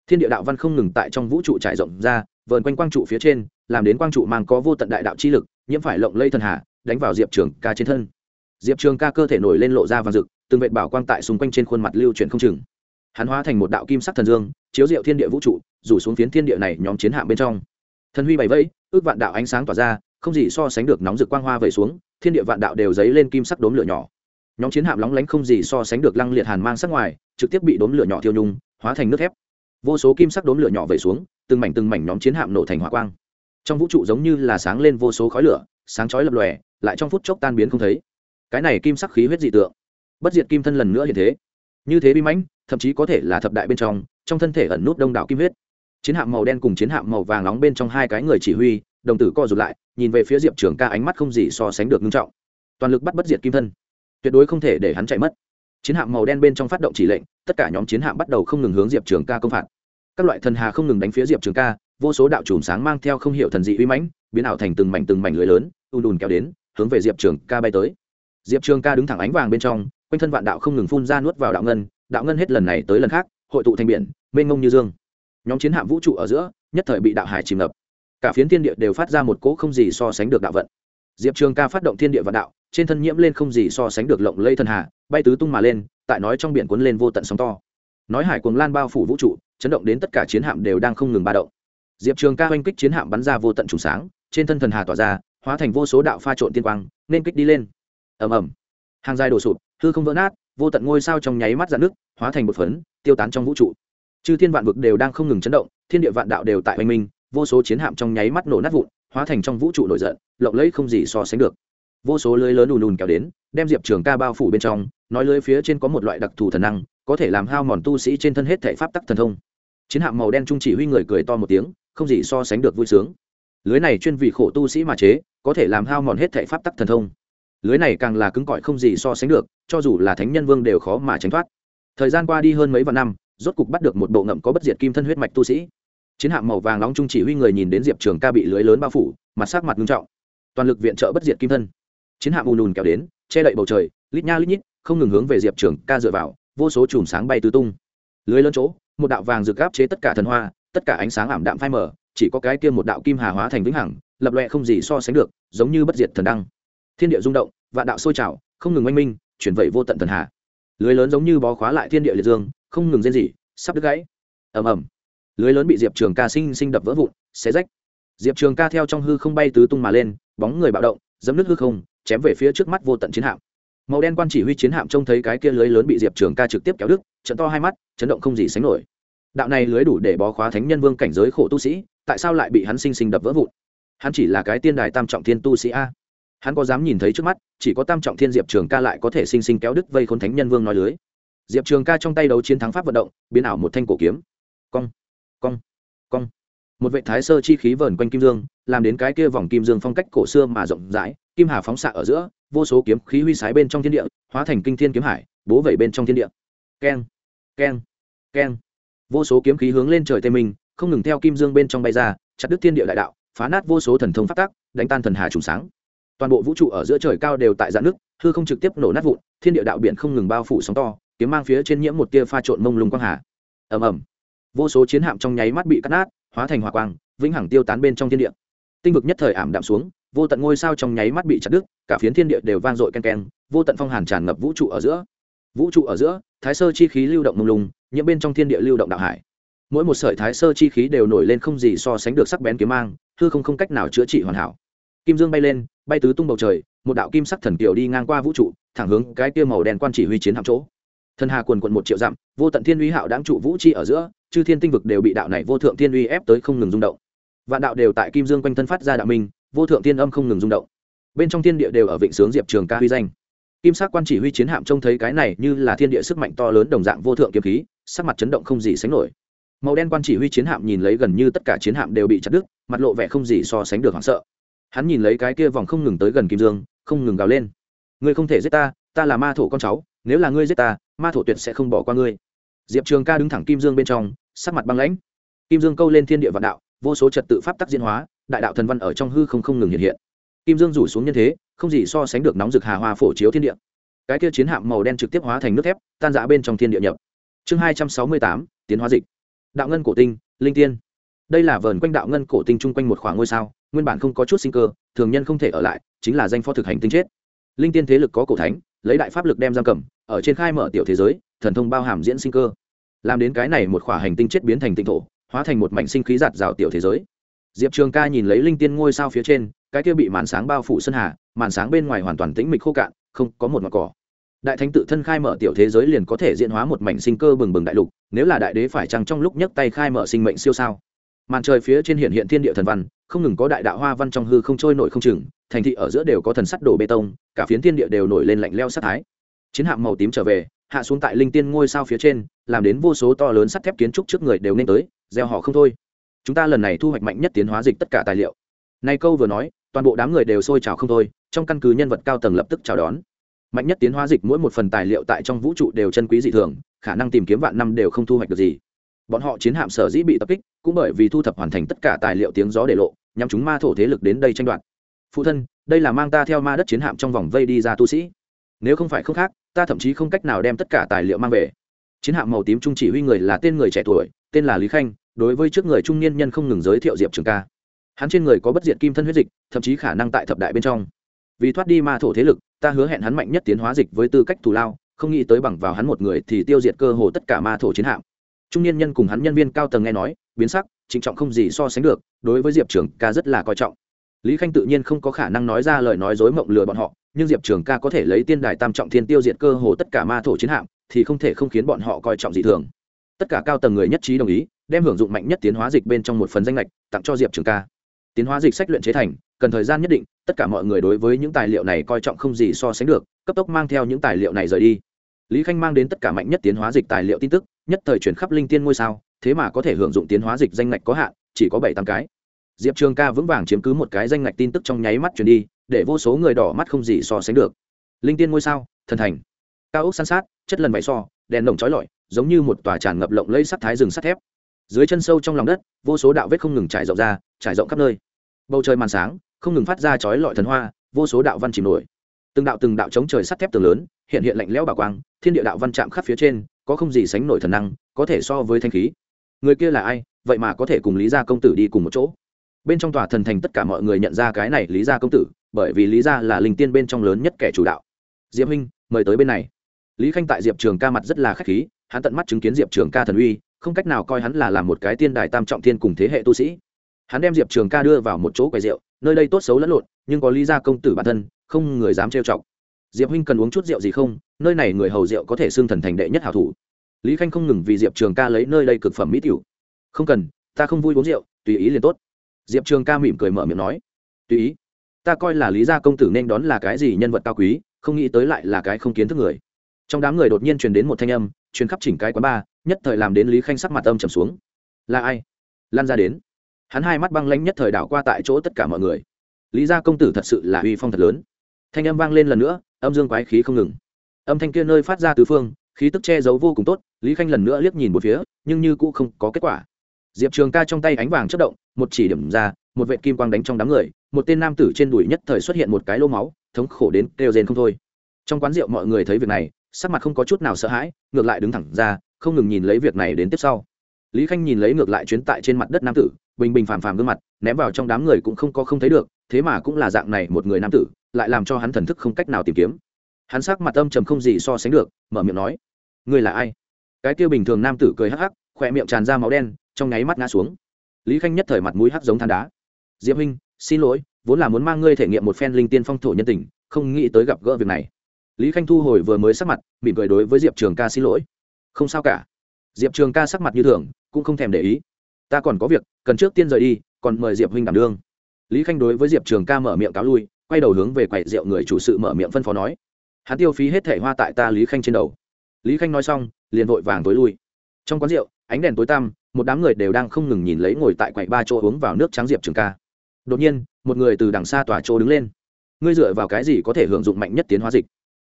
Thiên địa đạo văn không ngừng tại trong vũ trụ trải rộng ra vờn quanh quang trụ phía trên làm đến quang trụ mang có vô tận đại đạo chi lực nhiễm phải lộng lây thần hạ, đánh vào diệp trường ca trên thân. Diệp trường ca cơ thể nổi lên lộ ra vàng rực từng vệt bảo quang tại xung quanh trên khuôn mặt lưu chuyển không chừng hắn hóa thành một đạo kim sắc thần dương, chiếu diệu thiên địa vũ trụ, rủ xuống phiến thiên địa này nhóm chiến hạm bên trong. Thần huy bày vẫy, ước vạn đạo ánh sáng tỏa ra, không gì so sánh được nóng rực quang hoa về xuống, thiên địa vạn đạo đều dấy lên kim sắc đốm lửa nhỏ. Nhóm chiến hạm lóng lánh không gì so sánh được lăng liệt hàn mang sắc ngoài, trực tiếp bị đốm lửa nhỏ thiêu nhung, hóa thành nước thép. Vô số kim sắc đốm lửa nhỏ về xuống, từng mảnh từng mảnh nhóm chiến hạm nổ thành hỏa quang. Trong vũ trụ giống như là sáng lên vô số khói lửa, sáng chói lập lòe, lại trong phút chốc tan biến không thấy. Cái này kim sắc khí huyết dị tượng. Bất diệt kim thân lần nữa hiện thế như thế bi mãnh, thậm chí có thể là thập đại bên trong trong thân thể ẩn nút đông đảo kim huyết. Chiến hạm màu đen cùng chiến hạm màu vàng nóng bên trong hai cái người chỉ huy, đồng tử co rụt lại, nhìn về phía diệp trường ca ánh mắt không gì so sánh được ngưng trọng. Toàn lực bắt bất diệt kim thân. Tuyệt đối không thể để hắn chạy mất. Chiến hạm màu đen bên trong phát động chỉ lệnh, tất cả nhóm chiến hạm bắt đầu không ngừng hướng diệp trường ca công phạt. Các loại thần hà không ngừng đánh phía diệp trường ca, vô số đạo chùm sáng mang theo không h i ể u thần dị uy mãnh, biến ảo thành từng mảnh từng mảnh lưới lớn, ùn ùn kéo đến, hướng về diệp trường ca bay tới. Diệp trường ca đứng thẳng ánh vàng bên trong quanh thân vạn đạo không ngừng phun ra nuốt vào đạo ngân đạo ngân hết lần này tới lần khác, hội tụ thành biển, mênh ngông như dương. Nhóm chiến hạm vũ trụ ở giữa, nhất thời bị đạo hải chìm ngập. Cả phiến thiên địa đều phát ra một cỗ không gì so sánh được đạo vận. Diệp trường ca phát động thiên địa vạn đạo, trên thân nhiễm lên không gì so sánh được lộng lây thần hà, bay tứ tung mà lên, tại nói trong biển cuốn lên vô tận sóng to. Nói hải cuồng lan bao phủ vũ trụ, chấn động đến tất cả chiến hạm đều đang không ngừng ba động. Diệp trường ca oanh kích chiến hạm bắn ra vô tận trùng sáng, trên thân thần hà tỏa ra, hóa thành vô số đạo pha trộn tiên quang, nên kích đi lên. Ầm ầm. Hàng dài đổ sụp hư không vỡ nát, vô tận ngôi sao trong nháy mắt dạn nước hóa thành một phấn, tiêu tán trong vũ trụ. Chư thiên vạn vực đều đang không ngừng chấn động, thiên địa vạn đạo đều tại oanh minh, vô số chiến hạm trong nháy mắt nổ nát vụn, hóa thành trong vũ trụ nổi giận, lộng lẫy không gì so sánh được. Vô số lưới lớn ùn ùn kéo đến, đem diệp trường ca bao phủ bên trong, nói lưới phía trên có một loại đặc thù thần năng, có thể làm hao mòn tu sĩ trên thân hết thể pháp tắc thần thông. Chiến hạm màu đen trung chỉ huy người cười to một tiếng, không gì so sánh được vui sướng. Lưới này chuyên vì khổ tu sĩ mà chế, có thể làm hao mòn hết thể pháp tắc thần thông lưới này càng là cứng cỏi không gì so sánh được, cho dù là thánh nhân vương đều khó mà tránh thoát. Thời gian qua đi hơn mấy vạn năm, rốt cục bắt được một bộ ngậm có bất diệt kim thân huyết mạch tu sĩ. Chiến hạm màu vàng nóng trung chỉ huy người nhìn đến diệp trường ca bị lưới lớn bao phủ, mặt sắc mặt nghiêm trọng. Toàn lực viện trợ bất diệt kim thân. Chiến hạm ùn ùn kéo đến, che đậy bầu trời, lít nha lít nhít, không ngừng hướng về diệp trường ca dựa vào, vô số chùm sáng bay tứ tung. Lưới lớn chỗ, một đạo vàng rực áp chế tất cả thần hoa, tất cả ánh sáng ảm đạm phai mờ, chỉ có cái kia một đạo kim hà hóa thành vĩnh hằng, lập loẹ không gì so sánh được, giống như bất diệt thần đăng thiên địa rung động, vạn đạo sôi trào, không ngừng oanh minh, chuyển vẩy vô tận thần hà. Lưới lớn giống như bó khóa lại thiên địa liệt dương, không ngừng rên rỉ, sắp đứt gãy. Ầm ầm. Lưới lớn bị diệp trường ca sinh sinh đập vỡ vụn, xé rách. Diệp trường ca theo trong hư không bay tứ tung mà lên, bóng người bạo động, dẫm nước hư không, chém về phía trước mắt vô tận chiến hạm. Màu đen quan chỉ huy chiến hạm trông thấy cái kia lưới lớn bị diệp trường ca trực tiếp kéo đứt, trận to hai mắt, chấn động không gì sánh nổi. Đạo này lưới đủ để bó khóa thánh nhân vương cảnh giới khổ tu sĩ, tại sao lại bị hắn sinh sinh đập vỡ vụn? Hắn chỉ là cái tiên đài tam trọng thiên tu sĩ a hắn có dám nhìn thấy trước mắt, chỉ có tam trọng thiên diệp trường ca lại có thể sinh sinh kéo đứt vây khốn thánh nhân vương nói lưới. Diệp trường ca trong tay đấu chiến thắng pháp vận động, biến ảo một thanh cổ kiếm. Cong cong cong. Một vệ thái sơ chi khí vờn quanh kim dương, làm đến cái kia vòng kim dương phong cách cổ xưa mà rộng rãi, kim hà phóng xạ ở giữa, vô số kiếm khí huy sái bên trong thiên địa, hóa thành kinh thiên kiếm hải, bố vẩy bên trong thiên địa. Keng keng keng. Vô số kiếm khí hướng lên trời tây minh, không ngừng theo kim dương bên trong bay ra, chặt đứt thiên địa đại đạo, phá nát vô số thần thông phát tác đánh tan thần hà trùng sáng toàn bộ vũ trụ ở giữa trời cao đều tại dạng nước, hư không trực tiếp nổ nát vụn, thiên địa đạo biển không ngừng bao phủ sóng to, kiếm mang phía trên nhiễm một tia pha trộn mông lung quang hà. Ầm ầm. Vô số chiến hạm trong nháy mắt bị cắt nát, hóa thành hỏa quang, vĩnh hằng tiêu tán bên trong thiên địa. Tinh vực nhất thời ảm đạm xuống, vô tận ngôi sao trong nháy mắt bị chặt đứt, cả phiến thiên địa đều vang dội ken ken, vô tận phong hàn tràn ngập vũ trụ ở giữa. Vũ trụ ở giữa, thái sơ chi khí lưu động mông lung, nhiễm bên trong thiên địa lưu động đạo hải. Mỗi một sợi thái sơ chi khí đều nổi lên không gì so sánh được sắc bén kiếm mang, hư không không cách nào chữa trị hoàn hảo kim dương bay lên, bay tứ tung bầu trời, một đạo kim sắc thần kiều đi ngang qua vũ trụ, thẳng hướng cái kia màu đen quan chỉ huy chiến hạm chỗ. Thần hà quần quận một triệu dặm, vô tận thiên uy hạo đáng trụ vũ chi ở giữa, chư thiên tinh vực đều bị đạo này vô thượng thiên uy ép tới không ngừng rung động. Vạn đạo đều tại kim dương quanh thân phát ra đạo minh, vô thượng thiên âm không ngừng rung động. Bên trong thiên địa đều ở vịnh sướng diệp trường ca huy danh. Kim sắc quan chỉ huy chiến hạm trông thấy cái này như là thiên địa sức mạnh to lớn đồng dạng vô thượng kiếm khí, sắc mặt chấn động không gì sánh nổi. Màu đen quan chỉ huy chiến hạm nhìn lấy gần như tất cả chiến hạm đều bị chặt đứt, mặt lộ vẻ không gì so sánh được hoảng sợ hắn nhìn lấy cái kia vòng không ngừng tới gần kim dương, không ngừng gào lên. Ngươi không thể giết ta ta là ma thổ con cháu, nếu là ngươi giết ta, ma thổ tuyệt sẽ không bỏ qua ngươi. Diệp trường ca đứng thẳng kim dương bên trong, sắc mặt băng lãnh. Kim dương câu lên thiên địa vạn đạo, vô số trật tự pháp tắc diễn hóa, đại đạo thần văn ở trong hư không không ngừng hiện hiện. Kim dương rủ xuống nhân thế, không gì so sánh được nóng rực hà hoa phổ chiếu thiên địa. Cái kia chiến hạm màu đen trực tiếp hóa thành nước thép, tan rã bên trong thiên địa nhập. Chương hai trăm sáu mươi tám, tiến hóa dịch. Đạo ngân cổ tinh, linh tiên. Đây là vờn quanh đạo ngân cổ tinh chung quanh một khoảng ngôi sao nguyên bản không có chút sinh cơ, thường nhân không thể ở lại, chính là danh phó thực hành tinh chết. Linh tiên thế lực có cổ thánh, lấy đại pháp lực đem giam cầm, ở trên khai mở tiểu thế giới, thần thông bao hàm diễn sinh cơ. Làm đến cái này một khỏa hành tinh chết biến thành tinh thổ, hóa thành một mảnh sinh khí giạt rào tiểu thế giới. Diệp trường ca nhìn lấy linh tiên ngôi sao phía trên, cái kia bị màn sáng bao phủ sân hà, màn sáng bên ngoài hoàn toàn tĩnh mịch khô cạn, không có một mặt cỏ. Đại thánh tự thân khai mở tiểu thế giới liền có thể diễn hóa một mảnh sinh cơ bừng bừng đại lục, nếu là đại đế phải chăng trong lúc nhấc tay khai mở sinh mệnh siêu sao? Màn trời phía trên hiện hiện thiên địa thần văn, không ngừng có đại đạo hoa văn trong hư không trôi nổi không chừng, thành thị ở giữa đều có thần sắt đổ bê tông, cả phiến thiên địa đều nổi lên lạnh leo sát thái. Chiến hạm màu tím trở về, hạ xuống tại linh tiên ngôi sao phía trên, làm đến vô số to lớn sắt thép kiến trúc trước người đều nên tới, gieo họ không thôi. Chúng ta lần này thu hoạch mạnh nhất tiến hóa dịch tất cả tài liệu. Nay câu vừa nói, toàn bộ đám người đều sôi trào không thôi, trong căn cứ nhân vật cao tầng lập tức chào đón. Mạnh nhất tiến hóa dịch mỗi một phần tài liệu tại trong vũ trụ đều chân quý dị thường, khả năng tìm kiếm vạn năm đều không thu hoạch được gì. Bọn họ chiến hạm sở dĩ bị tập kích cũng bởi vì thu thập hoàn thành tất cả tài liệu tiếng gió để lộ nhằm chúng ma thổ thế lực đến đây tranh đoạt. Phụ thân, đây là mang ta theo ma đất chiến hạm trong vòng vây đi ra tu sĩ. Nếu không phải không khác, ta thậm chí không cách nào đem tất cả tài liệu mang về. Chiến hạm màu tím trung chỉ huy người là tên người trẻ tuổi, tên là lý khanh, đối với trước người trung niên nhân không ngừng giới thiệu diệp trường ca. Hắn trên người có bất diệt kim thân huyết dịch, thậm chí khả năng tại thập đại bên trong. Vì thoát đi ma thổ thế lực, ta hứa hẹn hắn mạnh nhất tiến hóa dịch với tư cách thù lao, không nghĩ tới bằng vào hắn một người thì tiêu diệt cơ hồ tất cả ma thổ chiến hạm. Trung niên nhân cùng hắn nhân viên cao tầng nghe nói biến sắc, trịnh trọng không gì so sánh được, đối với diệp trường ca rất là coi trọng. Lý khanh tự nhiên không có khả năng nói ra lời nói dối mộng lừa bọn họ, nhưng diệp trường ca có thể lấy tiên đài tam trọng thiên tiêu diệt cơ hồ tất cả ma thổ chiến hạm, thì không thể không khiến bọn họ coi trọng dị thường. Tất cả cao tầng người nhất trí đồng ý, đem hưởng dụng mạnh nhất tiến hóa dịch bên trong một phần danh lệch, tặng cho diệp trường ca. Tiến hóa dịch sách luyện chế thành, cần thời gian nhất định, tất cả mọi người đối với những tài liệu này coi trọng không gì so sánh được, cấp tốc mang theo những tài liệu này rời đi. Lý khanh mang đến tất cả mạnh nhất tiến hóa dịch tài liệu tin tức, nhất thời chuyển khắp linh tiên ngôi sao thế mà có thể hưởng dụng tiến hóa dịch danh ngạch có hạn, chỉ có bảy tám cái. Diệp trường ca vững vàng chiếm cứ một cái danh ngạch tin tức trong nháy mắt chuyển đi, để vô số người đỏ mắt không gì so sánh được. Linh tiên ngôi sao, thần thành. Cao ốc san sát, chất lần vải so, đèn lồng trói lọi, giống như một tòa tràn ngập lộng lây sắt thái rừng sắt thép. Dưới chân sâu trong lòng đất, vô số đạo vết không ngừng trải rộng ra, trải rộng khắp nơi. Bầu trời màn sáng, không ngừng phát ra chói lọi thần hoa, vô số đạo văn chìm nổi. Từng đạo từng đạo chống trời sắt thép tường lớn, hiện hiện lạnh lẽo bà quang, thiên địa đạo văn chạm khắp phía trên, có không gì sánh nổi thần năng, có thể so với thanh khí người kia là ai, vậy mà có thể cùng lý gia công tử đi cùng một chỗ. Bên trong tòa thần thành tất cả mọi người nhận ra cái này lý gia công tử, bởi vì lý gia là linh tiên bên trong lớn nhất kẻ chủ đạo. Diệp huynh, mời tới bên này. Lý khanh tại diệp trường ca mặt rất là k h á c h khí, hắn tận mắt chứng kiến diệp trường ca thần uy, không cách nào coi hắn là làm một cái tiên đài tam trọng thiên cùng thế hệ tu sĩ. Hắn đem diệp trường ca đưa vào một chỗ quầy rượu, nơi đây tốt xấu lẫn lộn, nhưng có lý gia công tử bản thân, không người dám trêu chọc. Diệp huynh cần uống chút rượu gì không? Nơi này người hầu rượu có thể xưng thần thành đệ nhất hảo thủ lý khanh không ngừng vì diệp trường ca lấy nơi đây cực phẩm mỹ tiểu. Không cần, ta không vui uống rượu, tùy ý liền tốt. Diệp trường ca mỉm cười mở miệng nói. Tùy ý. Ta coi là lý gia công tử nên đón là cái gì nhân vật cao quý, không nghĩ tới lại là cái không kiến thức người. Trong đám người đột nhiên truyền đến một thanh âm, truyền khắp chỉnh cái quán ba nhất thời làm đến lý khanh sắc mặt âm trầm xuống. Là ai? Lan ra đến. Hắn hai mắt băng lanh nhất thời đảo qua tại chỗ tất cả mọi người. Lý gia công tử thật sự là uy phong thật lớn. Thanh âm vang lên lần nữa, âm dương quái khí không ngừng. Âm thanh kia nơi phát ra tứ phương, khí tức che giấu vô cùng tốt lý khanh lần nữa liếc nhìn một phía, nhưng như cũng không có kết quả. Diệp trường ca trong tay ánh vàng chất động, một chỉ điểm ra, một vệ kim quang đánh trong đám người, một tên nam tử trên đùi nhất thời xuất hiện một cái lô máu, thống khổ đến kêu rên không thôi. Trong quán rượu mọi người thấy việc này, sắc mặt không có chút nào sợ hãi, ngược lại đứng thẳng ra, không ngừng nhìn lấy việc này đến tiếp sau. Lý khanh nhìn lấy ngược lại chuyến tại trên mặt đất nam tử, bình bình phàm phàm gương mặt, ném vào trong đám người cũng không có không thấy được, thế mà cũng là dạng này một người nam tử, lại làm cho hắn thần thức không cách nào tìm kiếm. Hắn sắc mặt âm trầm không gì so sánh được, mở miệng nói, ngươi là ai? Cái kia bình thường nam tử cười hắc hắc, khỏe miệng tràn ra máu đen, trong nháy mắt ngã xuống. Lý khanh nhất thời mặt mũi hắc giống than đá. Diệp huynh, xin lỗi, vốn là muốn mang ngươi thể nghiệm một phen linh tiên phong thổ nhân tình, không nghĩ tới gặp gỡ việc này. Lý khanh thu hồi vừa mới sắc mặt, mỉm cười đối với diệp trường ca xin lỗi. Không sao cả. Diệp trường ca sắc mặt như thường, cũng không thèm để ý. Ta còn có việc, cần trước tiên rời đi, còn mời diệp huynh đảm đương. Lý khanh đối với diệp trường ca mở miệng cáo lui, quay đầu hướng về quầy rượu người chủ sự mở miệng phân phó nói. Hắn tiêu phí hết thể hoa tại ta lý khanh trên đầu lý khanh nói xong, liền vội vàng tối lui. Trong quán rượu, ánh đèn tối tăm, một đám người đều đang không ngừng nhìn lấy ngồi tại quầy ba chỗ uống vào nước trắng diệp trường ca. Đột nhiên, một người từ đằng xa tòa chỗ đứng lên. Ngươi dựa vào cái gì có thể hưởng dụng mạnh nhất tiến hóa dịch?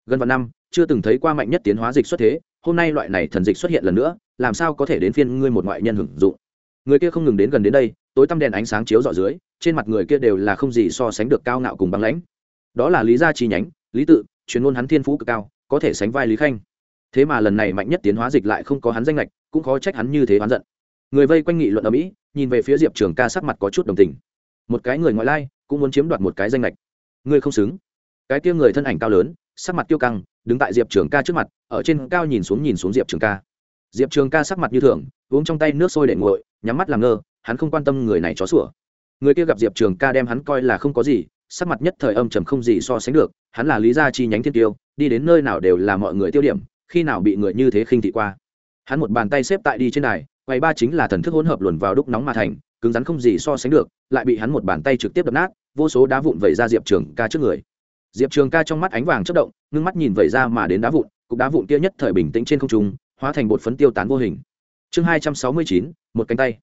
Gần vạn năm, chưa từng thấy qua mạnh nhất tiến hóa dịch xuất thế, hôm nay loại này thần dịch xuất hiện lần nữa, làm sao có thể đến phiên ngươi một ngoại nhân hưởng dụng? Người kia không ngừng đến gần đến đây, tối tăm đèn ánh sáng chiếu dọ dưới, trên mặt người kia đều là không gì so sánh được cao ngạo cùng băng lãnh. Đó là lý gia chi nhánh, lý tự, chuyên môn hắn thiên phú cực cao, có thể sánh vai lý khanh thế mà lần này mạnh nhất tiến hóa dịch lại không có hắn danh lệch cũng khó trách hắn như thế oán giận. Người vây quanh nghị luận ở mỹ, nhìn về phía diệp trường ca sắc mặt có chút đồng tình. Một cái người ngoại lai, cũng muốn chiếm đoạt một cái danh lệch ngươi không xứng. Cái kia người thân ảnh cao lớn, sắc mặt tiêu căng, đứng tại diệp trường ca trước mặt, ở trên cao nhìn xuống nhìn xuống diệp trường ca. Diệp trường ca sắc mặt như thường, uống trong tay nước sôi để nguội, nhắm mắt làm ngơ, hắn không quan tâm người này chó sủa. Người kia gặp diệp trường ca đem hắn coi là không có gì, sắc mặt nhất thời âm trầm không gì so sánh được, hắn là lý gia chi nhánh thiên tiêu, đi đến nơi nào đều là mọi người tiêu điểm khi nào bị người như thế khinh thị qua? Hắn một bàn tay xếp tại đi trên đài quay ba chính là thần thức hỗn hợp luồn vào đúc nóng mà thành, cứng rắn không gì so sánh được, lại bị hắn một bàn tay trực tiếp đập nát, vô số đá vụn vẩy ra diệp trường ca trước người. Diệp trường ca trong mắt ánh vàng chất động, ngưng mắt nhìn vẩy ra mà đến đá vụn, cục đá vụn kia nhất thời bình tĩnh trên không trung, hóa thành bột phấn tiêu tán vô hình. Chương hai trăm sáu mươi chín, một cánh tay.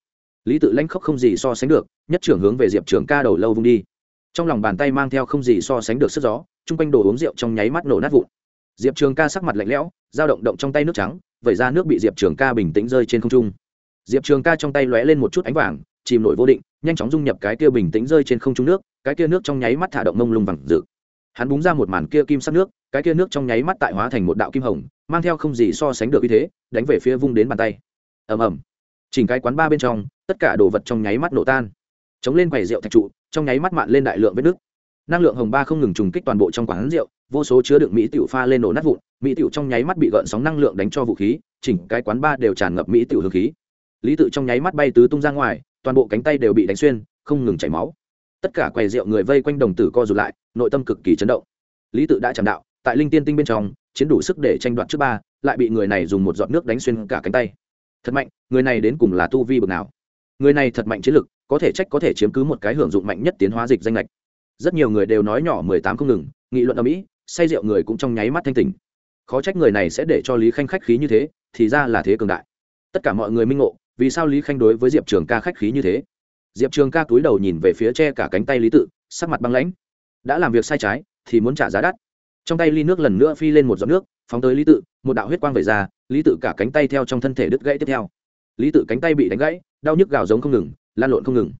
Lý tự lãnh khóc không gì so sánh được, nhất trưởng hướng về diệp trường ca đầu lâu vung đi. Trong lòng bàn tay mang theo không gì so sánh được sức gió, chung quanh đồ uống rượu trong nháy mắt nổ nát vụn diệp trường ca sắc mặt lạnh lẽo, dao động động trong tay nước trắng, vẩy ra nước bị diệp trường ca bình tĩnh rơi trên không trung. Diệp trường ca trong tay lóe lên một chút ánh vàng, chìm nổi vô định, nhanh chóng dung nhập cái kia bình tĩnh rơi trên không trung nước, cái kia nước trong nháy mắt thả động mông lung vẳng rực hắn búng ra một màn kia kim sắc nước, cái kia nước trong nháy mắt tại hóa thành một đạo kim hồng, mang theo không gì so sánh được uy thế, đánh về phía vung đến bàn tay. Ầm ầm. Chỉnh cái quán ba bên trong, tất cả đồ vật trong nháy mắt nổ tan. Chống lên quầy rượu thạch trụ, trong nháy mắt mạn lên đại lượng vết nước năng lượng hồng ba không ngừng trùng kích toàn bộ trong quán rượu, vô số chứa đựng mỹ tiểu pha lên nổ nát vụn, mỹ tiểu trong nháy mắt bị gợn sóng năng lượng đánh cho vũ khí, chỉnh cái quán ba đều tràn ngập mỹ tiểu hương khí. Lý tự trong nháy mắt bay tứ tung ra ngoài, toàn bộ cánh tay đều bị đánh xuyên, không ngừng chảy máu. Tất cả quầy rượu người vây quanh đồng tử co rụt lại, nội tâm cực kỳ chấn động. Lý tự đã chạm đạo, tại linh tiên tinh bên trong, chiến đủ sức để tranh đoạt trước ba, lại bị người này dùng một giọt nước đánh xuyên cả cánh tay. Thật mạnh, người này đến cùng là tu vi bực nào? Người này thật mạnh chiến lực, có thể trách có thể chiếm cứ một cái hưởng dụng mạnh nhất tiến hóa dịch danh lệch rất nhiều người đều nói nhỏ mười tám không ngừng, nghị luận ở mỹ say rượu người cũng trong nháy mắt thanh tỉnh. Khó trách người này sẽ để cho lý khanh khách khí như thế, thì ra là thế cường đại. Tất cả mọi người minh ngộ, vì sao lý khanh đối với diệp trường ca khách khí như thế? Diệp trường ca túi đầu nhìn về phía che cả cánh tay lý tự, sắc mặt băng lãnh. Đã làm việc sai trái, thì muốn trả giá đắt. Trong tay ly nước lần nữa phi lên một giọt nước, phóng tới lý tự, một đạo huyết quang về ra, lý tự cả cánh tay theo trong thân thể đứt gãy tiếp theo. Lý tự cánh tay bị đánh gãy, đau nhức gào giống không ngừng, lan lộn không ngừng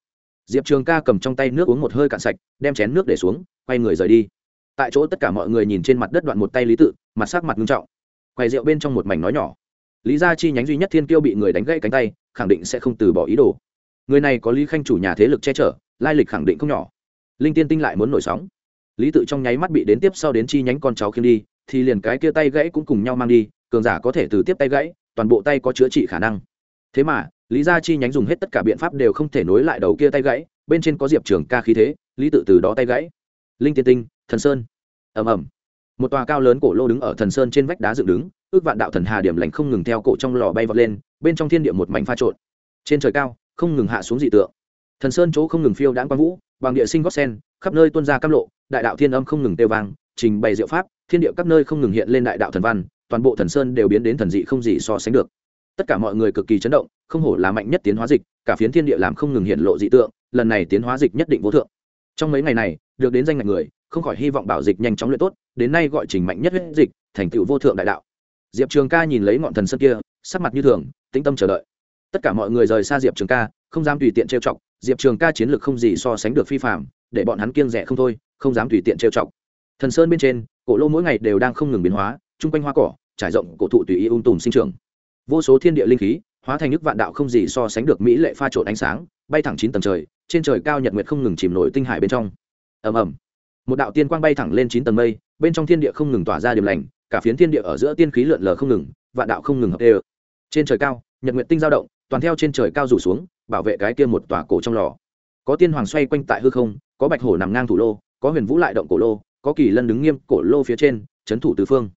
diệp trường ca cầm trong tay nước uống một hơi cạn sạch, đem chén nước để xuống, quay người rời đi. Tại chỗ tất cả mọi người nhìn trên mặt đất đoạn một tay lý tự, mặt sắc mặt nghiêm trọng. Quay rượu bên trong một mảnh nói nhỏ. Lý gia chi nhánh duy nhất thiên kiêu bị người đánh gãy cánh tay, khẳng định sẽ không từ bỏ ý đồ. Người này có lý khanh chủ nhà thế lực che chở, lai lịch khẳng định không nhỏ. Linh tiên tinh lại muốn nổi sóng. Lý tự trong nháy mắt bị đến tiếp sau đến chi nhánh con cháu khiêm đi, thì liền cái kia tay gãy cũng cùng nhau mang đi, cường giả có thể từ tiếp tay gãy, toàn bộ tay có chữa trị khả năng. Thế mà lý gia chi nhánh dùng hết tất cả biện pháp đều không thể nối lại đầu kia tay gãy, bên trên có diệp trường ca khí thế, lý tự từ đó tay gãy. Linh tiên tinh, thần sơn. Ầm ầm. Một tòa cao lớn cổ lô đứng ở thần sơn trên vách đá dựng đứng, ước vạn đạo thần hà điểm lành không ngừng theo cổ trong lò bay vọt lên, bên trong thiên địa một mảnh pha trộn. Trên trời cao, không ngừng hạ xuống dị tượng. Thần sơn chỗ không ngừng phiêu đãng quang vũ, bằng địa sinh gót sen, khắp nơi tuôn ra cam lộ, đại đạo thiên âm không ngừng tiêu vang, trình bày diệu pháp, thiên địa các nơi không ngừng hiện lên đại đạo thần văn, toàn bộ thần sơn đều biến đến thần dị không gì so sánh được tất cả mọi người cực kỳ chấn động, không hổ là mạnh nhất tiến hóa dịch, cả phiến thiên địa làm không ngừng hiện lộ dị tượng, lần này tiến hóa dịch nhất định vô thượng. Trong mấy ngày này, được đến danh ngạch người, không khỏi hy vọng bảo dịch nhanh chóng luyện tốt, đến nay gọi trình mạnh nhất huyết dịch, thành tựu vô thượng đại đạo. Diệp trường ca nhìn lấy ngọn thần sơn kia, sắc mặt như thường, tĩnh tâm chờ đợi. Tất cả mọi người rời xa diệp trường ca, không dám tùy tiện trêu chọc, diệp trường ca chiến lược không gì so sánh được phi phạm để bọn hắn kiêng rẻ không thôi, không dám tùy tiện trêu chọc. Thần sơn bên trên, cổ lô mỗi ngày đều đang không ngừng biến hóa, chung quanh hoa cỏ, trải rộng cổ thụ tùy ý ung tùm sinh trưởng vô số thiên địa linh khí, hóa thành nước vạn đạo không gì so sánh được mỹ lệ pha trộn ánh sáng, bay thẳng chín tầng trời, trên trời cao nhật nguyệt không ngừng chìm nổi tinh hải bên trong. Ầm ầm. Một đạo tiên quang bay thẳng lên chín tầng mây, bên trong thiên địa không ngừng tỏa ra điểm lành, cả phiến thiên địa ở giữa tiên khí lượn lờ không ngừng, vạn đạo không ngừng hợp ê trên trời cao, nhật nguyệt tinh giao động, toàn theo trên trời cao rủ xuống, bảo vệ cái kia một tòa cổ trong lò. Có tiên hoàng xoay quanh tại hư không, có bạch hổ nằm ngang thủ lô, có huyền vũ lại động cổ lô, có kỳ lân đứng nghiêm cổ lô phía trên trấn thủ tứ phương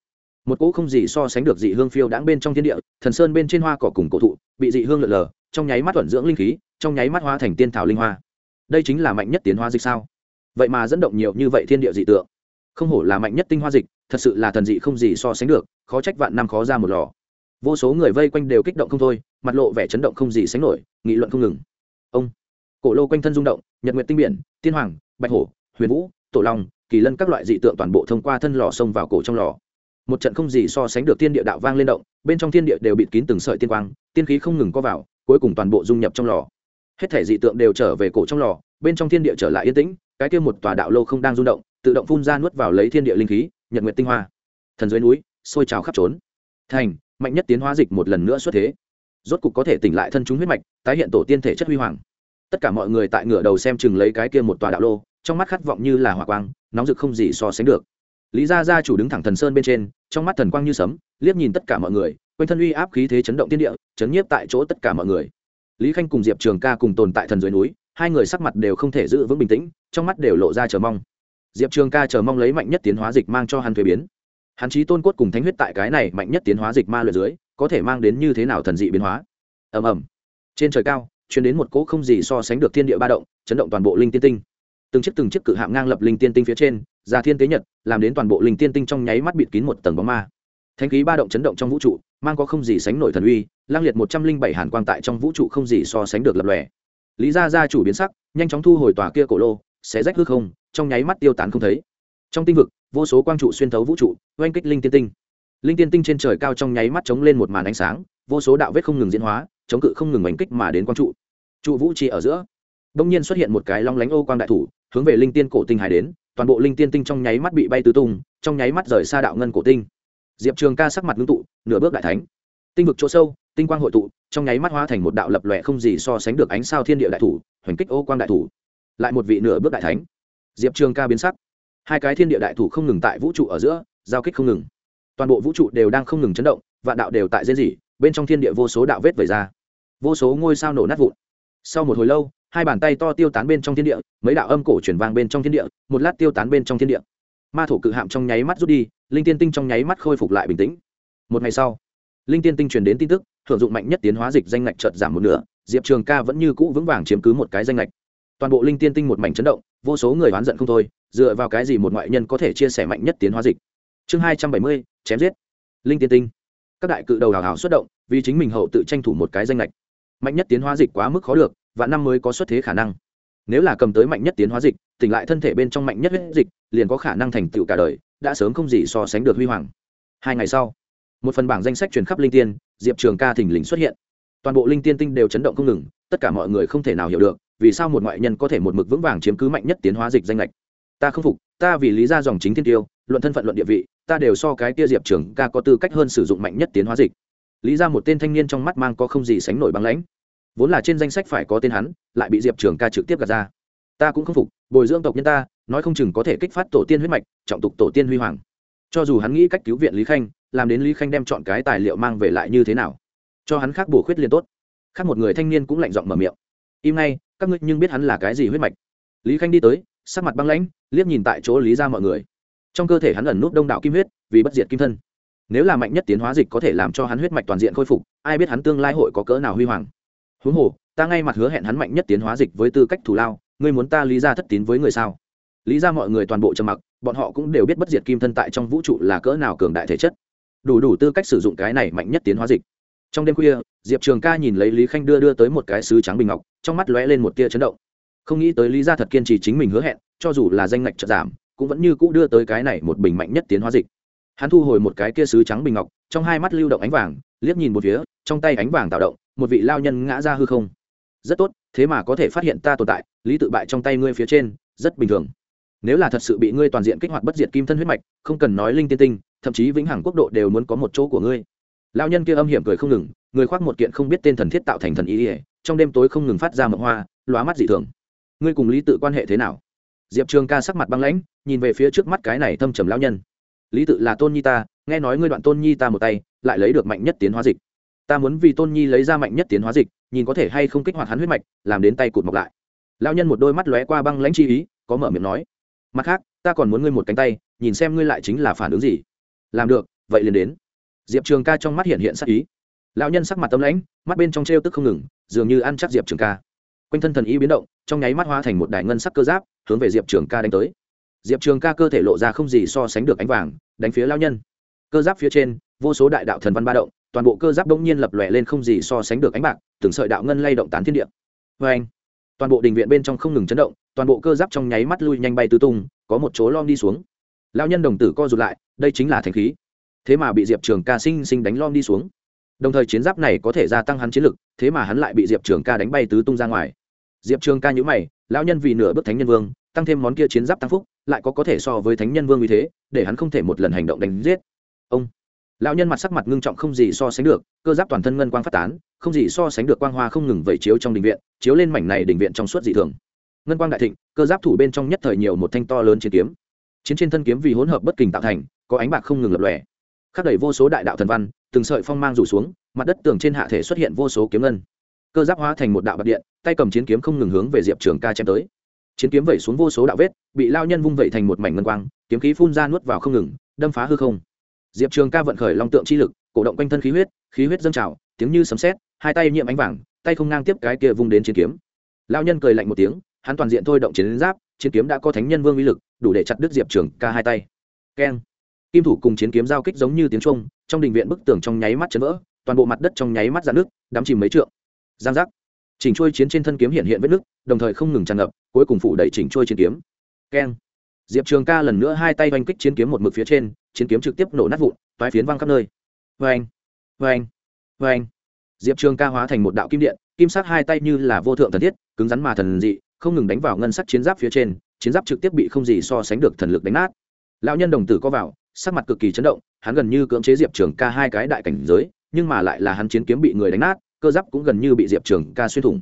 một cỗ không gì so sánh được dị hương phiêu đãng bên trong thiên địa, thần sơn bên trên hoa cỏ cùng cổ thụ, bị dị hương lượn lờ, trong nháy mắt thuận dưỡng linh khí, trong nháy mắt hoa thành tiên thảo linh hoa. Đây chính là mạnh nhất tiến hoa dịch sao? Vậy mà dẫn động nhiều như vậy thiên địa dị tượng. Không hổ là mạnh nhất tinh hoa dịch, thật sự là thần dị không gì so sánh được, khó trách vạn năm khó ra một lò. Vô số người vây quanh đều kích động không thôi, mặt lộ vẻ chấn động không gì sánh nổi, nghị luận không ngừng. Ông, cổ lô quanh thân rung động, nhật nguyện tinh biển, tiên hoàng, bạch hổ, huyền vũ, tổ long, kỳ lân các loại dị tượng toàn bộ thông qua thân lò xông vào cổ trong lò một trận không gì so sánh được tiên địa đạo vang lên động, bên trong thiên địa đều bịt kín từng sợi tiên quang, tiên khí không ngừng có vào, cuối cùng toàn bộ dung nhập trong lò. Hết thể dị tượng đều trở về cổ trong lò, bên trong thiên địa trở lại yên tĩnh, cái kia một tòa đạo lô không đang rung động, tự động phun ra nuốt vào lấy thiên địa linh khí, nhật nguyệt tinh hoa. Thần dưới núi, sôi trào khắp trốn. Thành, mạnh nhất tiến hóa dịch một lần nữa xuất thế. Rốt cục có thể tỉnh lại thân chúng huyết mạch, tái hiện tổ tiên thể chất huy hoàng. Tất cả mọi người tại ngửa đầu xem chừng lấy cái kia một tòa đạo lô, trong mắt khát vọng như là hỏa quang, nóng rực không gì so sánh được lý gia gia chủ đứng thẳng thần sơn bên trên, trong mắt thần quang như sấm, liếc nhìn tất cả mọi người, quanh thân uy áp khí thế chấn động tiên địa, chấn nhiếp tại chỗ tất cả mọi người. Lý khanh cùng diệp trường ca cùng tồn tại thần dưới núi, hai người sắc mặt đều không thể giữ vững bình tĩnh, trong mắt đều lộ ra chờ mong. Diệp trường ca chờ mong lấy mạnh nhất tiến hóa dịch mang cho hắn thuế biến. Hắn chí tôn cốt cùng thánh huyết tại cái này mạnh nhất tiến hóa dịch ma lượt dưới, có thể mang đến như thế nào thần dị biến hóa? Ầm ầm. Trên trời cao chuyển đến một cỗ không gì so sánh được thiên địa ba động, chấn động toàn bộ linh tiên tinh. Từng chiếc từng chiếc cự hạm ngang lập linh tiên tinh phía trên ra thiên tế nhật, làm đến toàn bộ linh tiên tinh trong nháy mắt bịt kín một tầng bóng ma. Thánh khí ba động chấn động trong vũ trụ, mang có không gì sánh nổi thần uy, lang liệt một trăm linh bảy hàn quang tại trong vũ trụ không gì so sánh được lập lòe. Lý gia gia chủ biến sắc, nhanh chóng thu hồi tòa kia cổ lô, sẽ rách hư không, trong nháy mắt tiêu tán không thấy. Trong tinh vực, vô số quang trụ xuyên thấu vũ trụ, oanh kích linh tiên tinh. Linh tiên tinh trên trời cao trong nháy mắt chống lên một màn ánh sáng, vô số đạo vết không ngừng diễn hóa, chống cự không ngừng oanh kích mà đến quang trụ. Trụ vũ trì ở giữa, đông nhiên xuất hiện một cái long lánh ô quang đại thủ, hướng về linh tiên cổ tinh hải đến toàn bộ linh tiên tinh trong nháy mắt bị bay tứ tung, trong nháy mắt rời xa đạo ngân cổ tinh. Diệp trường ca sắc mặt ngưng tụ, nửa bước đại thánh. Tinh vực chỗ sâu, tinh quang hội tụ, trong nháy mắt hóa thành một đạo lập lòe không gì so sánh được ánh sao thiên địa đại thủ, hoành kích ô quang đại thủ. Lại một vị nửa bước đại thánh. Diệp trường ca biến sắc. Hai cái thiên địa đại thủ không ngừng tại vũ trụ ở giữa, giao kích không ngừng. Toàn bộ vũ trụ đều đang không ngừng chấn động, vạn đạo đều tại dễ dỉ bên trong thiên địa vô số đạo vết vẩy ra. Vô số ngôi sao nổ nát vụn. Sau một hồi lâu hai bàn tay to tiêu tán bên trong thiên địa, mấy đạo âm cổ chuyển vang bên trong thiên địa, một lát tiêu tán bên trong thiên địa. Ma thổ cự hạm trong nháy mắt rút đi, linh tiên tinh trong nháy mắt khôi phục lại bình tĩnh. Một ngày sau, linh tiên tinh truyền đến tin tức thượng dụng mạnh nhất tiến hóa dịch danh ngạch chợt giảm một nửa, diệp trường ca vẫn như cũ vững vàng chiếm cứ một cái danh ngạch. Toàn bộ linh tiên tinh một mảnh chấn động, vô số người oán giận không thôi, dựa vào cái gì một ngoại nhân có thể chia sẻ mạnh nhất tiến hóa dịch? Chương hai trăm bảy mươi, chém giết. Linh tiên tinh. Các đại cự đầu hào hào xuất động, vì chính mình hậu tự tranh thủ một cái danh lệch mạnh nhất tiến hóa dịch quá mức khó được, và năm mới có xuất thế khả năng. Nếu là cầm tới mạnh nhất tiến hóa dịch, tỉnh lại thân thể bên trong mạnh nhất huyết dịch, liền có khả năng thành tựu cả đời, đã sớm không gì so sánh được huy hoàng. Hai ngày sau, một phần bảng danh sách truyền khắp linh tiên, diệp trường ca thình lình xuất hiện. Toàn bộ linh tiên tinh đều chấn động không ngừng, tất cả mọi người không thể nào hiểu được, vì sao một ngoại nhân có thể một mực vững vàng chiếm cứ mạnh nhất tiến hóa dịch danh lệch. Ta không phục, ta vì lý ra dòng chính thiên tiêu, luận thân phận luận địa vị, ta đều so cái kia diệp trường ca có tư cách hơn sử dụng mạnh nhất tiến hóa dịch lý ra một tên thanh niên trong mắt mang có không gì sánh nổi băng lãnh. Vốn là trên danh sách phải có tên hắn, lại bị diệp trường ca trực tiếp gạt ra. Ta cũng không phục, bồi dưỡng tộc nhân ta, nói không chừng có thể kích phát tổ tiên huyết mạch, trọng tục tổ tiên huy hoàng. Cho dù hắn nghĩ cách cứu viện lý khanh, làm đến lý khanh đem chọn cái tài liệu mang về lại như thế nào? Cho hắn khác bổ khuyết liên tốt. Khác một người thanh niên cũng lạnh giọng mở miệng. Im ngay, các ngươi nhưng biết hắn là cái gì huyết mạch? Lý khanh đi tới, sắc mặt băng lãnh, liếc nhìn tại chỗ lý ra mọi người. Trong cơ thể hắn ẩn nút đông đạo kim huyết, vì bất diệt kim thân nếu là mạnh nhất tiến hóa dịch có thể làm cho hắn huyết mạch toàn diện khôi phục, ai biết hắn tương lai hội có cỡ nào huy hoàng. Huống hồ, ta ngay mặt hứa hẹn hắn mạnh nhất tiến hóa dịch với tư cách thủ lao, ngươi muốn ta lý ra thất tín với người sao? Lý ra mọi người toàn bộ trầm mặc, bọn họ cũng đều biết bất diệt kim thân tại trong vũ trụ là cỡ nào cường đại thể chất. Đủ đủ tư cách sử dụng cái này mạnh nhất tiến hóa dịch. Trong đêm khuya, diệp trường ca nhìn lấy lý khanh đưa đưa tới một cái sứ trắng bình ngọc, trong mắt lóe lên một tia chấn động. Không nghĩ tới lý ra thật kiên trì chính mình hứa hẹn, cho dù là danh ngạch trợ giảm, cũng vẫn như cũ đưa tới cái này một bình mạnh nhất tiến hóa dịch hắn thu hồi một cái kia sứ trắng bình ngọc, trong hai mắt lưu động ánh vàng, liếc nhìn một phía, trong tay ánh vàng tạo động, một vị lao nhân ngã ra hư không. Rất tốt, thế mà có thể phát hiện ta tồn tại, lý tự bại trong tay ngươi phía trên, rất bình thường. Nếu là thật sự bị ngươi toàn diện kích hoạt bất diệt kim thân huyết mạch, không cần nói linh tiên tinh, thậm chí vĩnh hằng quốc độ đều muốn có một chỗ của ngươi. Lao nhân kia âm hiểm cười không ngừng, người khoác một kiện không biết tên thần thiết tạo thành thần ý ỉa trong đêm tối không ngừng phát ra mộng hoa, lóa mắt dị thường. Ngươi cùng lý tự quan hệ thế nào? Diệp trường ca sắc mặt băng lãnh, nhìn về phía trước mắt cái này thâm trầm lao nhân lý tự là tôn nhi ta, nghe nói ngươi đoạn tôn nhi ta một tay, lại lấy được mạnh nhất tiến hóa dịch. Ta muốn vì tôn nhi lấy ra mạnh nhất tiến hóa dịch, nhìn có thể hay không kích hoạt hắn huyết mạch, làm đến tay cụt mọc lại. Lao nhân một đôi mắt lóe qua băng lãnh chi ý, có mở miệng nói. Mặt khác, ta còn muốn ngươi một cánh tay, nhìn xem ngươi lại chính là phản ứng gì. Làm được, vậy liền đến. Diệp trường ca trong mắt hiện hiện sắc ý. Lão nhân sắc mặt tâm lãnh, mắt bên trong t r e o tức không ngừng, dường như ăn chắc diệp trường ca. Quanh thân thần ý biến động, trong nháy mắt hóa thành một đài ngân sắc cơ giáp, hướng về diệp trường ca đánh tới diệp trường ca cơ thể lộ ra không gì so sánh được ánh vàng, đánh phía lao nhân. Cơ giáp phía trên, vô số đại đạo thần văn ba động, toàn bộ cơ giáp đông nhiên lập lòe lên không gì so sánh được ánh bạc, từng sợi đạo ngân lay động tán thiên địa. Vê anh, toàn bộ đình viện bên trong không ngừng chấn động, toàn bộ cơ giáp trong nháy mắt lui nhanh bay tứ tung, có một chỗ lom đi xuống. Lao nhân đồng tử co rụt lại, đây chính là thành khí. Thế mà bị diệp trường ca sinh sinh đánh lom đi xuống. Đồng thời chiến giáp này có thể gia tăng hắn chiến lực, thế mà hắn lại bị diệp trường ca đánh bay tứ tung ra ngoài. Diệp trường ca nhữ mày lão nhân vì nửa bước thánh nhân vương, tăng thêm món kia chiến giáp tăng phúc, lại có có thể so với thánh nhân vương như thế, để hắn không thể một lần hành động đánh giết. Ông. Lão nhân mặt sắc mặt ngưng trọng không gì so sánh được, cơ giáp toàn thân ngân quang phát tán, không gì so sánh được quang hoa không ngừng vẩy chiếu trong đình viện, chiếu lên mảnh này đình viện trong suốt dị thường. Ngân quang đại thịnh, cơ giáp thủ bên trong nhất thời nhiều một thanh to lớn chiến kiếm. Chiến trên thân kiếm vì hỗn hợp bất kình tạo thành, có ánh bạc không ngừng lập lòe. Khắc đẩy vô số đại đạo thần văn, từng sợi phong mang rủ xuống, mặt đất tường trên hạ thể xuất hiện vô số kiếm ngân cơ giáp hóa thành một đạo bạc điện, tay cầm chiến kiếm không ngừng hướng về diệp trường ca chém tới. Chiến kiếm vẩy xuống vô số đạo vết, bị lao nhân vung vẩy thành một mảnh ngân quang, kiếm khí phun ra nuốt vào không ngừng, đâm phá hư không. Diệp trường ca vận khởi long tượng chi lực, cổ động quanh thân khí huyết khí huyết dâng trào, tiếng như sấm sét, hai tay nhiễm ánh vàng, tay không ngang tiếp cái kia vung đến chiến kiếm. Lao nhân cười lạnh một tiếng, hắn toàn diện thôi động chiến giáp, chiến kiếm đã có thánh nhân vương uy lực, đủ để chặt đứt diệp trường ca hai tay. Keng. Kim thủ cùng chiến kiếm giao kích giống như tiếng trung trong đình viện bức tường trong nháy mắt chấn vỡ, toàn bộ mặt đất trong nháy mắt dạn nước đắm chìm mấy trượng giang giác. Chỉnh trôi chiến trên thân kiếm hiện hiện vết nước đồng thời không ngừng tràn ngập, cuối cùng phủ đẩy chỉnh trôi chiến kiếm. Keng. Diệp trường ca lần nữa hai tay oanh kích chiến kiếm một mực phía trên, chiến kiếm trực tiếp nổ nát vụn, toái phiến văng khắp nơi. Vê anh vê anh vê anh diệp trường ca hóa thành một đạo kim điện, kim sắc hai tay như là vô thượng thần thiết, cứng rắn mà thần dị, không ngừng đánh vào ngân sắc chiến giáp phía trên, chiến giáp trực tiếp bị không gì so sánh được thần lực đánh nát. Lão nhân đồng tử có vào, sắc mặt cực kỳ chấn động, hắn gần như cưỡng chế diệp trường ca hai cái đại cảnh giới, nhưng mà lại là hắn chiến kiếm bị người đánh nát cơ giáp cũng gần như bị diệp trường ca xuyên thủng.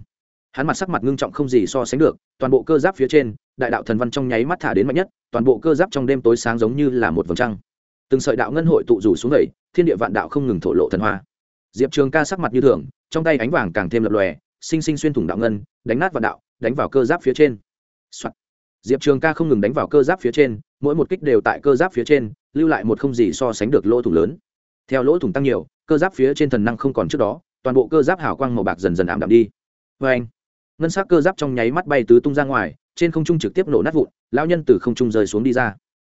Hắn mặt sắc mặt ngưng trọng không gì so sánh được, toàn bộ cơ giáp phía trên, đại đạo thần văn trong nháy mắt thả đến mạnh nhất, toàn bộ cơ giáp trong đêm tối sáng giống như là một vầng trăng. Từng sợi đạo ngân hội tụ rủ xuống đầy thiên địa vạn đạo không ngừng thổ lộ thần hoa. Diệp trường ca sắc mặt như thường, trong tay ánh vàng càng thêm lập lòe, sinh sinh xuyên thủng đạo ngân, đánh nát vạn đạo, đánh vào cơ giáp phía trên、Soạn. diệp trường ca không ngừng đánh vào cơ giáp phía trên, mỗi một kích đều tại cơ giáp phía trên, lưu lại một không gì so sánh được lỗ thủng lớn. Theo lỗ thủng tăng nhiều, cơ giáp phía trên thần năng không còn trước đó toàn bộ cơ giáp hào quang màu bạc dần dần ảm đạm đi. Vê anh, ngân s ắ c cơ giáp trong nháy mắt bay tứ tung ra ngoài, trên không trung trực tiếp nổ nát vụn, lão nhân từ không trung rơi xuống đi ra.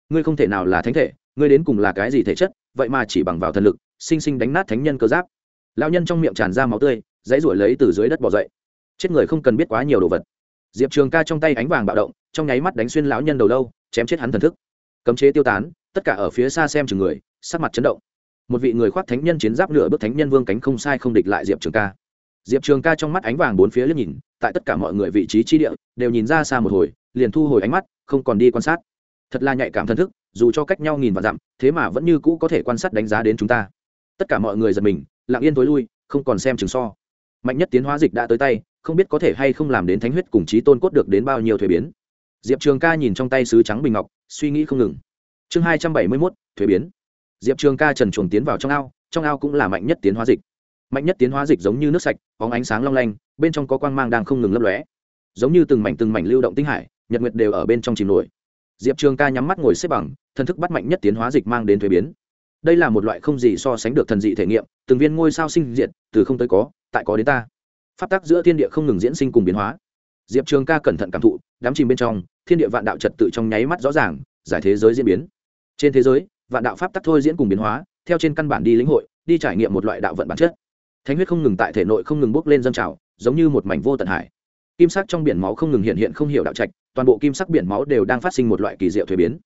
Ngươi không thể nào là thánh thể, ngươi đến cùng là cái gì thể chất, vậy mà chỉ bằng vào thần lực, sinh sinh đánh nát thánh nhân cơ giáp. Lão nhân trong miệng tràn ra máu tươi, dãy ruổi lấy từ dưới đất bỏ dậy. Chết người không cần biết quá nhiều đồ vật. Diệp trường ca trong tay ánh vàng bạo động, trong nháy mắt đánh xuyên lão nhân đầu lâu, chém chết hắn thần thức. Cấm chế tiêu tán, tất cả ở phía xa xem chừng người, sắc mặt chấn động một vị người khoác thánh nhân chiến giáp nửa bước thánh nhân vương cánh không sai không địch lại diệp trường ca diệp trường ca trong mắt ánh vàng bốn phía liếc nhìn tại tất cả mọi người vị trí chi địa đều nhìn ra xa một hồi liền thu hồi ánh mắt không còn đi quan sát thật là nhạy cảm thân thức dù cho cách nhau nghìn vạn dặm thế mà vẫn như cũ có thể quan sát đánh giá đến chúng ta tất cả mọi người giật mình lặng yên tối lui không còn xem chừng so mạnh nhất tiến hóa dịch đã tới tay không biết có thể hay không làm đến thánh huyết cùng trí tôn cốt được đến bao nhiêu thuế biến diệp trường ca nhìn trong tay sứ trắng bình ngọc suy nghĩ không ngừng chương hai trăm bảy mươi mốt thuế biến diệp trường ca trần chuồng tiến vào trong ao trong ao cũng là mạnh nhất tiến hóa dịch. Mạnh nhất tiến hóa dịch giống như nước sạch có ánh sáng long lanh, bên trong có quang mang đang không ngừng lấp lóe. Giống như từng mảnh từng mảnh lưu động tinh hải, nhật nguyệt đều ở bên trong chìm nổi. Diệp trường ca nhắm mắt ngồi xếp bằng thần thức bắt mạnh nhất tiến hóa dịch mang đến thuế biến. Đây là một loại không gì so sánh được thần dị thể nghiệm, từng viên ngôi sao sinh diệt, từ không tới có, tại có đến ta. Pháp tắc giữa thiên địa không ngừng diễn sinh cùng biến hóa. Diệp trường ca cẩn thận cảm thụ đám chìm bên trong, thiên địa vạn đạo trật tự trong nháy mắt rõ ràng, giải thế giới diễn biến. Trên thế giới vạn đạo pháp tắc thôi diễn cùng biến hóa, theo trên căn bản đi lĩnh hội, đi trải nghiệm một loại đạo vận bản chất. Thánh huyết không ngừng tại thể nội không ngừng bốc lên dâng trào, giống như một mảnh vô tận hải. Kim sắc trong biển máu không ngừng hiện hiện không hiểu đạo trạch, toàn bộ kim sắc biển máu đều đang phát sinh một loại kỳ diệu thuế biến.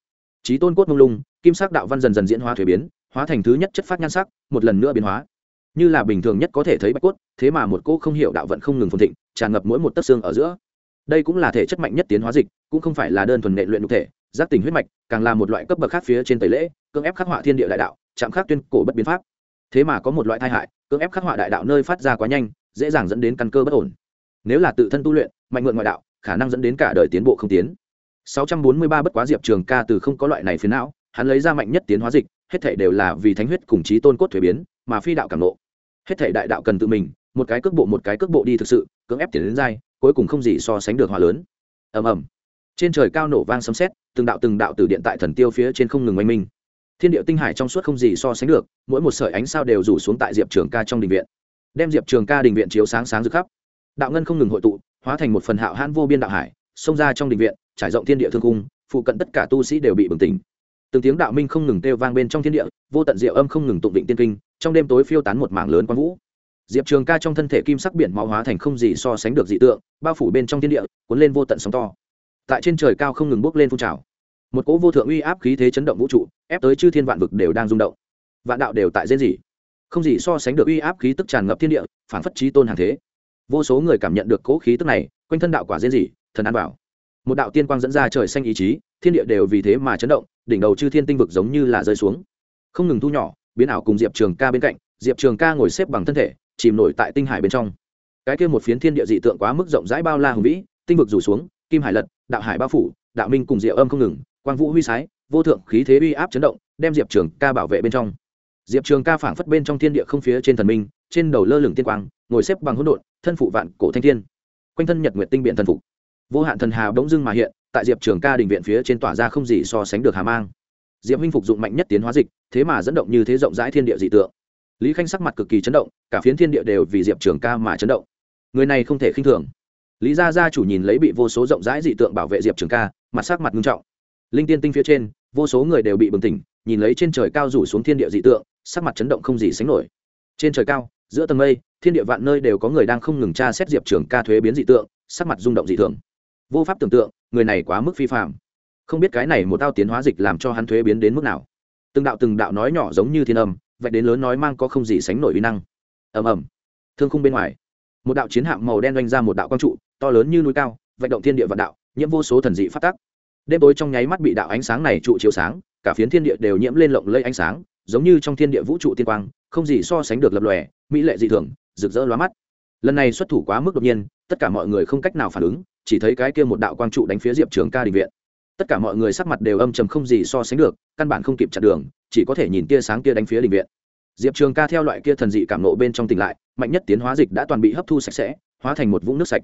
Trí tôn cốt mông lung, kim sắc đạo văn dần dần diễn hóa thuế biến, hóa thành thứ nhất chất phát nhan sắc, một lần nữa biến hóa. Như là bình thường nhất có thể thấy bạch cốt, thế mà một cô không hiểu đạo vận không ngừng phồn thịnh, tràn ngập mỗi một tấc xương ở giữa. Đây cũng là thể chất mạnh nhất tiến hóa dịch, cũng không phải là đơn thuần nệ luyện nhục thể giác tình huyết mạch, càng là một loại cấp bậc khác phía trên tẩy lễ, cưỡng ép khắc họa thiên địa đại đạo, chạm khắc tuyên cổ bất biến pháp. Thế mà có một loại tai hại, cưỡng ép khắc họa đại đạo nơi phát ra quá nhanh, dễ dàng dẫn đến căn cơ bất ổn. Nếu là tự thân tu luyện, mạnh mượn ngoại đạo, khả năng dẫn đến cả đời tiến bộ không tiến. 643 bất quá diệp trường ca từ không có loại này phiền não, hắn lấy ra mạnh nhất tiến hóa dịch, hết thảy đều là vì thánh huyết cùng chí tôn cốt thuế biến, mà phi đạo cảm nộ hết thảy đại đạo cần tự mình, một cái cước bộ một cái cước bộ đi thực sự, cưỡng ép tiến đến dai cuối cùng không gì so sánh được hòa lớn. Ầm ầm trên trời cao nổ vang sấm sét, từng đạo từng đạo từ điện tại thần tiêu phía trên không ngừng oanh minh. Thiên điệu tinh hải trong suốt không gì so sánh được, mỗi một sợi ánh sao đều rủ xuống tại diệp trường ca trong đình viện. Đem diệp trường ca đình viện chiếu sáng sáng rực khắp. Đạo ngân không ngừng hội tụ, hóa thành một phần hạo hãn vô biên đạo hải, xông ra trong đình viện, trải rộng thiên địa thương cung, phụ cận tất cả tu sĩ đều bị bừng tỉnh. Từng tiếng đạo minh không ngừng kêu vang bên trong thiên địa, vô tận diệu âm không ngừng tụng định tiên kinh, trong đêm tối phiêu tán một mảng lớn quang vũ. Diệp trường ca trong thân thể kim sắc biển máu hóa thành không gì so sánh được dị tượng, bao phủ bên trong thiên địa, cuốn lên vô tận sóng to tại trên trời cao không ngừng bốc lên phun trào. Một cỗ vô thượng uy áp khí thế chấn động vũ trụ, ép tới chư thiên vạn vực đều đang rung động. Vạn đạo đều tại dễ gì không gì so sánh được uy áp khí tức tràn ngập thiên địa, phản phất trí tôn hàng thế. Vô số người cảm nhận được cỗ khí tức này, quanh thân đạo quả dễ gì thần an bảo. Một đạo tiên quang dẫn ra trời xanh ý chí, thiên địa đều vì thế mà chấn động, đỉnh đầu chư thiên tinh vực giống như là rơi xuống. Không ngừng thu nhỏ, biến ảo cùng diệp trường ca bên cạnh, diệp trường ca ngồi xếp bằng thân thể, chìm nổi tại tinh hải bên trong. Cái kia một phiến thiên địa dị tượng quá mức rộng rãi bao la hùng vĩ, tinh vực rủ xuống kim hải lật, đạo hải bao phủ, đạo minh cùng diệu âm không ngừng, quang vũ huy sái, vô thượng khí thế uy áp chấn động, đem diệp trường ca bảo vệ bên trong. Diệp trường ca phảng phất bên trong thiên địa không phía trên thần minh, trên đầu lơ lửng tiên quang, ngồi xếp bằng hỗn độn, thân phụ vạn cổ thanh thiên. Quanh thân nhật nguyệt tinh biện thần phục. Vô hạn thần hà bỗng dưng mà hiện, tại diệp trường ca đình viện phía trên tỏa ra không gì so sánh được hà mang. Diệp huynh phục dụng mạnh nhất tiến hóa dịch, thế mà dẫn động như thế rộng rãi thiên địa dị tượng. Lý khanh sắc mặt cực kỳ chấn động, cả phiến thiên địa đều vì diệp trường ca mà chấn động. Người này không thể khinh thường lý gia gia chủ nhìn lấy bị vô số rộng rãi dị tượng bảo vệ diệp trường ca, mặt sắc mặt nghiêm trọng. Linh tiên tinh phía trên, vô số người đều bị bừng tỉnh, nhìn lấy trên trời cao rủ xuống thiên địa dị tượng, sắc mặt chấn động không gì sánh nổi. Trên trời cao, giữa tầng mây, thiên địa vạn nơi đều có người đang không ngừng tra xét diệp trường ca thuế biến dị tượng, sắc mặt rung động dị thường. Vô pháp tưởng tượng, người này quá mức phi phạm không biết cái này một tao tiến hóa dịch làm cho hắn thuế biến đến mức nào. Từng đạo từng đạo nói nhỏ giống như thiên âm vậy đến lớn nói mang có không gì sánh nổi uy năng. Ầm ầm. Thương khung bên ngoài, một đạo chiến hạm màu đen doanh ra một đạo quang trụ to lớn như núi cao, vạch động thiên địa vạn đạo, nhiễm vô số thần dị phát tác. Đêm tối trong nháy mắt bị đạo ánh sáng này trụ chiếu sáng, cả phiến thiên địa đều nhiễm lên lộng lây ánh sáng, giống như trong thiên địa vũ trụ tiên quang, không gì so sánh được lập lòe, mỹ lệ dị thường, rực rỡ lóa mắt. Lần này xuất thủ quá mức đột nhiên, tất cả mọi người không cách nào phản ứng, chỉ thấy cái kia một đạo quang trụ đánh phía diệp trường ca định viện. Tất cả mọi người sắc mặt đều âm trầm không gì so sánh được, căn bản không kịp chặn đường, chỉ có thể nhìn tia sáng kia đánh phía định viện. Diệp trường ca theo loại kia thần dị cảm nộ bên trong tỉnh lại, mạnh nhất tiến hóa dịch đã toàn bị hấp thu sạch sẽ, hóa thành một vũng nước sạch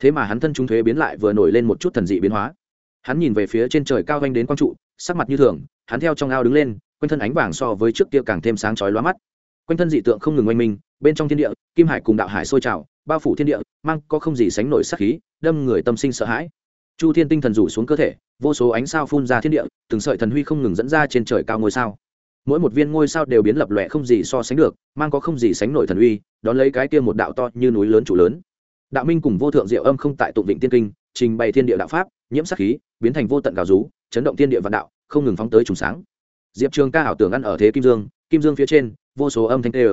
thế mà hắn thân chúng thuế biến lại vừa nổi lên một chút thần dị biến hóa. Hắn nhìn về phía trên trời cao vanh đến quang trụ, sắc mặt như thường, hắn theo trong ao đứng lên, quanh thân ánh vàng so với trước kia càng thêm sáng chói lóa mắt. Quanh thân dị tượng không ngừng oanh minh, bên trong thiên địa, kim hải cùng đạo hải sôi trào, bao phủ thiên địa, mang có không gì sánh nổi sắc khí, đâm người tâm sinh sợ hãi. Chu thiên tinh thần rủ xuống cơ thể, vô số ánh sao phun ra thiên địa, từng sợi thần huy không ngừng dẫn ra trên trời cao ngôi sao. Mỗi một viên ngôi sao đều biến lập lòe không gì so sánh được, mang có không gì sánh nổi thần uy đón lấy cái kia một đạo to như núi lớn trụ lớn đạo minh cùng vô thượng diệu âm không tại tụng vịnh tiên kinh, trình bày thiên địa đạo pháp, nhiễm sắc khí, biến thành vô tận gào rú, chấn động thiên địa vạn đạo, không ngừng phóng tới trùng sáng. Diệp trường ca ảo tưởng ăn ở thế kim dương kim dương phía trên, vô số âm thanh tê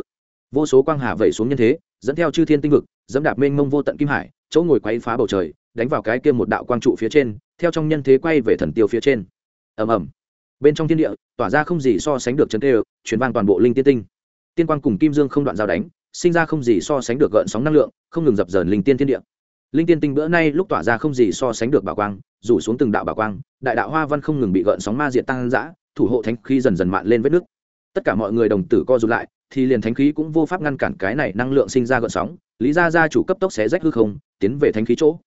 vô số quang hà vẩy xuống nhân thế, dẫn theo chư thiên tinh vực, dẫm đạp mênh mông vô tận kim hải, chỗ ngồi quay phá bầu trời, đánh vào cái kia một đạo quang trụ phía trên, theo trong nhân thế quay về thần tiêu phía trên. Ầm ầm. Bên trong thiên địa, tỏa ra không gì so sánh được chân tê chuyển vang toàn bộ linh tiên tinh. Tiên quang cùng kim dương không đoạn giao đánh sinh ra không gì so sánh được gợn sóng năng lượng, không ngừng dập dờn linh tiên thiên địa. Linh tiên tinh bữa nay lúc tỏa ra không gì so sánh được bảo quang, rủ xuống từng đạo bảo quang, đại đạo hoa văn không ngừng bị gợn sóng ma diện tăng dã, thủ hộ thánh khí dần dần mạn lên vết nước. Tất cả mọi người đồng tử co rụt lại, thì liền thánh khí cũng vô pháp ngăn cản cái này năng lượng sinh ra gợn sóng. Lý gia gia chủ cấp tốc xé rách hư không, tiến về thánh khí chỗ.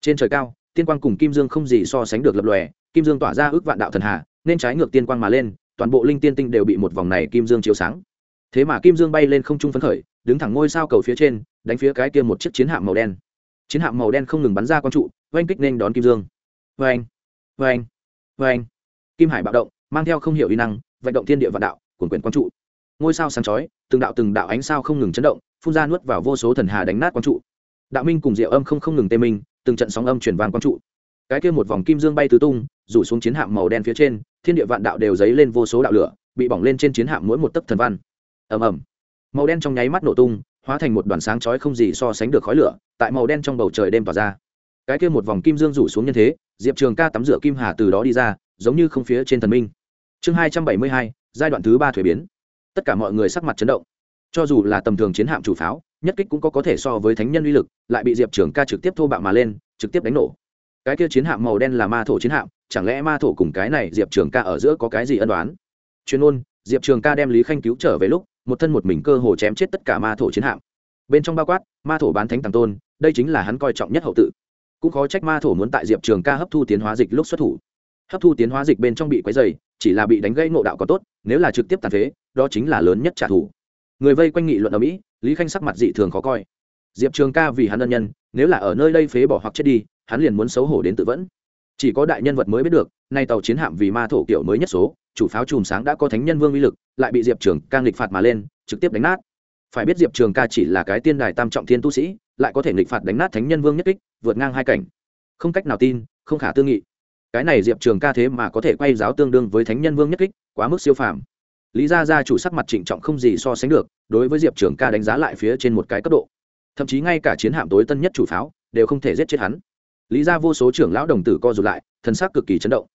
Trên trời cao, tiên quang cùng kim dương không gì so sánh được lập lòe, kim dương tỏa ra ước vạn đạo thần hà, nên trái ngược tiên quang mà lên, toàn bộ linh tiên tinh đều bị một vòng này kim dương chiếu sáng. Thế mà kim dương bay lên không trung phấn khởi đứng thẳng ngôi sao cầu phía trên, đánh phía cái kia một chiếc chiến hạm màu đen. Chiến hạm màu đen không ngừng bắn ra quang trụ, oanh kích nên đón kim dương. Vê anh vê kim hải bạo động, mang theo không hiểu uy năng, vận động thiên địa vạn đạo quần quyền quang trụ. Ngôi sao sáng chói, từng đạo từng đạo ánh sao không ngừng chấn động, phun ra nuốt vào vô số thần hà đánh nát quang trụ. Đạo minh cùng diệu âm không không ngừng tê minh, từng trận sóng âm chuyển vàng quang trụ. Cái kia một vòng kim dương bay tứ tung, rủ xuống chiến hạm màu đen phía trên, thiên địa vạn đạo đều dấy lên vô số đạo lửa, bị bỏng lên trên chiến hạm mỗi một tấc thần văn. Ầm ầm màu đen trong nháy mắt nổ tung, hóa thành một đoàn sáng chói không gì so sánh được khói lửa, tại màu đen trong bầu trời đêm tỏa ra. Cái kia một vòng kim dương rủ xuống nhân thế, diệp trường ca tắm rửa kim hà từ đó đi ra, giống như không phía trên thần minh. Chương hai trăm bảy mươi hai, giai đoạn thứ ba thuế biến. Tất cả mọi người sắc mặt chấn động. Cho dù là tầm thường chiến hạm chủ pháo, nhất kích cũng có có thể so với thánh nhân uy lực, lại bị diệp trường ca trực tiếp thô bạo mà lên, trực tiếp đánh nổ. Cái kia chiến hạm màu đen là ma thổ chiến hạm, chẳng lẽ ma thổ cùng cái này diệp trường ca ở giữa có cái gì ân đoán chuyên ôn diệp trường ca đem lý khanh cứu trở về lúc một thân một mình cơ hồ chém chết tất cả ma thổ chiến hạm. Bên trong bao quát, ma thổ bán thánh tàng tôn, đây chính là hắn coi trọng nhất hậu tự. Cũng khó trách ma thổ muốn tại diệp trường ca hấp thu tiến hóa dịch lúc xuất thủ. Hấp thu tiến hóa dịch bên trong bị quấy dày chỉ là bị đánh gây ngộ đạo có tốt, nếu là trực tiếp tàn phế, đó chính là lớn nhất trả thù. Người vây quanh nghị luận ở mỹ, lý khanh sắc mặt dị thường khó coi. Diệp trường ca vì hắn ân nhân, nếu là ở nơi đây phế bỏ hoặc chết đi, hắn liền muốn xấu hổ đến tự vẫn chỉ có đại nhân vật mới biết được, nay tàu chiến hạm vì ma thổ kiểu mới nhất số, chủ pháo chùm sáng đã có thánh nhân vương uy lực, lại bị diệp trường ca nghịch phạt mà lên, trực tiếp đánh nát. Phải biết diệp trường ca chỉ là cái tiên đài tam trọng thiên tu sĩ, lại có thể nghịch phạt đánh nát thánh nhân vương nhất kích, vượt ngang hai cảnh. Không cách nào tin, không khả tư nghị. Cái này diệp trường ca thế mà có thể quay giáo tương đương với thánh nhân vương nhất kích, quá mức siêu phàm. Lý gia gia chủ sắc mặt trịnh trọng không gì so sánh được, đối với diệp trường ca đánh giá lại phía trên một cái cấp độ. Thậm chí ngay cả chiến hạm tối tân nhất chủ pháo, đều không thể giết chết hắn lý ra vô số trưởng lão đồng tử co rụt lại, thần sắc cực kỳ chấn động.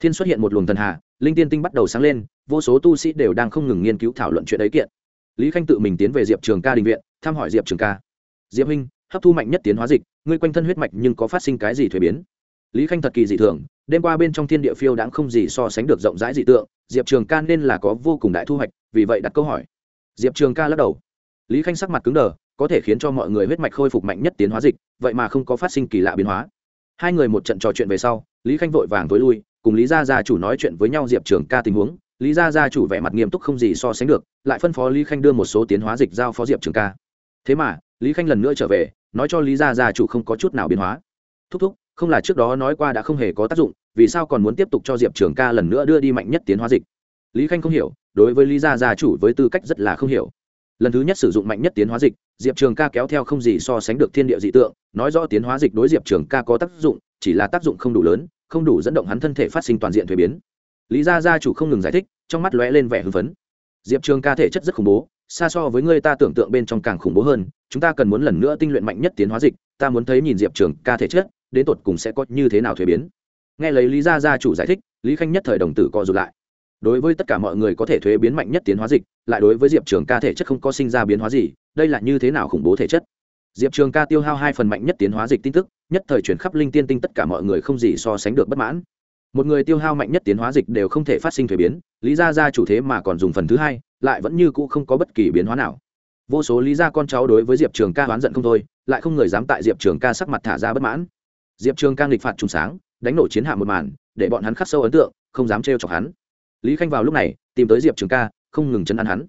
Thiên xuất hiện một luồng thần hà, linh tiên tinh bắt đầu sáng lên, vô số tu sĩ đều đang không ngừng nghiên cứu thảo luận chuyện ấy kiện. Lý khanh tự mình tiến về diệp trường ca đình viện, thăm hỏi diệp trường ca. Diệp huynh, hấp thu mạnh nhất tiến hóa dịch, ngươi quanh thân huyết mạch nhưng có phát sinh cái gì thuế biến? Lý khanh thật kỳ dị thường, đêm qua bên trong thiên địa phiêu đãng không gì so sánh được rộng rãi dị tượng, diệp trường ca nên là có vô cùng đại thu hoạch, vì vậy đặt câu hỏi. Diệp trường ca lắc đầu. Lý khanh sắc mặt cứng đờ, có thể khiến cho mọi người huyết mạch khôi phục mạnh nhất tiến hóa dịch, vậy mà không có phát sinh kỳ lạ biến hóa hai người một trận trò chuyện về sau, lý khanh vội vàng t ố i lui, cùng lý gia gia chủ nói chuyện với nhau diệp trường ca tình huống. Lý gia gia chủ vẻ mặt nghiêm túc không gì so sánh được, lại phân phó lý khanh đưa một số tiến hóa dịch giao phó diệp trường ca. Thế mà, lý khanh lần nữa trở về, nói cho lý gia gia chủ không có chút nào biến hóa. Thúc thúc, không là trước đó nói qua đã không hề có tác dụng, vì sao còn muốn tiếp tục cho diệp trường ca lần nữa đưa đi mạnh nhất tiến hóa dịch? Lý khanh không hiểu, đối với lý gia gia chủ với tư cách rất là không hiểu lần thứ nhất sử dụng mạnh nhất tiến hóa dịch, diệp trường ca kéo theo không gì so sánh được thiên địa dị tượng, nói rõ tiến hóa dịch đối diệp trường ca có tác dụng, chỉ là tác dụng không đủ lớn, không đủ dẫn động hắn thân thể phát sinh toàn diện thuế biến. Lý gia gia chủ không ngừng giải thích, trong mắt lóe lên vẻ hưng phấn. Diệp trường ca thể chất rất khủng bố, xa so với người ta tưởng tượng bên trong càng khủng bố hơn, chúng ta cần muốn lần nữa tinh luyện mạnh nhất tiến hóa dịch, ta muốn thấy nhìn diệp trường ca thể chất, đến tột cùng sẽ có như thế nào thuế biến. Nghe lấy lý gia gia chủ giải thích, lý khanh nhất thời đồng tử co rụt lại đối với tất cả mọi người có thể thuế biến mạnh nhất tiến hóa dịch, lại đối với diệp trường ca thể chất không có sinh ra biến hóa gì, đây là như thế nào khủng bố thể chất? Diệp trường ca tiêu hao hai phần mạnh nhất tiến hóa dịch tin tức, nhất thời chuyển khắp linh tiên tinh tất cả mọi người không gì so sánh được bất mãn. Một người tiêu hao mạnh nhất tiến hóa dịch đều không thể phát sinh thuế biến, lý ra ra chủ thế mà còn dùng phần thứ hai, lại vẫn như cũ không có bất kỳ biến hóa nào. Vô số lý ra con cháu đối với diệp trường ca oán giận không thôi, lại không người dám tại diệp trường ca sắc mặt thả ra bất mãn. Diệp trường ca nghịch phạt trùng sáng, đánh nổ chiến hạ một màn, để bọn hắn khắc sâu ấn tượng, không dám trêu chọc hắn lý khanh vào lúc này, tìm tới diệp trường ca, không ngừng chân ăn hắn.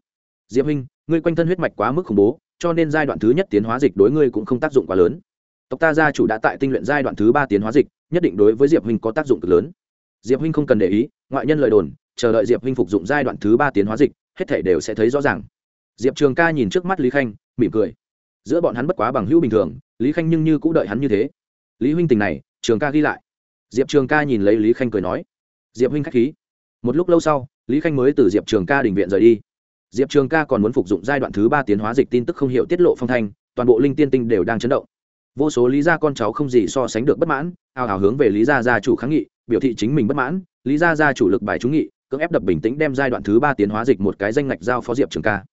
Diệp huynh, ngươi quanh thân huyết mạch quá mức khủng bố, cho nên giai đoạn thứ nhất tiến hóa dịch đối ngươi cũng không tác dụng quá lớn. Tộc ta gia chủ đã tại tinh luyện giai đoạn thứ ba tiến hóa dịch, nhất định đối với diệp huynh có tác dụng cực lớn. Diệp huynh không cần để ý, ngoại nhân lời đồn, chờ đợi diệp huynh phục dụng giai đoạn thứ ba tiến hóa dịch, hết thể đều sẽ thấy rõ ràng. Diệp trường ca nhìn trước mắt lý khanh, mỉm cười. Giữa bọn hắn bất quá bằng hữu bình thường, lý khanh nhưng như cũng đợi hắn như thế. Lý huynh tình này, trường ca ghi lại. Diệp trường ca nhìn lấy lý khanh cười nói. Diệp huynh k h á c h khí một lúc lâu sau, lý khanh mới từ diệp trường ca đình viện rời đi. Diệp trường ca còn muốn phục dụng giai đoạn thứ ba tiến hóa dịch tin tức không hiệu tiết lộ phong thanh, toàn bộ linh tiên tinh đều đang chấn động. Vô số lý gia con cháu không gì so sánh được bất mãn, ào ào hướng về lý gia gia chủ kháng nghị, biểu thị chính mình bất mãn, lý gia gia chủ lực bài trúng nghị, cưỡng ép đập bình tĩnh đem giai đoạn thứ ba tiến hóa dịch một cái danh ngạch giao phó diệp trường ca.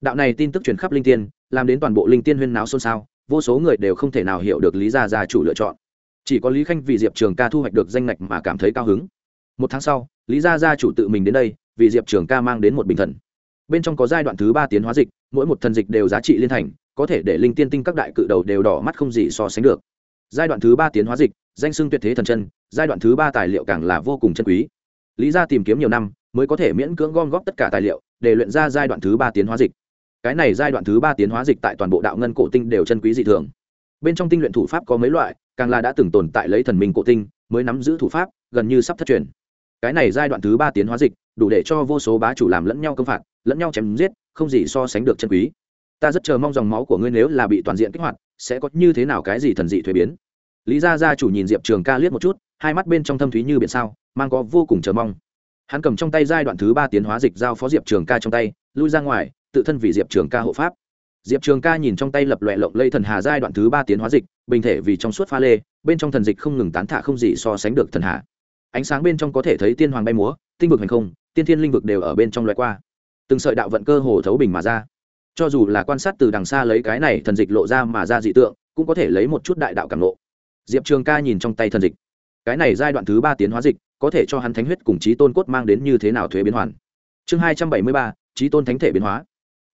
Đạo này tin tức truyền khắp linh tiên, làm đến toàn bộ linh tiên huyên náo xôn xao, vô số người đều không thể nào hiểu được lý gia gia chủ lựa chọn. Chỉ có lý khanh vì diệp trường ca thu hoạch được danh ngạch mà cảm thấy cao hứng một tháng sau, lý gia gia chủ tự mình đến đây, vì diệp trường ca mang đến một bình thần. Bên trong có giai đoạn thứ ba tiến hóa dịch, mỗi một thần dịch đều giá trị liên thành, có thể để linh tiên tinh các đại cự đầu đều đỏ mắt không gì so sánh được. Giai đoạn thứ ba tiến hóa dịch, danh xưng tuyệt thế thần chân, giai đoạn thứ ba tài liệu càng là vô cùng chân quý. Lý gia tìm kiếm nhiều năm, mới có thể miễn cưỡng gom góp tất cả tài liệu, để luyện ra giai đoạn thứ ba tiến hóa dịch. Cái này giai đoạn thứ ba tiến hóa dịch tại toàn bộ đạo ngân cổ tinh đều chân quý dị thường. Bên trong tinh luyện thủ pháp có mấy loại, càng là đã từng tồn tại lấy thần minh cổ tinh, mới nắm giữ thủ pháp, gần như sắp thất truyền cái này giai đoạn thứ ba tiến hóa dịch, đủ để cho vô số bá chủ làm lẫn nhau công phạt, lẫn nhau chém giết, không gì so sánh được chân quý. Ta rất chờ mong dòng máu của ngươi nếu là bị toàn diện kích hoạt, sẽ có như thế nào cái gì thần dị thuế biến? Lý gia gia chủ nhìn diệp trường ca liếc một chút, hai mắt bên trong thâm thúy như biển sao, mang có vô cùng chờ mong. Hắn cầm trong tay giai đoạn thứ ba tiến hóa dịch giao phó diệp trường ca trong tay, lui ra ngoài, tự thân vì diệp trường ca hộ pháp. Diệp trường ca nhìn trong tay lập loẹ lộng lây thần hà giai đoạn thứ ba tiến hóa dịch, bình thể vì trong suốt pha lê, bên trong thần dịch không ngừng tán thả không gì so sánh được thần hà ánh sáng bên trong có thể thấy tiên hoàng bay múa, tinh vực hành không, tiên thiên linh vực đều ở bên trong loại qua. Từng sợi đạo vận cơ hồ thấu bình mà ra. Cho dù là quan sát từ đằng xa lấy cái này thần dịch lộ ra mà ra dị tượng, cũng có thể lấy một chút đại đạo cảm lộ diệp trường ca nhìn trong tay thần dịch. Cái này giai đoạn thứ ba tiến hóa dịch, có thể cho hắn thánh huyết cùng trí tôn cốt mang đến như thế nào thuế biến hoàn? Chương hai trăm bảy mươi ba trí tôn thánh thể biến hóa.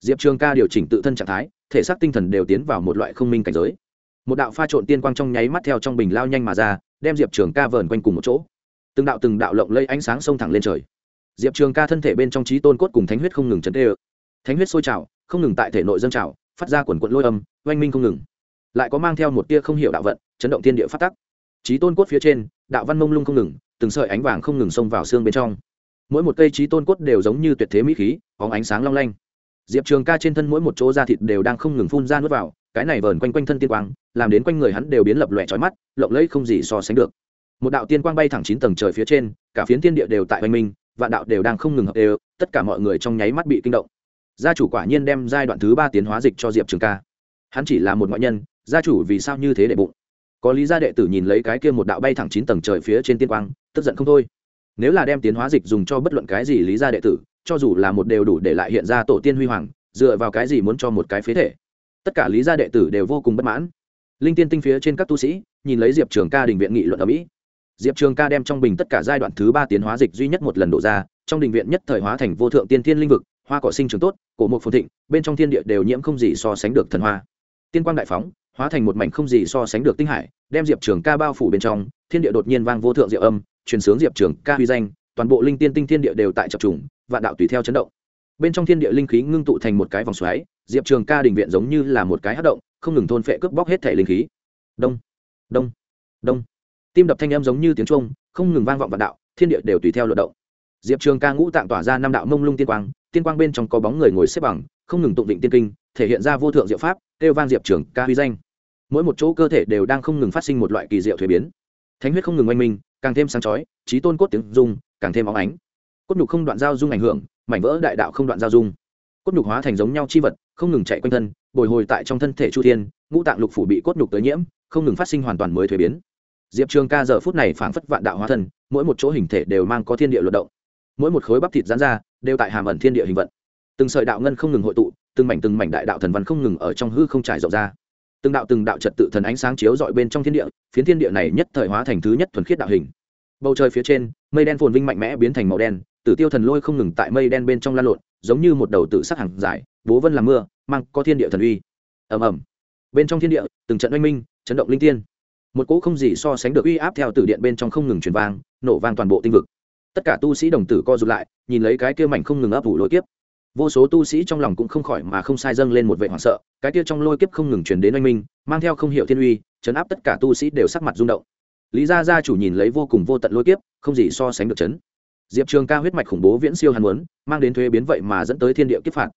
Diệp trường ca điều chỉnh tự thân trạng thái, thể xác tinh thần đều tiến vào một loại không minh cảnh giới. Một đạo pha trộn tiên quang trong nháy mắt theo trong bình lao nhanh mà ra, đem diệp trường ca vờn quanh cùng một chỗ từng đạo từng đạo lộng lây ánh sáng xông thẳng lên trời. Diệp trường ca thân thể bên trong trí tôn cốt cùng thánh huyết không ngừng chấn tê ơ. Thánh huyết sôi trào, không ngừng tại thể nội dân trào, phát ra quần quận lôi âm, oanh minh không ngừng. Lại có mang theo một tia không hiểu đạo vận, chấn động thiên địa phát tắc. Trí tôn cốt phía trên, đạo văn mông lung không ngừng, từng sợi ánh vàng không ngừng xông vào xương bên trong. Mỗi một cây trí tôn cốt đều giống như tuyệt thế mỹ khí có ánh sáng long lanh. Diệp trường ca trên thân mỗi một chỗ da thịt đều đang không ngừng phun ra nuốt vào, cái này vờn quanh quanh thân tiên quang, làm đến quanh người hắn đều biến lập lòe trói mắt, lộng lẫy không gì so sánh được một đạo tiên quang bay thẳng chín tầng trời phía trên, cả phiến tiên địa đều tại hoành minh, vạn đạo đều đang không ngừng hợp đều, tất cả mọi người trong nháy mắt bị kinh động. Gia chủ quả nhiên đem giai đoạn thứ ba tiến hóa dịch cho diệp trường ca. Hắn chỉ là một ngoại nhân, gia chủ vì sao như thế đệ bụng? Có lý gia đệ tử nhìn lấy cái kia một đạo bay thẳng chín tầng trời phía trên tiên quang, tức giận không thôi. Nếu là đem tiến hóa dịch dùng cho bất luận cái gì lý gia đệ tử, cho dù là một đều đủ để lại hiện ra tổ tiên huy hoàng, dựa vào cái gì muốn cho một cái phế thể? Tất cả lý gia đệ tử đều vô cùng bất mãn. Linh tiên tinh phía trên các tu sĩ, nhìn lấy diệp trường ca đình viện nghị luận ở mỹ diệp trường ca đem trong bình tất cả giai đoạn thứ ba tiến hóa dịch duy nhất một lần đổ ra, trong đình viện nhất thời hóa thành vô thượng tiên thiên linh vực, hoa cỏ sinh trưởng tốt, cổ mộc phồn thịnh, bên trong thiên địa đều nhiễm không gì so sánh được thần hoa. Tiên quang đại phóng, hóa thành một mảnh không gì so sánh được tinh hải, đem diệp trường ca bao phủ bên trong, thiên địa đột nhiên vang vô thượng diệu âm, truyền sướng diệp trường ca huy danh, toàn bộ linh tiên tinh thiên địa đều tại chập trùng, vạn đạo tùy theo chấn động. Bên trong thiên địa linh khí ngưng tụ thành một cái vòng xoáy, diệp trường ca đình viện giống như là một cái hát động, không ngừng thôn phệ cướp bóc hết thể linh khí. Đông đông đông tim đập thanh âm giống như tiếng trung không ngừng vang vọng vạn đạo, thiên địa đều tùy theo luận động. Diệp trường ca ngũ tạng tỏa ra năm đạo mông lung tiên quang tiên quang bên trong có bóng người ngồi xếp bằng, không ngừng tụng định tiên kinh, thể hiện ra vô thượng diệu pháp, kêu vang diệp trường ca huy danh. Mỗi một chỗ cơ thể đều đang không ngừng phát sinh một loại kỳ diệu thuế biến. Thánh huyết không ngừng oanh minh, càng thêm sáng chói, trí tôn cốt tiếng dung càng thêm óng ánh. Cốt nhục không đoạn giao dung ảnh hưởng, mảnh vỡ đại đạo không đoạn giao dung. Cốt nhục hóa thành giống nhau chi vật, không ngừng chạy quanh thân, bồi hồi tại trong thân thể chu thiên, ngũ tạng lục phủ bị cốt nhục tới nhiễm, không ngừng phát sinh hoàn toàn mới thuế biến diệp trường ca giờ phút này phảng phất vạn đạo hóa thân, mỗi một chỗ hình thể đều mang có thiên địa luận động. Mỗi một khối bắp thịt giãn ra, đều tại hàm ẩn thiên địa hình vận. Từng sợi đạo ngân không ngừng hội tụ, từng mảnh từng mảnh đại đạo thần văn không ngừng ở trong hư không trải rộng ra. Từng đạo từng đạo trật tự thần ánh sáng chiếu dọi bên trong thiên địa, phiến thiên địa này nhất thời hóa thành thứ nhất thuần khiết đạo hình. Bầu trời phía trên, mây đen phồn vinh mạnh mẽ biến thành màu đen, tử tiêu thần lôi không ngừng tại mây đen bên trong lan lộn, giống như một đầu tự sắc hàng dài, bố vân làm mưa, mang có thiên địa thần uy. Ầm ầm. Bên trong thiên địa, từng trận oanh minh, chấn động linh tiên một cỗ không gì so sánh được uy áp theo từ điện bên trong không ngừng truyền vang, nổ vang toàn bộ tinh vực. Tất cả tu sĩ đồng tử co rụt lại, nhìn lấy cái kia mảnh không ngừng ấp ủ lôi kiếp. Vô số tu sĩ trong lòng cũng không khỏi mà không sai dâng lên một vệ hoảng sợ, cái kia trong lôi kiếp không ngừng truyền đến oanh minh, mang theo không hiểu thiên uy, chấn áp tất cả tu sĩ đều sắc mặt rung động. Lý gia gia chủ nhìn lấy vô cùng vô tận lôi kiếp, không gì so sánh được chấn. Diệp trường ca huyết mạch khủng bố viễn siêu hắn muốn, mang đến thuế biến vậy mà dẫn tới thiên địa kiếp phạt.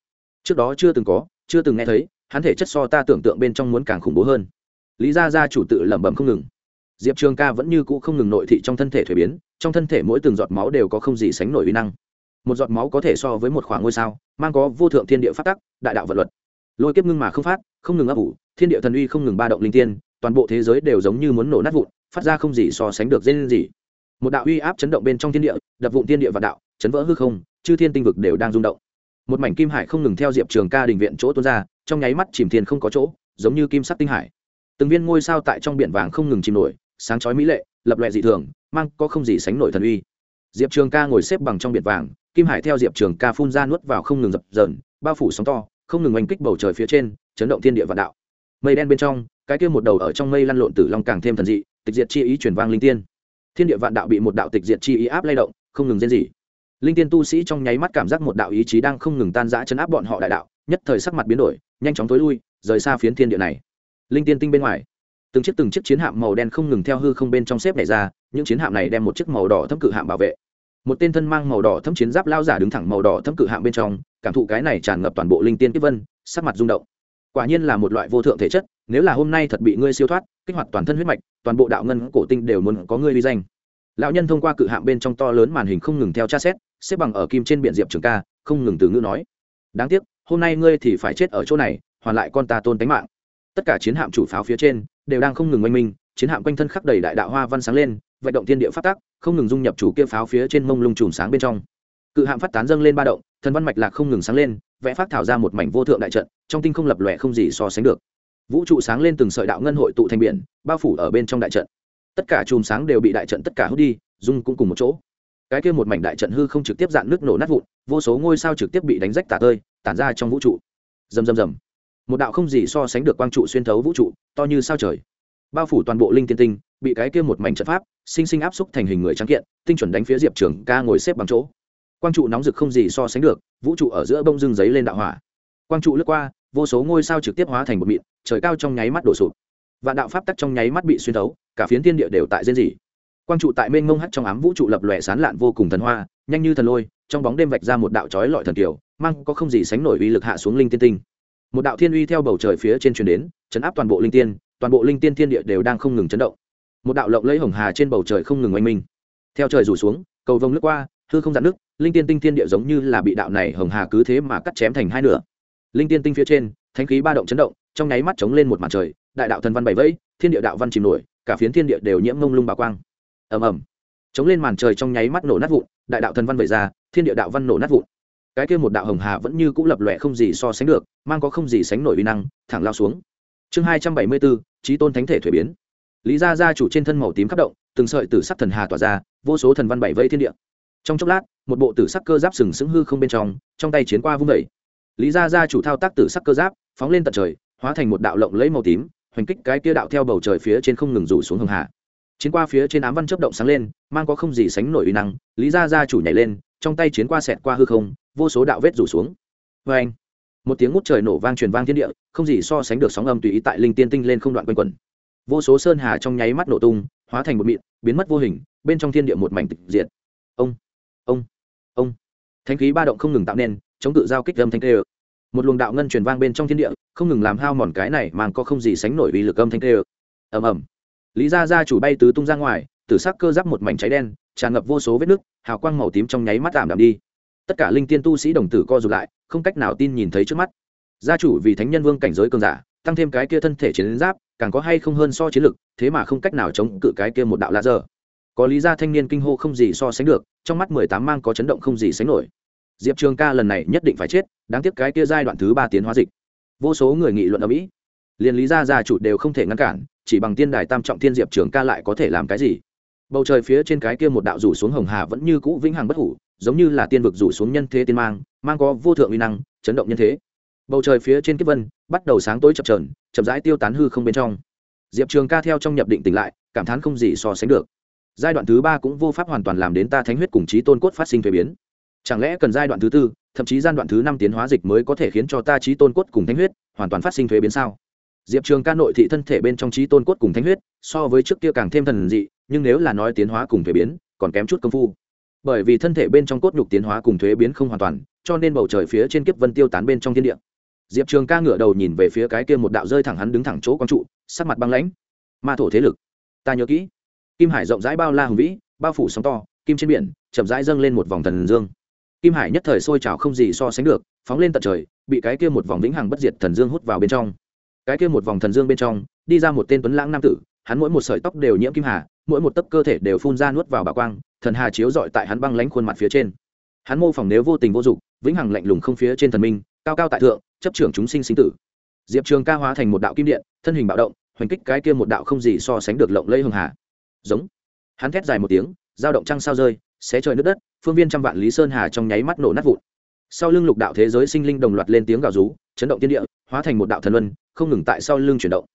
Trước đó chưa từng có, chưa từng nghe thấy, hắn thể chất so ta tưởng tượng bên trong muốn càng khủng bố hơn lý gia gia chủ tự lẩm bẩm không ngừng. Diệp trường ca vẫn như cũ không ngừng nội thị trong thân thể thuế biến, trong thân thể mỗi từng giọt máu đều có không gì sánh nổi uy năng. Một giọt máu có thể so với một khoảng ngôi sao, mang có vô thượng thiên địa phát tắc, đại đạo vật luật. Lôi kiếp ngưng mà không phát, không ngừng ấp ủ, thiên địa thần uy không ngừng ba động linh tiên, toàn bộ thế giới đều giống như muốn nổ nát vụn, phát ra không gì so sánh được dễ lên gì một đạo uy áp chấn động bên trong thiên địa, đập vụn thiên địa và đạo, chấn vỡ hư không, chư thiên tinh vực đều đang rung động. Một mảnh kim hải không ngừng theo diệp trường ca đình viện chỗ tuôn ra, trong nháy mắt chìm thiên không có chỗ, giống như kim sắc tinh hải từng viên ngôi sao tại trong biển vàng không ngừng chìm nổi, sáng chói mỹ lệ, lập loẹ dị thường, mang có không gì sánh nổi thần uy. Diệp trường ca ngồi xếp bằng trong biển vàng, kim hải theo diệp trường ca phun ra nuốt vào không ngừng dập dờn, bao phủ sóng to, không ngừng oanh kích bầu trời phía trên, chấn động thiên địa vạn đạo. Mây đen bên trong, cái kia một đầu ở trong mây lăn lộn tử long càng thêm thần dị, tịch diệt chi ý chuyển vang linh tiên. Thiên địa vạn đạo bị một đạo tịch diệt chi ý áp lay động, không ngừng rên dị. linh tiên tu sĩ trong nháy mắt cảm giác một đạo ý chí đang không ngừng tan rã chấn áp bọn họ đại đạo, nhất thời sắc mặt biến đổi, nhanh chóng tối lui, rời xa phiến thiên địa này linh tiên tinh bên ngoài. Từng chiếc từng chiếc chiến hạm màu đen không ngừng theo hư không bên trong xếp này ra, những chiến hạm này đem một chiếc màu đỏ thâm cự hạm bảo vệ. Một tên thân mang màu đỏ thâm chiến giáp lao giả đứng thẳng màu đỏ thâm cự hạm bên trong, cảm thụ cái này tràn ngập toàn bộ linh tiên kiếp vân, sắc mặt rung động. Quả nhiên là một loại vô thượng thể chất, nếu là hôm nay thật bị ngươi siêu thoát, kích hoạt toàn thân huyết mạch, toàn bộ đạo ngân cổ tinh đều muốn có ngươi uy danh. Lão nhân thông qua cự hạm bên trong to lớn màn hình không ngừng theo tra xét, xếp bằng ở kim trên biển diệp trường ca, không ngừng từ ngữ nói, đáng tiếc, hôm nay ngươi thì phải chết ở chỗ này, hoàn lại con ta tôn tánh mạng tất cả chiến hạm chủ pháo phía trên đều đang không ngừng oanh minh, chiến hạm quanh thân khắc đầy đại đạo hoa văn sáng lên, vận động thiên địa phát tác không ngừng dung nhập chủ kia pháo phía trên mông lung chùm sáng bên trong. Cự hạm phát tán dâng lên ba động, thần văn mạch lạc không ngừng sáng lên, vẽ phát thảo ra một mảnh vô thượng đại trận, trong tinh không lập lòe không gì so sánh được. Vũ trụ sáng lên từng sợi đạo ngân hội tụ thành biển, bao phủ ở bên trong đại trận. Tất cả chùm sáng đều bị đại trận tất cả hút đi, dung cũng cùng một chỗ. Cái kia một mảnh đại trận hư không trực tiếp dạn nước nổ nát vụn, vô số ngôi sao trực tiếp bị đánh rách tả tơi, tản ra trong vũ trụ. Rầm rầm rầm một đạo không gì so sánh được quang trụ xuyên thấu vũ trụ, to như sao trời. Bao phủ toàn bộ linh tiên tinh, bị cái kia một mảnh trận pháp, sinh sinh áp xúc thành hình người trắng kiện, tinh chuẩn đánh phía diệp trường ca ngồi xếp bằng chỗ. Quang trụ nóng rực không gì so sánh được, vũ trụ ở giữa bông dưng giấy lên đạo hỏa. Quang trụ lướt qua, vô số ngôi sao trực tiếp hóa thành một mịn, trời cao trong nháy mắt đổ sụp. Vạn đạo pháp tắc trong nháy mắt bị xuyên thấu, cả phiến thiên địa đều tại rên rỉ. Quang trụ tại mênh mông hắt trong ám vũ trụ lập lòe sán lạn vô cùng thần hoa, nhanh như thần lôi, trong bóng đêm vạch ra một đạo trói lọi thần kiều, mang có không gì sánh nổi uy lực hạ xuống linh tiên tinh một đạo thiên uy theo bầu trời phía trên truyền đến, chấn áp toàn bộ linh tiên, toàn bộ linh tiên thiên địa đều đang không ngừng chấn động. Một đạo lộng lấy hồng hà trên bầu trời không ngừng oanh minh. Theo trời rủ xuống, cầu vông lướt qua, hư không dạn nước, linh tiên tinh thiên địa giống như là bị đạo này hồng hà cứ thế mà cắt chém thành hai nửa. Linh tiên tinh phía trên, thánh khí ba động chấn động, trong nháy mắt chống lên một màn trời, đại đạo thần văn bảy vẫy, thiên địa đạo văn chìm nổi, cả phiến thiên địa đều nhiễm mông lung bà quang. Ầm ầm. Chống lên màn trời trong nháy mắt nổ nát vụn, đại đạo thần văn vẩy ra, thiên địa đạo văn nổ nát vụn cái kia một đạo hồng hà vẫn như cũ lập lòe không gì so sánh được, mang có không gì sánh nổi uy năng, thẳng lao xuống. Chương hai trăm bảy mươi bốn trí tôn thánh thể thuế biến. Lý gia gia chủ trên thân màu tím khắc động, từng sợi tử sắc thần hà tỏa ra, vô số thần văn bảy vây thiên địa. Trong chốc lát, một bộ tử sắc cơ giáp sừng sững hư không bên trong trong tay chiến qua vung vẩy lý gia gia chủ thao tác tử sắc cơ giáp, phóng lên tận trời, hóa thành một đạo lộng lấy màu tím, hoành kích cái kia đạo theo bầu trời phía trên không ngừng rủ xuống hồng hạ chiến qua phía trên ám văn chớp động sáng lên, mang có không gì sánh nổi uy năng, lý gia gia chủ nhảy lên trong tay chiến qua xẹt qua hư không, vô số đạo vết rủ xuống. Vê anh, một tiếng ngút trời nổ vang truyền vang thiên địa, không gì so sánh được sóng âm tùy ý tại linh tiên tinh lên không đoạn quanh quẩn. Vô số sơn hà trong nháy mắt nổ tung, hóa thành một mịn, biến mất vô hình, bên trong thiên địa một mảnh tịch diệt. Ông ông ông. Thánh khí ba động không ngừng tạo nên, chống cự giao kích âm thanh tê một luồng đạo ngân truyền vang bên trong thiên địa, không ngừng làm hao mòn cái này mang có không gì sánh nổi uy lực âm thanh tê ầm ầm. Lý gia gia chủ bay tứ tung ra ngoài, tử sắc cơ giáp một mảnh cháy đen tràn ngập vô số vết nứt, hào quang màu tím trong nháy mắt tạm đạm đi. Tất cả linh tiên tu sĩ đồng tử co rụt lại không cách nào tin nhìn thấy trước mắt. Gia chủ vì thánh nhân vương cảnh giới cường giả tăng thêm cái kia thân thể chiến giáp càng có hay không hơn so chiến lực thế mà không cách nào chống cự cái kia một đạo laser. Có lý gia thanh niên kinh hô không gì so sánh được trong mắt mười tám mang có chấn động không gì sánh nổi. Diệp trường ca lần này nhất định phải chết đáng tiếc cái kia giai đoạn thứ ba tiến hóa dịch. Vô số người nghị luận ở mỹ. Liền lý gia gia chủ đều không thể ngăn cản chỉ bằng tiên đài tam trọng thiên diệp trường ca lại có thể làm cái gì? Bầu trời phía trên cái kia một đạo rủ xuống hồng hà vẫn như cũ vĩnh hằng bất hủ, giống như là tiên vực rủ xuống nhân thế tiên mang mang có vô thượng uy năng, chấn động nhân thế. Bầu trời phía trên kiếp vân bắt đầu sáng tối chập trờn chậm rãi tiêu tán hư không bên trong. Diệp trường ca theo trong nhập định tỉnh lại, cảm thán không gì so sánh được. Giai đoạn thứ ba cũng vô pháp hoàn toàn làm đến ta thánh huyết cùng trí tôn cốt phát sinh thuế biến. Chẳng lẽ cần giai đoạn thứ tư, thậm chí giai đoạn thứ năm tiến hóa dịch mới có thể khiến cho ta trí tôn cốt cùng thánh huyết hoàn toàn phát sinh thuế biến sao? Diệp trường ca nội thị thân thể bên trong trí tôn cốt cùng thánh huyết, so với trước kia càng thêm thần dị nhưng nếu là nói tiến hóa cùng thuế biến, còn kém chút công phu. Bởi vì thân thể bên trong cốt nhục tiến hóa cùng thuế biến không hoàn toàn, cho nên bầu trời phía trên kiếp vân tiêu tán bên trong thiên địa. Diệp trường ca ngửa đầu nhìn về phía cái kia một đạo rơi thẳng hắn đứng thẳng chỗ quang trụ, sắc mặt băng lãnh. Ma thổ thế lực, ta nhớ kỹ. Kim hải rộng rãi bao la hùng vĩ, bao phủ sóng to, kim trên biển, chậm rãi dâng lên một vòng thần dương. Kim hải nhất thời sôi trào không gì so sánh được, phóng lên tận trời, bị cái kia một vòng vĩnh hằng bất diệt thần dương hút vào bên trong. Cái kia một vòng thần dương bên trong, đi ra một tên tuấn lãng nam tử hắn mỗi một sợi tóc đều nhiễm kim hà, mỗi một tấc cơ thể đều phun ra nuốt vào bà quang, thần hà chiếu dọi tại hắn băng lánh khuôn mặt phía trên. Hắn mô phỏng nếu vô tình vô dụng vĩnh hằng lạnh lùng không phía trên thần minh, cao cao tại thượng, chấp trưởng chúng sinh sinh tử. Diệp trường ca hóa thành một đạo kim điện, thân hình bạo động, hoành kích cái kia một đạo không gì so sánh được lộng lây hường hà. Giống. Hắn thét dài một tiếng, dao động trăng sao rơi, xé trời nước đất, phương viên trăm vạn lý sơn hà trong nháy mắt nổ nát vụn. Sau lưng lục đạo thế giới sinh linh đồng loạt lên tiếng gào rú, chấn động tiên địa, hóa thành một đạo thần luân, không ngừng tại sau lưng chuyển động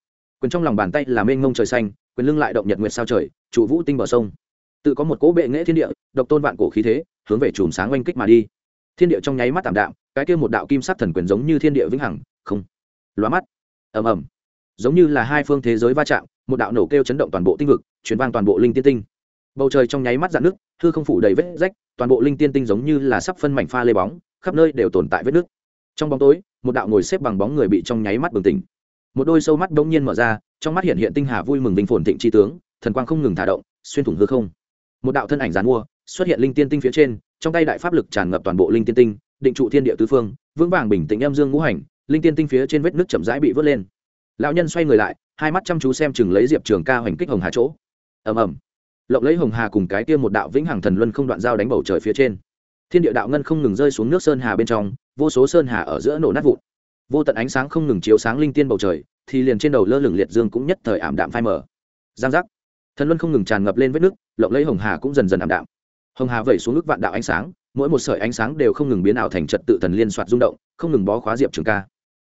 quyền trong lòng bàn tay là mênh mông trời xanh, quyền lưng lại động nhật nguyệt sao trời, trụ vũ tinh bờ sông. Tự có một cỗ bệ nghệ thiên địa, độc tôn vạn cổ khí thế, hướng về chùm sáng oanh kích mà đi. Thiên địa trong nháy mắt tạm đạm, cái kia một đạo kim sắc thần quyền giống như thiên địa vĩnh hằng, không, lóa mắt. Ầm ầm. Giống như là hai phương thế giới va chạm, một đạo nổ kêu chấn động toàn bộ tinh vực chuyển vang toàn bộ linh tiên tinh. Bầu trời trong nháy mắt dạn nước hư không phủ đầy vết rách, toàn bộ linh tiên tinh giống như là sắp phân mảnh pha lê bóng, khắp nơi đều tồn tại vết nước trong bóng tối, một đạo ngồi xếp bằng bóng người bị trong nháy mắt bừng tỉnh một đôi sâu mắt bỗng nhiên mở ra, trong mắt hiện hiện tinh hà vui mừng vinh phồn thịnh tri tướng, thần quang không ngừng thả động, xuyên thủng hư không. Một đạo thân ảnh dán mua, xuất hiện linh tiên tinh phía trên, trong tay đại pháp lực tràn ngập toàn bộ linh tiên tinh, định trụ thiên địa tứ phương, vững vàng bình tĩnh em dương ngũ hành, linh tiên tinh phía trên vết nước chậm rãi bị vớt lên. Lão nhân xoay người lại, hai mắt chăm chú xem chừng lấy diệp trường ca hoành kích hồng hà chỗ. Ầm ầm. Lộng lấy hồng hà cùng cái tiêm một đạo vĩnh hằng thần luân không đoạn dao đánh bầu trời phía trên. Thiên địa đạo ngân không ngừng rơi xuống nước sơn hà bên trong, vô số sơn hà ở giữa nổ nát vụn vô tận ánh sáng không ngừng chiếu sáng linh tiên bầu trời, thì liền trên đầu lơ lửng liệt dương cũng nhất thời ảm đạm phai mờ. Giang giác. Thần luân không ngừng tràn ngập lên vết nước, lộng lấy hồng hà cũng dần dần ảm đạm. Hồng hà vẩy xuống nước vạn đạo ánh sáng, mỗi một sợi ánh sáng đều không ngừng biến ảo thành trật tự thần liên soạt rung động, không ngừng bó khóa diệp trường ca.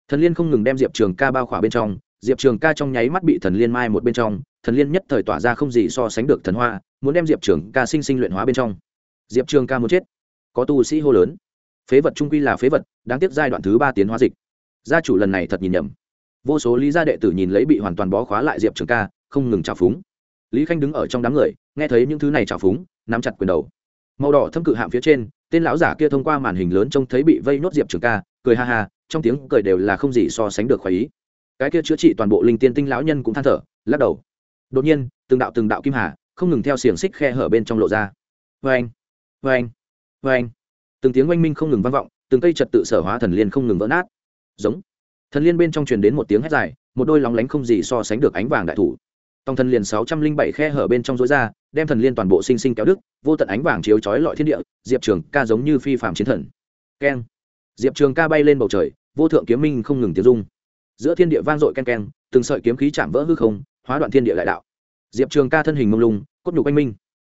Thần liên không ngừng đem diệp trường ca bao khỏa bên trong, diệp trường ca trong nháy mắt bị thần liên mai một bên trong, thần liên nhất thời tỏa ra không gì so sánh được thần hoa, muốn đem diệp trường ca sinh sinh luyện hóa bên trong. Diệp trường ca muốn chết. Có tu sĩ hô lớn. Phế vật trung quy là phế vật, đáng tiếc giai đoạn thứ ba tiến hóa dịch gia chủ lần này thật nhìn nhầm. Vô số lý gia đệ tử nhìn lấy bị hoàn toàn bó khóa lại diệp trường ca, không ngừng trào phúng. Lý khanh đứng ở trong đám người, nghe thấy những thứ này trào phúng, nắm chặt quyền đầu. Màu đỏ thâm cự hạm phía trên, tên lão giả kia thông qua màn hình lớn trông thấy bị vây nốt diệp trường ca, cười ha ha, trong tiếng cười đều là không gì so sánh được khoái ý. Cái kia chữa trị toàn bộ linh tiên tinh lão nhân cũng than thở, lắc đầu. Đột nhiên, từng đạo từng đạo kim hà, không ngừng theo xiềng xích khe hở bên trong lộ ra. Vê anh vê anh vê anh từng tiếng oanh minh không ngừng vang vọng, từng cây trật tự sở hóa thần liên không ngừng vỡ nát giống. Thần liên bên trong truyền đến một tiếng hét dài, một đôi lóng lánh không gì so sánh được ánh vàng đại thủ. Tòng thần liền sáu trăm linh bảy khe hở bên trong rối ra, đem thần liên toàn bộ sinh sinh kéo đức vô tận ánh vàng chiếu chói lọi thiên địa, diệp trường ca giống như phi phạm chiến thần. Keng. Diệp trường ca bay lên bầu trời, vô thượng kiếm minh không ngừng tiếng dung giữa thiên địa vang dội ken ken từng sợi kiếm khí chạm vỡ hư không, hóa đoạn thiên địa đại đạo. Diệp trường ca thân hình mông lung, cốt nhục anh minh.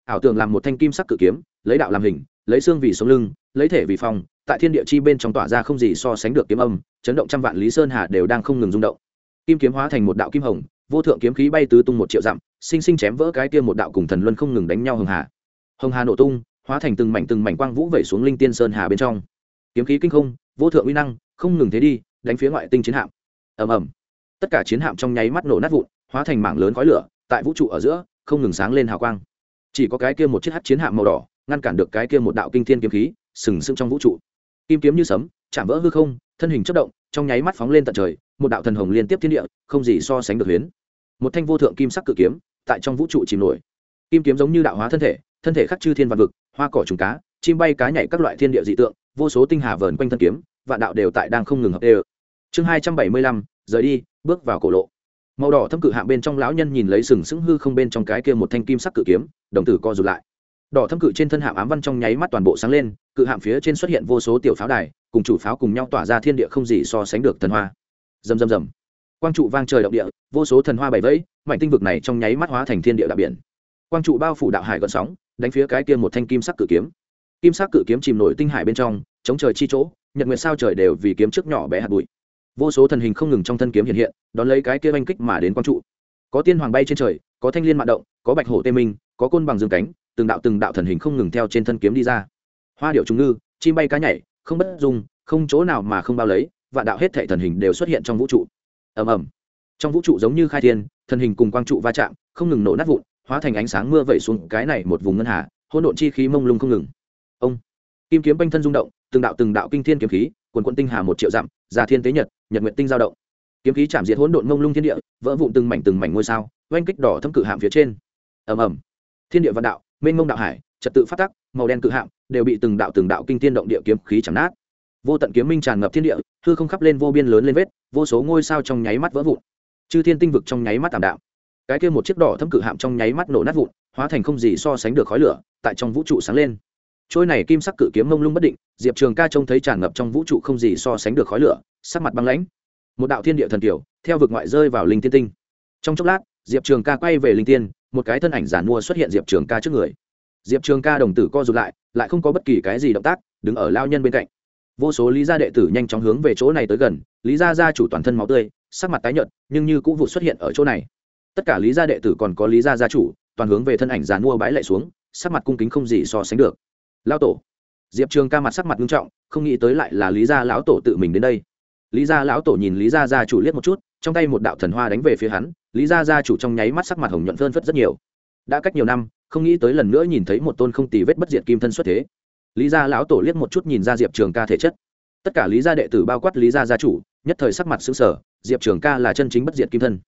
Ảo tưởng làm một thanh kim sắc cự kiếm, lấy đạo làm hình, lấy xương vì sống lưng, lấy thể vì phòng tại thiên địa chi bên trong tỏa ra không gì so sánh được kiếm âm, chấn động trăm vạn lý sơn hà đều đang không ngừng rung động. Kim kiếm hóa thành một đạo kim hồng, vô thượng kiếm khí bay tứ tung một triệu dặm, sinh sinh chém vỡ cái kia một đạo cùng thần luân không ngừng đánh nhau hồng hà. Hồng hà nổ tung, hóa thành từng mảnh từng mảnh quang vũ vẩy xuống linh tiên sơn hà bên trong. Kiếm khí kinh không, vô thượng uy năng, không ngừng thế đi, đánh phía ngoại tinh chiến hạm. Ầm ầm. Tất cả chiến hạm trong nháy mắt nổ nát vụn, hóa thành mảng lớn khói lửa, tại vũ trụ ở giữa, không ngừng sáng lên hào quang. Chỉ có cái kia một chiếc hắt chiến hạm màu đỏ, ngăn cản được cái kia một đạo kinh thiên kiếm khí, sừng sững trong vũ trụ kim kiếm như sấm, chạm vỡ hư không, thân hình chất động, trong nháy mắt phóng lên tận trời, một đạo thần hồng liên tiếp thiên địa, không gì so sánh được huyến một thanh vô thượng kim sắc cự kiếm, tại trong vũ trụ chìm nổi. Kim kiếm giống như đạo hóa thân thể thân thể khắc chư thiên văn vực, hoa cỏ trùng cá, chim bay cá nhảy các loại thiên địa dị tượng, vô số tinh hà vờn quanh thân kiếm, vạn đạo đều tại đang không ngừng hợp đê chương hai trăm bảy mươi lăm, rời đi, bước vào cổ lộ. Màu đỏ thâm cự hạng bên trong lão nhân nhìn lấy sừng sững hư không bên trong cái kia một thanh kim sắc cự kiếm, đồng tử co rụt lại đỏ thâm cự trên thân hạm ám văn trong nháy mắt toàn bộ sáng lên, cự hạm phía trên xuất hiện vô số tiểu pháo đài, cùng chủ pháo cùng nhau tỏa ra thiên địa không gì so sánh được thần hoa. Rầm rầm rầm. Quang trụ vang trời động địa, vô số thần hoa bảy vẫy, mảnh tinh vực này trong nháy mắt hóa thành thiên địa đạo biển. Quang trụ bao phủ đạo hải gợn sóng, đánh phía cái kia một thanh kim sắc cự kiếm. Kim sắc cự kiếm chìm nổi tinh hải bên trong, chống trời chi chỗ, nhật nguyệt sao trời đều vì kiếm trước nhỏ bé hạt bụi. Vô số thần hình không ngừng trong thân kiếm hiện hiện, đón lấy cái kia oanh kích mà đến quang trụ. Có tiên hoàng bay trên trời, có thanh liên mạn động, có bạch hổ tê minh, có côn bằng dương cánh từng đạo từng đạo thần hình không ngừng theo trên thân kiếm đi ra. Hoa điệu trung ngư, chim bay cá nhảy, không bất dung, không chỗ nào mà không bao lấy và đạo hết thệ thần hình đều xuất hiện trong vũ trụ. Ầm ầm. Trong vũ trụ giống như khai thiên, thần hình cùng quang trụ va chạm, không ngừng nổ nát vụn, hóa thành ánh sáng mưa vẩy xuống cái này một vùng ngân hà, hỗn độn chi khí mông lung không ngừng. Ông. Kim kiếm quanh thân rung động, từng đạo từng đạo kinh thiên kiếm khí quần quận tinh hà một triệu dặm, già thiên tế nhật nhật nguyện tinh giao động. Kiếm khí chạm diệt hỗn độn mông lung thiên địa, vỡ vụn từng mảnh từng mảnh ngôi sao, oanh kích đỏ thâm cự hạm phía trên. Ầm ầm. Thiên địa vạn đạo mênh mông đạo hải, trật tự phát tắc, màu đen cự hạm, đều bị từng đạo từng đạo kinh tiên động địa kiếm khí chạm nát. Vô tận kiếm minh tràn ngập thiên địa, hư không khắp lên vô biên lớn lên vết, vô số ngôi sao trong nháy mắt vỡ vụn. Chư thiên tinh vực trong nháy mắt tảm đạo cái kia một chiếc đỏ thâm cự hạm trong nháy mắt nổ nát vụn, hóa thành không gì so sánh được khói lửa, tại trong vũ trụ sáng lên. Trôi này kim sắc cự kiếm mông lung bất định, diệp trường ca trông thấy tràn ngập trong vũ trụ không gì so sánh được khói lửa, sắc mặt băng lãnh. Một đạo thiên địa thần kiểu theo vực ngoại rơi vào linh tiên tinh. Trong chốc lát diệp trường ca quay về linh tiên, một cái thân ảnh giản mua xuất hiện diệp trường ca trước người. Diệp trường ca đồng tử co rụt lại lại không có bất kỳ cái gì động tác, đứng ở lao nhân bên cạnh. Vô số lý gia đệ tử nhanh chóng hướng về chỗ này tới gần, lý gia gia chủ toàn thân máu tươi, sắc mặt tái nhợt, nhưng như cũng vụ xuất hiện ở chỗ này. Tất cả lý gia đệ tử còn có lý gia gia chủ, toàn hướng về thân ảnh giàn mua bái lại xuống, sắc mặt cung kính không gì so sánh được. Lao tổ. Diệp trường ca mặt sắc mặt nghiêm trọng, không nghĩ tới lại là lý gia lão tổ tự mình đến đây. Lý gia lão tổ nhìn lý gia gia chủ liếc một chút trong tay một đạo thần hoa đánh về phía hắn, lý gia gia chủ trong nháy mắt sắc mặt hồng nhuận phơn phất rất nhiều. Đã cách nhiều năm, không nghĩ tới lần nữa nhìn thấy một tôn không tì vết bất diệt kim thân xuất thế. Lý gia lão tổ liếc một chút nhìn ra diệp trường ca thể chất. Tất cả lý gia đệ tử bao quát lý gia gia chủ, nhất thời sắc mặt xứng sở diệp trường ca là chân chính bất diệt kim thân.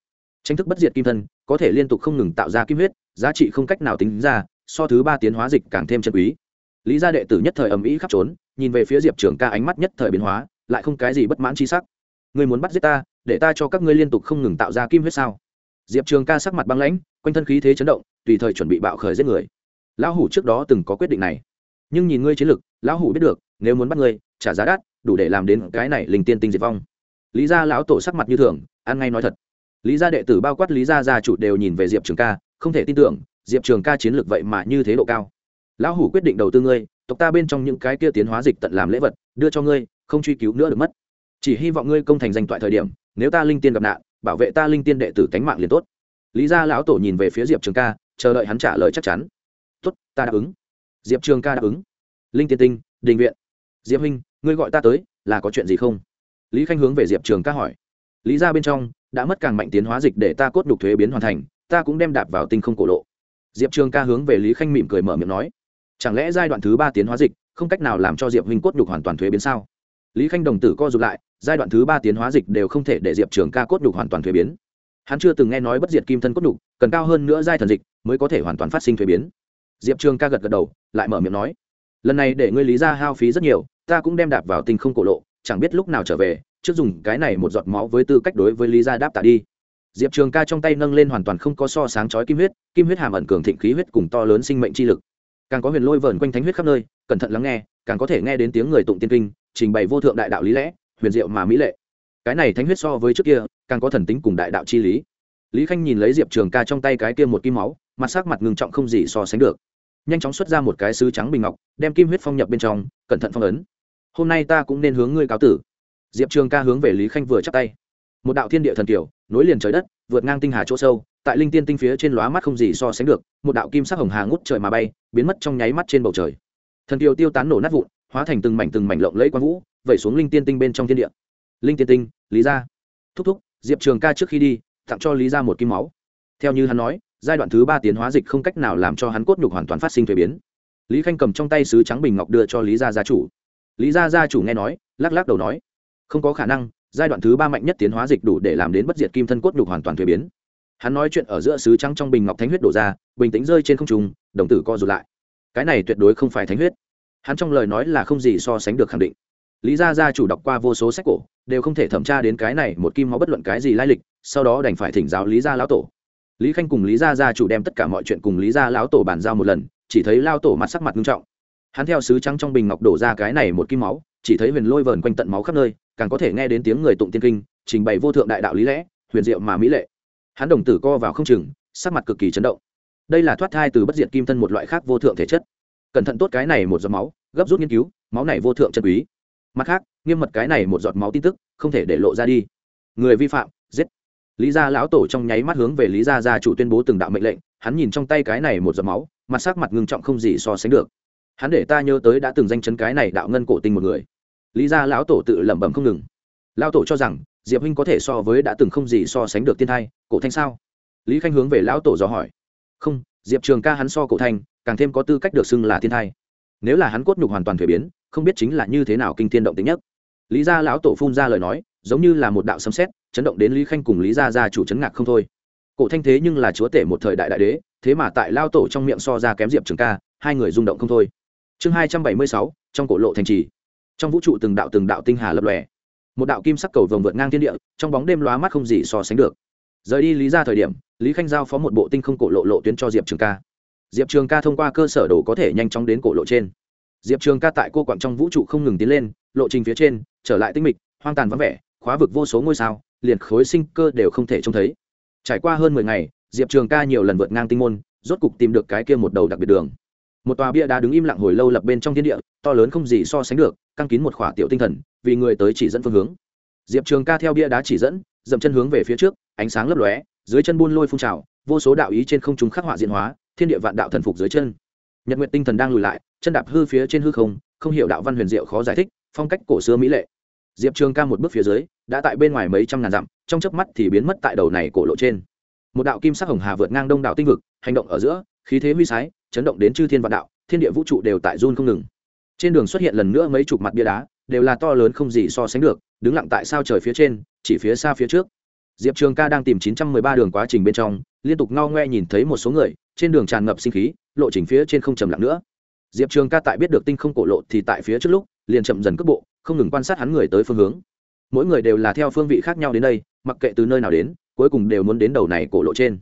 Tranh thức bất diệt kim thân, có thể liên tục không ngừng tạo ra kim huyết, giá trị không cách nào tính ra, so thứ ba tiến hóa dịch càng thêm chân quý. Lý gia đệ tử nhất thời ầm ĩ khắp trốn, nhìn về phía diệp trường ca ánh mắt nhất thời biến hóa, lại không cái gì bất mãn chi sắc. Người muốn bắt giết ta để ta cho các ngươi liên tục không ngừng tạo ra kim huyết sao? Diệp trường ca sắc mặt băng lãnh, quanh thân khí thế chấn động, tùy thời chuẩn bị bạo khởi giết người. Lão hủ trước đó từng có quyết định này. Nhưng nhìn ngươi chiến lực, lão hủ biết được, nếu muốn bắt ngươi, trả giá đắt, đủ để làm đến cái này linh tiên tinh diệt vong. Lý gia lão tổ sắc mặt như thường, ăn ngay nói thật. Lý gia đệ tử bao quát lý gia gia chủ đều nhìn về diệp trường ca, không thể tin tưởng, diệp trường ca chiến lược vậy mà như thế độ cao. Lão hủ quyết định đầu tư ngươi, tộc ta bên trong những cái kia tiến hóa dịch tận làm lễ vật, đưa cho ngươi, không truy cứu nữa được mất. Chỉ hy vọng ngươi công thành danh toại thời điểm nếu ta linh tiên gặp nạn, bảo vệ ta linh tiên đệ tử cánh mạng liền tốt. Lý gia lão tổ nhìn về phía diệp trường ca, chờ đợi hắn trả lời chắc chắn. Tốt, ta đáp ứng. Diệp trường ca đáp ứng. Linh tiên tinh, đình viện. Diệp huynh, ngươi gọi ta tới, là có chuyện gì không? Lý khanh hướng về diệp trường ca hỏi. Lý ra bên trong, đã mất càng mạnh tiến hóa dịch để ta cốt đục thuế biến hoàn thành, ta cũng đem đạp vào tinh không cổ lộ. Diệp trường ca hướng về lý khanh mỉm cười mở miệng nói. Chẳng lẽ giai đoạn thứ ba tiến hóa dịch, không cách nào làm cho diệp huynh cốt đục hoàn toàn thuế biến sao? Lý khanh đồng tử co r ụ t lại, giai đoạn thứ ba tiến hóa dịch đều không thể để diệp trường ca cốt đục hoàn toàn thuế biến. Hắn chưa từng nghe nói bất diệt kim thân cốt đục cần cao hơn nữa giai thần dịch mới có thể hoàn toàn phát sinh thuế biến. Diệp trường ca gật gật đầu, lại mở miệng nói, lần này để ngươi lý ra hao phí rất nhiều, ta cũng đem đạp vào tinh không cổ lộ, chẳng biết lúc nào trở về, trước dùng cái này một giọt máu với tư cách đối với lý gia đáp tạ đi. Diệp trường ca trong tay nâng lên hoàn toàn không có so sáng chói kim huyết kim huyết hàm ẩn cường thịnh khí huyết cùng to lớn sinh mệnh chi lực. Càng có huyền lôi vờn quanh thánh huyết khắp nơi, cẩn thận lắng nghe, càng có thể nghe đến tiếng người tụng tiên kinh trình bày vô thượng đại đạo lý lẽ, huyền diệu mà mỹ lệ. Cái này thánh huyết so với trước kia, càng có thần tính cùng đại đạo chi lý. Lý khanh nhìn lấy diệp trường ca trong tay cái kia một kim máu, mặt sắc mặt ngừng trọng không gì so sánh được. Nhanh chóng xuất ra một cái sứ trắng bình ngọc, đem kim huyết phong nhập bên trong, cẩn thận phong ấn. Hôm nay ta cũng nên hướng ngươi cáo tử. Diệp trường ca hướng về lý khanh vừa chắp tay. Một đạo thiên địa thần kiểu, nối liền trời đất, vượt ngang tinh hà chỗ sâu, tại linh tiên tinh phía trên lóa mắt không gì so sánh được, một đạo kim sắc hồng hà ngút trời mà bay, biến mất trong nháy mắt trên bầu trời. Thần kiều tiêu tán nổ nát vụn hóa thành từng mảnh từng mảnh lộng lẫy quang vũ, vẩy xuống linh tiên tinh bên trong thiên địa. Linh tiên tinh, lý gia. Thúc thúc, diệp trường ca trước khi đi, tặng cho lý gia một kim máu. Theo như hắn nói, giai đoạn thứ ba tiến hóa dịch không cách nào làm cho hắn cốt nhục hoàn toàn phát sinh thuế biến. Lý khanh cầm trong tay sứ trắng bình ngọc đưa cho lý gia gia chủ. Lý gia gia chủ nghe nói, lắc lắc đầu nói, không có khả năng, giai đoạn thứ ba mạnh nhất tiến hóa dịch đủ để làm đến bất diệt kim thân cốt nhục hoàn toàn thuế biến. Hắn nói chuyện ở giữa sứ trắng trong bình ngọc thánh huyết đổ ra, bình tĩnh rơi trên không trung, đồng tử co rụt lại. Cái này tuyệt đối không phải thánh huyết hắn trong lời nói là không gì so sánh được khẳng định. Lý gia gia chủ đọc qua vô số sách cổ, đều không thể thẩm tra đến cái này một kim máu bất luận cái gì lai lịch, sau đó đành phải thỉnh giáo lý gia lão tổ. Lý khanh cùng lý gia gia chủ đem tất cả mọi chuyện cùng lý gia lão tổ bàn giao một lần, chỉ thấy lao tổ mặt sắc mặt nghiêm trọng. Hắn theo sứ trắng trong bình ngọc đổ ra cái này một kim máu, chỉ thấy huyền lôi vờn quanh tận máu khắp nơi, càng có thể nghe đến tiếng người tụng tiên kinh, trình bày vô thượng đại đạo lý lẽ, huyền diệu mà mỹ lệ. Hắn đồng tử co vào không chừng, sắc mặt cực kỳ chấn động. Đây là thoát thai từ bất diệt kim thân một loại khác vô thượng thể chất. Cẩn thận tốt cái này một giọt máu gấp rút nghiên cứu, máu này vô thượng chân quý. Mặt khác, nghiêm mật cái này một giọt máu tin tức, không thể để lộ ra đi. Người vi phạm, giết. Lý gia lão tổ trong nháy mắt hướng về lý gia gia chủ tuyên bố từng đạo mệnh lệnh, hắn nhìn trong tay cái này một giọt máu, mặt sắc mặt ngưng trọng không gì so sánh được. Hắn để ta nhớ tới đã từng danh chấn cái này đạo ngân cổ tinh một người. Lý gia lão tổ tự lẩm bẩm không ngừng. Lão tổ cho rằng, diệp huynh có thể so với đã từng không gì so sánh được tiên thai, cổ thanh sao? Lý khanh hướng về lão tổ dò hỏi. Không, diệp trường ca hắn so cổ thanh, càng thêm có tư cách được xưng là thiên thai nếu là hắn cốt nhục hoàn toàn thuế biến, không biết chính là như thế nào kinh thiên động tính nhất. Lý gia lão tổ phun ra lời nói, giống như là một đạo sấm xét chấn động đến lý khanh cùng lý gia gia chủ chấn ngạc không thôi. Cổ thanh thế nhưng là chúa tể một thời đại đại đế, thế mà tại lao tổ trong miệng so ra kém diệp trường ca, hai người rung động không thôi. Chương hai trăm bảy mươi sáu, trong cổ lộ thành trì. Trong vũ trụ từng đạo từng đạo tinh hà lập lòe. Một đạo kim sắc cầu vồng vượt ngang thiên địa, trong bóng đêm lóa mắt không gì so sánh được. Rời đi lý ra thời điểm, lý khanh giao phó một bộ tinh không cổ lộ lộ tuyến cho diệp trường ca diệp trường ca thông qua cơ sở đồ có thể nhanh chóng đến cổ lộ trên. Diệp trường ca tại cô quặng trong vũ trụ không ngừng tiến lên, lộ trình phía trên, trở lại tinh mịch, hoang tàn vắng vẻ, khóa vực vô số ngôi sao, liền khối sinh cơ đều không thể trông thấy. Trải qua hơn mười ngày, diệp trường ca nhiều lần vượt ngang tinh môn, rốt cục tìm được cái kia một đầu đặc biệt đường. Một tòa bia đá đứng im lặng hồi lâu lập bên trong thiên địa, to lớn không gì so sánh được, căng kín một khỏa tiểu tinh thần, vì người tới chỉ dẫn phương hướng. Diệp trường ca theo bia đá chỉ dẫn, dậm chân hướng về phía trước, ánh sáng lấp lóe, dưới chân buôn lôi phun trào, vô số đạo ý trên không trung khắc họa diễn hóa thiên địa vạn đạo thần phục dưới chân. Nhật nguyện tinh thần đang lùi lại, chân đạp hư phía trên hư không không hiểu đạo văn huyền diệu khó giải thích, phong cách cổ xưa mỹ lệ. Diệp trường ca một bước phía dưới, đã tại bên ngoài mấy trăm ngàn dặm, trong chớp mắt thì biến mất tại đầu này cổ lộ trên. Một đạo kim sắc hồng hà vượt ngang đông đảo tinh vực, hành động ở giữa, khí thế huy sái, chấn động đến chư thiên vạn đạo, thiên địa vũ trụ đều tại run không ngừng. Trên đường xuất hiện lần nữa mấy chục mặt bia đá, đều là to lớn không gì so sánh được, đứng lặng tại sao trời phía trên, chỉ phía xa phía trước diệp trường ca đang tìm chín trăm mười ba đường quá trình bên trong, liên tục ngao ngoe nhìn thấy một số người, trên đường tràn ngập sinh khí, lộ trình phía trên không trầm lặng nữa. Diệp trường ca tại biết được tinh không cổ lộ thì tại phía trước lúc, liền chậm dần cước bộ, không ngừng quan sát hắn người tới phương hướng. Mỗi người đều là theo phương vị khác nhau đến đây, mặc kệ từ nơi nào đến, cuối cùng đều muốn đến đầu này cổ lộ trên.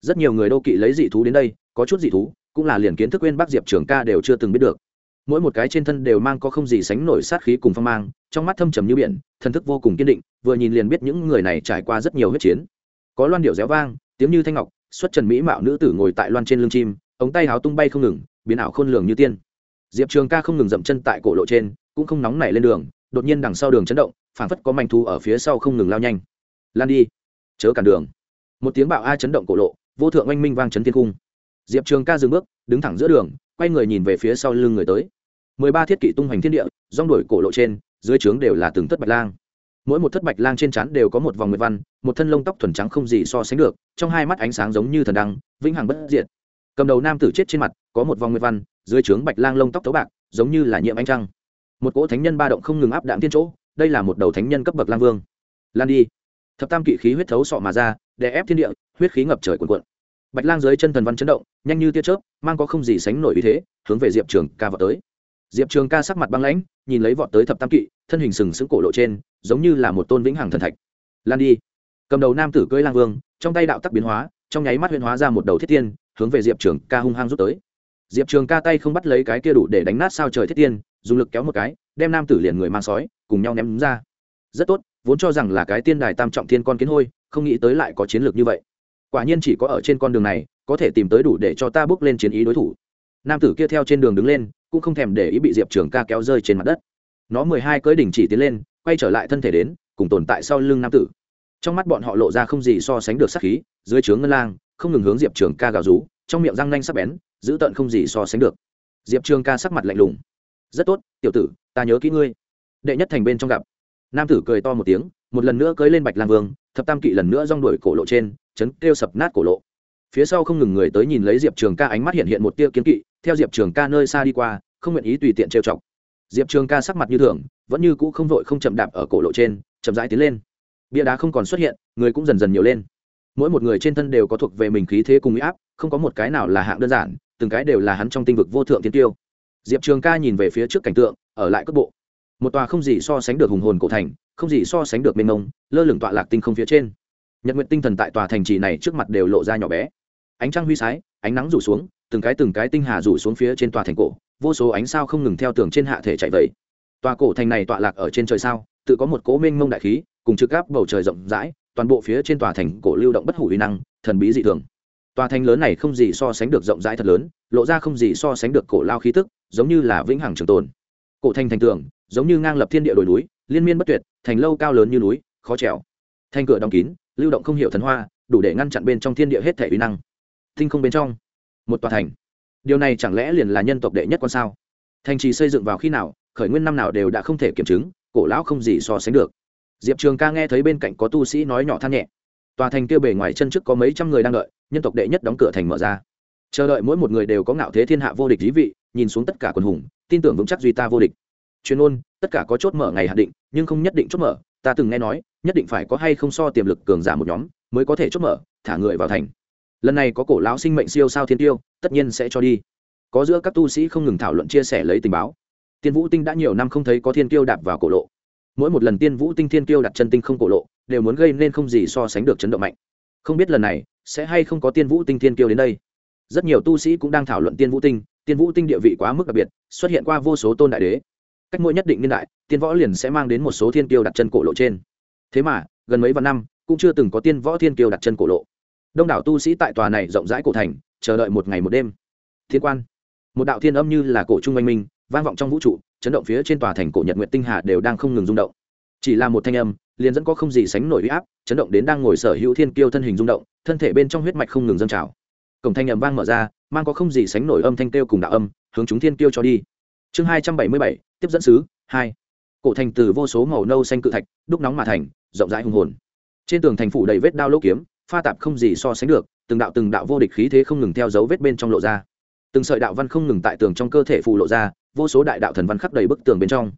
Rất nhiều người đô kỵ lấy dị thú đến đây, có chút dị thú, cũng là liền kiến thức quên bác diệp trường ca đều chưa từng biết được mỗi một cái trên thân đều mang có không gì sánh nổi sát khí cùng phong mang, trong mắt thâm trầm như biển thân thức vô cùng kiên định, vừa nhìn liền biết những người này trải qua rất nhiều huyết chiến. Có loan điệu réo vang, tiếng như thanh ngọc, xuất trần mỹ mạo nữ tử ngồi tại loan trên lưng chim, ống tay háo tung bay không ngừng, biến ảo khôn lường như tiên. Diệp trường ca không ngừng dậm chân tại cổ lộ trên, cũng không nóng nảy lên đường, đột nhiên đằng sau đường chấn động, phảng phất có manh thu ở phía sau không ngừng lao nhanh. Lan đi, chớ cản đường. Một tiếng bạo a chấn động cổ lộ, vô thượng oanh minh vang chấn thiên cung. Diệp trường ca dừng bước, đứng thẳng giữa đường, quay người nhìn về phía sau lưng người tới mười ba thiết kỷ tung hoành thiên địa, rong đổi cổ lộ trên, dưới trướng đều là từng thất bạch lang. Mỗi một thất bạch lang trên trán đều có một vòng nguyệt văn, một thân lông tóc thuần trắng không gì so sánh được, trong hai mắt ánh sáng giống như thần đăng, vĩnh hằng bất diệt. Cầm đầu nam tử chết trên mặt, có một vòng nguyệt văn, dưới trướng bạch lang lông tóc tấu bạc, giống như là nhiệm ánh trăng. Một cỗ thánh nhân ba động không ngừng áp đạm thiên chỗ, đây là một đầu thánh nhân cấp bậc lang vương. Lan đi. Thập tam kỵ khí huyết thấu sọ mà ra, đè ép thiên địa, huyết khí ngập trời cuồn cuộn. Bạch lang dưới chân thần văn chấn động, nhanh như tia chớp, mang có không gì sánh nổi ý thế, hướng về diệp trường ca vào tới diệp trường ca sắc mặt băng lãnh, nhìn lấy vọt tới thập tam kỵ, thân hình sừng sững cổ lộ trên, giống như là một tôn vĩnh hằng thần thạch. Lan đi. Cầm đầu nam tử cưỡi lang vương, trong tay đạo tắc biến hóa, trong nháy mắt huyền hóa ra một đầu thiết tiên, hướng về diệp trường ca hung hăng rút tới. Diệp trường ca tay không bắt lấy cái kia đủ để đánh nát sao trời thiết tiên, dùng lực kéo một cái, đem nam tử liền người mang sói, cùng nhau ném ra. Rất tốt, vốn cho rằng là cái tiên đài tam trọng thiên con kiến hôi, không nghĩ tới lại có chiến lược như vậy. Quả nhiên chỉ có ở trên con đường này, có thể tìm tới đủ để cho ta bước lên chiến ý đối thủ. Nam tử kia theo trên đường đứng lên cũng không thèm để ý bị diệp trường ca kéo rơi trên mặt đất nó mười hai cưỡi đỉnh chỉ tiến lên quay trở lại thân thể đến cùng tồn tại sau lưng nam tử trong mắt bọn họ lộ ra không gì so sánh được sắc khí dưới trướng ngân lang không ngừng hướng diệp trường ca gào rú trong miệng răng nanh sắc bén giữ tận không gì so sánh được diệp trường ca sắc mặt lạnh lùng rất tốt tiểu tử ta nhớ kỹ ngươi đệ nhất thành bên trong gặp nam tử cười to một tiếng một lần nữa cưới lên bạch lang vương thập tam kỵ lần nữa rong đuổi cổ lộ trên chấn kêu sập nát cổ lộ phía sau không ngừng người tới nhìn lấy diệp trường ca ánh mắt hiện hiện một tia kiến kỵ, theo diệp trường ca nơi xa đi qua, không nguyện ý tùy tiện trêu chọc. Diệp trường ca sắc mặt như thường, vẫn như cũ không vội không chậm đạp ở cổ lộ trên, chậm rãi tiến lên. Bia đá không còn xuất hiện, người cũng dần dần nhiều lên. Mỗi một người trên thân đều có thuộc về mình khí thế cùng huy áp, không có một cái nào là hạng đơn giản, từng cái đều là hắn trong tinh vực vô thượng tiên tiêu. Diệp trường ca nhìn về phía trước cảnh tượng, ở lại cước bộ. Một tòa không gì so sánh được hùng hồn cổ thành, không gì so sánh được mênh mông, lơ lửng tọa lạc tinh không phía trên nhật nguyện tinh thần tại tòa thành trì này trước mặt đều lộ ra nhỏ bé. Ánh trăng huy sái, ánh nắng rủ xuống, từng cái từng cái tinh hà rủ xuống phía trên tòa thành cổ, vô số ánh sao không ngừng theo tường trên hạ thể chạy vẫy tòa cổ thành này tọa lạc ở trên trời sao, tự có một cố mênh mông đại khí, cùng trực gáp bầu trời rộng rãi, toàn bộ phía trên tòa thành cổ lưu động bất hủ uy năng, thần bí dị thường. Tòa thành lớn này không gì so sánh được rộng rãi thật lớn, lộ ra không gì so sánh được cổ lao khí tức, giống như là vĩnh hằng trường tồn. Cổ thành thành tường, giống như ngang lập thiên địa đồi núi, liên miên bất tuyệt, thành lâu cao lớn như núi, khó trèo. Thành cửa đóng kín lưu động không hiểu thần hoa, đủ để ngăn chặn bên trong thiên địa hết thể uy năng. Tinh không bên trong, một tòa thành. Điều này chẳng lẽ liền là nhân tộc đệ nhất con sao? Thành trì xây dựng vào khi nào, khởi nguyên năm nào đều đã không thể kiểm chứng, cổ lão không gì so sánh được. Diệp trường ca nghe thấy bên cạnh có tu sĩ nói nhỏ than nhẹ. Tòa thành kia bề ngoài chân trước có mấy trăm người đang đợi, nhân tộc đệ nhất đóng cửa thành mở ra. Chờ đợi mỗi một người đều có ngạo thế thiên hạ vô địch dí vị, nhìn xuống tất cả quần hùng, tin tưởng vững chắc duy ta vô địch. Chuyên ôn tất cả có chốt mở ngày hạn định, nhưng không nhất định chốt mở ta từng nghe nói, nhất định phải có hay không so tiềm lực cường giả một nhóm, mới có thể chốt mở, thả người vào thành. Lần này có cổ lão sinh mệnh siêu sao thiên tiêu, tất nhiên sẽ cho đi. Có giữa các tu sĩ không ngừng thảo luận chia sẻ lấy tình báo. Tiên vũ tinh đã nhiều năm không thấy có thiên tiêu đạp vào cổ lộ. Mỗi một lần tiên vũ tinh thiên tiêu đặt chân tinh không cổ lộ, đều muốn gây nên không gì so sánh được chấn động mạnh. Không biết lần này, sẽ hay không có tiên vũ tinh thiên tiêu đến đây. Rất nhiều tu sĩ cũng đang thảo luận tiên vũ tinh, tiên vũ tinh địa vị quá mức đặc biệt, xuất hiện qua vô số tôn đại đế cách mỗi nhất định niên đại, tiên võ liền sẽ mang đến một số thiên kiêu đặt chân cổ lộ trên. Thế mà, gần mấy vạn năm, cũng chưa từng có tiên võ thiên kiêu đặt chân cổ lộ. Đông đảo tu sĩ tại tòa này rộng rãi cổ thành, chờ đợi một ngày một đêm. Thiên quan, một đạo thiên âm như là cổ trung oanh minh, vang vọng trong vũ trụ, chấn động phía trên tòa thành cổ nhật nguyện tinh hà đều đang không ngừng rung động. Chỉ là một thanh âm, liền dẫn có không gì sánh nổi huy áp, chấn động đến đang ngồi sở hữu thiên kiêu thân hình rung động, thân thể bên trong huyết mạch không ngừng dâng trào. Cổng thanh âm vang mở ra, mang có không gì sánh nổi âm thanh kêu cùng đạo âm, hướng chúng thiên kiêu cho đi chương hai trăm bảy mươi bảy, tiếp dẫn sứ, hai. Cổ thành từ vô số màu nâu xanh cự thạch, đúc nóng mà thành, rộng rãi hùng hồn. Trên tường thành phủ đầy vết đao lỗ kiếm, pha tạp không gì so sánh được, từng đạo từng đạo vô địch khí thế không ngừng theo dấu vết bên trong lộ ra. Từng sợi đạo văn không ngừng tại tường trong cơ thể phủ lộ ra, vô số đại đạo thần văn khắp đầy bức tường bên trong.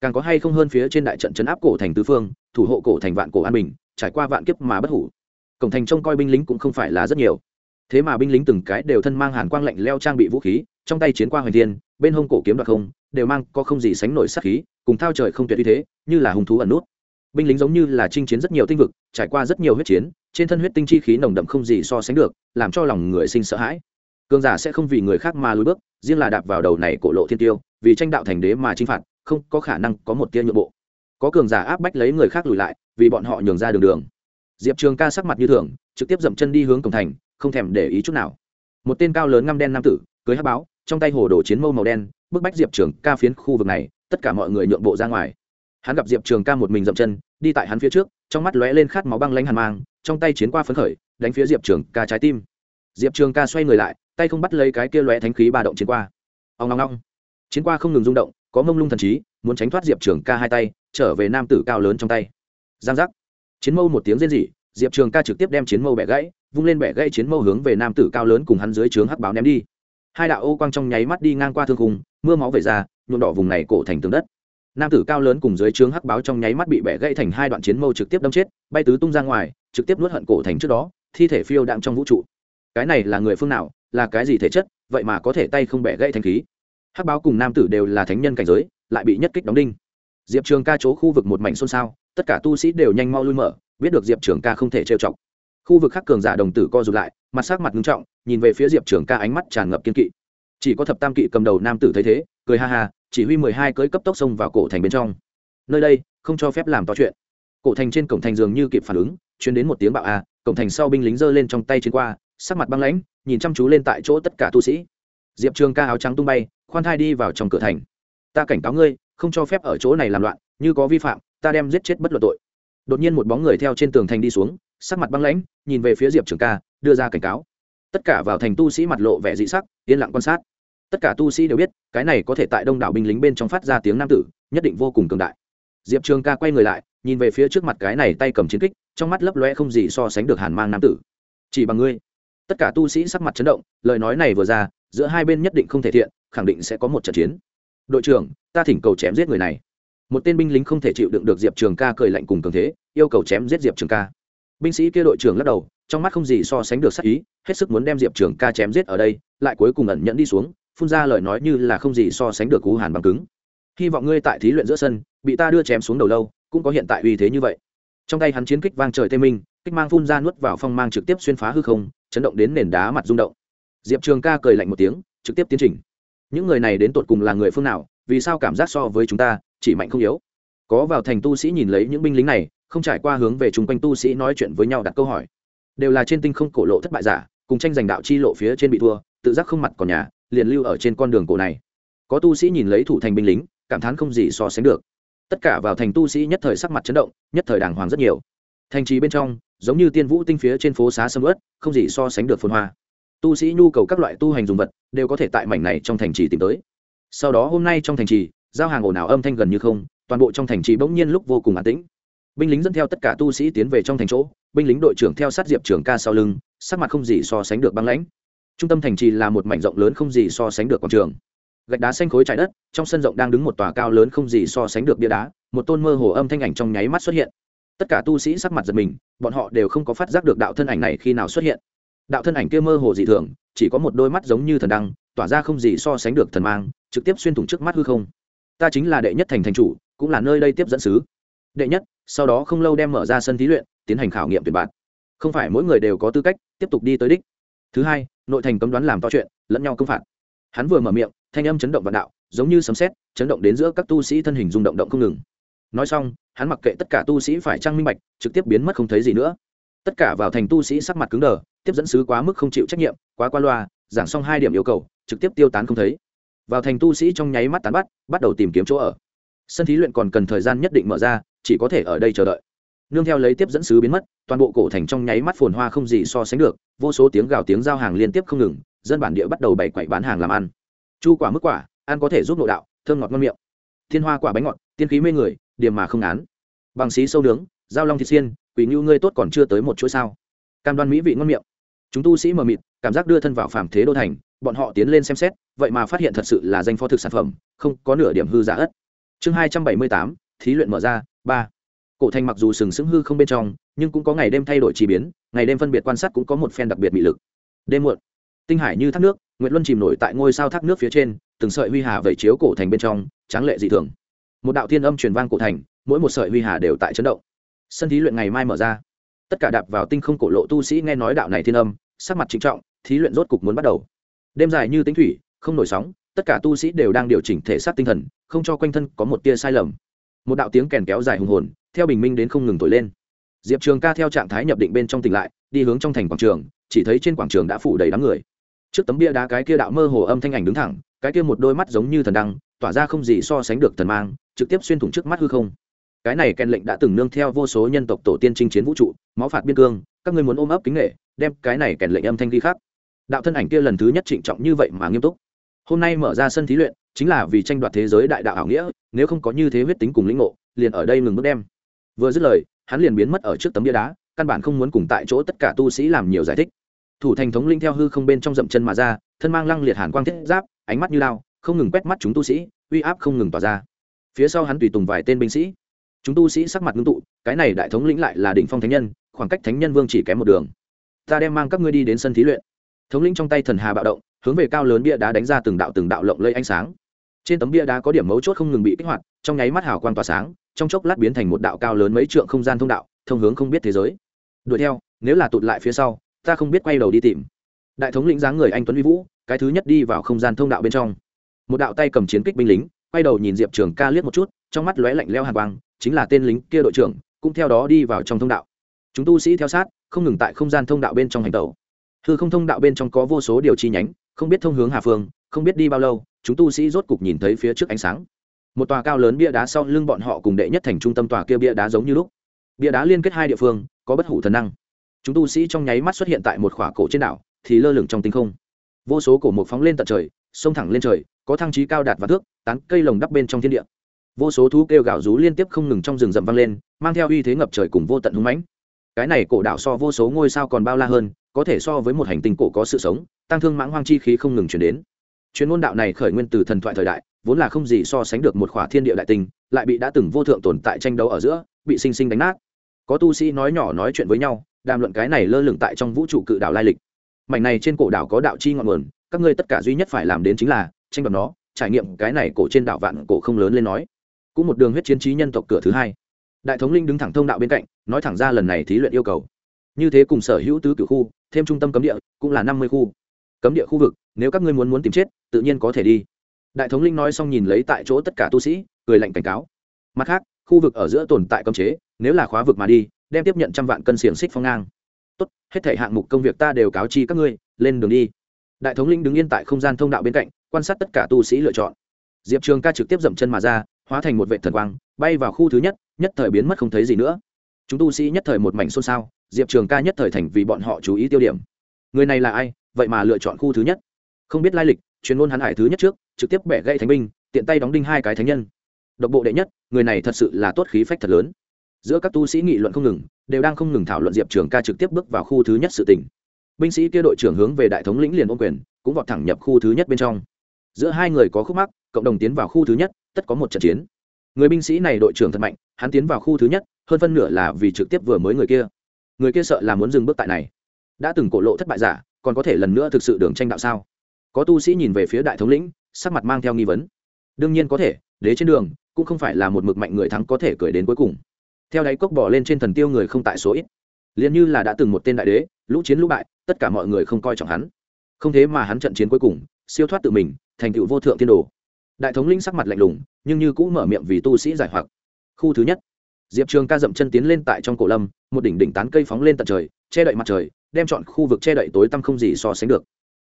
Càng có hay không hơn phía trên đại trận chấn áp cổ thành tứ phương, thủ hộ cổ thành vạn cổ an bình, trải qua vạn kiếp mà bất hủ. Cổng thành trông coi binh lính cũng không phải là rất nhiều. Thế mà binh lính từng cái đều thân mang hàn quang lạnh leo trang bị vũ khí trong tay chiến qua hoành thiên, bên hông cổ kiếm đoạt không, đều mang có không gì sánh nổi sát khí, cùng thao trời không tuyệt như thế, như là hung thú ẩn nút. Binh lính giống như là chinh chiến rất nhiều tinh vực, trải qua rất nhiều huyết chiến, trên thân huyết tinh chi khí nồng đậm không gì so sánh được, làm cho lòng người sinh sợ hãi. Cường giả sẽ không vì người khác mà lùi bước, riêng là đạp vào đầu này cổ lộ thiên tiêu, vì tranh đạo thành đế mà chinh phạt, không có khả năng có một tia nhượng bộ. Có cường giả áp bách lấy người khác lùi lại, vì bọn họ nhường ra đường đường. Diệp trường ca sắc mặt như thường, trực tiếp dậm chân đi hướng cổng thành, không thèm để ý chút nào. Một tên cao lớn ngăm đen nam tử cưới hát báo, trong tay hồ đồ chiến mâu màu đen, bức bách diệp trường ca phiến khu vực này, tất cả mọi người nhượng bộ ra ngoài. Hắn gặp diệp trường ca một mình dậm chân, đi tại hắn phía trước, trong mắt lóe lên khát máu băng lanh hàn mang, trong tay chiến qua phấn khởi, đánh phía diệp trường ca trái tim. Diệp trường ca xoay người lại, tay không bắt lấy cái kia lóe thánh khí ba động chiến qua. Ông ngong ngong chiến qua không ngừng rung động, có mông lung thần trí, muốn tránh thoát diệp trường ca hai tay, trở về nam tử cao lớn trong tay. Giang giác. Chiến mâu một tiếng rên rỉ, diệp trường ca trực tiếp đem chiến mâu bẻ gãy, vung lên bẻ gãy chiến mâu hướng về nam tử cao lớn cùng hắn dưới trướng hắc báo ném đi hai đạo ô quang trong nháy mắt đi ngang qua thương khung, mưa máu về ra, nhuộm đỏ vùng này cổ thành tường đất. Nam tử cao lớn cùng dưới trướng hắc báo trong nháy mắt bị bẻ gãy thành hai đoạn chiến mâu trực tiếp đâm chết, bay tứ tung ra ngoài, trực tiếp nuốt hận cổ thành trước đó, thi thể phiêu đạm trong vũ trụ. Cái này là người phương nào, là cái gì thể chất, vậy mà có thể tay không bẻ gãy thành khí? Hắc báo cùng nam tử đều là thánh nhân cảnh giới, lại bị nhất kích đóng đinh. Diệp trường ca chỗ khu vực một mảnh xôn xao, tất cả tu sĩ đều nhanh mau lui mở, biết được diệp trường ca không thể trêu chọc khu vực khác cường giả đồng tử co rụt lại, mặt sắc mặt nghiêm trọng, nhìn về phía diệp trường ca ánh mắt tràn ngập kiên kỵ. Chỉ có thập tam kỵ cầm đầu nam tử thấy thế, cười ha ha, chỉ huy mười hai cưỡi cấp tốc xông vào cổ thành bên trong. Nơi đây, không cho phép làm to chuyện. Cổ thành trên cổng thành dường như kịp phản ứng chuyến đến một tiếng bạo a, cổng thành sau binh lính giơ lên trong tay chiến qua, sắc mặt băng lãnh, nhìn chăm chú lên tại chỗ tất cả tu sĩ. Diệp trường ca áo trắng tung bay, khoan thai đi vào trong cửa thành. Ta cảnh cáo ngươi, không cho phép ở chỗ này làm loạn, như có vi phạm, ta đem giết chết bất luận tội. Đột nhiên một bóng người theo trên tường thành đi xuống sắc mặt băng lãnh, nhìn về phía diệp trường ca, đưa ra cảnh cáo. Tất cả vào thành tu sĩ mặt lộ vẻ dị sắc, yên lặng quan sát. Tất cả tu sĩ đều biết, cái này có thể tại đông đảo binh lính bên trong phát ra tiếng nam tử, nhất định vô cùng cường đại. Diệp trường ca quay người lại, nhìn về phía trước mặt cái này tay cầm chiến kích, trong mắt lấp loe không gì so sánh được hàn mang nam tử. Chỉ bằng ngươi. Tất cả tu sĩ sắc mặt chấn động, lời nói này vừa ra, giữa hai bên nhất định không thể thiện, khẳng định sẽ có một trận chiến. Đội trưởng, ta thỉnh cầu chém giết người này. Một tên binh lính không thể chịu đựng được diệp trường ca cười lạnh cùng cường thế, yêu cầu chém giết diệp trường ca binh sĩ kia đội trưởng lắc đầu, trong mắt không gì so sánh được sắc ý, hết sức muốn đem diệp trường ca chém giết ở đây, lại cuối cùng ẩn nhẫn đi xuống, phun ra lời nói như là không gì so sánh được cú hàn bằng cứng. Hy vọng ngươi tại thí luyện giữa sân, bị ta đưa chém xuống đầu lâu, cũng có hiện tại uy thế như vậy. Trong tay hắn chiến kích vang trời tê minh, kích mang phun ra nuốt vào phong mang trực tiếp xuyên phá hư không, chấn động đến nền đá mặt rung động. Diệp trường ca cười lạnh một tiếng, trực tiếp tiến trình. Những người này đến tột cùng là người phương nào, vì sao cảm giác so với chúng ta, chỉ mạnh không yếu. Có vào thành tu sĩ nhìn lấy những binh lính này không trải qua hướng về chung quanh tu sĩ nói chuyện với nhau đặt câu hỏi. Đều là trên tinh không cổ lộ thất bại giả, cùng tranh giành đạo chi lộ phía trên bị thua, tự giác không mặt còn nhà, liền lưu ở trên con đường cổ này. Có tu sĩ nhìn lấy thủ thành binh lính, cảm thán không gì so sánh được. Tất cả vào thành tu sĩ nhất thời sắc mặt chấn động, nhất thời đàng hoàng rất nhiều. Thành trì bên trong, giống như tiên vũ tinh phía trên phố xá sâm ớt không gì so sánh được phồn hoa. Tu sĩ nhu cầu các loại tu hành dùng vật, đều có thể tại mảnh này trong thành trì tìm tới. Sau đó hôm nay trong thành trì, giao hàng ồn ào âm thanh gần như không, toàn bộ trong thành trì bỗng nhiên lúc vô cùng an tĩnh binh lính dẫn theo tất cả tu sĩ tiến về trong thành chỗ, binh lính đội trưởng theo sát diệp trường ca sau lưng, sắc mặt không gì so sánh được băng lãnh. Trung tâm thành trì là một mảnh rộng lớn không gì so sánh được quảng trường. Gạch đá xanh khối trái đất, trong sân rộng đang đứng một tòa cao lớn không gì so sánh được bia đá, một tôn mơ hồ âm thanh ảnh trong nháy mắt xuất hiện. Tất cả tu sĩ sắc mặt giật mình, bọn họ đều không có phát giác được đạo thân ảnh này khi nào xuất hiện. Đạo thân ảnh kia mơ hồ dị thường, chỉ có một đôi mắt giống như thần đăng, tỏa ra không gì so sánh được thần mang, trực tiếp xuyên thủng trước mắt hư không. Ta chính là đệ nhất thành thành chủ, cũng là nơi đây tiếp dẫn sứ. Đệ nhất sau đó không lâu đem mở ra sân thí luyện, tiến hành khảo nghiệm tuyển bạn. Không phải mỗi người đều có tư cách tiếp tục đi tới đích. Thứ hai, nội thành cấm đoán làm to chuyện, lẫn nhau công phạt. Hắn vừa mở miệng, thanh âm chấn động vạn đạo, giống như sấm sét, chấn động đến giữa các tu sĩ thân hình rung động động không ngừng. Nói xong, hắn mặc kệ tất cả tu sĩ phải trang minh bạch, trực tiếp biến mất không thấy gì nữa. Tất cả vào thành tu sĩ sắc mặt cứng đờ, tiếp dẫn sứ quá mức không chịu trách nhiệm, quá qua loa, giảng xong hai điểm yêu cầu, trực tiếp tiêu tán không thấy. Vào thành tu sĩ trong nháy mắt tán bắt bắt đầu tìm kiếm chỗ ở. Sân thí luyện còn cần thời gian nhất định mở ra chỉ có thể ở đây chờ đợi. Nương theo lấy tiếp dẫn sứ biến mất, toàn bộ cổ thành trong nháy mắt phồn hoa không gì so sánh được, vô số tiếng gào tiếng giao hàng liên tiếp không ngừng, dân bản địa bắt đầu bày quậy bán hàng làm ăn. Chu quả mức quả, ăn có thể giúp nội đạo, thơm ngọt ngon miệng. Thiên hoa quả bánh ngọt, tiên khí mê người, điểm mà không án bằng xí sâu nướng, giao long thịt xiên, quỷ ngưu ngươi tốt còn chưa tới một chuỗi sao. Cam đoan mỹ vị ngon miệng. Chúng tu sĩ mờ mịt, cảm giác đưa thân vào phàm thế đô thành, bọn họ tiến lên xem xét, vậy mà phát hiện thật sự là danh phó thực sản phẩm, không có nửa điểm hư giả ất. Chương hai trăm bảy mươi tám thí luyện mở ra, ba. Cổ thành mặc dù sừng sững hư không bên trong, nhưng cũng có ngày đêm thay đổi chi biến, ngày đêm phân biệt quan sát cũng có một phen đặc biệt mị lực. Đêm muộn, tinh hải như thác nước, nguyệt luân chìm nổi tại ngôi sao thác nước phía trên, từng sợi huy hà vẩy chiếu cổ thành bên trong, tráng lệ dị thường. Một đạo thiên âm truyền vang cổ thành, mỗi một sợi huy hà đều tại chấn động. Sân thí luyện ngày mai mở ra. Tất cả đạp vào tinh không cổ lộ tu sĩ nghe nói đạo này thiên âm, sắc mặt trịnh trọng, thí luyện rốt cục muốn bắt đầu. Đêm dài như tính thủy, không nổi sóng, tất cả tu sĩ đều đang điều chỉnh thể xác tinh thần, không cho quanh thân có một tia sai lầm một đạo tiếng kèn kéo dài hùng hồn, theo bình minh đến không ngừng thổi lên. Diệp trường ca theo trạng thái nhập định bên trong tỉnh lại, đi hướng trong thành quảng trường, chỉ thấy trên quảng trường đã phủ đầy đám người. Trước tấm bia đá cái kia đạo mơ hồ âm thanh ảnh đứng thẳng, cái kia một đôi mắt giống như thần đăng, tỏa ra không gì so sánh được thần mang, trực tiếp xuyên thủng trước mắt hư không. Cái này kèn lệnh đã từng nương theo vô số nhân tộc tổ tiên chinh chiến vũ trụ, máu phạt biên cương, các ngươi muốn ôm ấp kính nghệ đem cái này kèn lệnh âm thanh ghi khác đạo thân ảnh kia lần thứ nhất trịnh trọng như vậy mà nghiêm túc. Hôm nay mở ra sân thí luyện chính là vì tranh đoạt thế giới đại đạo ảo nghĩa, nếu không có như thế huyết tính cùng lĩnh ngộ, liền ở đây ngừng bước đem. Vừa dứt lời, hắn liền biến mất ở trước tấm bia đá, căn bản không muốn cùng tại chỗ tất cả tu sĩ làm nhiều giải thích. Thủ thành thống linh theo hư không bên trong dậm chân mà ra, thân mang lăng liệt hàn quang thiết giáp, ánh mắt như lao, không ngừng quét mắt chúng tu sĩ, uy áp không ngừng tỏa ra. Phía sau hắn tùy tùng vài tên binh sĩ. Chúng tu sĩ sắc mặt ngưng tụ, cái này đại thống lĩnh lại là đỉnh phong thánh nhân, khoảng cách thánh nhân vương chỉ kém một đường. Ta đem mang các ngươi đi đến sân thí luyện. Thống lĩnh trong tay thần hà bạo động, hướng về cao lớn bia đá đánh ra từng đạo từng đạo lộng lây ánh sáng trên tấm bia đá có điểm mấu chốt không ngừng bị kích hoạt, trong nháy mắt hào quang tỏa sáng, trong chốc lát biến thành một đạo cao lớn mấy trượng không gian thông đạo, thông hướng không biết thế giới. Đuổi theo, nếu là tụt lại phía sau, ta không biết quay đầu đi tìm. Đại thống lĩnh dáng người anh tuấn uy vũ, cái thứ nhất đi vào không gian thông đạo bên trong. Một đạo tay cầm chiến kích binh lính, quay đầu nhìn diệp trường ca liếc một chút, trong mắt lóe lạnh leo hàn quang, chính là tên lính kia đội trưởng, cũng theo đó đi vào trong thông đạo. Chúng tu sĩ theo sát, không ngừng tại không gian thông đạo bên trong hành tàu hư không thông đạo bên trong có vô số điều chi nhánh, không biết thông hướng hà phương, không biết đi bao lâu chúng tu sĩ rốt cục nhìn thấy phía trước ánh sáng. Một tòa cao lớn bia đá sau lưng bọn họ cùng đệ nhất thành trung tâm tòa kia bia đá giống như lúc. Bia đá liên kết hai địa phương, có bất hủ thần năng. Chúng tu sĩ trong nháy mắt xuất hiện tại một khỏa cổ trên đảo, thì lơ lửng trong tinh không. Vô số cổ mục phóng lên tận trời sông thẳng lên trời, có thăng trí cao đạt và thước, tán cây lồng đắp bên trong thiên địa. Vô số thú kêu gào rú liên tiếp không ngừng trong rừng rậm vang lên, mang theo uy thế ngập trời cùng vô tận hung mãnh. Cái này cổ đảo so vô số ngôi sao còn bao la hơn, có thể so với một hành tinh cổ có sự sống, tăng thương mãng hoang chi khí không ngừng chuyển đến chuyên môn đạo này khởi nguyên từ thần thoại thời đại, vốn là không gì so sánh được một khỏa thiên địa đại tinh lại bị đã từng vô thượng tồn tại tranh đấu ở giữa, bị sinh sinh đánh nát. Có tu sĩ nói nhỏ nói chuyện với nhau, đàm luận cái này lơ lửng tại trong vũ trụ cự đảo lai lịch. Mảnh này trên cổ đảo có đạo chi ngọn nguồn, các ngươi tất cả duy nhất phải làm đến chính là tranh đoạt nó, trải nghiệm cái này cổ trên đảo vạn cổ không lớn lên nói. Cũng một đường huyết chiến trí nhân tộc cửa thứ hai. Đại thống linh đứng thẳng thông đạo bên cạnh, nói thẳng ra lần này thí luyện yêu cầu. Như thế cùng sở hữu tứ cử khu, thêm trung tâm cấm địa, cũng là năm mươi khu. Cấm địa khu vực nếu các ngươi muốn muốn tìm chết, tự nhiên có thể đi. Đại thống linh nói xong nhìn lấy tại chỗ tất cả tu sĩ, cười lạnh cảnh cáo. Mặt khác, khu vực ở giữa tồn tại cấm chế, nếu là khóa vực mà đi, đem tiếp nhận trăm vạn cân xiềng xích phong ngang. Tốt, hết thể hạng mục công việc ta đều cáo chi các ngươi, lên đường đi. Đại thống linh đứng yên tại không gian thông đạo bên cạnh, quan sát tất cả tu sĩ lựa chọn. Diệp trường ca trực tiếp dậm chân mà ra, hóa thành một vệ thần quang, bay vào khu thứ nhất nhất thời biến mất không thấy gì nữa. Chúng tu sĩ nhất thời một mảnh xôn xao, diệp trường ca nhất thời thành vì bọn họ chú ý tiêu điểm. Người này là ai? Vậy mà lựa chọn khu thứ nhất không biết lai lịch, chuyên môn hắn hải thứ nhất trước, trực tiếp bẻ gãy thánh binh, tiện tay đóng đinh hai cái thánh nhân. Độc bộ đệ nhất, người này thật sự là tốt khí phách thật lớn. Giữa các tu sĩ nghị luận không ngừng, đều đang không ngừng thảo luận diệp trường ca trực tiếp bước vào khu thứ nhất sự tỉnh binh sĩ kia đội trưởng hướng về đại thống lĩnh liền ôm quyền, cũng vọt thẳng nhập khu thứ nhất bên trong. Giữa hai người có khúc mắc, cộng đồng tiến vào khu thứ nhất, tất có một trận chiến. Người binh sĩ này đội trưởng thật mạnh, hắn tiến vào khu thứ nhất, hơn phân nửa là vì trực tiếp vừa mới người kia. Người kia sợ là muốn dừng bước tại này. Đã từng cổ lộ thất bại giả, còn có thể lần nữa thực sự đường tranh đạo sao? Có tu sĩ nhìn về phía đại thống lĩnh, sắc mặt mang theo nghi vấn. Đương nhiên có thể, đế trên đường cũng không phải là một mực mạnh người thắng có thể cười đến cuối cùng. Theo đáy cốc bỏ lên trên thần tiêu người không tại số ít. Liền như là đã từng một tên đại đế, lũ chiến lũ bại, tất cả mọi người không coi trọng hắn. Không thế mà hắn trận chiến cuối cùng, siêu thoát tự mình, thành tựu vô thượng tiên đồ. Đại thống linh sắc mặt lạnh lùng, nhưng như cũng mở miệng vì tu sĩ giải hoặc. Khu thứ nhất. Diệp trường ca dậm chân tiến lên tại trong cổ lâm, một đỉnh đỉnh tán cây phóng lên tận trời, che đậy mặt trời, đem chọn khu vực che đậy tối tăm không gì so sánh được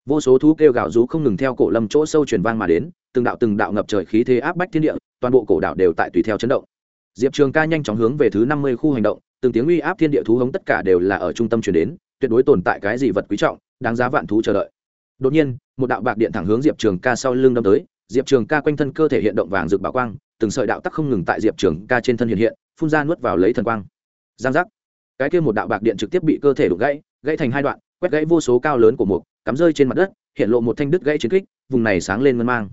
vô số thú kêu gào rú không ngừng theo cổ lâm chỗ sâu truyền vang mà đến, từng đạo từng đạo ngập trời khí thế áp bách thiên địa, toàn bộ cổ đạo đều tại tùy theo chấn động. Diệp trường ca nhanh chóng hướng về thứ năm mươi khu hành động, từng tiếng uy áp thiên địa thú hống tất cả đều là ở trung tâm chuyển đến, tuyệt đối tồn tại cái gì vật quý trọng, đáng giá vạn thú chờ đợi. Đột nhiên, một đạo bạc điện thẳng hướng diệp trường ca sau lưng đâm tới, diệp trường ca quanh thân cơ thể hiện động vàng rực bảo quang, từng sợi đạo tắc không ngừng tại diệp trường ca trên thân hiện hiện, phun ra nuốt vào lấy thần quang. Giang giác. Cái kia một đạo bạc điện trực tiếp bị cơ thể đục gãy gãy thành hai đoạn, quét gãy vô số cao lớn của mục cắm rơi trên mặt đất, hiện lộ một thanh đứt gãy chiến kích, vùng này sáng lên ngân mang.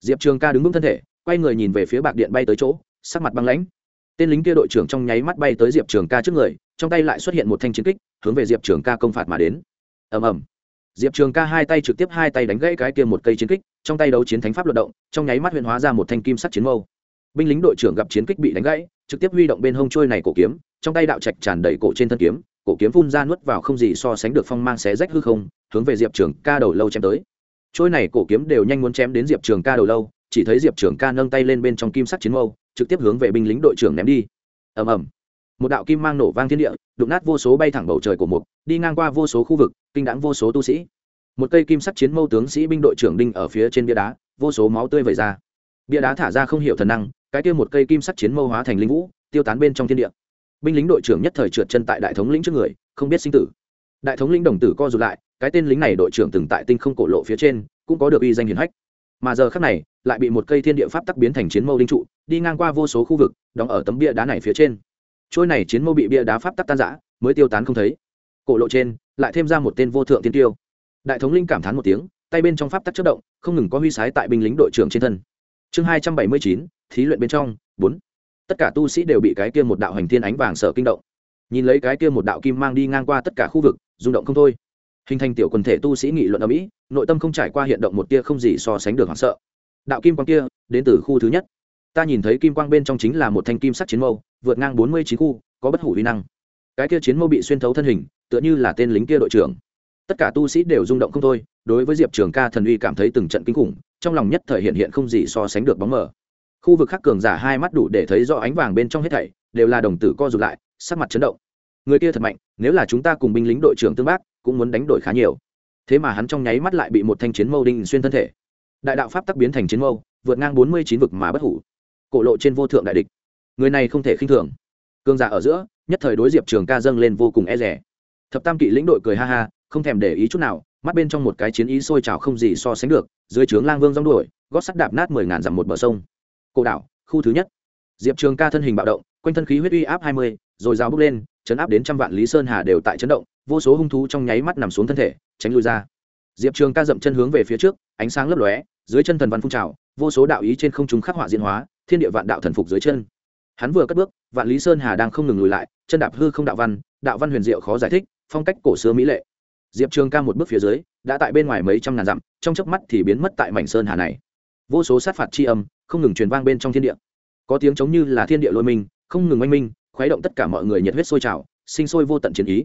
Diệp trường ca đứng vững thân thể, quay người nhìn về phía bạc điện bay tới chỗ, sắc mặt băng lãnh. Tên lính kia đội trưởng trong nháy mắt bay tới diệp trường ca trước người, trong tay lại xuất hiện một thanh chiến kích, hướng về diệp trường ca công phạt mà đến. Ầm ầm. Diệp trường ca hai tay trực tiếp hai tay đánh gãy cái kia một cây chiến kích, trong tay đấu chiến thánh pháp luận động, trong nháy mắt huyện hóa ra một thanh kim sắc chiến mâu. Binh lính đội trưởng gặp chiến kích bị đánh gãy, trực tiếp huy động bên hông trôi này cổ kiếm, trong tay đạo trạch tràn đầy cổ trên thân kiếm cổ kiếm phun ra nuốt vào không gì so sánh được phong mang xé rách hư không, hướng về diệp trường ca đầu lâu chém tới. Trôi này cổ kiếm đều nhanh muốn chém đến diệp trường ca đầu lâu, chỉ thấy diệp trường ca nâng tay lên bên trong kim sắc chiến mâu, trực tiếp hướng về binh lính đội trưởng ném đi. Ầm ầm. Một đạo kim mang nổ vang thiên địa, đụng nát vô số bay thẳng bầu trời của mục, đi ngang qua vô số khu vực, kinh đáng vô số tu sĩ. Một cây kim sắc chiến mâu tướng sĩ binh đội trưởng đinh ở phía trên bia đá, vô số máu tươi vẩy ra. Bia đá thả ra không hiểu thần năng, cái kia một cây kim sắc chiến mâu hóa thành linh vũ, tiêu tán bên trong thiên địa binh lính đội trưởng nhất thời trượt chân tại đại thống lĩnh trước người, không biết sinh tử. Đại thống lĩnh đồng tử co rụt lại, cái tên lính này đội trưởng từng tại tinh không cổ lộ phía trên, cũng có được uy danh hiển hách. Mà giờ khác này, lại bị một cây thiên địa pháp tắc biến thành chiến mâu linh trụ, đi ngang qua vô số khu vực, đóng ở tấm bia đá này phía trên. Trôi này chiến mâu bị bia đá pháp tắc tan giã mới tiêu tán không thấy. Cổ lộ trên, lại thêm ra một tên vô thượng tiên tiêu. Đại thống linh cảm thán một tiếng, tay bên trong pháp tắc chất động, không ngừng có huy sái tại binh lính đội trưởng trên thân. Chương hai trăm bảy mươi chín, thí luyện bên trong, bốn tất cả tu sĩ đều bị cái kia một đạo hành thiên ánh vàng sợ kinh động. Nhìn lấy cái kia một đạo kim mang đi ngang qua tất cả khu vực, rung động không thôi. Hình thành tiểu quần thể tu sĩ nghị luận ở mỹ nội tâm không trải qua hiện động một tia không gì so sánh được hoảng sợ. Đạo kim quang kia, đến từ khu thứ nhất. Ta nhìn thấy kim quang bên trong chính là một thanh kim sắc chiến mâu, vượt ngang bốn mươi chín khu, có bất hủ uy năng. Cái kia chiến mâu bị xuyên thấu thân hình, tựa như là tên lính kia đội trưởng. Tất cả tu sĩ đều rung động không thôi, đối với diệp trường ca thần uy cảm thấy từng trận kinh khủng, trong lòng nhất thời hiện hiện không gì so sánh được bóng mờ khu vực khắc cường giả hai mắt đủ để thấy rõ ánh vàng bên trong hết thảy, đều là đồng tử co rụt lại, sắc mặt chấn động. Người kia thật mạnh, nếu là chúng ta cùng binh lính đội trưởng tương bác, cũng muốn đánh đổi khá nhiều. Thế mà hắn trong nháy mắt lại bị một thanh chiến mâu đinh xuyên thân thể. Đại đạo pháp tắc biến thành chiến mâu, vượt ngang bốn mươi chín vực mà bất hủ. Cổ lộ trên vô thượng đại địch. Người này không thể khinh thường. Cương giả ở giữa, nhất thời đối diệp trường ca dâng lên vô cùng e rẻ thập tam kỵ lĩnh đội cười ha ha, không thèm để ý chút nào, mắt bên trong một cái chiến ý sôi trào không gì so sánh được, dưới trướng lang vương rong đuổi, gót sắt đạp nát mười ngàn dặm một bờ sông cổ đảo, khu thứ nhất. Diệp trường ca thân hình bạo động, quanh thân khí huyết uy áp hai mươi, rồi rào bước lên, chấn áp đến trăm vạn lý sơn hà đều tại chấn động, vô số hung thú trong nháy mắt nằm xuống thân thể, tránh lui ra. Diệp trường ca dậm chân hướng về phía trước, ánh sáng lấp lóe, dưới chân thần văn phun trào, vô số đạo ý trên không trung khắc họa diễn hóa, thiên địa vạn đạo thần phục dưới chân. Hắn vừa cất bước, vạn lý sơn hà đang không ngừng lùi lại, chân đạp hư không đạo văn đạo văn huyền diệu khó giải thích, phong cách cổ xưa mỹ lệ. Diệp trường ca một bước phía dưới, đã tại bên ngoài mấy trăm ngàn dặm, trong chớp mắt thì biến mất tại mảnh sơn hà này. Vô số sát phạt c h i âm không ngừng truyền vang bên trong thiên địa. Có tiếng chống như là thiên địa lôi minh không ngừng oanh minh, khuấy động tất cả mọi người nhiệt huyết sôi trào, sinh sôi vô tận chiến ý.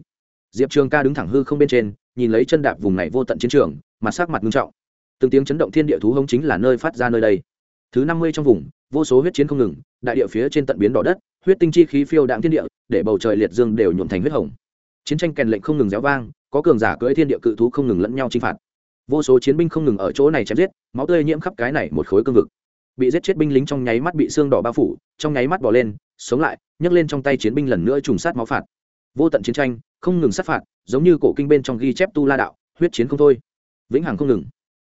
Diệp trường ca đứng thẳng hư không bên trên, nhìn lấy chân đạp vùng này vô tận chiến trường, mặt sắc mặt nghiêm trọng. Từng tiếng chấn động thiên địa thú hống chính là nơi phát ra nơi đây. Thứ năm mươi trong vùng, vô số huyết chiến không ngừng, đại địa phía trên tận biến đỏ đất, huyết tinh chi khí phiêu đạm thiên địa, để bầu trời liệt dương đều nhuộm thành huyết hồng. Chiến tranh kèn lệnh không ngừng réo vang, có cường giả cưỡi thiên địa cự thú không ngừng lẫn nhau chinh phạt. Vô số chiến binh không ngừng ở chỗ này chém giết, máu tươi nhiễm khắp cái này một khối cương vực bị giết chết binh lính trong nháy mắt bị xương đỏ bao phủ, trong nháy mắt bỏ lên, sống lại, nhấc lên trong tay chiến binh lần nữa trùng sát máu phạt. Vô tận chiến tranh, không ngừng sát phạt, giống như cổ kinh bên trong ghi chép tu la đạo, huyết chiến không thôi. Vĩnh hằng không ngừng.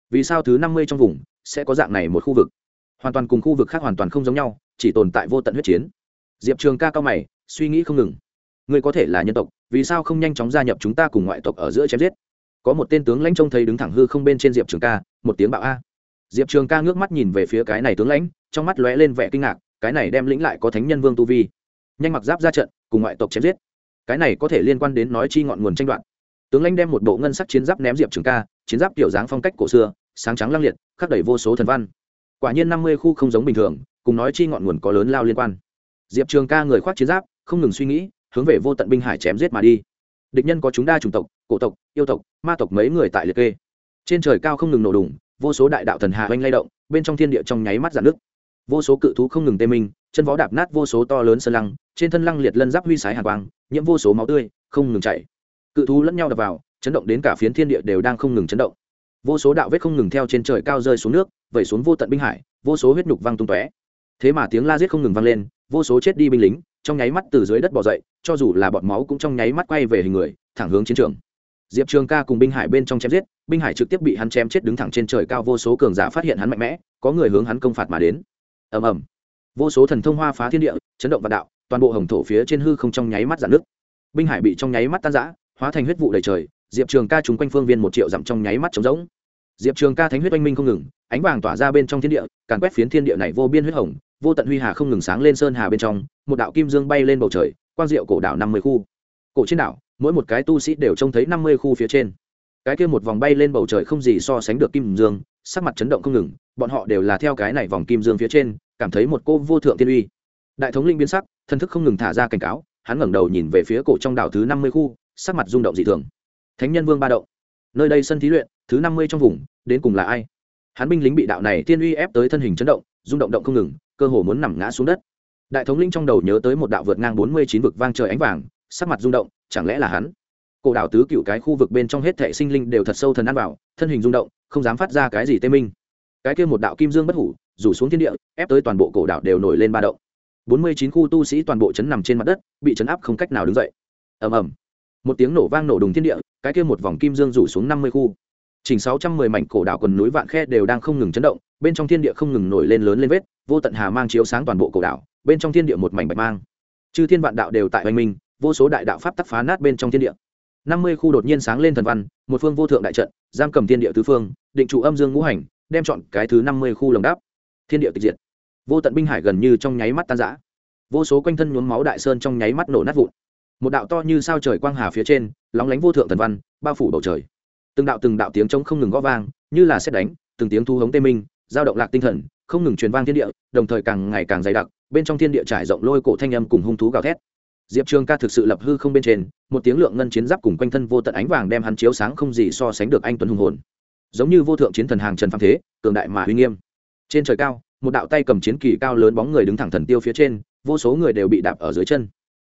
Vì sao thứ năm mươi trong vùng sẽ có dạng này một khu vực? Hoàn toàn cùng khu vực khác hoàn toàn không giống nhau, chỉ tồn tại vô tận huyết chiến. Diệp trường ca cao mày, suy nghĩ không ngừng. Người có thể là nhân tộc, vì sao không nhanh chóng gia nhập chúng ta cùng ngoại tộc ở giữa chém giết? Có một tên tướng lãnh trông thấy đứng thẳng hư không bên trên diệp trường ca, một tiếng bạo a diệp trường ca ngước mắt nhìn về phía cái này tướng lãnh, trong mắt lóe lên vẻ kinh ngạc, cái này đem lĩnh lại có thánh nhân vương tu vi. Nhanh mặc giáp ra trận, cùng ngoại tộc chém giết. Cái này có thể liên quan đến nói chi ngọn nguồn tranh đoạn tướng lãnh đem một bộ ngân sắc chiến giáp ném diệp trường ca, chiến giáp kiểu dáng phong cách cổ xưa, sáng trắng lăng liệt, khắc đầy vô số thần văn. Quả nhiên năm mươi khu không giống bình thường, cùng nói chi ngọn nguồn có lớn lao liên quan. Diệp trường ca người khoác chiến giáp, không ngừng suy nghĩ, hướng về vô tận binh hải chém giết mà đi. Địch nhân có chúng đa chủng tộc, cổ tộc, yêu tộc, ma tộc mấy người tại liệt kê. Trên trời cao không ngừng nổ đùng vô số đại đạo thần hà oanh lay động, bên trong thiên địa trong nháy mắt giãn nước vô số cự thú không ngừng tê minh, chân vó đạp nát vô số to lớn sơn lăng, trên thân lăng liệt lân giáp huy sái hàn quang, nhiễm vô số máu tươi, không ngừng chảy. Cự thú lẫn nhau đập vào, chấn động đến cả phiến thiên địa đều đang không ngừng chấn động. Vô số đạo vết không ngừng theo trên trời cao rơi xuống nước, vẩy xuống vô tận binh hải, vô số huyết nhục văng tung tóe. Thế mà tiếng la giết không ngừng vang lên, vô số chết đi binh lính, trong nháy mắt từ dưới đất bỏ dậy, cho dù là bọn máu cũng trong nháy mắt quay về hình người, thẳng hướng chiến trường diệp trường ca cùng binh hải bên trong chém giết, binh hải trực tiếp bị hắn chém chết đứng thẳng trên trời cao vô số cường giả phát hiện hắn mạnh mẽ, có người hướng hắn công phạt mà đến. Ầm ầm. Vô số thần thông hoa phá thiên địa, chấn động vạn đạo, toàn bộ hồng thổ phía trên hư không trong nháy mắt giãn nước binh hải bị trong nháy mắt tan rã, hóa thành huyết vụ đầy trời, diệp trường ca trúng quanh phương viên một triệu dặm trong nháy mắt trống rỗng. Diệp trường ca thánh huyết oanh minh không ngừng, ánh vàng tỏa ra bên trong thiên địa, càn quét phiến thiên địa này vô biên huyết hồng, vô tận huy hà không ngừng sáng lên sơn hà bên trong, một đạo kim dương bay lên bầu trời, quang diệu cổ đảo năm mươi khu. Cổ trên đảo mỗi một cái tu sĩ đều trông thấy năm mươi khu phía trên. Cái kia một vòng bay lên bầu trời không gì so sánh được kim dương, sắc mặt chấn động không ngừng, bọn họ đều là theo cái này vòng kim dương phía trên, cảm thấy một cô vô thượng thiên uy. Đại thống linh biến sắc, thân thức không ngừng thả ra cảnh cáo, hắn ngẩng đầu nhìn về phía cổ trong đảo thứ năm mươi khu, sắc mặt rung động dị thường. Thánh nhân vương ba động. Nơi đây sân thí luyện, thứ năm mươi trong vùng, đến cùng là ai? Hắn binh lính bị đạo này thiên uy ép tới thân hình chấn động, rung động động không ngừng, cơ hồ muốn nằm ngã xuống đất. Đại thống linh trong đầu nhớ tới một đạo vượt ngang bốn mươi chín vực vang trời ánh vàng, sắc mặt rung động chẳng lẽ là hắn? Cổ đảo tứ cựu cái khu vực bên trong hết thệ sinh linh đều thật sâu thần ăn vào, thân hình rung động, không dám phát ra cái gì tê minh. Cái kia một đạo kim dương bất hủ, rủ xuống thiên địa, ép tới toàn bộ cổ đảo đều nổi lên ba động. Bốn mươi chín khu tu sĩ toàn bộ chấn nằm trên mặt đất, bị chấn áp không cách nào đứng dậy. Ầm ầm. Một tiếng nổ vang nổ đùng thiên địa, cái kia một vòng kim dương rủ xuống năm mươi khu. Chỉnh sáu trăm mười mảnh cổ đảo quần núi vạn khe đều đang không ngừng chấn động, bên trong thiên địa không ngừng nổi lên lớn lên vết, vô tận hà mang chiếu sáng toàn bộ cổ đảo, bên trong thiên địa một mảnh bạch mang. Chư thiên vạn đạo đều tại oanh minh vô số đại đạo pháp tắc phá nát bên trong thiên địa. Năm mươi khu đột nhiên sáng lên thần văn, một phương vô thượng đại trận, giam cầm thiên địa tứ phương, định trụ âm dương ngũ hành, đem chọn cái thứ năm mươi khu lồng đáp. Thiên địa tịch diệt. Vô tận binh hải gần như trong nháy mắt tan rã. Vô số quanh thân nhuốm máu đại sơn trong nháy mắt nổ nát vụn. Một đạo to như sao trời quang hà phía trên, lóng lánh vô thượng thần văn, bao phủ bầu trời. Từng đạo từng đạo tiếng trống không ngừng gõ vang, như là xét đánh, từng tiếng thu hống tê minh giao động lạc tinh thần, không ngừng truyền vang thiên địa, đồng thời càng ngày càng dày đặc, bên trong thiên địa trải rộng lôi cổ thanh âm cùng hung thú gào thét diệp trường ca thực sự lập hư không bên trên, một tiếng lượng ngân chiến giáp cùng quanh thân vô tận ánh vàng đem hắn chiếu sáng không gì so sánh được anh tuấn hùng hồn. Giống như vô thượng chiến thần hàng trần phạm thế, cường đại mà uy nghiêm. Trên trời cao, một đạo tay cầm chiến kỳ cao lớn bóng người đứng thẳng thần tiêu phía trên, vô số người đều bị đạp ở dưới chân.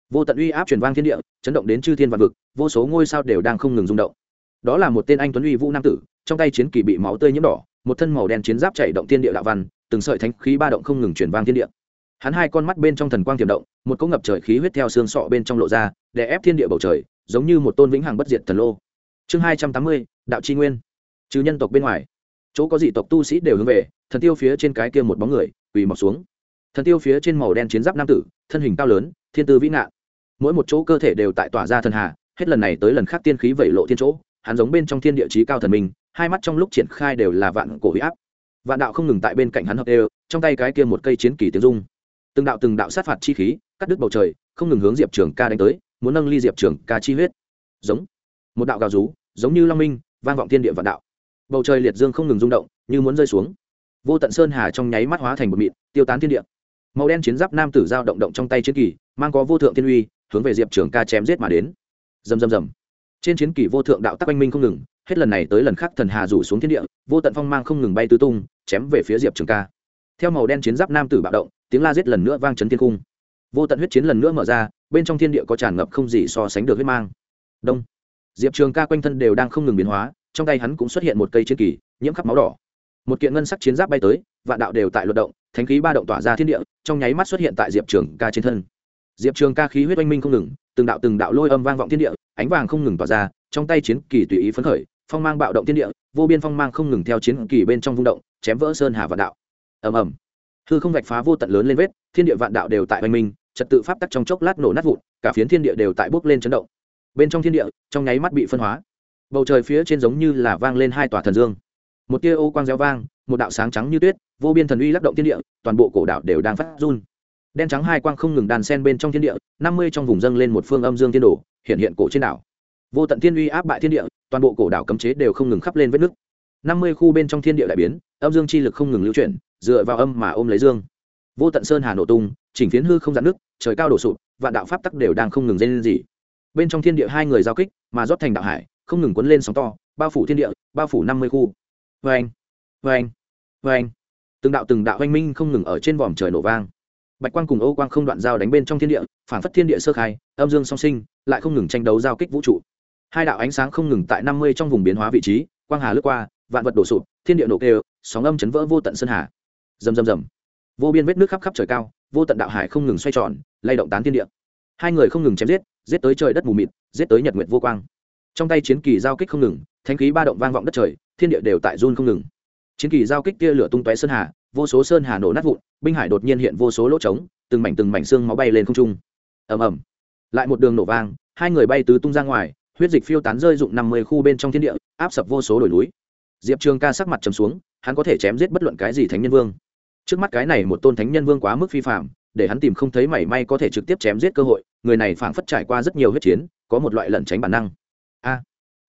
Vô tận uy áp truyền vang thiên địa, chấn động đến chư thiên vạn vực, vô số ngôi sao đều đang không ngừng rung động. Đó là một tên anh tuấn uy vũ nam tử, trong tay chiến kỳ bị máu tươi nhiễm đỏ, một thân màu đen chiến giáp chạy động thiên địa đạo văn, từng sợi thánh khí ba động không ngừng truyền vang thiên địa hắn hai con mắt bên trong thần quang tiềm động, một cỗ ngập trời khí huyết theo xương sọ bên trong lộ ra để ép thiên địa bầu trời, giống như một tôn vĩnh hằng bất diệt thần lô. Chương hai trăm tám mươi, đạo tri nguyên. Trừ nhân tộc bên ngoài, chỗ có dị tộc tu sĩ đều hướng về, thần tiêu phía trên cái kia một bóng người, quỳ mọc xuống. Thần tiêu phía trên màu đen chiến giáp nam tử, thân hình cao lớn, thiên tư vĩ ngạn. Mỗi một chỗ cơ thể đều tại tỏa ra thần hà, hết lần này tới lần khác tiên khí vẩy lộ thiên chỗ, hắn giống bên trong thiên địa chí cao thần minh, hai mắt trong lúc triển khai đều là vạn cổ huy áp. Vạn đạo không ngừng tại bên cạnh hắn hợp đều, trong tay cái kia một cây chiến kỳ tiếng dung từng đạo từng đạo sát phạt chi khí, cắt đứt bầu trời, không ngừng hướng diệp trường ca đánh tới, muốn nâng ly diệp trường ca chi huyết. Giống. Một đạo gào rú, giống như long minh, vang vọng thiên địa vạn đạo. Bầu trời liệt dương không ngừng rung động, như muốn rơi xuống. Vô tận sơn hà trong nháy mắt hóa thành một mịn, tiêu tán thiên địa. Màu đen chiến giáp nam tử giao động động trong tay chiến kỳ, mang có vô thượng thiên uy, hướng về diệp trường ca chém giết mà đến. Rầm rầm rầm. Trên chiến kỳ vô thượng đạo tắc anh minh không ngừng, hết lần này tới lần khác thần hà rủ xuống thiên địa, vô tận phong mang không ngừng bay tứ tung, chém về phía diệp trường ca. Theo màu đen chiến giáp nam tử bạo động tiếng la giết lần nữa vang chấn thiên cung. Vô tận huyết chiến lần nữa mở ra, bên trong thiên địa có tràn ngập không gì so sánh được huyết mang. Đông. Diệp trường ca quanh thân đều đang không ngừng biến hóa, trong tay hắn cũng xuất hiện một cây chiến kỳ, nhiễm khắp máu đỏ. Một kiện ngân sắc chiến giáp bay tới, vạn đạo đều tại luật động, thánh khí ba động tỏa ra thiên địa, trong nháy mắt xuất hiện tại diệp trường ca trên thân. Diệp trường ca khí huyết oanh minh không ngừng, từng đạo từng đạo lôi âm vang vọng thiên địa, ánh vàng không ngừng tỏa ra, trong tay chiến kỳ tùy ý phấn khởi, phong mang bạo động thiên địa, vô biên phong mang không ngừng theo chiến kỳ bên trong vung động, chém vỡ sơn hà vạn đạo. Ầm ầm hư không vạch phá vô tận lớn lên vết, thiên địa vạn đạo đều tại oanh minh, trật tự pháp tắc trong chốc lát nổ nát vụn, cả phiến thiên địa đều tại bốc lên chấn động. Bên trong thiên địa, trong nháy mắt bị phân hóa. Bầu trời phía trên giống như là vang lên hai tòa thần dương. Một tia ô quang réo vang, một đạo sáng trắng như tuyết, vô biên thần uy lắc động thiên địa, toàn bộ cổ đạo đều đang phát run. Đen trắng hai quang không ngừng đàn sen bên trong thiên địa, năm mươi trong vùng dâng lên một phương âm dương thiên đổ hiện hiện cổ trên đảo. Vô tận thiên uy áp bại thiên địa, toàn bộ cổ đảo cấm chế đều không ngừng khắp lên vết nứt. Năm mươi khu bên trong thiên địa đại biến, âm dương chi lực không ngừng lưu chuyển dựa vào âm mà ôm lấy dương. Vô tận sơn hà nổ tung, chỉnh phiến hư không dạn nước, trời cao đổ sụp, vạn đạo pháp tắc đều đang không ngừng dây lên gì bên trong thiên địa hai người giao kích, mà rót thành đạo hải, không ngừng quấn lên sóng to, bao phủ thiên địa, bao phủ năm mươi khu. Vê anh vê anh vê anh từng đạo từng đạo oanh minh không ngừng ở trên vòm trời nổ vang. Bạch quang cùng ô quang không đoạn giao đánh bên trong thiên địa phản phất thiên địa sơ khai, âm dương song sinh, lại không ngừng tranh đấu giao kích vũ trụ. Hai đạo ánh sáng không ngừng tại năm mươi trong vùng biến hóa vị trí, quang hà lướt qua, vạn vật đổ sụp, thiên địa nổ kêu, sóng âm chấn vỡ vô tận sơn hà rầm rầm rầm. Vô biên vết nước khắp khắp trời cao, vô tận đạo hải không ngừng xoay tròn, lay động tán thiên địa. Hai người không ngừng chém giết giết tới trời đất mù mịt, giết tới nhật nguyệt vô quang. Trong tay chiến kỳ giao kích không ngừng thanh khí ba động vang vọng đất trời, thiên địa đều tại run không ngừng. Chiến kỳ giao kích tia lửa tung tóe sơn hà, vô số sơn hà nổ nát vụn, binh hải đột nhiên hiện vô số lỗ trống, từng mảnh từng mảnh xương máu bay lên không trung. Ầm ầm. Lại một đường nổ vang, hai người bay tứ tung ra ngoài, huyết dịch phiêu tán rơi dụng năm mươi khu bên trong thiên địa, áp sập vô số đồi núi. Diệp trường ca sắc mặt trầm xuống, hắn có thể chém giết bất luận cái gì thánh nhân vương trước mắt cái này một tôn thánh nhân vương quá mức phi phạm để hắn tìm không thấy mảy may có thể trực tiếp chém giết cơ hội, người này phảng phất trải qua rất nhiều huyết chiến, có một loại lẩn tránh bản năng. A,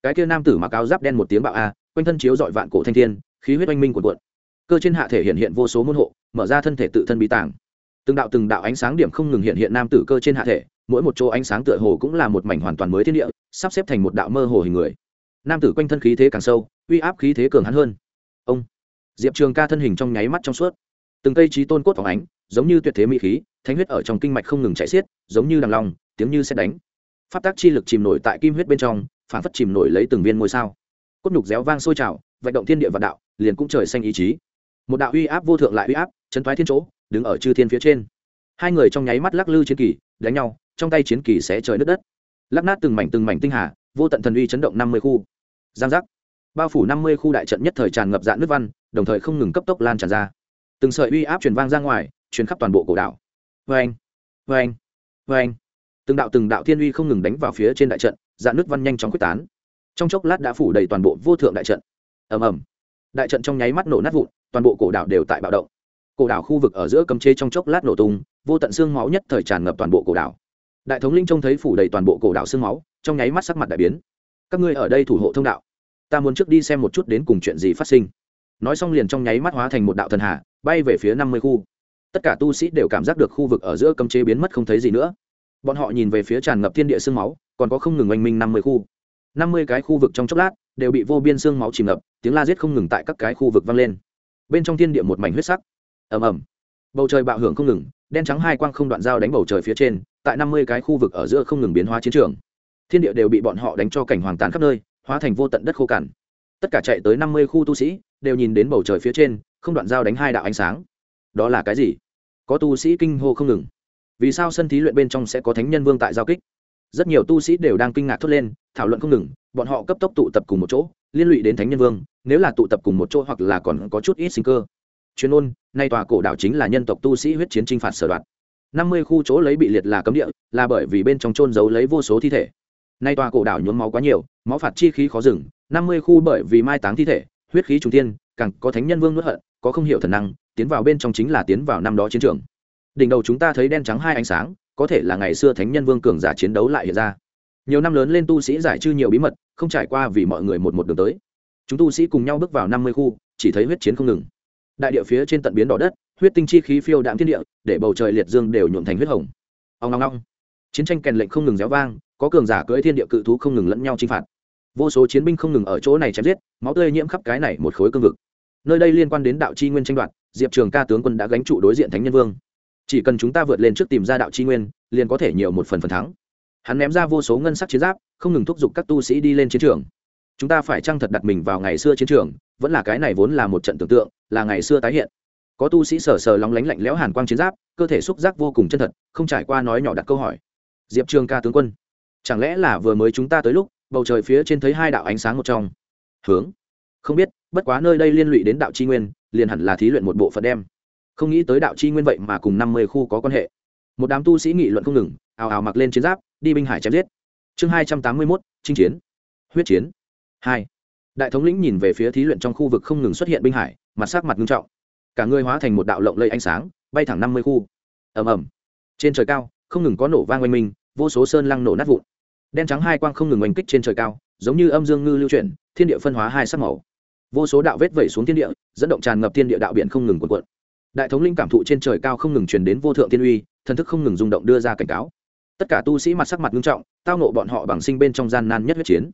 cái kia nam tử mặc áo giáp đen một tiếng bạo a, quanh thân chiếu dọi vạn cổ thanh thiên, khí huyết oanh minh của cuộn. Cơ trên hạ thể hiện hiện vô số môn hộ, mở ra thân thể tự thân bí tàng từng đạo từng đạo ánh sáng điểm không ngừng hiện hiện nam tử cơ trên hạ thể, mỗi một chỗ ánh sáng tựa hồ cũng là một mảnh hoàn toàn mới thiên địa, sắp xếp thành một đạo mơ hồ hình người. Nam tử quanh thân khí thế càng sâu, uy áp khí thế cường hắn hơn. Ông, diệp trường ca thân hình trong nháy mắt trong suốt từng cây trí tôn cốt phóng ánh, giống như tuyệt thế mỹ khí, thánh huyết ở trong kinh mạch không ngừng chạy xiết, giống như đằng lòng tiếng như xét đánh. Phát tác chi lực chìm nổi tại kim huyết bên trong phản phất chìm nổi lấy từng viên ngôi sao. Cốt nhục réo vang sôi trào vận động thiên địa vạn đạo, liền cũng trời xanh ý chí. Một đạo uy áp vô thượng lại uy áp, chấn thoái thiên chỗ, đứng ở chư thiên phía trên. Hai người trong nháy mắt lắc lư chiến kỳ, đánh nhau, trong tay chiến kỳ sẽ trời nứt đất. Lắc nát từng mảnh từng mảnh tinh hà, vô tận thần uy chấn động năm mươi khu. Giang giác. Bao phủ năm mươi khu đại trận nhất thời tràn ngập dạn nước văn, đồng thời không ngừng cấp tốc lan tràn ra từng sợi uy áp truyền vang ra ngoài, truyền khắp toàn bộ cổ đảo. Vê anh vê anh vê anh từng đạo từng đạo thiên uy không ngừng đánh vào phía trên đại trận dạn nước văn nhanh chóng quyết tán. Trong chốc lát đã phủ đầy toàn bộ vô thượng đại trận. Ầm ầm. Đại trận trong nháy mắt nổ nát vụn, toàn bộ cổ đảo đều tại bạo động. Cổ đảo khu vực ở giữa cấm chế trong chốc lát nổ tung, vô tận xương máu nhất thời tràn ngập toàn bộ cổ đảo. Đại thống linh trông thấy phủ đầy toàn bộ cổ đảo xương máu, trong nháy mắt sắc mặt đại biến. Các ngươi ở đây thủ hộ thông đạo. Ta muốn trước đi xem một chút đến cùng chuyện gì phát sinh nói xong liền trong nháy mắt hóa thành một đạo thần hạ bay về phía năm mươi khu. Tất cả tu sĩ đều cảm giác được khu vực ở giữa cấm chế biến mất không thấy gì nữa. Bọn họ nhìn về phía tràn ngập thiên địa sương máu, còn có không ngừng oanh minh năm mươi khu. Năm mươi cái khu vực trong chốc lát, đều bị vô biên sương máu chìm ngập, tiếng la giết không ngừng tại các cái khu vực vang lên. Bên trong thiên địa một mảnh huyết sắc. Ầm ầm. Bầu trời bạo hưởng không ngừng, đen trắng hai quang không đoạn dao đánh bầu trời phía trên, tại năm mươi cái khu vực ở giữa không ngừng biến hóa chiến trường. Thiên địa đều bị bọn họ đánh cho cảnh hoàng tàn khắp nơi, hóa thành vô tận đất khô cằn tất cả chạy tới năm mươi khu tu sĩ, đều nhìn đến bầu trời phía trên, không đoạn dao đánh hai đạo ánh sáng. Đó là cái gì? Có tu sĩ kinh hô không ngừng. Vì sao sân thí luyện bên trong sẽ có thánh nhân vương tại giao kích? Rất nhiều tu sĩ đều đang kinh ngạc thốt lên, thảo luận không ngừng, bọn họ cấp tốc tụ tập cùng một chỗ, liên lụy đến thánh nhân vương, nếu là tụ tập cùng một chỗ hoặc là còn có chút ít sinh cơ. Chuyên ôn nay tòa cổ đảo chính là nhân tộc tu sĩ huyết chiến tranh phạt sở đoạt. năm mươi khu chỗ lấy bị liệt là cấm địa, là bởi vì bên trong trôn giấu lấy vô số thi thể nay tòa cổ đảo nhuốm máu quá nhiều, máu phạt chi khí khó dừng, năm mươi khu bởi vì mai táng thi thể, huyết khí trung tiên càng có thánh nhân vương nuốt hận, có không hiểu thần năng, tiến vào bên trong chính là tiến vào năm đó chiến trường. Đỉnh đầu chúng ta thấy đen trắng hai ánh sáng, có thể là ngày xưa thánh nhân vương cường giả chiến đấu lại hiện ra. Nhiều năm lớn lên tu sĩ giải trư nhiều bí mật, không trải qua vì mọi người một một đường tới. Chúng tu sĩ cùng nhau bước vào năm mươi khu, chỉ thấy huyết chiến không ngừng. Đại địa phía trên tận biến đỏ đất, huyết tinh chi khí phiêu đạm thiên địa, để bầu trời liệt dương đều nhuộm thành huyết hồng. Ông long long chiến tranh kèn lệnh không ngừng réo vang, có cường giả cưỡi thiên địa cự thú không ngừng lẫn nhau chinh phạt. Vô số chiến binh không ngừng ở chỗ này chém giết, máu tươi nhiễm khắp cái này một khối cương vực. Nơi đây liên quan đến đạo chi nguyên tranh đoạt, diệp trường ca tướng quân đã gánh trụ đối diện thánh nhân vương. Chỉ cần chúng ta vượt lên trước tìm ra đạo chi nguyên, liền có thể nhiều một phần phần thắng. Hắn ném ra vô số ngân sắc chiến giáp, không ngừng thúc giục các tu sĩ đi lên chiến trường. Chúng ta phải chăng thật đặt mình vào ngày xưa chiến trường, vẫn là cái này vốn là một trận tưởng tượng, là ngày xưa tái hiện. Có tu sĩ sờ sờ lóng lánh lạnh lẽo hàn quang chiến giáp, cơ thể xúc giác vô cùng chân thật, không trải qua nói nhỏ đặt câu hỏi diệp trường ca tướng quân, chẳng lẽ là vừa mới chúng ta tới lúc, bầu trời phía trên thấy hai đạo ánh sáng một trong? Hướng. Không biết, bất quá nơi đây liên lụy đến đạo chi nguyên, liền hẳn là thí luyện một bộ phận đem. Không nghĩ tới đạo chi nguyên vậy mà cùng năm mươi khu có quan hệ. Một đám tu sĩ nghị luận không ngừng, ào ào mặc lên chiến giáp, đi binh hải chém giết. Chương hai trăm tám mươi mốt, chinh chiến. Huyết chiến. Hai. Đại thống lĩnh nhìn về phía thí luyện trong khu vực không ngừng xuất hiện binh hải, mặt sắc mặt nghiêm trọng. Cả người hóa thành một đạo lộng lây ánh sáng, bay thẳng năm mươi khu. Ầm ầm. Trên trời cao không ngừng có nổ vang oanh minh, vô số sơn lăng nổ nát vụn. Đen trắng hai quang không ngừng oanh kích trên trời cao, giống như âm dương ngư lưu chuyển, thiên địa phân hóa hai sắc màu. Vô số đạo vết vẩy xuống thiên địa, dẫn động tràn ngập thiên địa đạo biển không ngừng cuộn cuộn. Đại thống linh cảm thụ trên trời cao không ngừng truyền đến vô thượng tiên uy, thần thức không ngừng rung động đưa ra cảnh cáo. Tất cả tu sĩ mặt sắc mặt nghiêm trọng, tao nộ bọn họ bằng sinh bên trong gian nan nhất huyết chiến.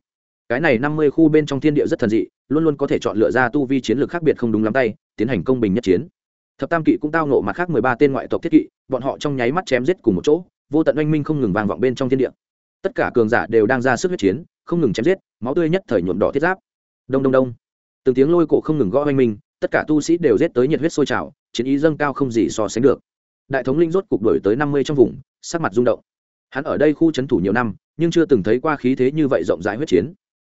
Cái này năm mươi khu bên trong thiên địa rất thần dị, luôn luôn có thể chọn lựa ra tu vi chiến lược khác biệt không đúng lắm tay, tiến hành công bình nhất chiến thập tam kỵ cũng tao nộ mặt khác mười ba tên ngoại tộc thiết kỵ, bọn họ trong nháy mắt chém giết cùng một chỗ, vô tận oanh minh không ngừng vang vọng bên trong thiên địa. Tất cả cường giả đều đang ra sức huyết chiến, không ngừng chém giết, máu tươi nhất thời nhuộm đỏ thiết giáp. Đông đông đông. Từng tiếng lôi cổ không ngừng gõ oanh minh, tất cả tu sĩ đều giết tới nhiệt huyết sôi trào, chiến ý dâng cao không gì so sánh được. Đại thống linh rốt cục đổi tới năm mươi trong vùng, sắc mặt rung động. Hắn ở đây khu trấn thủ nhiều năm, nhưng chưa từng thấy qua khí thế như vậy rộng rãi huyết chiến.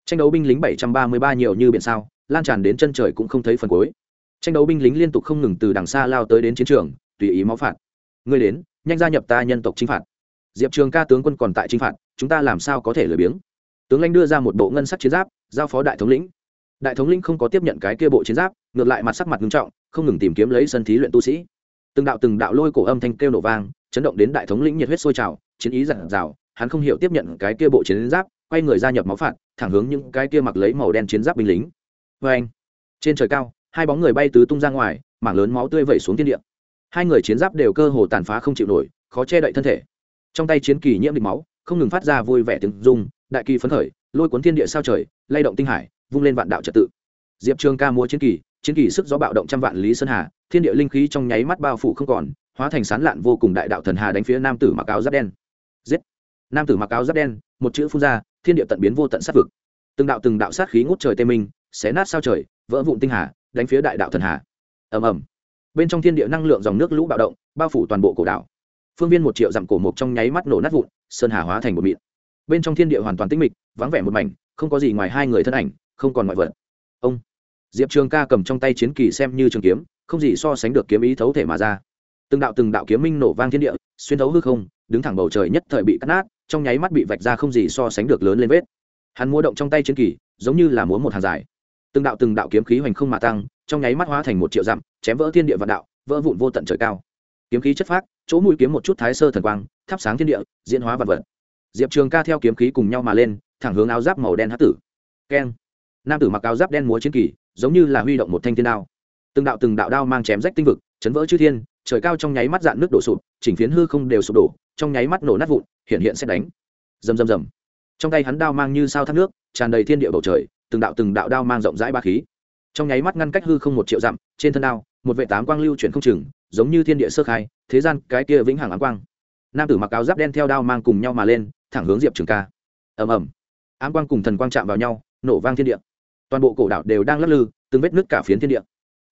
Tranh đấu binh lính bảy trăm ba mươi ba nhiều như biển sao, lan tràn đến chân trời cũng không thấy phần cuối tranh đấu binh lính liên tục không ngừng từ đằng xa lao tới đến chiến trường, tùy ý máu phạt. Người đến, nhanh gia nhập ta nhân tộc chinh phạt. Diệp trường ca tướng quân còn tại chinh phạt, chúng ta làm sao có thể lười biếng? Tướng lãnh đưa ra một bộ ngân sắc chiến giáp, giao phó đại thống lĩnh. Đại thống lĩnh không có tiếp nhận cái kia bộ chiến giáp, ngược lại mặt sắc mặt nghiêm trọng, không ngừng tìm kiếm lấy sân thí luyện tu sĩ. Từng đạo từng đạo lôi cổ âm thanh kêu nổ vang, chấn động đến đại thống lĩnh nhiệt huyết sôi trào, chiến ý giản rào hắn không hiểu tiếp nhận cái kia bộ chiến giáp, quay người gia nhập máu phạt, thẳng hướng những cái kia mặc lấy màu đen chiến giáp binh lính. Vê anh trên trời cao hai bóng người bay tứ tung ra ngoài, mảng lớn máu tươi vẩy xuống thiên địa. Hai người chiến giáp đều cơ hồ tàn phá không chịu nổi, khó che đậy thân thể. Trong tay chiến kỳ nhiễm địch máu, không ngừng phát ra vui vẻ tiếng rung, đại kỳ phấn khởi, lôi cuốn thiên địa sao trời, lay động tinh hải, vung lên vạn đạo trật tự. Diệp trường ca múa chiến kỳ chiến kỳ sức gió bạo động trăm vạn lý sơn hà, thiên địa linh khí trong nháy mắt bao phủ không còn, hóa thành sán lạn vô cùng đại đạo thần hà đánh phía nam tử mặc áo giáp đen. Giết! Nam tử mặc áo giáp đen, một chữ phun ra, thiên địa tận biến vô tận sát vực. Từng đạo từng đạo sát khí ngút trời tê minh, xé nát sao trời, vỡ vụn tinh hà đánh phía đại đạo thần hà. Ầm ầm. Bên trong thiên địa năng lượng dòng nước lũ bạo động, bao phủ toàn bộ cổ đảo. Phương viên một triệu dặm cổ mộc trong nháy mắt nổ nát vụn, sơn hà hóa thành một mịn. Bên trong thiên địa hoàn toàn tĩnh mịch, vắng vẻ một mảnh, không có gì ngoài hai người thân ảnh, không còn ngoại vật. Ông. Diệp trường ca cầm trong tay chiến kỳ xem như trường kiếm, không gì so sánh được kiếm ý thấu thể mà ra. Từng đạo từng đạo kiếm minh nổ vang thiên địa, xuyên thấu hư không, đứng thẳng bầu trời nhất thời bị cắt nát, trong nháy mắt bị vạch ra không gì so sánh được lớn lên vết. Hắn múa động trong tay chiến kỳ, giống như là múa một hàng dài từng đạo từng đạo kiếm khí hoành không mà tăng trong nháy mắt hóa thành một triệu dặm chém vỡ thiên địa vạn đạo vỡ vụn vô tận trời cao. Kiếm khí chất phát, chỗ mũi kiếm một chút thái sơ thần quang thắp sáng thiên địa diễn hóa vật vật. Diệp trường ca theo kiếm khí cùng nhau mà lên thẳng hướng áo giáp màu đen hát tử. Keng. Nam tử mặc áo giáp đen múa chiến kỳ giống như là huy động một thanh thiên đao. Từng đạo từng đạo đao mang chém rách tinh vực chấn vỡ chư thiên trời cao trong nháy mắt dạn nước đổ sụp chỉnh phiến hư không đều sụp đổ trong nháy mắt nổ nát vụn hiện hiện xét đánh. Rầm rầm rầm. Trong tay hắn đao mang như sao thác nước tràn đầy thiên địa bầu trời từng đạo từng đạo đao mang rộng rãi ba khí. Trong nháy mắt ngăn cách hư không một triệu dặm, trên thân đao, một vệ tám quang lưu chuyển không chừng, giống như thiên địa sơ khai, thế gian cái kia vĩnh hằng ám quang. Nam tử mặc áo giáp đen theo đao mang cùng nhau mà lên, thẳng hướng diệp trường ca. Ầm ầm. Ám quang cùng thần quang chạm vào nhau, nổ vang thiên địa. Toàn bộ cổ đảo đều đang lắc lư, từng vết nứt cả phiến thiên địa.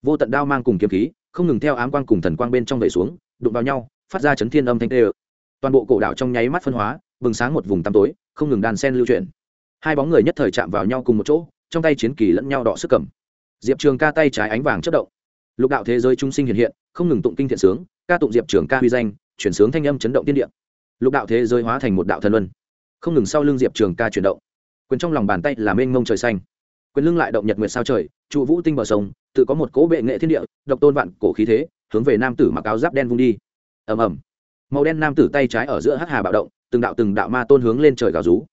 Vô tận đao mang cùng kiếm khí, không ngừng theo ám quang cùng thần quang bên trong vẩy xuống, đụng vào nhau, phát ra chấn thiên âm thanh tê ự toàn bộ cổ đảo trong nháy mắt phân hóa, bừng sáng một vùng tăm tối, không ngừng đàn sen lưu chuyển hai bóng người nhất thời chạm vào nhau cùng một chỗ, trong tay chiến kỳ lẫn nhau đọ sức cầm. Diệp trường ca tay trái ánh vàng chất động. Lục đạo thế giới trung sinh hiện hiện, không ngừng tụng kinh thiện sướng, ca tụng diệp trường ca huy danh, chuyển sướng thanh âm chấn động tiên địa. Lục đạo thế giới hóa thành một đạo thần luân. Không ngừng sau lưng diệp trường ca chuyển động. Quyền trong lòng bàn tay là mênh mông trời xanh. Quyền lưng lại động nhật nguyệt sao trời, trụ vũ tinh bờ sông, tự có một cỗ bệ nghệ thiên địa, độc tôn vạn cổ khí thế, hướng về nam tử mặc áo giáp đen vung đi. Ầm ầm. Màu đen nam tử tay trái ở giữa hắc hà bạo động, từng đạo từng đạo ma tôn hướng lên trời gào rú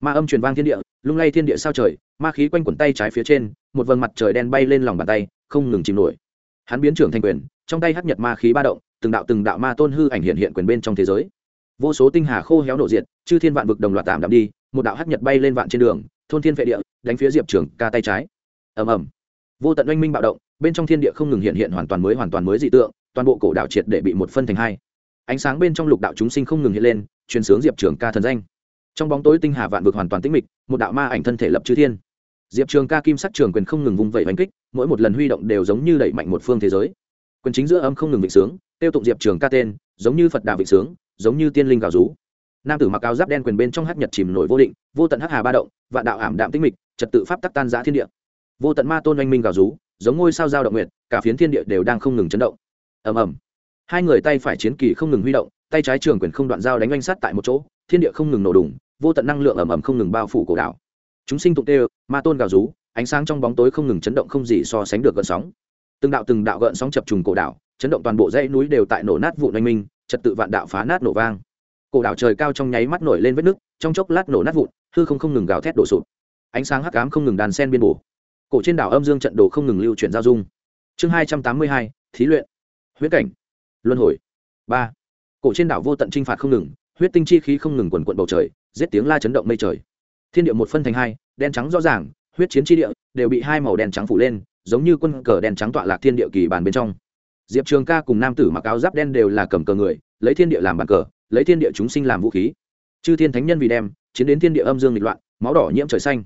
ma âm truyền vang thiên địa lung lay thiên địa sao trời ma khí quanh quẩn tay trái phía trên một vầng mặt trời đen bay lên lòng bàn tay không ngừng chìm nổi. Hắn biến trưởng thành quyền trong tay hắc nhật ma khí ba động từng đạo từng đạo ma tôn hư ảnh hiện hiện quyền bên trong thế giới. Vô số tinh hà khô héo nổ diện, chư thiên vạn vực đồng loạt tạm đạm đi một đạo hắc nhật bay lên vạn trên đường thôn thiên vệ địa đánh phía diệp trường ca tay trái. Ầm ầm. Vô tận oanh minh bạo động bên trong thiên địa không ngừng hiện hiện hoàn toàn mới hoàn toàn mới dị tượng toàn bộ cổ đạo triệt để bị một phân thành hai. Ánh sáng bên trong lục đạo chúng sinh không ngừng hiện lên truyền sướng diệp trường ca thần danh trong bóng tối tinh hà vạn vực hoàn toàn tĩnh mịch, một đạo ma ảnh thân thể lập chư thiên. Diệp trường ca kim sắc trường quyền không ngừng vung vẩy oanh kích, mỗi một lần huy động đều giống như đẩy mạnh một phương thế giới. Quyền chính giữa âm không ngừng vịnh sướng, tiêu tụng diệp trường ca tên, giống như phật đạo vịnh sướng, giống như tiên linh gào rú. Nam tử mặc áo giáp đen quyền bên trong hát nhật chìm nổi vô định, vô tận hắc hà ba động, vạn đạo ảm đạm tĩnh mịch, trật tự pháp tắc tan giã thiên địa. Vô tận ma tôn oanh minh gào rú, giống ngôi sao giao động nguyệt, cả phiến thiên địa đều đang không ngừng chấn động. Ầm ầm. Hai người tay phải chiến kỳ không ngừng huy động, tay trái trường quyền không đoạn dao đánh oanh sát tại một chỗ thiên địa không ngừng nổ đùng, vô tận năng lượng ầm ầm không ngừng bao phủ cổ đảo. Chúng sinh tụng tê, ma tôn gào rú, ánh sáng trong bóng tối không ngừng chấn động không gì so sánh được gợn sóng. Từng đạo từng đạo gợn sóng chập trùng cổ đảo, chấn động toàn bộ dãy núi đều tại nổ nát vụ oanh minh, trật tự vạn đạo phá nát nổ vang. Cổ đảo trời cao trong nháy mắt nổi lên vết nước trong chốc lát nổ nát vụn, hư không không ngừng gào thét đổ sụp. Ánh sáng hắc ám không ngừng đàn sen biên bổ. Cổ trên đảo âm dương trận đồ không ngừng lưu chuyển giao dung. Chương hai trăm tám mươi hai, thí luyện. Huyết cảnh. Luân hồi. Ba. Cổ trên đảo vô tận t r i n h phạt không ngừng huyết tinh chi khí không ngừng quần quận bầu trời, giết tiếng la chấn động mây trời. Thiên địa một phân thành hai, đen trắng rõ ràng, huyết chiến chi địa đều bị hai màu đen trắng phủ lên, giống như quân cờ đen trắng tọa lạc thiên địa kỳ bàn bên trong. Diệp trường ca cùng nam tử mặc áo giáp đen đều là cầm cờ người, lấy thiên địa làm bàn cờ, lấy thiên địa chúng sinh làm vũ khí. Chư thiên thánh nhân vì đem, chiến đến thiên địa âm dương nghịch loạn, máu đỏ nhiễm trời xanh.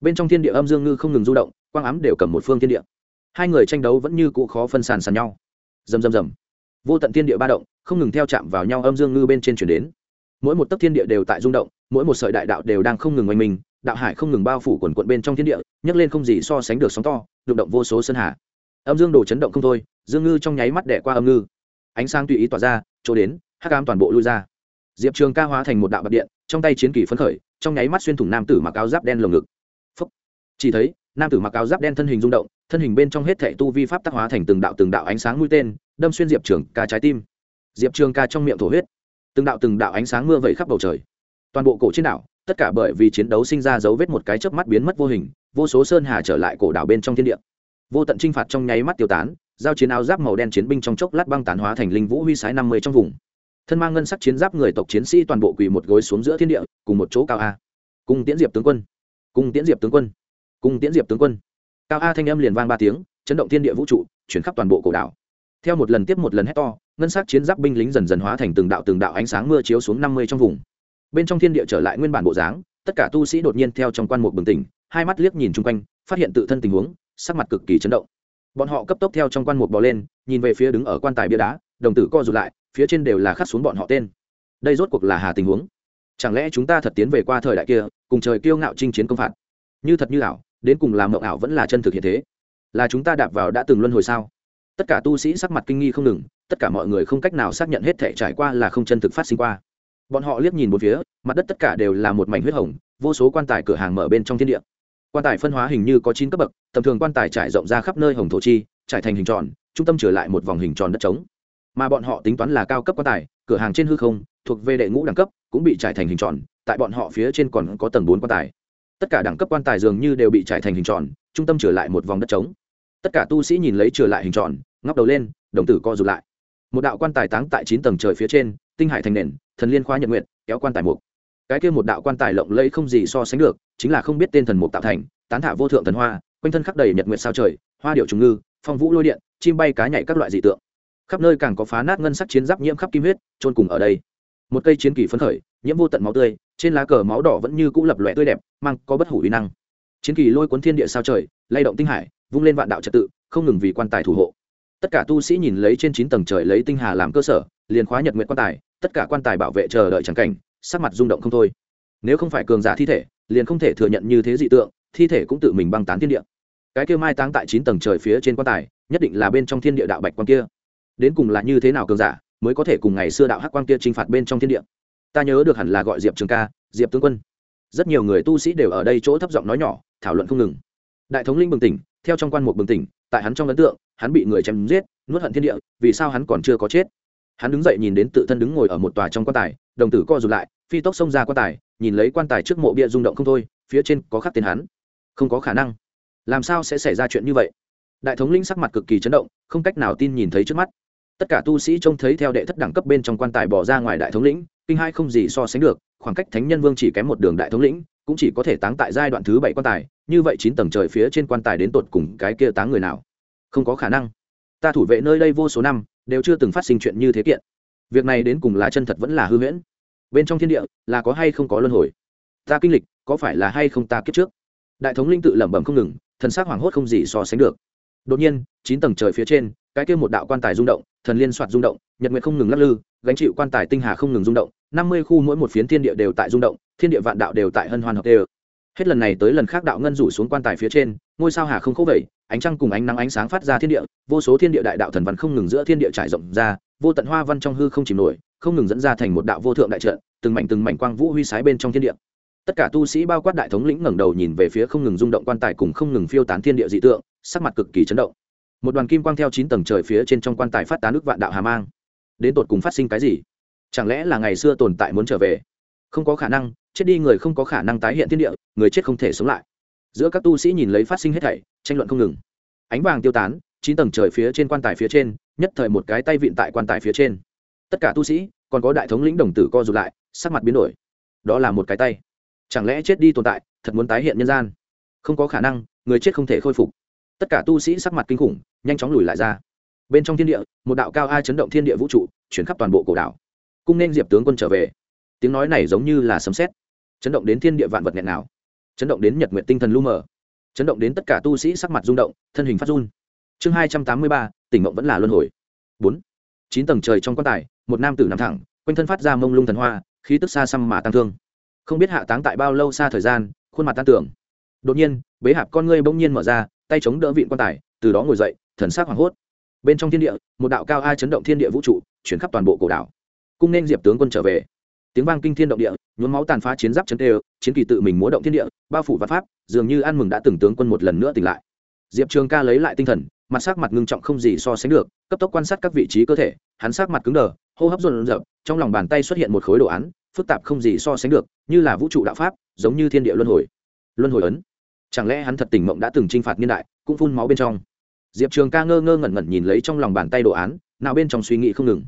Bên trong thiên địa âm dương ngư không ngừng du động, quang ám đều cầm một phương thiên địa. Hai người tranh đấu vẫn như cụ khó phân sàn sàn nhau. Rầm rầm rầm. Vô tận thiên địa ba động, không ngừng theo chạm vào nhau âm dương ngư bên trên chuyển đến mỗi một tấc thiên địa đều tại rung động, mỗi một sợi đại đạo đều đang không ngừng oanh mình đạo hải không ngừng bao phủ quần quận bên trong thiên địa, nhấc lên không gì so sánh được sóng to đụng động vô số sơn hà. Âm dương đổ chấn động không thôi, dương ngư trong nháy mắt đẻ qua âm ngư. Ánh sáng tùy ý tỏa ra, chỗ đến, hắc ám toàn bộ lui ra. Diệp trường ca hóa thành một đạo bạc điện, trong tay chiến kỳ phấn khởi, trong nháy mắt xuyên thủng nam tử mặc áo giáp đen lồng ngực. Phúc. chỉ thấy, nam tử mặc áo giáp đen thân hình rung động, thân hình bên trong hết thệ tu vi pháp tác hóa thành từng đạo từng đạo ánh sáng mũi tên, đâm xuyên diệp trường ca trái tim. Diệp trường ca trong miệng thổ huyết từng đạo từng đạo ánh sáng mưa vẩy khắp bầu trời. Toàn bộ cổ trên đảo, tất cả bởi vì chiến đấu sinh ra dấu vết một cái chớp mắt biến mất vô hình, vô số sơn hà trở lại cổ đảo bên trong thiên địa. Vô tận t phạt trong nháy mắt tiêu tán, giao chiến áo giáp màu đen chiến binh trong chốc lát băng tán hóa thành linh vũ huy sái năm mươi trong vùng. Thân mang ngân sắc chiến giáp người tộc chiến sĩ toàn bộ quỳ một gối xuống giữa thiên địa, cùng một chỗ cao a. Cùng tiễn diệp tướng quân. Cùng tiễn diệp tướng quân. Cùng tiễn diệp tướng quân. Cao a thanh âm liền vang ba tiếng, chấn động thiên địa vũ trụ, chuyển khắp toàn bộ cổ đảo. Theo một lần tiếp một lần hét to ngân sắc chiến giáp binh lính dần dần hóa thành từng đạo từng đạo ánh sáng mưa chiếu xuống năm mươi trong vùng. Bên trong thiên địa trở lại nguyên bản bộ dáng, tất cả tu sĩ đột nhiên theo trong quan mục bừng tỉnh, hai mắt liếc nhìn chung quanh, phát hiện tự thân tình huống, sắc mặt cực kỳ chấn động. Bọn họ cấp tốc theo trong quan mục bò lên, nhìn về phía đứng ở quan tài bia đá, đồng tử co rụt lại, phía trên đều là khắc xuống bọn họ tên. Đây rốt cuộc là hà tình huống. Chẳng lẽ chúng ta thật tiến về qua thời đại kia, cùng trời kiêu ngạo chinh chiến công phạt? Như thật như ảo, đến cùng làm mộng ảo vẫn là chân thực hiện thế. Là chúng ta đạp vào đã từng luân hồi sao? Tất cả tu sĩ sắc mặt kinh nghi không ngừng, tất cả mọi người không cách nào xác nhận hết thể trải qua là không chân thực phát sinh qua. Bọn họ liếc nhìn một phía, mặt đất tất cả đều là một mảnh huyết hồng, vô số quan tài cửa hàng mở bên trong thiên địa. Quan tài phân hóa hình như có chín cấp bậc, tầm thường quan tài trải rộng ra khắp nơi hồng thổ chi, trải thành hình tròn, trung tâm trở lại một vòng hình tròn đất trống. Mà bọn họ tính toán là cao cấp quan tài, cửa hàng trên hư không, thuộc về đệ ngũ đẳng cấp, cũng bị trải thành hình tròn, tại bọn họ phía trên còn có tầng bốn quan tài. Tất cả đẳng cấp quan tài dường như đều bị trải thành hình tròn, trung tâm trở lại một vòng đất trống. Tất cả tu sĩ nhìn lấy trở lại hình tròn ngóc đầu lên, đồng tử co rụt lại. Một đạo quan tài táng tại chín tầng trời phía trên, tinh hải thành nền, thần liên khoa nhật nguyện kéo quan tài mục. Cái kia một đạo quan tài lộng lẫy không gì so sánh được, chính là không biết tên thần mục tạo thành, tán thả vô thượng thần hoa, quanh thân khắc đầy nhật nguyện sao trời, hoa điệu trùng ngư, phong vũ lôi điện, chim bay cá nhảy các loại dị tượng. Khắp nơi càng có phá nát ngân sắc chiến giáp nhiễm khắp kim huyết trôn cùng ở đây. Một cây chiến kỳ phấn khởi, nhiễm vô tận máu tươi, trên lá cờ máu đỏ vẫn như cũ lập lòe tươi đẹp, mang có bất hủ uy năng. Chiến kỳ lôi cuốn thiên địa sao trời, lay động tinh hải, vung lên vạn đạo trật tự, không ngừng vì quan tài thủ hộ tất cả tu sĩ nhìn lấy trên chín tầng trời lấy tinh hà làm cơ sở, liền khóa nhật nguyện quan tài, tất cả quan tài bảo vệ chờ đợi trắng cảnh, sắc mặt rung động không thôi. Nếu không phải cường giả thi thể, liền không thể thừa nhận như thế dị tượng, thi thể cũng tự mình băng tán thiên địa. Cái kia mai táng tại chín tầng trời phía trên quan tài, nhất định là bên trong thiên địa đạo bạch quan kia. Đến cùng là như thế nào cường giả, mới có thể cùng ngày xưa đạo hắc quan kia t r i n h phạt bên trong thiên địa? Ta nhớ được hẳn là gọi diệp trường ca, diệp tướng quân. Rất nhiều người tu sĩ đều ở đây chỗ thấp giọng nói nhỏ, thảo luận không ngừng. Đại thống linh bừng tỉnh, theo trong quan mục bừng tỉnh, tại hắn trong ấn tượng hắn bị người chém giết, nuốt hận thiên địa, vì sao hắn còn chưa có chết? Hắn đứng dậy nhìn đến tự thân đứng ngồi ở một tòa trong quan tài, đồng tử co rụt lại, phi tốc xông ra quan tài, nhìn lấy quan tài trước mộ bia rung động không thôi, phía trên có khắc tên hắn. Không có khả năng. Làm sao sẽ xảy ra chuyện như vậy? Đại thống linh sắc mặt cực kỳ chấn động, không cách nào tin nhìn thấy trước mắt. Tất cả tu sĩ trông thấy theo đệ thất đẳng cấp bên trong quan tài bỏ ra ngoài đại thống lĩnh, kinh hai không gì so sánh được, khoảng cách thánh nhân vương chỉ kém một đường đại thống lĩnh, cũng chỉ có thể táng tại giai đoạn thứ bảy quan tài, như vậy chín tầng trời phía trên quan tài đến tột cùng cái kia táng người nào? Không có khả năng. Ta thủ vệ nơi đây vô số năm, đều chưa từng phát sinh chuyện như thế kiện. Việc này đến cùng là chân thật vẫn là hư huyễn? Bên trong thiên địa, là có hay không có luân hồi? Ta kinh lịch, có phải là hay không ta kiếp trước? Đại thống linh tự lẩm bẩm không ngừng, thần sắc hoảng hốt không gì so sánh được. Đột nhiên, chín tầng trời phía trên, cái kia một đạo quan tài rung động, thần liên soạt rung động, nhật nguyệt không ngừng lắc lư, gánh chịu quan tài tinh hà không ngừng rung động, năm mươi khu mỗi một phiến thiên địa đều tại rung động, thiên địa vạn đạo đều tại hân hoan hợp đều. Hết lần này tới lần khác đạo ngân rủ xuống quan tài phía trên, ngôi sao hà không khốc vẩy ánh trăng cùng ánh nắng ánh sáng phát ra thiên địa, vô số thiên địa đại đạo thần văn không ngừng giữa thiên địa trải rộng ra, vô tận hoa văn trong hư không chìm nổi, không ngừng dẫn ra thành một đạo vô thượng đại trận, từng mảnh từng mảnh quang vũ huy sái bên trong thiên địa. Tất cả tu sĩ bao quát đại thống lĩnh ngẩng đầu nhìn về phía không ngừng rung động quan tài cùng không ngừng phiêu tán thiên địa dị tượng, sắc mặt cực kỳ chấn động. Một đoàn kim quang theo chín tầng trời phía trên trong quan tài phát tán nước vạn đạo hà mang. Đến tột cùng phát sinh cái gì? Chẳng lẽ là ngày xưa tồn tại muốn trở về? Không có khả năng, chết đi người không có khả năng tái hiện thiên địa, người chết không thể sống lại giữa các tu sĩ nhìn lấy phát sinh hết thảy, tranh luận không ngừng. Ánh vàng tiêu tán, chín tầng trời phía trên quan tài phía trên, nhất thời một cái tay vịn tại quan tài phía trên. Tất cả tu sĩ, còn có đại thống lĩnh đồng tử co rụt lại, sắc mặt biến đổi. Đó là một cái tay. Chẳng lẽ chết đi tồn tại, thật muốn tái hiện nhân gian? Không có khả năng, người chết không thể khôi phục. Tất cả tu sĩ sắc mặt kinh khủng, nhanh chóng lùi lại ra. Bên trong thiên địa, một đạo cao ai chấn động thiên địa vũ trụ, chuyển khắp toàn bộ cổ đảo. Cung nên diệp tướng quân trở về. Tiếng nói này giống như là sấm sét, chấn động đến thiên địa vạn vật nghẹn nào chấn động đến nhật nguyện tinh thần lu mờ, chấn động đến tất cả tu sĩ sắc mặt rung động, thân hình phát run. Chương hai trăm tám mươi ba, tỉnh mộng vẫn là luân hồi. Bốn, chín tầng trời trong quan tài, một nam tử nằm thẳng, quanh thân phát ra mông lung thần hoa, khí tức xa xăm mà tăng thương. Không biết hạ táng tại bao lâu xa thời gian, khuôn mặt tan tưởng đột nhiên, bế hạp con ngươi bỗng nhiên mở ra, tay chống đỡ vịn quan tài, từ đó ngồi dậy, thần sắc hoảng hốt. Bên trong thiên địa, một đạo cao ai chấn động thiên địa vũ trụ, chuyển khắp toàn bộ cổ đảo. Cung nên diệp tướng quân trở về tiếng vang kinh thiên động địa, nhuốm máu tàn phá chiến giáp chấn tê, chiến kỳ tự mình múa động thiên địa, bao phủ văn pháp, dường như ăn mừng đã từng tướng quân một lần nữa tỉnh lại. Diệp trường ca lấy lại tinh thần, mặt sắc mặt ngưng trọng không gì so sánh được, cấp tốc quan sát các vị trí cơ thể, hắn sắc mặt cứng đờ, hô hấp rộn rợp trong lòng bàn tay xuất hiện một khối đồ án, phức tạp không gì so sánh được, như là vũ trụ đạo pháp, giống như thiên địa luân hồi. Luân hồi ấn. Chẳng lẽ hắn thật tỉnh mộng đã từng t r i n h phạt niên đại, cũng phun máu bên trong? Diệp trường ca ngơ ngơ ngẩn ngẩn nhìn lấy trong lòng bàn tay đồ án, nào bên trong suy nghĩ không ngừng.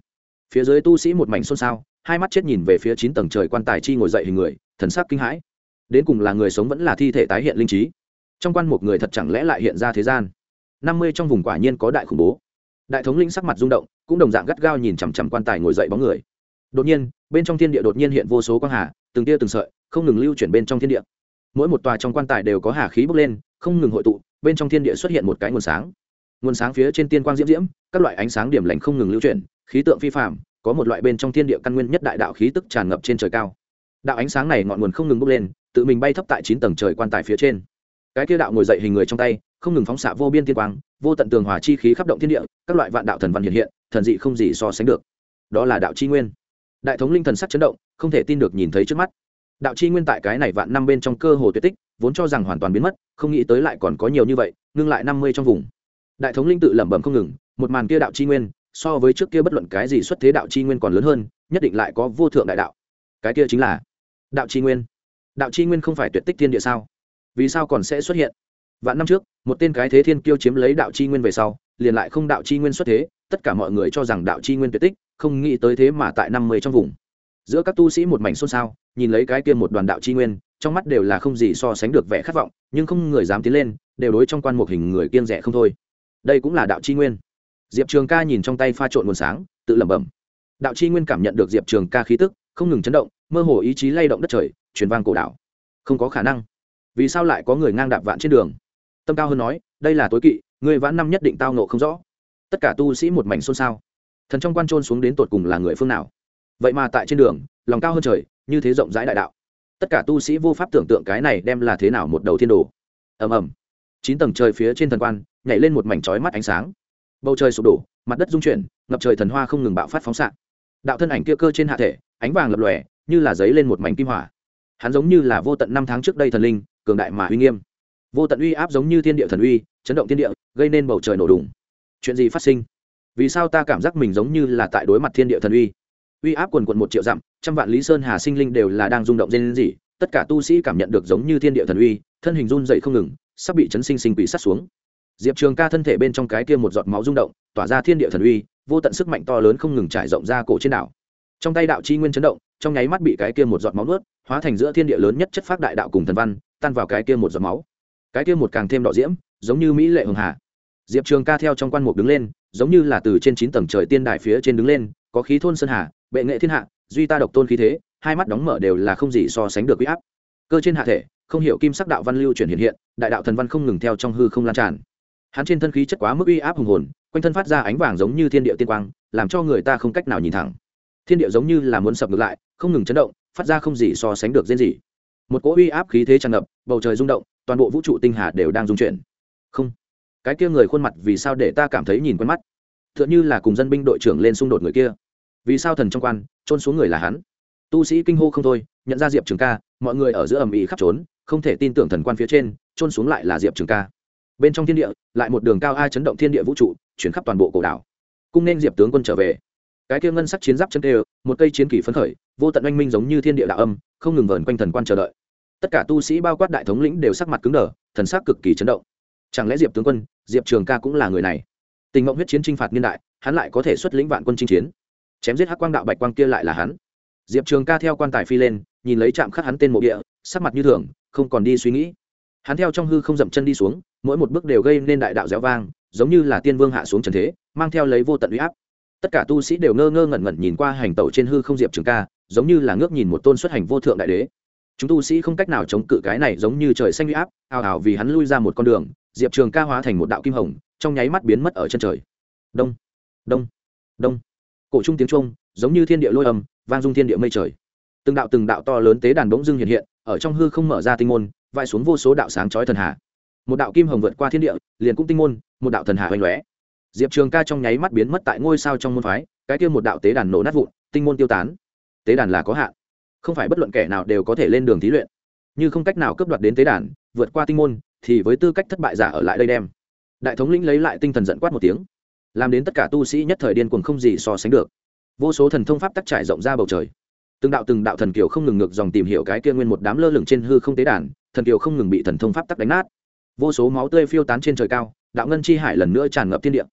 Phía dưới tu sĩ một mảnh xôn xao hai mắt chết nhìn về phía chín tầng trời quan tài chi ngồi dậy hình người, thần sắc kinh hãi. Đến cùng là người sống vẫn là thi thể tái hiện linh trí. Trong quan một người thật chẳng lẽ lại hiện ra thế gian? Năm mươi trong vùng quả nhiên có đại khủng bố. Đại thống linh sắc mặt rung động, cũng đồng dạng gắt gao nhìn chằm chằm quan tài ngồi dậy bóng người. Đột nhiên, bên trong thiên địa đột nhiên hiện vô số quang hà, từng tia từng sợi, không ngừng lưu chuyển bên trong thiên địa. Mỗi một tòa trong quan tài đều có hà khí bốc lên, không ngừng hội tụ, bên trong thiên địa xuất hiện một cái nguồn sáng. Nguồn sáng phía trên tiên quang diễm diễm, các loại ánh sáng điểm lành không ngừng lưu chuyển, khí tượng phi phạm có một loại bên trong thiên địa căn nguyên nhất đại đạo khí tức tràn ngập trên trời cao. Đạo ánh sáng này ngọn nguồn không ngừng bốc lên, tự mình bay thấp tại chín tầng trời quan tài phía trên. Cái kia đạo ngồi dậy hình người trong tay, không ngừng phóng xạ vô biên tiên quang, vô tận tường hòa chi khí khắp động thiên địa, các loại vạn đạo thần văn hiện hiện, thần dị không gì so sánh được. Đó là đạo chi nguyên. Đại thống linh thần sắc chấn động, không thể tin được nhìn thấy trước mắt. Đạo chi nguyên tại cái này vạn năm bên trong cơ hồ tuyệt tích, vốn cho rằng hoàn toàn biến mất, không nghĩ tới lại còn có nhiều như vậy, ngưng lại năm mươi trong vùng. Đại thống linh tự lẩm bẩm không ngừng, một màn kia đạo chi nguyên so với trước kia bất luận cái gì xuất thế đạo chi nguyên còn lớn hơn, nhất định lại có vô thượng đại đạo. Cái kia chính là đạo chi nguyên. Đạo chi nguyên không phải tuyệt tích thiên địa sao? Vì sao còn sẽ xuất hiện? Vạn năm trước, một tên cái thế thiên kiêu chiếm lấy đạo chi nguyên về sau, liền lại không đạo chi nguyên xuất thế, tất cả mọi người cho rằng đạo chi nguyên tuyệt tích, không nghĩ tới thế mà tại năm mươi trong vùng. Giữa các tu sĩ một mảnh xôn xao, nhìn lấy cái kia một đoàn đạo chi nguyên, trong mắt đều là không gì so sánh được vẻ khát vọng, nhưng không người dám tiến lên, đều đối trong quan một hình người kiên rẻ không thôi. Đây cũng là đạo chi nguyên diệp trường ca nhìn trong tay pha trộn nguồn sáng, tự lẩm bẩm. Đạo chi nguyên cảm nhận được diệp trường ca khí tức, không ngừng chấn động, mơ hồ ý chí lay động đất trời, truyền vang cổ đảo. Không có khả năng. Vì sao lại có người ngang đạp vạn trên đường? Tâm cao hơn nói, đây là tối kỵ, người vãn năm nhất định tao nộ không rõ. Tất cả tu sĩ một mảnh xôn xao. Thần trong quan trôn xuống đến tột cùng là người phương nào? Vậy mà tại trên đường, lòng cao hơn trời, như thế rộng rãi đại đạo. Tất cả tu sĩ vô pháp tưởng tượng cái này đem là thế nào một đầu thiên đồ. Ầm ầm. Chín tầng trời phía trên thần quan, nhảy lên một mảnh trói mắt ánh sáng bầu trời sụp đổ, mặt đất rung chuyển, ngập trời thần hoa không ngừng bạo phát phóng xạ. Đạo thân ảnh kia cơ trên hạ thể, ánh vàng lập lòe, như là giấy lên một mảnh kim hỏa. Hắn giống như là vô tận năm tháng trước đây thần linh, cường đại mà uy nghiêm. Vô tận uy áp giống như thiên địa thần uy, chấn động thiên địa, gây nên bầu trời nổ đùng. Chuyện gì phát sinh? Vì sao ta cảm giác mình giống như là tại đối mặt thiên địa thần uy? Uy áp quần quận một triệu dặm, trăm vạn lý sơn hà sinh linh đều là đang rung động lên gì tất cả tu sĩ cảm nhận được giống như thiên địa thần uy, thân hình run dậy không ngừng, sắp bị chấn sinh sinh quỷ sát xuống diệp trường ca thân thể bên trong cái kia một giọt máu rung động, tỏa ra thiên địa thần uy, vô tận sức mạnh to lớn không ngừng trải rộng ra cổ trên đảo. Trong tay đạo chi nguyên chấn động, trong nháy mắt bị cái kia một giọt máu nuốt, hóa thành giữa thiên địa lớn nhất chất phát đại đạo cùng thần văn, tan vào cái kia một giọt máu. Cái kia một càng thêm đỏ diễm, giống như mỹ lệ hường hà. Diệp trường ca theo trong quan mục đứng lên, giống như là từ trên chín tầng trời tiên đài phía trên đứng lên, có khí thôn sơn hà, bệ nghệ thiên hạ, duy ta độc tôn khí thế, hai mắt đóng mở đều là không gì so sánh được huy áp. Cơ trên hạ thể, không hiểu kim sắc đạo văn lưu chuyển hiện hiện, đại đạo thần văn không ngừng theo trong hư không lan tràn hắn trên thân khí chất quá mức uy áp hùng hồn, quanh thân phát ra ánh vàng giống như thiên địa tiên quang, làm cho người ta không cách nào nhìn thẳng. Thiên địa giống như là muốn sập ngược lại, không ngừng chấn động, phát ra không gì so sánh được diễn gì một cỗ uy áp khí thế tràn ngập, bầu trời rung động, toàn bộ vũ trụ tinh hà đều đang rung chuyển. Không, cái kia người khuôn mặt vì sao để ta cảm thấy nhìn quen mắt? T h ư ợ n h ư là cùng dân binh đội trưởng lên xung đột người kia. Vì sao thần trong quan trôn xuống người là hắn? Tu sĩ kinh hô không thôi, nhận ra diệp trường ca, mọi người ở giữa ầm ĩ khắp trốn, không thể tin tưởng thần quan phía trên trôn xuống lại là diệp trường ca bên trong thiên địa, lại một đường cao ai chấn động thiên địa vũ trụ, chuyển khắp toàn bộ cổ đảo. Cung nên diệp tướng quân trở về. Cái kia ngân sắc chiến giáp chân tê một cây chiến kỳ phấn khởi, vô tận oanh minh giống như thiên địa đạo âm, không ngừng vờn quanh thần quan chờ đợi. Tất cả tu sĩ bao quát đại thống lĩnh đều sắc mặt cứng đờ, thần sắc cực kỳ chấn động. Chẳng lẽ diệp tướng quân, diệp trường ca cũng là người này? Tình mộng huyết chiến chinh phạt niên đại, hắn lại có thể xuất lĩnh vạn quân chinh chiến? Chém giết hắc quang đạo bạch quang kia lại là hắn. Diệp trường ca theo quan tài phi lên, nhìn lấy trạm khắc hắn tên mộ địa, sắc mặt như thường, không còn đi suy nghĩ. Hắn theo trong hư không dậm chân đi xuống mỗi một bước đều gây nên đại đạo réo vang, giống như là tiên vương hạ xuống trần thế, mang theo lấy vô tận uy áp. Tất cả tu sĩ đều ngơ ngơ ngẩn ngẩn nhìn qua hành tẩu trên hư không diệp trường ca, giống như là ngước nhìn một tôn xuất hành vô thượng đại đế. Chúng tu sĩ không cách nào chống cự cái này giống như trời xanh uy áp ào ào vì hắn lui ra một con đường, diệp trường ca hóa thành một đạo kim hồng, trong nháy mắt biến mất ở chân trời. Đông đông đông. Cổ trung tiếng trung giống như thiên địa lôi âm, vang dung thiên địa mây trời. Từng đạo từng đạo to lớn tế đàn bỗng dưng hiện hiện, ở trong hư không mở ra tinh môn vai xuống vô số đạo sáng chói thần hà một đạo kim hồng vượt qua thiên địa, liền cũng tinh môn, một đạo thần hà hoành lóe. Diệp trường ca trong nháy mắt biến mất tại ngôi sao trong môn phái, cái kia một đạo tế đàn nổ nát vụn, tinh môn tiêu tán. Tế đàn là có hạn. Không phải bất luận kẻ nào đều có thể lên đường thí luyện. Như không cách nào cướp đoạt đến tế đàn, vượt qua tinh môn, thì với tư cách thất bại giả ở lại đây đem. Đại thống lĩnh lấy lại tinh thần giận quát một tiếng. Làm đến tất cả tu sĩ nhất thời điên cuồng không gì so sánh được. Vô số thần thông pháp tắc trải rộng ra bầu trời. Từng đạo từng đạo thần kiều không ngừng ngược dòng tìm hiểu cái kia nguyên một đám lơ lửng trên hư không tế đàn, thần kiều không ngừng bị thần thông pháp tắc đánh nát vô số máu tươi phiêu tán trên trời cao, đạo ngân chi hải lần nữa tràn ngập thiên địa.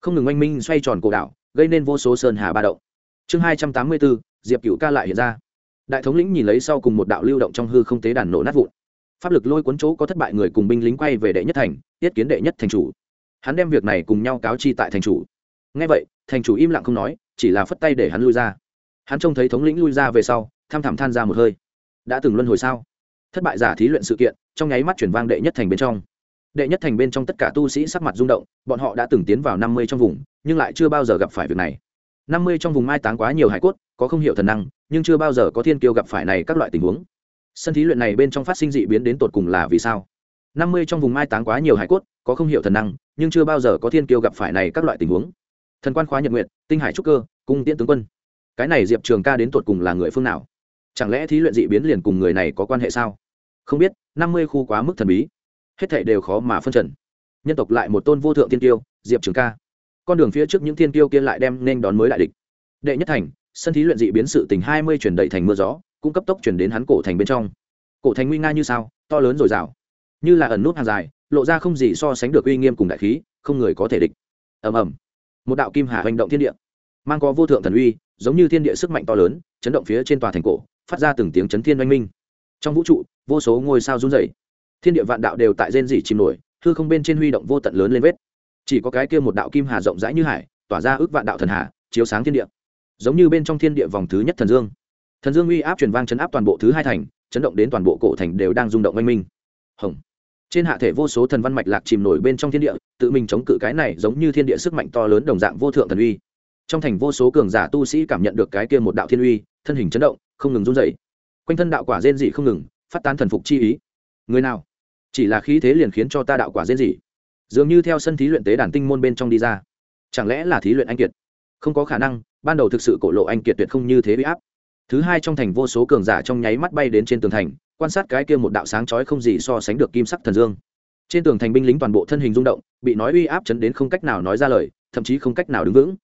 Không ngừng oanh minh xoay tròn cổ đảo, gây nên vô số sơn hà ba động. Chương hai trăm tám mươi bốn, diệp cựu ca lại hiện ra. Đại thống lĩnh nhìn lấy sau cùng một đạo lưu động trong hư không tế đàn nổ nát vụn. Pháp lực lôi cuốn chỗ có thất bại người cùng binh lính quay về đệ nhất thành tiết kiến đệ nhất thành chủ. Hắn đem việc này cùng nhau cáo chi tại thành chủ. Ngay vậy, thành chủ im lặng không nói, chỉ là phất tay để hắn lui ra. Hắn trông thấy thống lĩnh lui ra về sau, tham thảm than ra một hơi. Đã từng luân hồi sao? Thất bại giả thí luyện sự kiện trong nháy mắt chuyển vang đệ nhất thành bên trong. Đệ nhất thành bên trong tất cả tu sĩ sắc mặt rung động, bọn họ đã từng tiến vào năm mươi trong vùng, nhưng lại chưa bao giờ gặp phải việc này. năm mươi trong vùng mai táng quá nhiều hải cốt, có không hiểu thần năng, nhưng chưa bao giờ có thiên kiêu gặp phải này các loại tình huống. Sân thí luyện này bên trong phát sinh dị biến đến tột cùng là vì sao? năm mươi trong vùng mai táng quá nhiều hải cốt, có không hiểu thần năng, nhưng chưa bao giờ có thiên kiêu gặp phải này các loại tình huống. Thần quan khóa nhật nguyện tinh hải trúc cơ, cung tiễn tướng quân. Cái này diệp trường ca đến tột cùng là người phương nào? Chẳng lẽ thí luyện dị biến liền cùng người này có quan hệ sao? Không biết, năm mươi khu quá mức thần bí. Hết thảy đều khó mà phân trần. Nhân tộc lại một tôn vô thượng tiên tiêu diệp trường ca. Con đường phía trước những thiên tiêu kia lại đem nên đón mới đại địch. Đệ nhất thành, sân thí luyện dị biến sự tình hai mươi chuyển đầy thành mưa gió, cũng cấp tốc chuyển đến hắn cổ thành bên trong. Cổ thành nguy nga như sao, to lớn dồi dào như là ẩn nút hàng dài, lộ ra không gì so sánh được uy nghiêm cùng đại khí, không người có thể địch. Ầm ầm. Một đạo kim hà hành động thiên địa, mang có vô thượng thần uy, giống như thiên địa sức mạnh to lớn, chấn động phía trên tòa thành cổ, phát ra từng tiếng chấn thiên oanh minh trong vũ trụ, vô số ngôi sao run rẩy. Thiên địa vạn đạo đều tại rên rỉ chìm nổi, hư không bên trên huy động vô tận lớn lên vết. Chỉ có cái kia một đạo kim hà rộng rãi như hải, tỏa ra ước vạn đạo thần hà, chiếu sáng thiên địa. Giống như bên trong thiên địa vòng thứ nhất thần dương. Thần dương uy áp truyền vang chấn áp toàn bộ thứ hai thành, chấn động đến toàn bộ cổ thành đều đang rung động oanh minh. Hồng. Trên hạ thể vô số thần văn mạch lạc chìm nổi bên trong thiên địa, tự mình chống cự cái này giống như thiên địa sức mạnh to lớn đồng dạng vô thượng thần uy. Trong thành vô số cường giả tu sĩ cảm nhận được cái kia một đạo thiên uy, thân hình chấn động, không ngừng run dậy quanh thân đạo quả rên dị không ngừng, phát tán thần phục chi ý. Người nào? Chỉ là khí thế liền khiến cho ta đạo quả rên dị dường như theo sân thí luyện tế đàn tinh môn bên trong đi ra. Chẳng lẽ là thí luyện anh kiệt? Không có khả năng, ban đầu thực sự cổ lộ anh kiệt tuyệt không như thế bị áp. Thứ hai trong thành vô số cường giả trong nháy mắt bay đến trên tường thành, quan sát cái kia một đạo sáng chói không gì so sánh được kim sắc thần dương. Trên tường thành binh lính toàn bộ thân hình rung động, bị nói uy áp chấn đến không cách nào nói ra lời, thậm chí không cách nào đứng vững.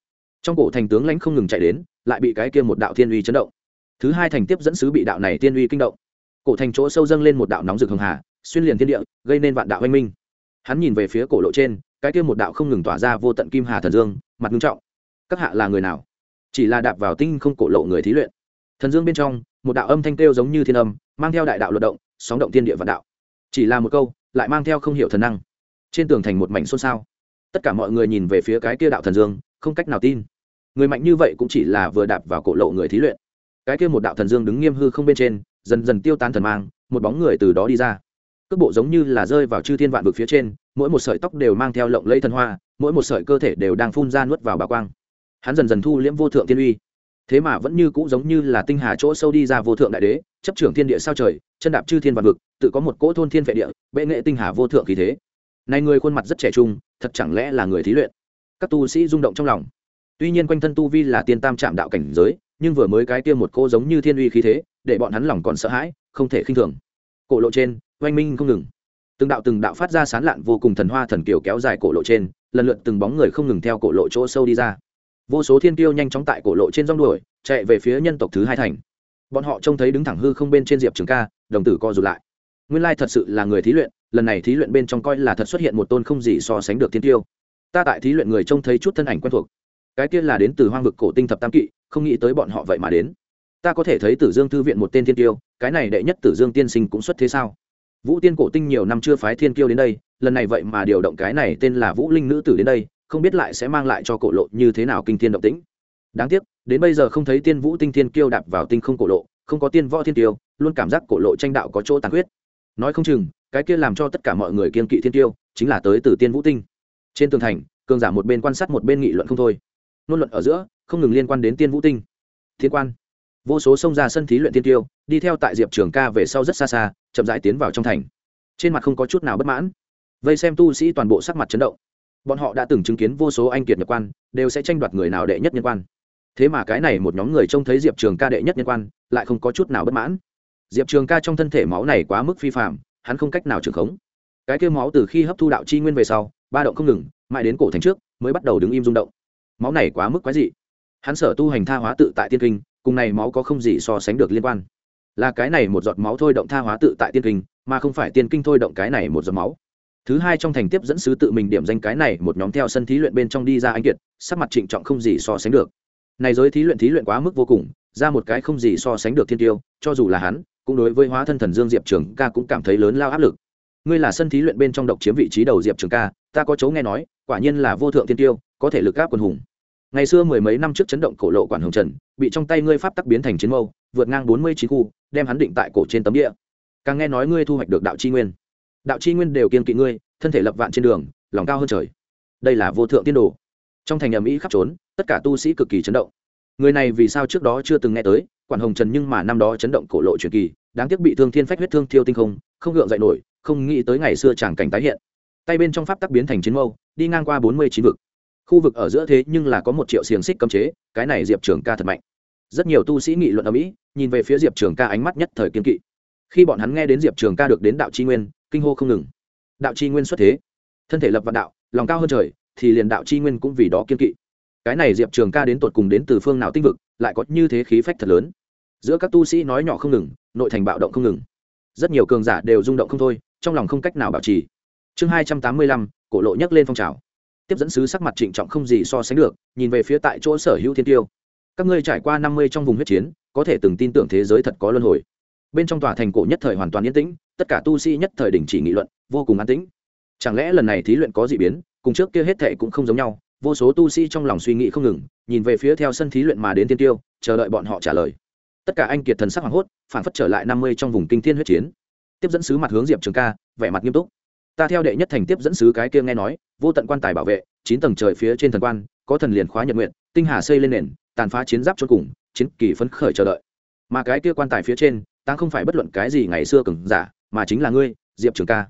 Trong cổ thành tướng lãnh không ngừng chạy đến, lại bị cái kia một đạo thiên uy chấn động thứ hai thành tiếp dẫn sứ bị đạo này tiên uy kinh động. Cổ thành chỗ sâu dâng lên một đạo nóng rực hường hà, xuyên liền thiên địa, gây nên vạn đạo oanh minh. Hắn nhìn về phía cổ lộ trên, cái kia một đạo không ngừng tỏa ra vô tận kim hà thần dương, mặt nghiêm trọng. Các hạ là người nào? Chỉ là đạp vào tinh không cổ lộ người thí luyện. Thần dương bên trong, một đạo âm thanh kêu giống như thiên âm, mang theo đại đạo luận động, sóng động thiên địa vạn đạo. Chỉ là một câu, lại mang theo không hiểu thần năng. Trên tường thành một mảnh xôn xao. Tất cả mọi người nhìn về phía cái kia đạo thần dương, không cách nào tin. Người mạnh như vậy cũng chỉ là vừa đạp vào cổ lộ người thí luyện cái kia một đạo thần dương đứng nghiêm hư không bên trên, dần dần tiêu tan thần mang, một bóng người từ đó đi ra. Cước bộ giống như là rơi vào chư thiên vạn vực phía trên, mỗi một sợi tóc đều mang theo lộng lẫy thần hoa, mỗi một sợi cơ thể đều đang phun ra nuốt vào bà quang. Hắn dần dần thu liễm vô thượng tiên uy. Thế mà vẫn như cũ giống như là tinh hà chỗ sâu đi ra vô thượng đại đế, chấp trưởng thiên địa sao trời, chân đạp chư thiên vạn vực, tự có một cỗ thôn thiên vệ địa, bệ nghệ tinh hà vô thượng khí thế. Này người khuôn mặt rất trẻ trung, thật chẳng lẽ là người thí luyện? Các tu sĩ rung động trong lòng. Tuy nhiên quanh thân tu vi là tiên tam trạm đạo cảnh giới nhưng vừa mới cái kia một cô giống như thiên uy khí thế, để bọn hắn lòng còn sợ hãi, không thể khinh thường. Cổ lộ trên, oanh minh không ngừng. Từng đạo từng đạo phát ra sán lạn vô cùng thần hoa thần kiều kéo dài cổ lộ trên, lần lượt từng bóng người không ngừng theo cổ lộ chỗ sâu đi ra. Vô số thiên tiêu nhanh chóng tại cổ lộ trên rong đuổi, chạy về phía nhân tộc thứ hai thành. Bọn họ trông thấy đứng thẳng hư không bên trên diệp trường ca, đồng tử co rụt lại. Nguyên lai thật sự là người thí luyện, lần này thí luyện bên trong coi là thật xuất hiện một tôn không gì so sánh được thiên tiêu ta tại thí luyện người trông thấy chút thân ảnh quen thuộc. Cái kia là đến từ hoang vực cổ tinh thập tam kỵ không nghĩ tới bọn họ vậy mà đến. Ta có thể thấy tử dương thư viện một tên thiên tiêu cái này đệ nhất tử dương tiên sinh cũng xuất thế sao? Vũ tiên cổ tinh nhiều năm chưa phái thiên kiêu đến đây, lần này vậy mà điều động cái này tên là vũ linh nữ tử đến đây, không biết lại sẽ mang lại cho cổ lộ như thế nào kinh thiên động tĩnh. Đáng tiếc, đến bây giờ không thấy tiên vũ tinh thiên kiêu đạp vào tinh không cổ lộ, không có tiên võ thiên tiêu luôn cảm giác cổ lộ tranh đạo có chỗ tàn huyết nói không chừng, cái kia làm cho tất cả mọi người kiên kỵ thiên tiêu chính là tới từ tiên vũ tinh. Trên tường thành, cường giả một bên quan sát một bên nghị luận không thôi ngôn luận ở giữa, không ngừng liên quan đến tiên vũ tinh. Thiên quan. Vô số xông ra sân thí luyện tiên tiêu, đi theo tại diệp trường ca về sau rất xa xa, chậm rãi tiến vào trong thành. Trên mặt không có chút nào bất mãn. Vây xem tu sĩ toàn bộ sắc mặt chấn động. Bọn họ đã từng chứng kiến vô số anh kiệt nhập quan, đều sẽ tranh đoạt người nào đệ nhất nhân quan. Thế mà cái này một nhóm người trông thấy diệp trường ca đệ nhất nhân quan, lại không có chút nào bất mãn. Diệp trường ca trong thân thể máu này quá mức phi phạm hắn không cách nào trưởng khống. Cái kêu máu từ khi hấp thu đạo chi nguyên về sau, ba động không ngừng, mãi đến cổ thành trước, mới bắt đầu đứng im rung động máu này quá mức quái dị. Hắn sở tu hành tha hóa tự tại tiên kinh, cùng này máu có không gì so sánh được liên quan. Là cái này một giọt máu thôi động tha hóa tự tại tiên kinh, mà không phải tiên kinh thôi động cái này một giọt máu. Thứ hai trong thành tiếp dẫn sứ tự mình điểm danh cái này một nhóm theo sân thí luyện bên trong đi ra anh kiệt, sắc mặt trịnh trọng không gì so sánh được. Này giới thí luyện thí luyện quá mức vô cùng, ra một cái không gì so sánh được thiên tiêu, cho dù là hắn, cũng đối với hóa thân thần dương diệp trường ca cũng cảm thấy lớn lao áp lực. Ngươi là sân thí luyện bên trong độc chiếm vị trí đầu diệp trường ca, ta có chấu nghe nói, quả nhiên là vô thượng thiên tiêu, có thể lực gáp quần hùng ngày xưa mười mấy năm trước chấn động cổ lộ quản hồng trần, bị trong tay ngươi pháp tắc biến thành chiến mâu, vượt ngang bốn mươi chín khu, đem hắn định tại cổ trên tấm địa. Càng nghe nói ngươi thu hoạch được đạo chi nguyên. Đạo chi nguyên đều kiên kỵ ngươi, thân thể lập vạn trên đường, lòng cao hơn trời. Đây là vô thượng tiên đồ. Trong thành ầm ĩ khắp trốn, tất cả tu sĩ cực kỳ chấn động. Người này vì sao trước đó chưa từng nghe tới, quản hồng trần nhưng mà năm đó chấn động cổ lộ truyền kỳ, đáng tiếc bị thương thiên phách huyết thương thiêu tinh không không gượng dậy nổi, không nghĩ tới ngày xưa chàng cảnh tái hiện. Tay bên trong pháp tắc biến thành chiến mâu, đi ngang qua bốn mươi chín vực khu vực ở giữa thế nhưng là có một triệu xiềng xích cấm chế, cái này diệp trường ca thật mạnh. Rất nhiều tu sĩ nghị luận ở mỹ, nhìn về phía diệp trường ca ánh mắt nhất thời kiên kỵ. Khi bọn hắn nghe đến diệp trường ca được đến đạo c nguyên, kinh hô không ngừng. Đạo c nguyên xuất thế. Thân thể lập vạn đạo, lòng cao hơn trời, thì liền đạo c nguyên cũng vì đó kiên kỵ. Cái này diệp trường ca đến tột cùng đến từ phương nào tinh vực, lại có như thế khí phách thật lớn. Giữa các tu sĩ nói nhỏ không ngừng, nội thành bạo động không ngừng. Rất nhiều cường giả đều rung động không thôi, trong lòng không cách nào bảo trì. Chương hai trăm tám mươi lăm, cổ lộ nhấc lên phong trào tiếp dẫn sứ sắc mặt trịnh trọng không gì so sánh được, nhìn về phía tại chỗ sở hữu thiên tiêu. Các ngươi trải qua năm mươi trong vùng huyết chiến, có thể từng tin tưởng thế giới thật có luân hồi. Bên trong tòa thành cổ nhất thời hoàn toàn yên tĩnh, tất cả tu sĩ nhất thời đình chỉ nghị luận, vô cùng an tĩnh. Chẳng lẽ lần này thí luyện có gì biến, cùng trước kia hết thệ cũng không giống nhau, vô số tu sĩ trong lòng suy nghĩ không ngừng, nhìn về phía theo sân thí luyện mà đến tiên tiêu, chờ đợi bọn họ trả lời. Tất cả anh kiệt thần sắc hoảng hốt, phản phất trở lại năm mươi trong vùng kinh thiên huyết chiến. Tiếp dẫn sứ mặt hướng diệp trường ca, vẻ mặt nghiêm túc ta theo đệ nhất thành tiếp dẫn sứ cái kia nghe nói, vô tận quan tài bảo vệ, chín tầng trời phía trên thần quan, có thần liền khóa nhật nguyện, tinh hà xây lên nền, tàn phá chiến giáp cho cùng, chiến kỳ phấn khởi chờ đợi. Mà cái kia quan tài phía trên, ta không phải bất luận cái gì ngày xưa cừng giả, mà chính là ngươi, diệp trường ca.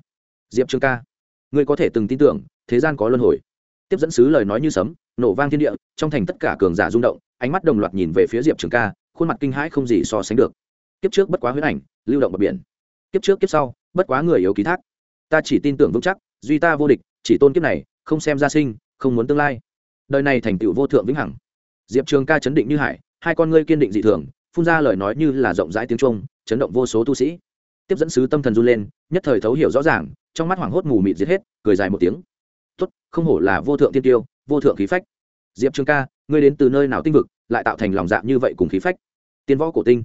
Diệp trường ca, ngươi có thể từng tin tưởng, thế gian có luân hồi. Tiếp dẫn sứ lời nói như sấm, nổ vang thiên địa, trong thành tất cả cường giả rung động, ánh mắt đồng loạt nhìn về phía diệp trường ca, khuôn mặt kinh hãi không gì so sánh được. Kiếp trước bất quá huyết ảnh, lưu động bờ biển. Kiếp trước kiếp sau, bất quá người yếu ký thác ta chỉ tin tưởng vững chắc, duy ta vô địch, chỉ tôn kiếp này, không xem gia sinh, không muốn tương lai. Đời này thành tựu vô thượng vĩnh hằng. Diệp trường ca chấn định như hải, hai con ngươi kiên định dị thường, phun ra lời nói như là rộng rãi tiếng trung chấn động vô số tu sĩ. Tiếp dẫn sứ tâm thần run lên, nhất thời thấu hiểu rõ ràng, trong mắt hoảng hốt mù mịt giết hết, cười dài một tiếng. Tốt, không hổ là vô thượng tiên tiêu, vô thượng khí phách. Diệp trường ca, ngươi đến từ nơi nào tinh vực, lại tạo thành lòng dạ như vậy cùng khí phách? Tiên võ cổ tinh.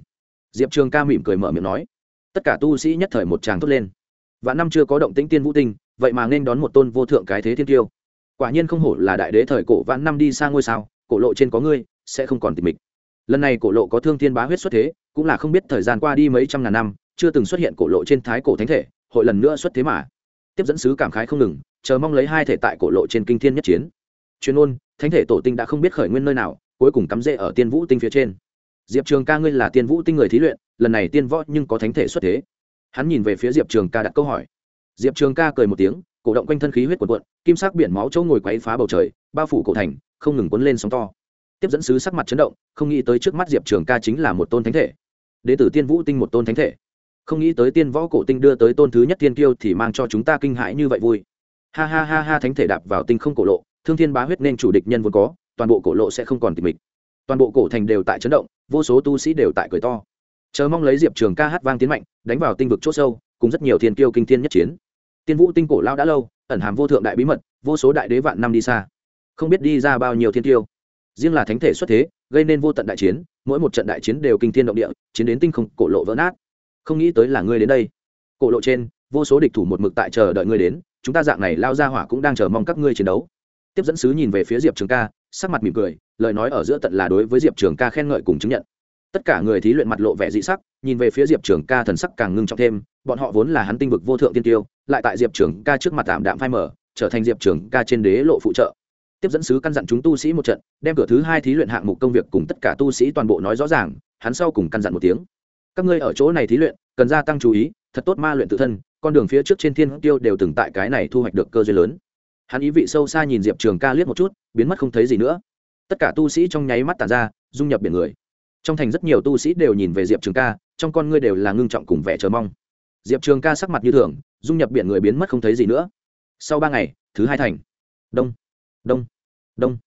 Diệp trường ca mỉm cười mở miệng nói. Tất cả tu sĩ nhất thời một tràng thốt lên và năm chưa có động tĩnh tiên vũ tinh, vậy mà nên đón một tôn vô thượng cái thế thiên tiêu quả nhiên không hổ là đại đế thời cổ vạn năm đi xa ngôi sao, cổ lộ trên có ngươi, sẽ không còn tịch mịch. Lần này cổ lộ có thương thiên bá huyết xuất thế, cũng là không biết thời gian qua đi mấy trăm ngàn năm, chưa từng xuất hiện cổ lộ trên thái cổ thánh thể, hội lần nữa xuất thế mà. Tiếp dẫn sứ cảm khái không ngừng, chờ mong lấy hai thể tại cổ lộ trên kinh thiên nhất chiến. Chuyên ôn thánh thể tổ tinh đã không biết khởi nguyên nơi nào, cuối cùng cắm rễ ở tiên vũ tinh phía trên. Diệp trường ca ngươi là tiên vũ tinh người thí luyện, lần này tiên võ nhưng có thánh thể xuất thế hắn nhìn về phía diệp trường ca đặt câu hỏi. Diệp trường ca cười một tiếng, cổ động quanh thân khí huyết quần quận kim sắc biển máu chỗ ngồi quấy phá bầu trời, bao phủ cổ thành, không ngừng quấn lên sóng to. Tiếp dẫn sứ sắc mặt chấn động, không nghĩ tới trước mắt diệp trường ca chính là một tôn thánh thể. Đ ế tiên vũ tinh một tôn thánh thể. Không nghĩ tới tiên võ cổ tinh đưa tới tôn thứ nhất tiên kiêu thì mang cho chúng ta kinh hãi như vậy vui. Ha ha ha ha, thánh thể đạp vào tinh không cổ lộ, thương thiên bá huyết nên chủ địch nhân vốn có, toàn bộ cổ lộ sẽ không còn tịch mịch. Toàn bộ cổ thành đều tại chấn động, vô số tu sĩ đều tại cười to chờ mong lấy diệp trường ca hát vang tiến mạnh, đánh vào tinh vực c h ỗ sâu, cùng rất nhiều thiên kiêu kinh thiên nhất chiến. Tiên vũ tinh cổ lao đã lâu, ẩn hàm vô thượng đại bí mật, vô số đại đế vạn năm đi xa. Không biết đi ra bao nhiêu thiên tiêu riêng là thánh thể xuất thế, gây nên vô tận đại chiến, mỗi một trận đại chiến đều kinh thiên động địa, chiến đến tinh không, cổ lộ vỡ nát. Không nghĩ tới là ngươi đến đây. Cổ lộ trên, vô số địch thủ một mực tại chờ đợi ngươi đến, chúng ta dạng này lao ra hỏa cũng đang chờ mong các ngươi chiến đấu. Tiếp dẫn sứ nhìn về phía diệp trường ca, sắc mặt mỉm cười, lời nói ở giữa tận là đối với diệp trường ca khen ngợi cùng chứng nhận tất cả người thí luyện mặt lộ vẻ dị sắc, nhìn về phía diệp trường ca thần sắc càng ngưng trọng thêm, bọn họ vốn là hắn tinh vực vô thượng tiên tiêu, lại tại diệp trường ca trước mặt tạm đạm phai mở trở thành diệp trường ca trên đế lộ phụ trợ. Tiếp dẫn sứ căn dặn chúng tu sĩ một trận, đem cửa thứ hai thí luyện hạng mục công việc cùng tất cả tu sĩ toàn bộ nói rõ ràng, hắn sau cùng căn dặn một tiếng. Các ngươi ở chỗ này thí luyện, cần gia tăng chú ý, thật tốt ma luyện tự thân, con đường phía trước trên thiên tiêu đều từng tại cái này thu hoạch được cơ duyên lớn. Hắn ý vị sâu xa nhìn diệp trường ca liếc một chút, biến mất không thấy gì nữa. Tất cả tu sĩ trong nháy mắt tàn ra, dung nhập biển người trong thành rất nhiều tu sĩ đều nhìn về diệp trường ca, trong con ngươi đều là ngưng trọng cùng vẻ chờ mong. Diệp trường ca sắc mặt như thường, dung nhập biển người biến mất không thấy gì nữa. Sau ba ngày, thứ hai thành. Đông đông đông.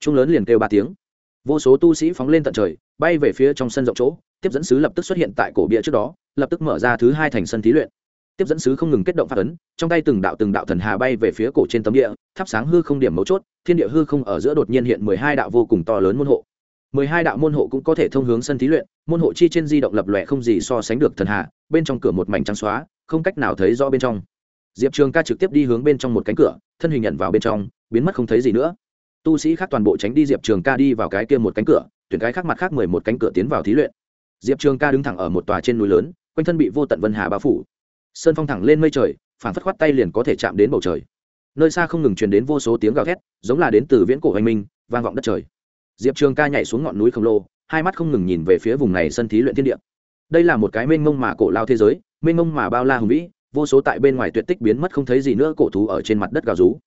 Trung lớn liền kêu ba tiếng. Vô số tu sĩ phóng lên tận trời, bay về phía trong sân rộng chỗ, tiếp dẫn sứ lập tức xuất hiện tại cổ bia trước đó, lập tức mở ra thứ hai thành sân thí luyện. Tiếp dẫn sứ không ngừng kết động phát ấn, trong tay từng đạo từng đạo thần hà bay về phía cổ trên tấm địa, thắp sáng hư không điểm mấu chốt, thiên địa hư không ở giữa đột nhiên hiện mười hai đạo vô cùng to lớn môn hộ mười hai đạo môn hộ cũng có thể thông hướng sân thí luyện, môn hộ chi trên di động lập lòe không gì so sánh được thần hạ. bên trong cửa một mảnh trắng xóa, không cách nào thấy rõ bên trong. Diệp trường ca trực tiếp đi hướng bên trong một cánh cửa, thân hình nhận vào bên trong, biến mất không thấy gì nữa. Tu sĩ khác toàn bộ tránh đi diệp trường ca đi vào cái kia một cánh cửa, tuyển cái khác mặt khác mười một cánh cửa tiến vào thí luyện. Diệp trường ca đứng thẳng ở một tòa trên núi lớn, quanh thân bị vô tận vân hà bao phủ. Sơn phong thẳng lên mây trời phản phất khoát tay liền có thể chạm đến bầu trời. Nơi xa không ngừng truyền đến vô số tiếng gào thét, giống là đến từ viễn cổ hoành minh, vang vọng đất trời diệp trường ca nhảy xuống ngọn núi khổng lồ, hai mắt không ngừng nhìn về phía vùng này sân thí luyện thiên địa. Đây là một cái mênh mông mà cổ lao thế giới, mênh mông mà bao la hùng vĩ, vô số tại bên ngoài tuyệt tích biến mất không thấy gì nữa cổ thú ở trên mặt đất gào rú.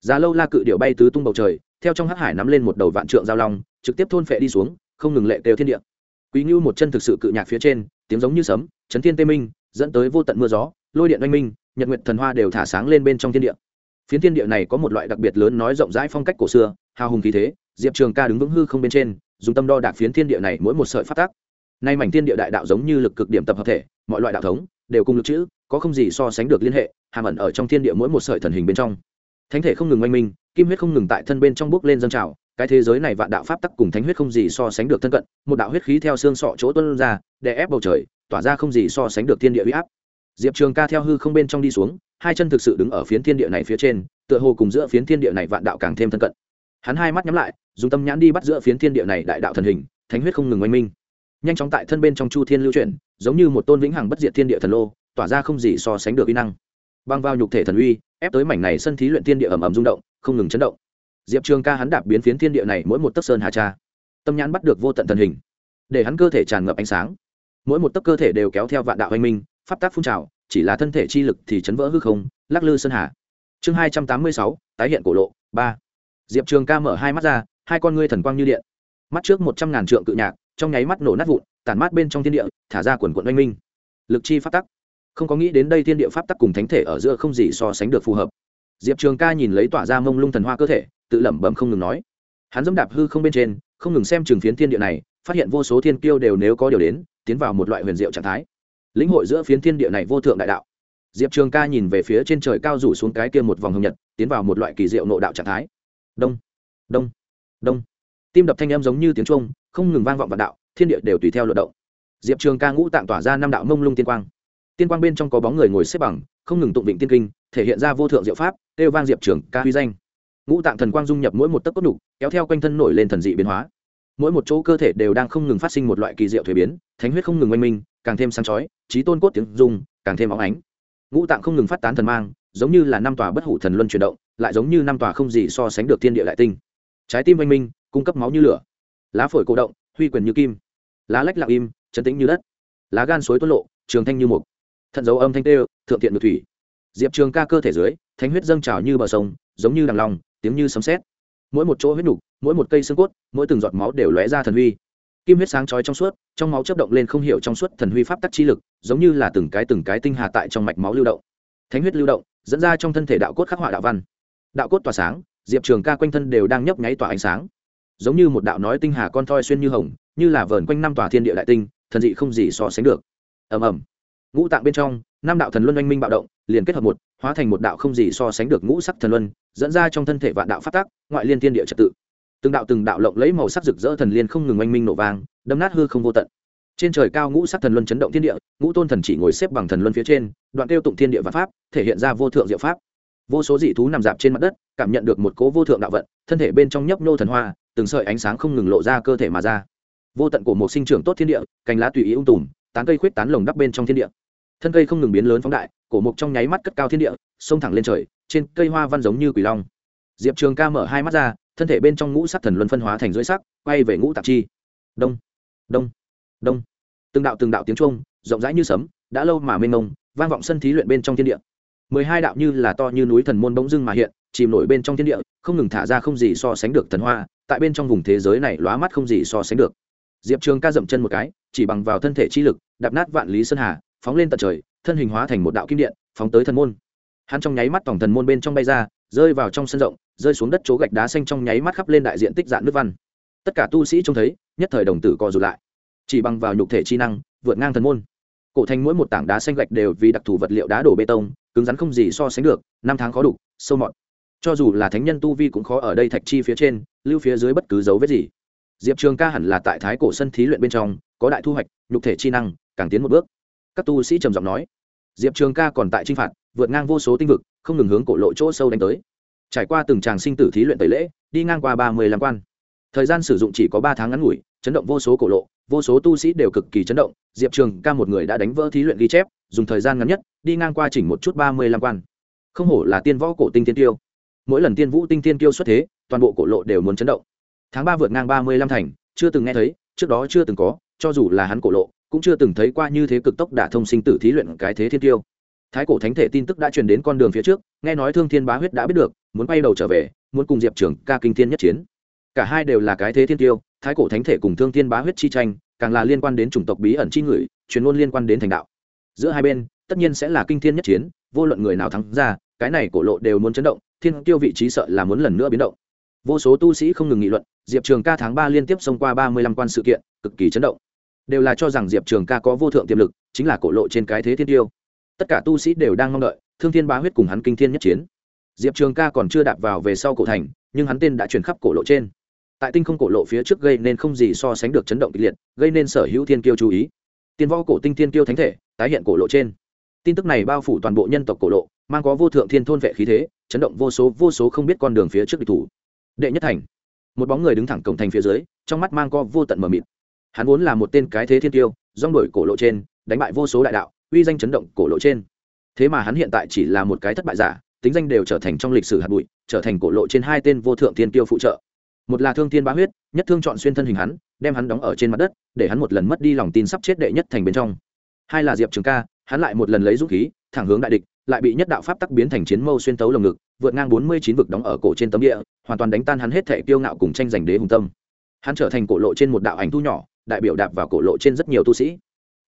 Giá lâu la cự điệu bay tứ tung bầu trời, theo trong hắc hải nắm lên một đầu vạn trượng giao long, trực tiếp thôn phệ đi xuống, không ngừng lệ kêu thiên địa. Quý ngưu một chân thực sự cự nhạc phía trên, tiếng giống như sấm, chấn thiên tê minh, dẫn tới vô tận mưa gió, lôi điện oanh minh, nhật nguyệt thần hoa đều thả sáng lên bên trong thiên địa. Phiến thiên địa này có một loại đặc biệt lớn nói rộng rãi phong cách cổ xưa, hào hùng khí thế diệp trường ca đứng vững hư không bên trên dùng tâm đo đạc phiến thiên địa này mỗi một sợi phát tác nay mảnh thiên địa đại đạo giống như lực cực điểm tập hợp thể mọi loại đạo thống đều cùng lực chữ có không gì so sánh được liên hệ hàm ẩn ở trong thiên địa mỗi một sợi thần hình bên trong thánh thể không ngừng oanh minh kim huyết không ngừng tại thân bên trong bước lên dâng trào cái thế giới này vạn đạo pháp tắc cùng thánh huyết không gì so sánh được thân cận một đạo huyết khí theo xương sọ chỗ tuân ra để ép bầu trời tỏa ra không gì so sánh được thiên địa huy áp diệp trường ca theo hư không bên trong đi xuống hai chân thực sự đứng ở phiến thiên địa này phía trên tựa hồ cùng giữa phiến thiên địa này vạn đạo càng thêm thân cận hắn hai mắt nhắm lại, dùng tâm nhãn đi bắt giữa phiến thiên địa này đại đạo thần hình, thánh huyết không ngừng oanh minh. Nhanh chóng tại thân bên trong chu thiên lưu chuyển, giống như một tôn vĩnh hằng bất diệt thiên địa thần lô, tỏa ra không gì so sánh được uy năng. Băng vào nhục thể thần uy, ép tới mảnh này sân thí luyện thiên địa ầm ầm rung động, không ngừng chấn động. Diệp trường ca hắn đạp biến phiến thiên địa này mỗi một tấc sơn hà cha. Tâm nhãn bắt được vô tận thần hình, để hắn cơ thể tràn ngập ánh sáng. Mỗi một tấc cơ thể đều kéo theo vạn đạo anh minh, pháp tác phun trào, chỉ là thân thể chi lực thì chấn vỡ hư không, lắc lư sơn hà. Chương hai trăm tám mươi sáu, tái hiện cổ lộ, ba diệp trường ca mở hai mắt ra, hai con ngươi thần quang như điện. Mắt trước một trăm ngàn trượng cự nhạc, trong nháy mắt nổ nát vụn, tản mát bên trong thiên địa, thả ra quần quận oanh minh. Lực chi pháp tắc. Không có nghĩ đến đây thiên địa pháp tắc cùng thánh thể ở giữa không gì so sánh được phù hợp. Diệp trường ca nhìn lấy tỏa ra mông lung thần hoa cơ thể, tự lẩm bẩm không ngừng nói. Hắn dẫm đạp hư không bên trên, không ngừng xem trường phiến thiên địa này, phát hiện vô số thiên kiêu đều nếu có điều đến, tiến vào một loại huyền diệu trạng thái. Lĩnh hội giữa phiến thiên địa này vô thượng đại đạo. Diệp trường ca nhìn về phía trên trời cao rủ xuống cái kia một vòng hồng nhật, tiến vào một loại kỳ diệu nộ đạo trạng thái đông đông đông. Tim đập thanh em giống như tiếng trung không ngừng vang vọng vạn đạo, thiên địa đều tùy theo luận động. Diệp trường ca ngũ tạng tỏa ra năm đạo mông lung tiên quang. Tiên quang bên trong có bóng người ngồi xếp bằng, không ngừng tụng vịnh tiên kinh, thể hiện ra vô thượng diệu pháp, kêu vang diệp trường ca huy danh. Ngũ tạng thần quang dung nhập mỗi một tấc cốt đục kéo theo quanh thân nổi lên thần dị biến hóa. Mỗi một chỗ cơ thể đều đang không ngừng phát sinh một loại kỳ diệu thuế biến, thánh huyết không ngừng oanh minh, càng thêm sáng chói, trí tôn cốt tiếng dung càng thêm óng ánh. Ngũ tạng không ngừng phát tán thần mang, giống như là năm tòa bất hủ thần luân chuyển động lại giống như năm tòa không gì so sánh được thiên địa đại tinh. Trái tim oanh minh, cung cấp máu như lửa. Lá phổi cổ động, huy quyền như kim. Lá lách lặng im, chấn tĩnh như đất. Lá gan suối tuôn lộ, trường thanh như mục. Thận dấu âm thanh tê, thượng thiện ngược thủy. Diệp trường ca cơ thể dưới, thánh huyết dâng trào như bờ sông, giống như đằng lòng, tiếng như sấm sét. Mỗi một chỗ huyết nục, mỗi một cây xương cốt, mỗi từng giọt máu đều lóe ra thần huy. Kim huyết sáng chói trong suốt, trong máu chấp động lên không hiểu trong suốt thần huy pháp tắc chi lực, giống như là từng cái từng cái tinh hà tại trong mạch máu lưu động. Thánh huyết lưu động, dẫn ra trong thân thể đạo cốt khắc họa đạo văn đạo cốt tỏa sáng, diệp trường ca quanh thân đều đang nhấp nháy tỏa ánh sáng. Giống như một đạo nói tinh hà con thoi xuyên như hồng, như là vờn quanh năm tòa thiên địa đại tinh, thần dị không gì so sánh được. Ầm ầm. Ngũ tạng bên trong, năm đạo thần luân oanh minh bạo động, liền kết hợp một, hóa thành một đạo không gì so sánh được ngũ sắc thần luân, dẫn ra trong thân thể vạn đạo phát tác ngoại liên thiên địa trật tự. Từng đạo từng đạo lộng lấy màu sắc rực rỡ thần liên không ngừng oanh minh nổ vang đâm nát hư không vô tận. Trên trời cao ngũ sắc thần luân chấn động thiên địa, ngũ tôn thần chỉ ngồi xếp bằng thần luân phía trên, đoạn tiêu tụng thiên địa và pháp, thể hiện ra vô thượng diệu pháp vô số dị thú nằm dạp trên mặt đất, cảm nhận được một cố vô thượng đạo vận, thân thể bên trong nhấp nô thần hoa, từng sợi ánh sáng không ngừng lộ ra cơ thể mà ra. Vô tận của một sinh trưởng tốt thiên địa, cành lá tùy ý ung tùm, tán cây khuyết tán lồng đắp bên trong thiên địa. Thân cây không ngừng biến lớn phóng đại, cổ mục trong nháy mắt cất cao thiên địa xông thẳng lên trời, trên cây hoa văn giống như quỷ long. Diệp trường ca mở hai mắt ra, thân thể bên trong ngũ sắc thần luân phân hóa thành dưới sắc, quay về ngũ tạp chi. Đông đông đông. Từng đạo từng đạo tiếng trung rộng rãi như sấm, đã lâu mà mênh mông, vang vọng sân thí luyện bên trong thiên địa mười hai đạo như là to như núi thần môn bỗng dưng mà hiện, chìm nổi bên trong thiên địa, không ngừng thả ra không gì so sánh được thần hoa, tại bên trong vùng thế giới này lóa mắt không gì so sánh được. Diệp trường ca dậm chân một cái, chỉ bằng vào thân thể chi lực, đạp nát vạn lý sơn hà, phóng lên tận trời, thân hình hóa thành một đạo kim điện, phóng tới thần môn. Hắn trong nháy mắt tổng thần môn bên trong bay ra, rơi vào trong sân rộng, rơi xuống đất chỗ gạch đá xanh trong nháy mắt khắp lên đại diện tích dạng nước văn. Tất cả tu sĩ trông thấy, nhất thời đồng tử co rụt lại. Chỉ bằng vào nhục thể chi năng, vượt ngang thần môn. Cổ thành mỗi một tảng đá xanh gạch đều vì đặc thù vật liệu đá đổ bê tông cứng rắn không gì so sánh được, năm tháng khó đủ sâu mọt. Cho dù là thánh nhân tu vi cũng khó ở đây thạch chi phía trên, lưu phía dưới bất cứ dấu vết gì. Diệp trường ca hẳn là tại thái cổ sân thí luyện bên trong, có đại thu hoạch, nhục thể chi năng, càng tiến một bước. Các tu sĩ trầm giọng nói. Diệp trường ca còn tại t r i n h phạt, vượt ngang vô số tinh vực, không ngừng hướng cổ lộ chỗ sâu đánh tới. Trải qua từng tràng sinh tử thí luyện tẩy lễ, đi ngang qua ba mươi lăm quan. Thời gian sử dụng chỉ có ba tháng ngắn ngủi, chấn động vô số cổ lộ vô số tu sĩ đều cực kỳ chấn động, diệp trường ca một người đã đánh vỡ thí luyện ghi chép, dùng thời gian ngắn nhất, đi ngang qua chỉnh một chút ba mươi lăm quan. Không hổ là tiên võ cổ tinh tiên tiêu mỗi lần tiên vũ tinh tiên tiêu xuất thế, toàn bộ cổ lộ đều muốn chấn động. Tháng ba vượt ngang ba mươi lăm thành, chưa từng nghe thấy, trước đó chưa từng có, cho dù là hắn cổ lộ, cũng chưa từng thấy qua như thế cực tốc đả thông sinh tử thí luyện cái thế thiên tiêu thái cổ thánh thể tin tức đã truyền đến con đường phía trước, nghe nói thương thiên bá huyết đã biết được, muốn bay đầu trở về, muốn cùng diệp Trường ca kinh thiên nhất chiến. Cả hai đều là cái thế thiên tiêu thái cổ thánh thể cùng thương thiên bá huyết chi tranh, càng là liên quan đến chủng tộc bí ẩn chi người truyền môn liên quan đến thành đạo. Giữa hai bên, tất nhiên sẽ là kinh thiên nhất chiến, vô luận người nào thắng ra, cái này cổ lộ đều muốn chấn động, thiên tiêu vị trí sợ là muốn lần nữa biến động. Vô số tu sĩ không ngừng nghị luận, diệp trường ca tháng ba liên tiếp xông qua ba mươi lăm quan sự kiện, cực kỳ chấn động. Đều là cho rằng diệp trường ca có vô thượng tiềm lực, chính là cổ lộ trên cái thế thiên tiêu tất cả tu sĩ đều đang mong đợi, thương thiên bá huyết cùng hắn kinh thiên nhất chiến. Diệp trường ca còn chưa đạp vào về sau cổ thành, nhưng hắn tên đã truyền khắp cổ lộ trên tại tinh không cổ lộ phía trước gây nên không gì so sánh được chấn động kịch liệt, gây nên sở hữu thiên kiêu chú ý. Tiên võ cổ tinh thiên kiêu thánh thể, tái hiện cổ lộ trên. Tin tức này bao phủ toàn bộ nhân tộc cổ lộ, mang có vô thượng thiên thôn vệ khí thế, chấn động vô số vô số không biết con đường phía trước địch thủ. Đệ nhất thành. Một bóng người đứng thẳng cổng thành phía dưới, trong mắt mang co vô tận mờ mịt. Hắn vốn là một tên cái thế thiên tiêu dong đổi cổ lộ trên, đánh bại vô số đại đạo, uy danh chấn động cổ lộ trên. Thế mà hắn hiện tại chỉ là một cái thất bại giả, tính danh đều trở thành trong lịch sử hạt bụi, trở thành cổ lộ trên hai tên vô thượng thiên tiêu phụ trợ một là thương thiên bá huyết, nhất thương chọn xuyên thân hình hắn, đem hắn đóng ở trên mặt đất, để hắn một lần mất đi lòng tin sắp chết đệ nhất thành bên trong. Hai là diệp trường ca, hắn lại một lần lấy dũng khí, thẳng hướng đại địch, lại bị nhất đạo pháp tắc biến thành chiến mâu xuyên tấu lồng ngực, vượt ngang bốn mươi chín vực đóng ở cổ trên tấm địa, hoàn toàn đánh tan hắn hết thể kiêu ngạo cùng tranh giành đế hùng tâm. Hắn trở thành cổ lộ trên một đạo ảnh thu nhỏ, đại biểu đạp vào cổ lộ trên rất nhiều tu sĩ.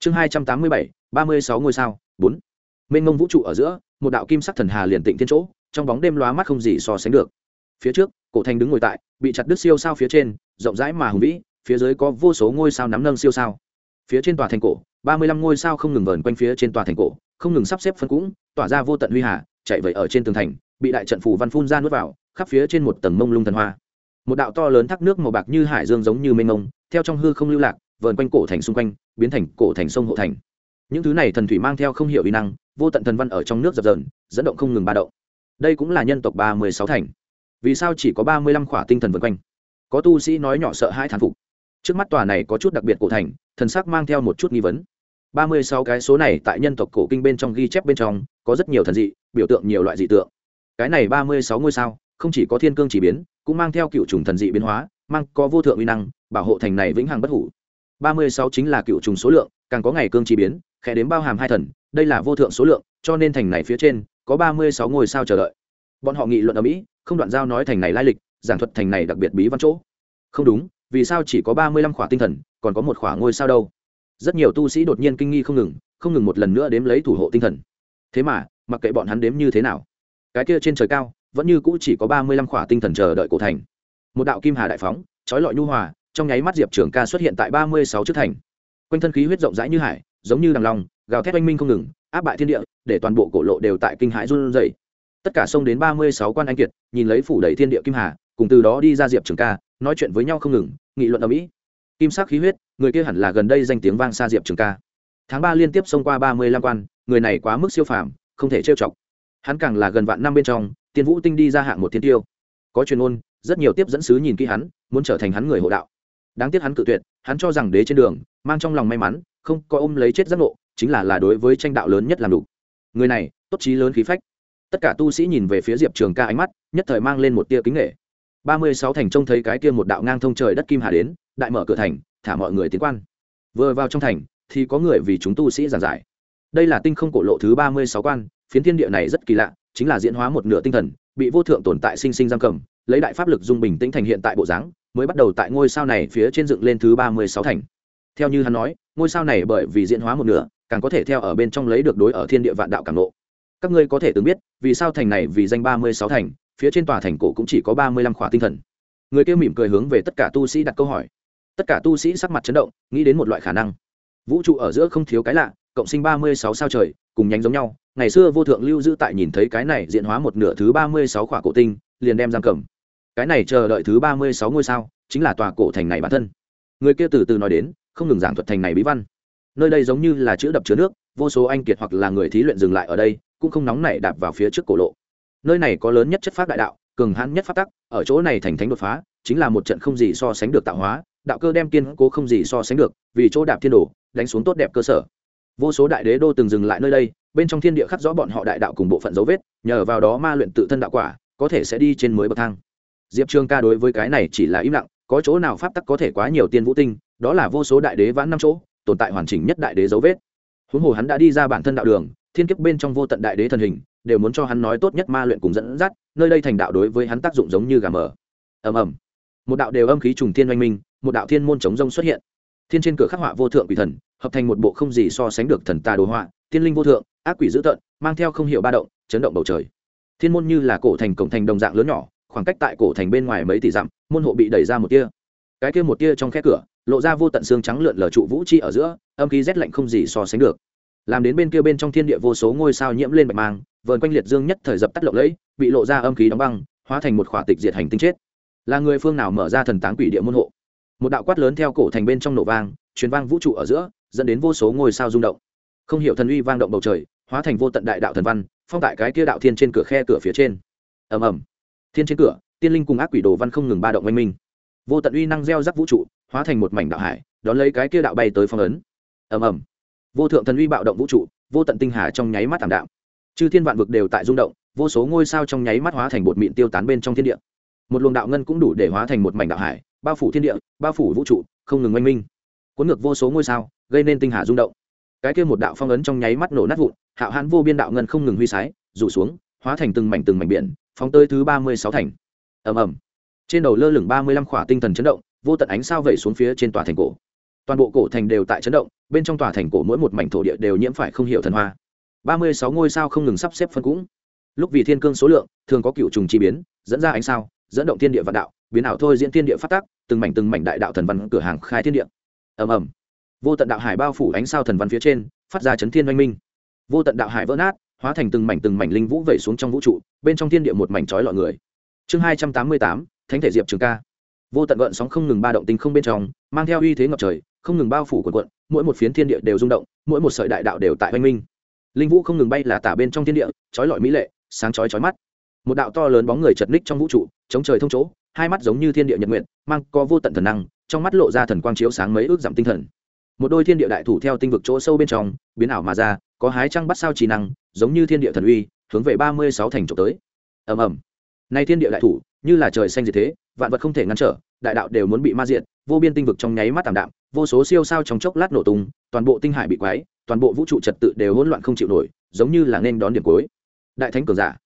Chương hai trăm tám mươi bảy, ba mươi sáu ngôi sao, bốn. Mênh mông vũ trụ ở giữa, một đạo kim sắc thần hà liền tịnh thiên chỗ, trong bóng đêm lóa mắt không gì so sánh được. Phía trước cổ thành đứng ngồi tại, bị chặt đứt siêu sao phía trên, rộng rãi mà hùng vĩ, phía dưới có vô số ngôi sao nắm nâng siêu sao. Phía trên tòa thành cổ, ba mươi lăm ngôi sao không ngừng vờn quanh phía trên tòa thành cổ, không ngừng sắp xếp phân cũng, tỏa ra vô tận huy hà, chạy vậy ở trên tường thành, bị đại trận phủ văn phun ra nuốt vào, khắp phía trên một tầng mông lung thần hoa. Một đạo to lớn thác nước màu bạc như hải dương giống như mênh mông, theo trong hư không lưu lạc, vờn quanh cổ thành xung quanh, biến thành cổ thành sông hộ thành. Những thứ này thần thủy mang theo không hiểu y năng, vô tận thần văn ở trong nước dập dờn, dẫn động không ngừng ba động. Đây cũng là nhân tộc ba mươi sáu thành vì sao chỉ có ba mươi lăm khỏa tinh thần vượt quanh? Có tu sĩ nói nhỏ sợ hai thán phục. Trước mắt tòa này có chút đặc biệt cổ thành, thần sắc mang theo một chút nghi vấn. Ba mươi sáu cái số này tại nhân tộc cổ kinh bên trong ghi chép bên trong, có rất nhiều thần dị, biểu tượng nhiều loại dị tượng. Cái này ba mươi sáu ngôi sao, không chỉ có thiên cương chỉ biến, cũng mang theo cựu trùng thần dị biến hóa, mang có vô thượng uy năng, bảo hộ thành này vĩnh hằng bất hủ. Ba mươi sáu chính là cựu trùng số lượng, càng có ngày cương chỉ biến, khẽ đến bao hàm hai thần, đây là vô thượng số lượng, cho nên thành này phía trên, có ba mươi sáu ngôi sao chờ đợi. Bọn họ nghị luận ở mỹ không đoạn giao nói thành này lai lịch, giảng thuật thành này đặc biệt bí văn chỗ. Không đúng, vì sao chỉ có ba mươi lăm khỏa tinh thần, còn có một khỏa ngôi sao đâu? Rất nhiều tu sĩ đột nhiên kinh nghi không ngừng không ngừng một lần nữa đếm lấy thủ hộ tinh thần. Thế mà, mặc kệ bọn hắn đếm như thế nào, cái kia trên trời cao, vẫn như cũ chỉ có ba mươi lăm khỏa tinh thần chờ đợi cổ thành. Một đạo kim hà đại phóng, trói lọi nhu hòa, trong nháy mắt diệp trường ca xuất hiện tại ba mươi sáu trước thành. Quanh thân khí huyết rộng rãi như hải, giống như đằng long, gào thét oanh minh không ngừng, áp bại thiên địa, để toàn bộ cổ lộ đều tại kinh hãi run rẩy tất cả sông đến ba mươi sáu quan anh kiệt, nhìn lấy phủ đầy thiên địa kim hà, cùng từ đó đi ra diệp trường ca, nói chuyện với nhau không ngừng, nghị luận ở mỹ. Kim sắc khí huyết, người kia hẳn là gần đây danh tiếng vang xa diệp trường ca. Tháng ba liên tiếp xông qua ba mươi lăm quan, người này quá mức siêu phàm, không thể trêu chọc. Hắn càng là gần vạn năm bên trong, tiên vũ tinh đi ra hạng một thiên tiêu. Có truyền ngôn, rất nhiều tiếp dẫn sứ nhìn kỹ hắn, muốn trở thành hắn người hộ đạo. Đáng tiếc hắn cự tuyệt, hắn cho rằng đế trên đường, mang trong lòng may mắn, không có ôm lấy chết giác ngộ, chính là là đối với tranh đạo lớn nhất làm đủ. Người này, tốt trí lớn khí phách tất cả tu sĩ nhìn về phía diệp trường ca ánh mắt, nhất thời mang lên một tia kính nghệ ba mươi sáu thành trông thấy cái kia một đạo ngang thông trời đất kim hà đến, đại mở cửa thành, thả mọi người tiến quan. Vừa vào trong thành, thì có người vì chúng tu sĩ giảng giải. Đây là tinh không cổ lộ thứ ba mươi sáu quan, phiến thiên địa này rất kỳ lạ, chính là diễn hóa một nửa tinh thần, bị vô thượng tồn tại sinh sinh giam cầm, lấy đại pháp lực dung bình tĩnh thành hiện tại bộ dáng, mới bắt đầu tại ngôi sao này phía trên dựng lên thứ ba mươi sáu thành. Theo như hắn nói, ngôi sao này bởi vì diễn hóa một nửa, càng có thể theo ở bên trong lấy được đối ở thiên địa vạn đạo càng lộ các ngươi có thể từng biết, vì sao thành này vì danh ba mươi sáu thành, phía trên tòa thành cổ cũng chỉ có ba mươi lăm khỏa tinh thần. Người kia mỉm cười hướng về tất cả tu sĩ đặt câu hỏi. Tất cả tu sĩ sắc mặt chấn động, nghĩ đến một loại khả năng. Vũ trụ ở giữa không thiếu cái lạ, cộng sinh ba mươi sáu sao trời, cùng nhánh giống nhau. Ngày xưa vô thượng lưu giữ tại nhìn thấy cái này diện hóa một nửa thứ ba mươi sáu khỏa cổ tinh, liền đem giam cầm. Cái này chờ đợi thứ ba mươi sáu ngôi sao, chính là tòa cổ thành này bản thân. Người kia từ từ nói đến, không ngừng giảng thuật thành này bí văn. Nơi đây giống như là chữ đập chứa nước, vô số anh kiệt hoặc là người thí luyện dừng lại ở đây cũng không nóng nảy đạp vào phía trước cổ lộ. Nơi này có lớn nhất chất pháp đại đạo, cường hãn nhất pháp tắc, ở chỗ này thành thánh đột phá, chính là một trận không gì so sánh được tạo hóa, đạo cơ đem kiên cố không gì so sánh được, vì chỗ đạp thiên đồ, đánh xuống tốt đẹp cơ sở. Vô số đại đế đô từng dừng lại nơi đây, bên trong thiên địa khắc rõ bọn họ đại đạo cùng bộ phận dấu vết, nhờ vào đó ma luyện tự thân đạo quả, có thể sẽ đi trên mới bậc thang. Diệp trường ca đối với cái này chỉ là im lặng, có chỗ nào pháp tắc có thể quá nhiều tiên vũ tinh, đó là vô số đại đế vãn năm chỗ, tồn tại hoàn chỉnh nhất đại đế dấu vết. Huống hồ hắn đã đi ra bản thân đạo đường thiên kiếp bên trong vô tận đại đế thần hình, đều muốn cho hắn nói tốt nhất ma luyện cùng dẫn dắt, nơi đây thành đạo đối với hắn tác dụng giống như gà mờ. Ầm ầm. Một đạo đều âm khí trùng thiên oanh minh, một đạo thiên môn chống rông xuất hiện. Thiên trên cửa khắc họa vô thượng quỷ thần, hợp thành một bộ không gì so sánh được thần tà đồ họa tiên linh vô thượng, ác quỷ dữ tợn, mang theo không hiểu ba động, chấn động bầu trời. Thiên môn như là cổ thành cổng thành đồng dạng lớn nhỏ, khoảng cách tại cổ thành bên ngoài mấy tỷ dặm, môn hộ bị đẩy ra một tia. Cái kia một tia trong khe cửa, lộ ra vô tận xương trắng lượn lờ trụ vũ chi ở giữa, âm khí rét lạnh không gì so sánh được làm đến bên kia bên trong thiên địa vô số ngôi sao nhiễm lên bạch mang, vờn quanh liệt dương nhất thời dập tắt lộng lẫy, bị lộ ra âm khí đóng băng, hóa thành một khỏa tịch diệt hành tinh chết. Là người phương nào mở ra thần táng quỷ địa môn hộ? Một đạo quát lớn theo cổ thành bên trong nổ vang, truyền vang vũ trụ ở giữa, dẫn đến vô số ngôi sao rung động. Không hiểu thần uy vang động bầu trời, hóa thành vô tận đại đạo thần văn, phong tại cái kia đạo thiên trên cửa khe cửa phía trên. Ầm ầm. Thiên trên cửa, tiên linh cùng ác quỷ đồ văn không ngừng ba động oanh minh. Vô tận uy năng gieo rắc vũ trụ, hóa thành một mảnh đạo hải, đón lấy cái kia đạo bay tới phong ấn. Ầm ầm vô thượng thần uy bạo động vũ trụ, vô tận tinh hà trong nháy mắt thảm đạm. Chư thiên vạn vực đều tại rung động, vô số ngôi sao trong nháy mắt hóa thành bột mịn tiêu tán bên trong thiên địa. Một luồng đạo ngân cũng đủ để hóa thành một mảnh đạo hải, bao phủ thiên địa, bao phủ vũ trụ, không ngừng oanh minh. Cuốn ngược vô số ngôi sao, gây nên tinh hà rung động. Cái kia một đạo phong ấn trong nháy mắt nổ nát vụn, hạo hãn vô biên đạo ngân không ngừng huy sái, rủ xuống, hóa thành từng mảnh từng mảnh biển, phóng tới thứ ba mươi sáu thành. Ầm ầm. Trên đầu lơ lửng ba mươi lăm khỏa tinh thần chấn động, vô tận ánh sao vẩy xuống phía trên tòa thành cổ. Toàn bộ cổ thành đều tại chấn động bên trong tòa thành cổ mỗi một mảnh thổ địa đều nhiễm phải không hiểu thần hoa. Ba mươi sáu ngôi sao không ngừng sắp xếp phân cũng. Lúc vì thiên cương số lượng, thường có cựu trùng chi biến, dẫn ra ánh sao, dẫn động thiên địa vạn đạo, biến ảo thôi diễn thiên địa phát tác, từng mảnh từng mảnh đại đạo thần văn cửa hàng khai thiên địa. Ầm ầm. Vô tận đạo hải bao phủ ánh sao thần văn phía trên, phát ra chấn thiên oanh minh. Vô tận đạo hải vỡ nát, hóa thành từng mảnh từng mảnh linh vũ vẩy xuống trong vũ trụ, bên trong thiên địa một mảnh trói lọi người. Chương hai trăm tám mươi tám, thánh thể diệp trường ca. Vô tận gợn sóng không ngừng ba động tinh không bên trong, mang theo uy thế ngập trời, không ngừng bao phủ quần quận mỗi một phiến thiên địa đều rung động, mỗi một sợi đại đạo đều tại oanh minh. Linh vũ không ngừng bay là tả bên trong thiên địa, trói lọi mỹ lệ, sáng chói chói mắt. Một đạo to lớn bóng người chật ních trong vũ trụ, chống trời thông chỗ, hai mắt giống như thiên địa nhật nguyện, mang có vô tận thần năng, trong mắt lộ ra thần quang chiếu sáng mấy ước giảm tinh thần. Một đôi thiên địa đại thủ theo tinh vực chỗ sâu bên trong, biến ảo mà ra, có hái trăng bắt sao trí năng, giống như thiên địa thần uy, hướng về ba mươi sáu thành trộm tới. Ầm ầm. Nay thiên địa đại thủ, như là trời xanh diệt thế, vạn vật không thể ngăn trở, đại đạo đều muốn bị ma diện vô biên tinh vực trong nháy mắt tảm đạm vô số siêu sao trong chốc lát nổ tung, toàn bộ tinh hải bị quái toàn bộ vũ trụ trật tự đều hỗn loạn không chịu nổi, giống như là nên đón điểm cuối. Đại thánh cường giả.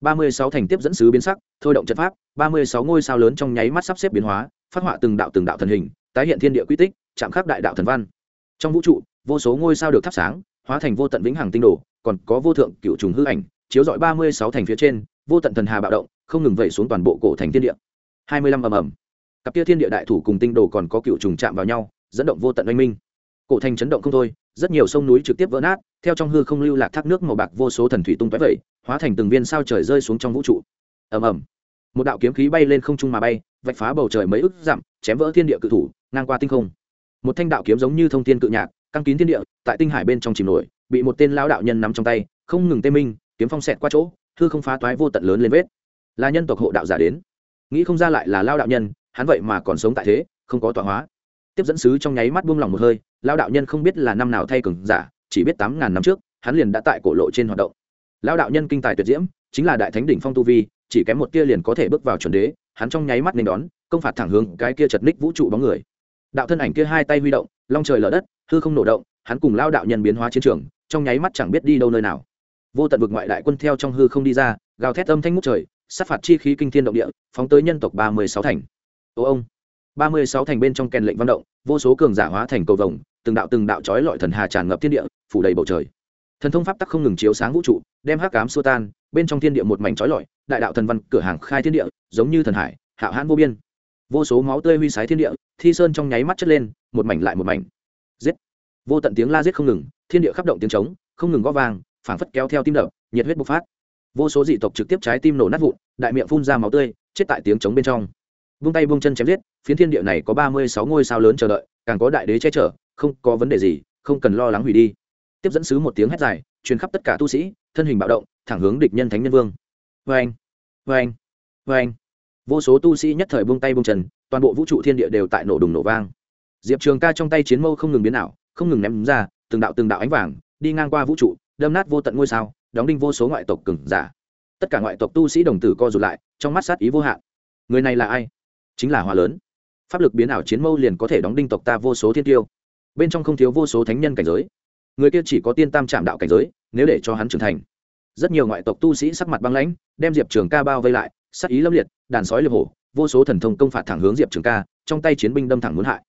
Ba mươi sáu thành tiếp dẫn sứ biến sắc, thôi động trận pháp, ba mươi sáu ngôi sao lớn trong nháy mắt sắp xếp biến hóa, phát họa từng đạo từng đạo thần hình, tái hiện thiên địa quy tích, chạm khắc đại đạo thần văn. Trong vũ trụ, vô số ngôi sao được thắp sáng, hóa thành vô tận vĩnh hằng tinh đồ, còn có vô thượng cựu trùng hư ảnh, chiếu dọi ba mươi sáu thành phía trên, vô tận thần hà bạo động, không ngừng vẩy xuống toàn bộ cổ thành thiên địa. Hai mươi lăm ầm ầm. Cặp kia thiên địa đại thủ cùng tinh đồ còn có cựu trùng chạm vào nhau dẫn động vô tận oanh minh. Cổ thành chấn động không thôi, rất nhiều sông núi trực tiếp vỡ nát, theo trong hư không lưu lạc thác nước màu bạc vô số thần thủy tung tóe vẩy, hóa thành từng viên sao trời rơi xuống trong vũ trụ. Ầm ầm. Một đạo kiếm khí bay lên không trung mà bay, vạch phá bầu trời mấy ức dặm, chém vỡ thiên địa cự thủ, ngang qua tinh không. Một thanh đạo kiếm giống như thông thiên cự nhạc, căng kín thiên địa, tại tinh hải bên trong chìm nổi, bị một tên lao đạo nhân nắm trong tay, không ngừng tê minh, kiếm phong xẹt qua chỗ, hư không phá toái vô tận lớn lên vết. Là nhân tộc hộ đạo giả đến. Nghĩ không ra lại là lao đạo nhân, hắn vậy mà còn sống tại thế, không có tọa hóa tiếp dẫn sứ trong nháy mắt buông lỏng một hơi lao đạo nhân không biết là năm nào thay cường giả, chỉ biết tám ngàn năm trước, hắn liền đã tại cổ lộ trên hoạt động. Lao đạo nhân kinh tài tuyệt diễm, chính là đại thánh đỉnh phong tu vi, chỉ kém một tia liền có thể bước vào chuẩn đế, hắn trong nháy mắt nên đón, công phạt thẳng hướng cái kia chật ních vũ trụ bóng người. Đạo thân ảnh kia hai tay huy động, long trời lở đất, hư không nổ động, hắn cùng lao đạo nhân biến hóa chiến trường, trong nháy mắt chẳng biết đi đâu nơi nào. Vô tận vực ngoại đại quân theo trong hư không đi ra, gào thét âm thanh ngút trời, sát phạt chi khí kinh thiên động địa, phóng tới nhân tộc ba mươi sáu thành. Ô ông! Ba mươi sáu thành bên trong kèn lệnh văn động, vô số cường giả hóa thành cầu vồng, từng đạo từng đạo trói lọi thần hà tràn ngập thiên địa, phủ đầy bầu trời. Thần thông pháp tắc không ngừng chiếu sáng vũ trụ, đem hắc cám xua tan, bên trong thiên địa một mảnh trói lọi, đại đạo thần văn cửa hàng khai thiên địa, giống như thần hải, hạo hãn vô biên. Vô số máu tươi huy sái thiên địa, thi sơn trong nháy mắt chất lên, một mảnh lại một mảnh. Giết! Vô tận tiếng la giết không ngừng, thiên địa khắp động tiếng trống, không ngừng gõ vàng phảng phất kéo theo tim đập, nhiệt huyết bộc phát. Vô số dị tộc trực tiếp trái tim nổ nát vụn, đại miệng phun ra máu tươi, chết tại tiếng trống bên trong vung tay vung chân chém giết, phiến thiên địa này có ba mươi sáu ngôi sao lớn chờ đợi, càng có đại đế che chở, không có vấn đề gì, không cần lo lắng hủy đi. Tiếp dẫn sứ một tiếng hét dài, truyền khắp tất cả tu sĩ, thân hình bạo động, thẳng hướng địch nhân thánh nhân vương. Vê anh vê anh vê anh vô số tu sĩ nhất thời bung tay bung chân, toàn bộ vũ trụ thiên địa đều tại nổ đùng nổ vang. Diệp trường ca trong tay chiến mâu không ngừng biến ảo, không ngừng ném ra, từng đạo từng đạo ánh vàng, đi ngang qua vũ trụ, đâm nát vô tận ngôi sao, đóng đinh vô số ngoại tộc cừng giả. Tất cả ngoại tộc tu sĩ đồng tử co rụt lại, trong mắt sát ý vô hạn. Người này là ai? Chính là hòa lớn. Pháp lực biến ảo chiến mâu liền có thể đóng đinh tộc ta vô số thiên tiêu. Bên trong không thiếu vô số thánh nhân cảnh giới. Người kia chỉ có tiên tam trạm đạo cảnh giới, nếu để cho hắn trưởng thành. Rất nhiều ngoại tộc tu sĩ sắc mặt băng lãnh, đem diệp trường ca bao vây lại, sắc ý lâm liệt, đàn sói liệp hổ, vô số thần thông công phạt thẳng hướng diệp trường ca, trong tay chiến binh đâm thẳng muốn hại.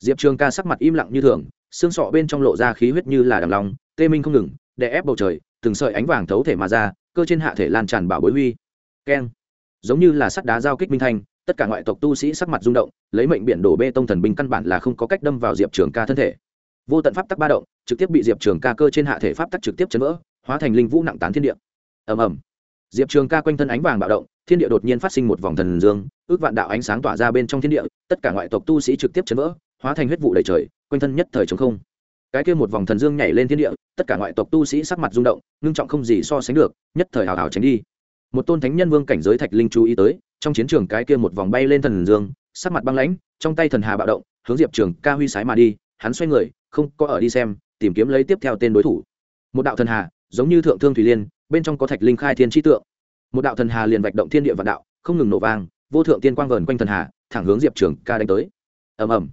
Diệp trường ca sắc mặt im lặng như thường, xương sọ bên trong lộ ra khí huyết như là đằng lòng tê minh không ngừng, đè ép bầu trời, từng sợi ánh vàng thấu thể mà ra, cơ trên hạ thể lan tràn bảo bối huy. Keng. Giống như là sắt đá giao kích minh thanh tất cả ngoại tộc tu sĩ sắc mặt rung động, lấy mệnh biển đổ bê tông thần binh căn bản là không có cách đâm vào diệp trường ca thân thể. Vô tận pháp tắc ba động, trực tiếp bị diệp trường ca cơ trên hạ thể pháp tắc trực tiếp chấn vỡ, hóa thành linh vũ nặng tán thiên địa. Ầm ầm. Diệp trường ca quanh thân ánh vàng bạo động, thiên địa đột nhiên phát sinh một vòng thần dương, ước vạn đạo ánh sáng tỏa ra bên trong thiên địa, tất cả ngoại tộc tu sĩ trực tiếp chấn vỡ, hóa thành huyết vụ đầy trời, quanh thân nhất thời chống không. Cái kia một vòng thần dương nhảy lên thiên địa, tất cả ngoại tộc tu sĩ sắc mặt rung động, ngưng trọng không gì so sánh được, nhất thời hào hào tránh đi một tôn thánh nhân vương cảnh giới thạch linh chú ý tới, trong chiến trường cái kia một vòng bay lên thần dương, sắc mặt băng lãnh, trong tay thần hà bạo động, hướng diệp trường ca huy sái mà đi, hắn xoay người, không có ở đi xem, tìm kiếm lấy tiếp theo tên đối thủ. Một đạo thần hà, giống như thượng thương thủy liên, bên trong có thạch linh khai thiên tri tượng. Một đạo thần hà liền vạch động thiên địa vạn đạo, không ngừng nổ vang, vô thượng tiên quang vờn quanh thần hà, thẳng hướng diệp trường ca đánh tới. Ầm ầm.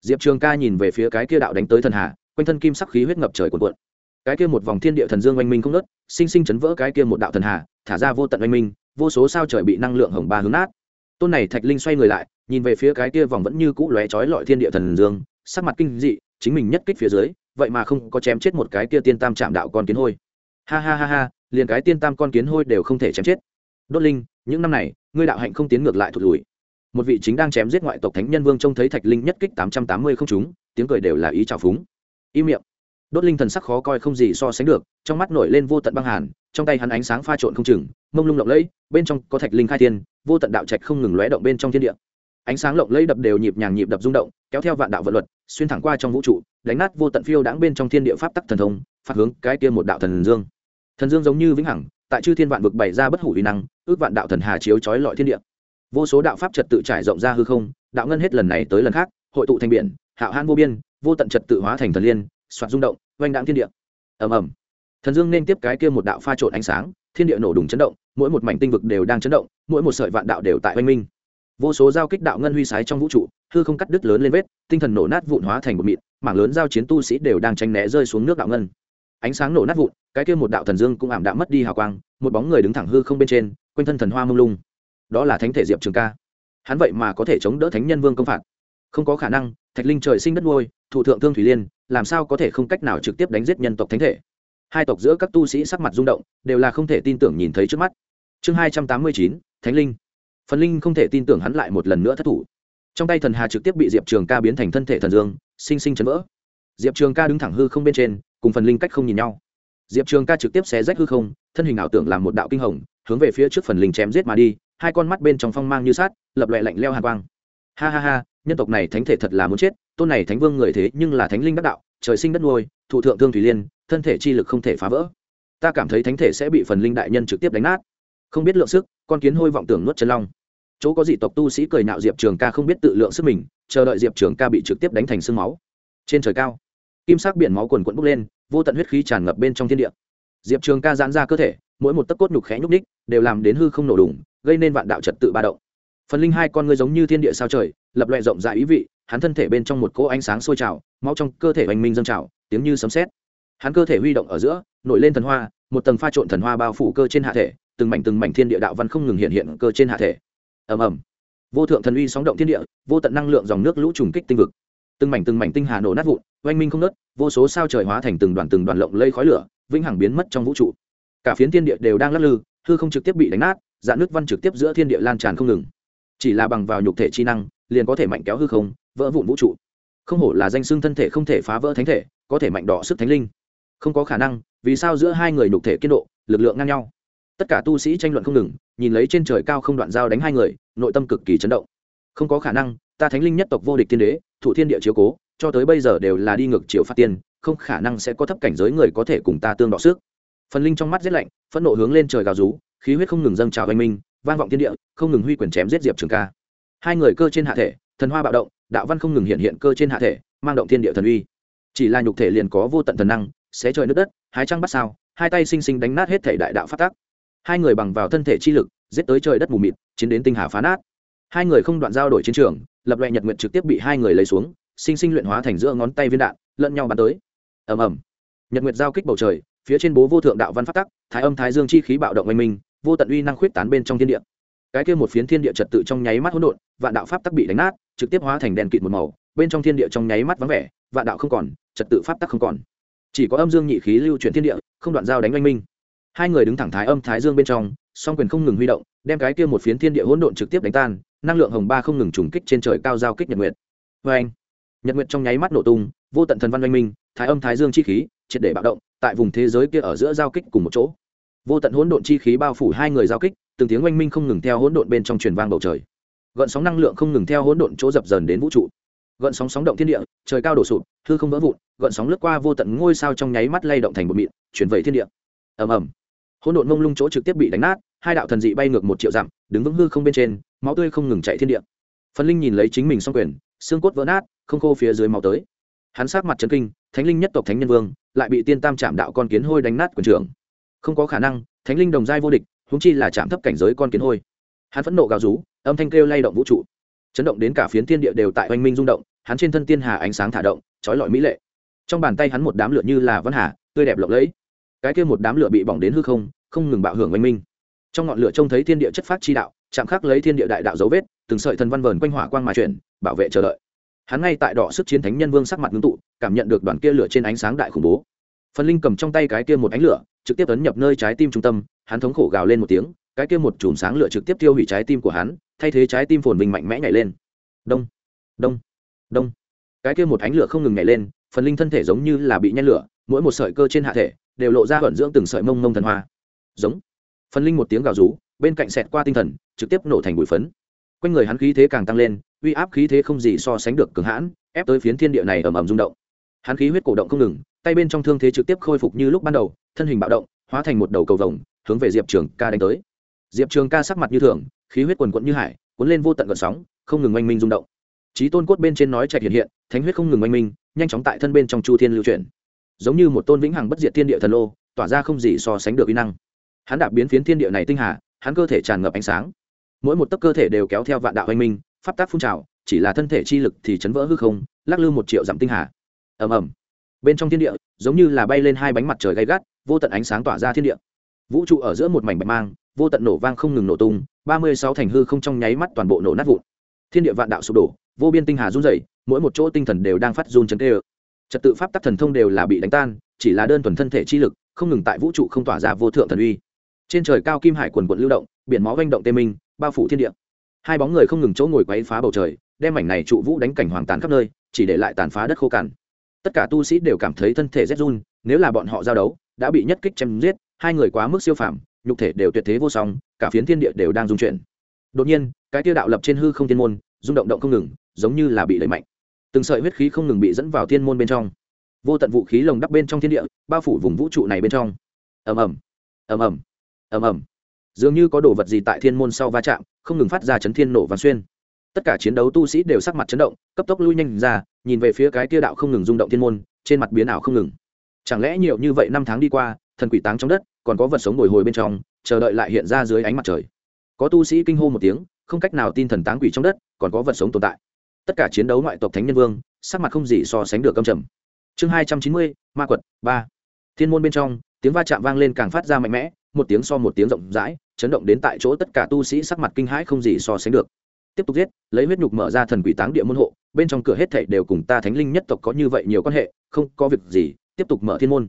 Diệp trường ca nhìn về phía cái kia đạo đánh tới thần hà, quanh thân kim sắc khí huyết ngập trời cuộn cuộn. Cái kia một vòng thiên địa thần dương oanh minh không nớt sinh sinh chấn vỡ cái kia một đạo thần hà thả ra vô tận oanh minh vô số sao trời bị năng lượng hồng ba hướng nát. Tôn này thạch linh xoay người lại nhìn về phía cái kia vòng vẫn như cũ lóe chói lọi thiên địa thần dương sắc mặt kinh dị chính mình nhất kích phía dưới vậy mà không có chém chết một cái kia tiên tam chạm đạo con kiến hôi. Ha ha ha ha liền cái tiên tam con kiến hôi đều không thể chém chết. Đốt linh những năm này ngươi đạo hạnh không tiến ngược lại thụt lùi. Một vị chính đang chém giết ngoại tộc thánh nhân vương trông thấy thạch linh nhất kích tám trăm tám mươi không chúng, tiếng cười đều là ý trào phúng. Im miệng đốt linh thần sắc khó coi không gì so sánh được, trong mắt nổi lên vô tận băng hàn, trong tay hắn ánh sáng pha trộn không chừng, mông lung lộng lẫy, bên trong có thạch linh khai thiên, vô tận đạo trạch không ngừng lóe động bên trong thiên địa. Ánh sáng lộng lẫy đập đều nhịp nhàng nhịp đập rung động, kéo theo vạn đạo vận luật, xuyên thẳng qua trong vũ trụ, đánh nát vô tận phiêu đáng bên trong thiên địa pháp tắc thần thông, phát hướng cái kia một đạo thần dương. Thần dương giống như vĩnh hằng, tại chư thiên vạn vực bày ra bất hủ uy năng, ước vạn đạo thần hà chiếu chói lọi thiên địa. Vô số đạo pháp trật tự trải rộng ra hư không, đạo ngân hết lần này tới lần khác, hội tụ thành biển, hạo han vô biên, vô tận trật tự hóa thành thần liên soạt rung động oanh đãng thiên địa. Ầm ầm. Thần dương nên tiếp cái kia một đạo pha trộn ánh sáng thiên địa nổ đùng chấn động mỗi một mảnh tinh vực đều đang chấn động mỗi một sợi vạn đạo đều tại oanh minh. Vô số giao kích đạo ngân huy sái trong vũ trụ hư không cắt đứt lớn lên vết tinh thần nổ nát vụn hóa thành một mịn mảng lớn giao chiến tu sĩ đều đang tranh né rơi xuống nước đạo ngân. Ánh sáng nổ nát vụn cái kia một đạo thần dương cũng ảm đạm mất đi hào quang một bóng người đứng thẳng hư không bên trên quanh thân thần hoa mông lung. Đó là thánh thể diệp trường ca. Hắn vậy mà có thể chống đỡ thánh nhân vương công phạt. Không có khả năng thạch linh trời sinh đất nuôi, thụ thượng thương thủy liên làm sao có thể không cách nào trực tiếp đánh giết nhân tộc thánh thể? Hai tộc giữa các tu sĩ sắc mặt rung động, đều là không thể tin tưởng nhìn thấy trước mắt. Chương hai trăm tám mươi chín, thánh linh. Phần linh không thể tin tưởng hắn lại một lần nữa thất thủ. Trong tay thần hà trực tiếp bị diệp trường ca biến thành thân thể thần dương, sinh sinh chấn vỡ. Diệp trường ca đứng thẳng hư không bên trên, cùng phần linh cách không nhìn nhau. Diệp trường ca trực tiếp xé rách hư không, thân hình ảo tưởng làm một đạo kinh hồng, hướng về phía trước phần linh chém giết mà đi, hai con mắt bên trong phong mang như sát lập loại lạnh leo hà quang. Ha ha ha nhân tộc này thánh thể thật là muốn chết, tôn này thánh vương người thế nhưng là thánh linh đắc đạo, trời sinh đất nuôi, thụ thượng thương thủy liên, thân thể chi lực không thể phá vỡ. Ta cảm thấy thánh thể sẽ bị phần linh đại nhân trực tiếp đánh nát. Không biết lượng sức, con kiến hôi vọng tưởng nuốt chân long. Chỗ có dị tộc tu sĩ cười nạo diệp trường ca không biết tự lượng sức mình, chờ đợi diệp trường ca bị trực tiếp đánh thành sương máu. Trên trời cao, kim sắc biển máu quần quẫn bốc lên, vô tận huyết khí tràn ngập bên trong thiên địa. Diệp trường ca giãn ra cơ thể, mỗi một tấc cốt nhục khẽ nhúc ních đều làm đến hư không nổ đủng gây nên vạn đạo trật tự ba động phần linh hai con ngươi giống như thiên địa sao trời, lập loại rộng rãi ý vị, hắn thân thể bên trong một cỗ ánh sáng sôi trào, máu trong cơ thể oanh minh dâng trào, tiếng như sấm sét. Hắn cơ thể huy động ở giữa, nổi lên thần hoa, một tầng pha trộn thần hoa bao phủ cơ trên hạ thể, từng mảnh từng mảnh thiên địa đạo văn không ngừng hiện hiện cơ trên hạ thể. Ầm ầm. Vô thượng thần uy sóng động thiên địa, vô tận năng lượng dòng nước lũ trùng kích tinh vực. Từng mảnh từng mảnh tinh hà nổ nát vụn, oanh minh không nớt vô số sao trời hóa thành từng đoàn từng đoàn lộng lây khói lửa, vĩnh hằng biến mất trong vũ trụ. Cả phiến thiên địa đều đang lắc lư, hư không trực tiếp bị đánh nát, dạn nước văn trực tiếp giữa thiên địa lan tràn không ngừng chỉ là bằng vào nhục thể chi năng, liền có thể mạnh kéo hư không, vỡ vụn vũ trụ. Không hổ là danh xưng thân thể không thể phá vỡ thánh thể, có thể mạnh đỏ sức thánh linh. Không có khả năng, vì sao giữa hai người nhục thể kiên độ, lực lượng ngang nhau? Tất cả tu sĩ tranh luận không ngừng, nhìn lấy trên trời cao không đoạn giao đánh hai người, nội tâm cực kỳ chấn động. Không có khả năng, ta thánh linh nhất tộc vô địch tiên đế, thủ thiên địa chiếu cố, cho tới bây giờ đều là đi ngược chiều phát tiên, không khả năng sẽ có thấp cảnh giới người có thể cùng ta tương đọ sức. Phần linh trong mắt rét lạnh, phẫn nộ hướng lên trời gào rú, khí huyết không ngừng dâng trào anh minh, vang vọng thiên địa không ngừng huy quyền chém giết diệp trường ca. Hai người cơ trên hạ thể, thần hoa bạo động, đạo văn không ngừng hiện hiện cơ trên hạ thể, mang động thiên địa thần uy. Chỉ là nhục thể liền có vô tận thần năng, xé trời nước đất, hái trăng bắt sao, hai tay xinh xinh đánh nát hết thể đại đạo phát tác hai người bằng vào thân thể chi lực, giết tới trời đất mù mịt, chiến đến tinh hà phá nát. Hai người không đoạn giao đổi chiến trường, lập loại nhật nguyện trực tiếp bị hai người lấy xuống, sinh sinh luyện hóa thành giữa ngón tay viên đạn, lẫn nhau bắn tới. Ầm ầm. Nhật nguyệt giao kích bầu trời, phía trên bố vô thượng đạo văn phát tắc, thái âm thái dương chi khí bạo động oanh minh, vô tận uy năng khuyết tán bên trong thiên địa cái kia một phiến thiên địa trật tự trong nháy mắt hỗn độn, vạn đạo pháp tắc bị đánh nát, trực tiếp hóa thành đèn kịt một màu, bên trong thiên địa trong nháy mắt vắng vẻ, vạn đạo không còn, trật tự pháp tắc không còn. Chỉ có âm dương nhị khí lưu chuyển thiên địa, không đoạn giao đánh oanh minh. Hai người đứng thẳng thái âm thái dương bên trong, song quyền không ngừng huy động, đem cái kia một phiến thiên địa hỗn độn trực tiếp đánh tan, năng lượng hồng ba không ngừng trùng kích trên trời cao giao kích nhật nguyệt. Vê anh, nhật nguyệt trong nháy mắt nổ tung, vô tận thần văn oanh minh, thái âm thái dương chi khí, triệt để bạo động, tại vùng thế giới kia ở giữa giao kích cùng một chỗ vô tận hỗn độn chi khí bao phủ hai người giao kích, từng tiếng oanh minh không ngừng theo hỗn độn bên trong truyền vang bầu trời. Gợn sóng năng lượng không ngừng theo hỗn độn chỗ dập dần đến vũ trụ. Gợn sóng sóng động thiên địa, trời cao đổ sụp, hư không vỡ vụn, gợn sóng lướt qua vô tận ngôi sao trong nháy mắt lay động thành một mịn, chuyển vẩy thiên địa. Ầm ầm. Hỗn độn mông lung chỗ trực tiếp bị đánh nát, hai đạo thần dị bay ngược một triệu dặm, đứng vững hư không bên trên, máu tươi không ngừng chạy thiên địa. Phần linh nhìn lấy chính mình xong quyền, xương cốt vỡ nát, không khô phía dưới máu tới. Hắn sát mặt trấn kinh, thánh linh nhất tộc thánh nhân vương, lại bị tiên tam chạm đạo con kiến hôi đánh nát quần trường không có khả năng, thánh linh đồng giai vô địch húng chi là chạm thấp cảnh giới con kiến hôi. Hắn phẫn nộ gào rú, âm thanh kêu lay động vũ trụ. Chấn động đến cả phiến thiên địa đều tại oanh minh rung động, hắn trên thân tiên hà ánh sáng thả động, trói lọi mỹ lệ. Trong bàn tay hắn một đám lửa như là văn hà, tươi đẹp lộng lẫy. Cái kia một đám lửa bị bỏng đến hư không không ngừng bạo hưởng oanh minh. Trong ngọn lửa trông thấy thiên địa chất phát chi đạo, chạm khắc lấy thiên địa đại đạo dấu vết, từng sợi thần văn vờn quanh hỏa quang mà chuyển, bảo vệ chờ đợi. Hắn ngay tại đỏ sức chiến thánh nhân vương sắc mặt ngưng tụ, cảm nhận được đoàn kia lửa trên ánh sáng đại khủng bố phần linh cầm trong tay cái kia một ánh lửa, trực tiếp ấn nhập nơi trái tim trung tâm, hắn thống khổ gào lên một tiếng, cái kia một chùm sáng lửa trực tiếp tiêu hủy trái tim của hắn, thay thế trái tim phồn vinh mạnh mẽ nhảy lên. Đông đông đông. Cái kia một ánh lửa không ngừng nhảy lên, phần linh thân thể giống như là bị nhen lửa, mỗi một sợi cơ trên hạ thể đều lộ ra vận dưỡng từng sợi mông mông thần hoa. Giống. Phần linh một tiếng gào rú, bên cạnh xẹt qua tinh thần, trực tiếp nổ thành bụi phấn. Quanh người hắn khí thế càng tăng lên, uy áp khí thế không gì so sánh được cường hãn, ép tới phiến thiên địa này ầm ầm rung động hắn khí huyết cổ động không ngừng, tay bên trong thương thế trực tiếp khôi phục như lúc ban đầu, thân hình bạo động, hóa thành một đầu cầu vồng, hướng về diệp trường ca đánh tới. Diệp trường ca sắc mặt như thường, khí huyết quần quận như hải, cuốn lên vô tận gợn sóng, không ngừng oanh minh rung động. Trí tôn cốt bên trên nói chạy hiện hiện, thánh huyết không ngừng oanh minh, nhanh chóng tại thân bên trong chu thiên lưu chuyển. Giống như một tôn vĩnh hằng bất diệt thiên địa thần lô, tỏa ra không gì so sánh được uy năng. Hắn đạp biến phiến thiên địa này tinh hà, hắn cơ thể tràn ngập ánh sáng. Mỗi một tấc cơ thể đều kéo theo vạn đạo oanh minh, pháp tác phun trào, chỉ là thân thể chi lực thì chấn vỡ hư không, lắc lư một triệu dặm tinh hà ầm ầm. Bên trong thiên địa, giống như là bay lên hai bánh mặt trời gay gắt, vô tận ánh sáng tỏa ra thiên địa. Vũ trụ ở giữa một mảnh bạch mang, vô tận nổ vang không ngừng nổ tung, ba mươi sáu thành hư không trong nháy mắt toàn bộ nổ nát vụn. Thiên địa vạn đạo sụp đổ, vô biên tinh hà run rẩy, mỗi một chỗ tinh thần đều đang phát run chấn tê ơ. Trật tự pháp tắc thần thông đều là bị đánh tan, chỉ là đơn thuần thân thể chi lực, không ngừng tại vũ trụ không tỏa ra vô thượng thần uy. Trên trời cao kim hải quần quận lưu động, biển máu vanh động tê minh, bao phủ thiên địa. Hai bóng người không ngừng chỗ ngồi quấy phá bầu trời, đem mảnh này trụ vũ đánh cảnh hoàng tàn khắp nơi, chỉ để lại tàn phá đất khô cằn tất cả tu sĩ đều cảm thấy thân thể rét run, nếu là bọn họ giao đấu, đã bị nhất kích chém giết, hai người quá mức siêu phàm, nhục thể đều tuyệt thế vô song, cả phiến thiên địa đều đang dung chuyển. Đột nhiên, cái tiêu đạo lập trên hư không thiên môn, rung động động không ngừng, giống như là bị đẩy mạnh. Từng sợi huyết khí không ngừng bị dẫn vào thiên môn bên trong. Vô tận vũ khí lồng đắp bên trong thiên địa, bao phủ vùng vũ trụ này bên trong. Ầm ầm ầm ầm ầm ầm. Dường như có đồ vật gì tại thiên môn sau va chạm, không ngừng phát ra chấn thiên nổ và xuyên tất cả chiến đấu tu sĩ đều sắc mặt chấn động, cấp tốc lui nhanh ra, nhìn về phía cái kia đạo không ngừng rung động thiên môn, trên mặt biến ảo không ngừng. Chẳng lẽ nhiều như vậy năm tháng đi qua, thần quỷ táng trong đất, còn có vật sống bồi hồi bên trong, chờ đợi lại hiện ra dưới ánh mặt trời. Có tu sĩ kinh hô một tiếng, không cách nào tin thần táng quỷ trong đất, còn có vật sống tồn tại. Tất cả chiến đấu ngoại tộc thánh nhân vương, sắc mặt không gì so sánh được câm trầm. Chương hai trăm chín mươi, ma quật, ba. Thiên môn bên trong, tiếng va chạm vang lên càng phát ra mạnh mẽ, một tiếng so một tiếng rộng rãi, chấn động đến tại chỗ tất cả tu sĩ sắc mặt kinh hãi không gì so sánh được tiếp tục giết, lấy huyết nhục mở ra thần quỷ táng địa môn hộ, bên trong cửa hết thảy đều cùng ta thánh linh nhất tộc có như vậy nhiều quan hệ, không có việc gì, tiếp tục mở thiên môn.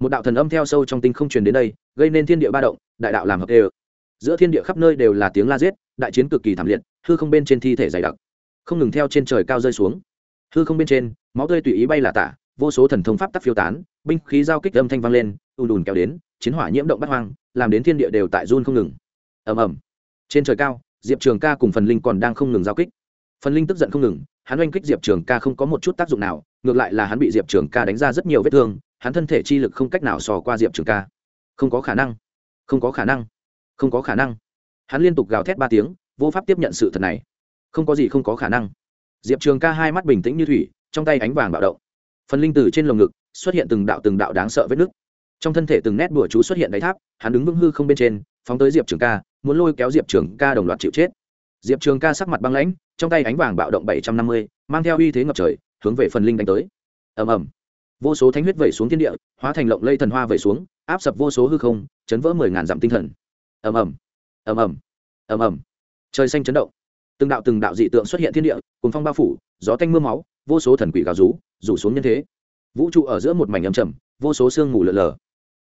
Một đạo thần âm theo sâu trong tinh không truyền đến đây, gây nên thiên địa ba động, đại đạo làm hợp đều. Giữa thiên địa khắp nơi đều là tiếng la giết, đại chiến cực kỳ thảm liệt, hư không bên trên thi thể dày đặc. Không ngừng theo trên trời cao rơi xuống. Hư không bên trên, máu tươi tùy ý bay là tả, vô số thần thông pháp tắc phiêu tán, binh khí giao kích âm thanh vang lên, ùn ùn kéo đến, chiến hỏa nhiễm động bắt hoang, làm đến thiên địa đều tại run không ngừng. Ầm ầm. Trên trời cao diệp trường ca cùng phần linh còn đang không ngừng giao kích. Phần linh tức giận không ngừng, hắn oanh kích diệp trường ca không có một chút tác dụng nào, ngược lại là hắn bị diệp trường ca đánh ra rất nhiều vết thương, hắn thân thể chi lực không cách nào sò qua diệp trường ca. Không có khả năng. Không có khả năng. Không có khả năng. Hắn liên tục gào thét ba tiếng, vô pháp tiếp nhận sự thật này. Không có gì không có khả năng. Diệp trường ca hai mắt bình tĩnh như thủy, trong tay ánh vàng bạo động. Phần linh từ trên lồng ngực, xuất hiện từng đạo từng đạo đáng sợ vết nứt. Trong thân thể từng nét bùa chú xuất hiện đáy tháp, hắn đứng vững hư không bên trên, phóng tới diệp trường ca muốn lôi kéo diệp trường ca đồng loạt chịu chết. Diệp trường ca sắc mặt băng lãnh, trong tay ánh vàng bạo động bảy trăm năm mươi, mang theo uy thế ngập trời, hướng về phần linh đánh tới. Ầm ầm. Vô số thánh huyết vẩy xuống thiên địa, hóa thành lộng lây thần hoa vẩy xuống, áp sập vô số hư không, chấn vỡ mười ngàn dặm tinh thần. Ầm ầm. Ầm ầm. Ầm ầm. Trời xanh chấn động. Từng đạo từng đạo dị tượng xuất hiện thiên địa cùng phong bao phủ, gió tanh m ư a máu, vô số thần quỷ gào rú, rủ xuống nhân thế. Vũ trụ ở giữa một mảnh âm trầm, vô số sương mù lợn lờ.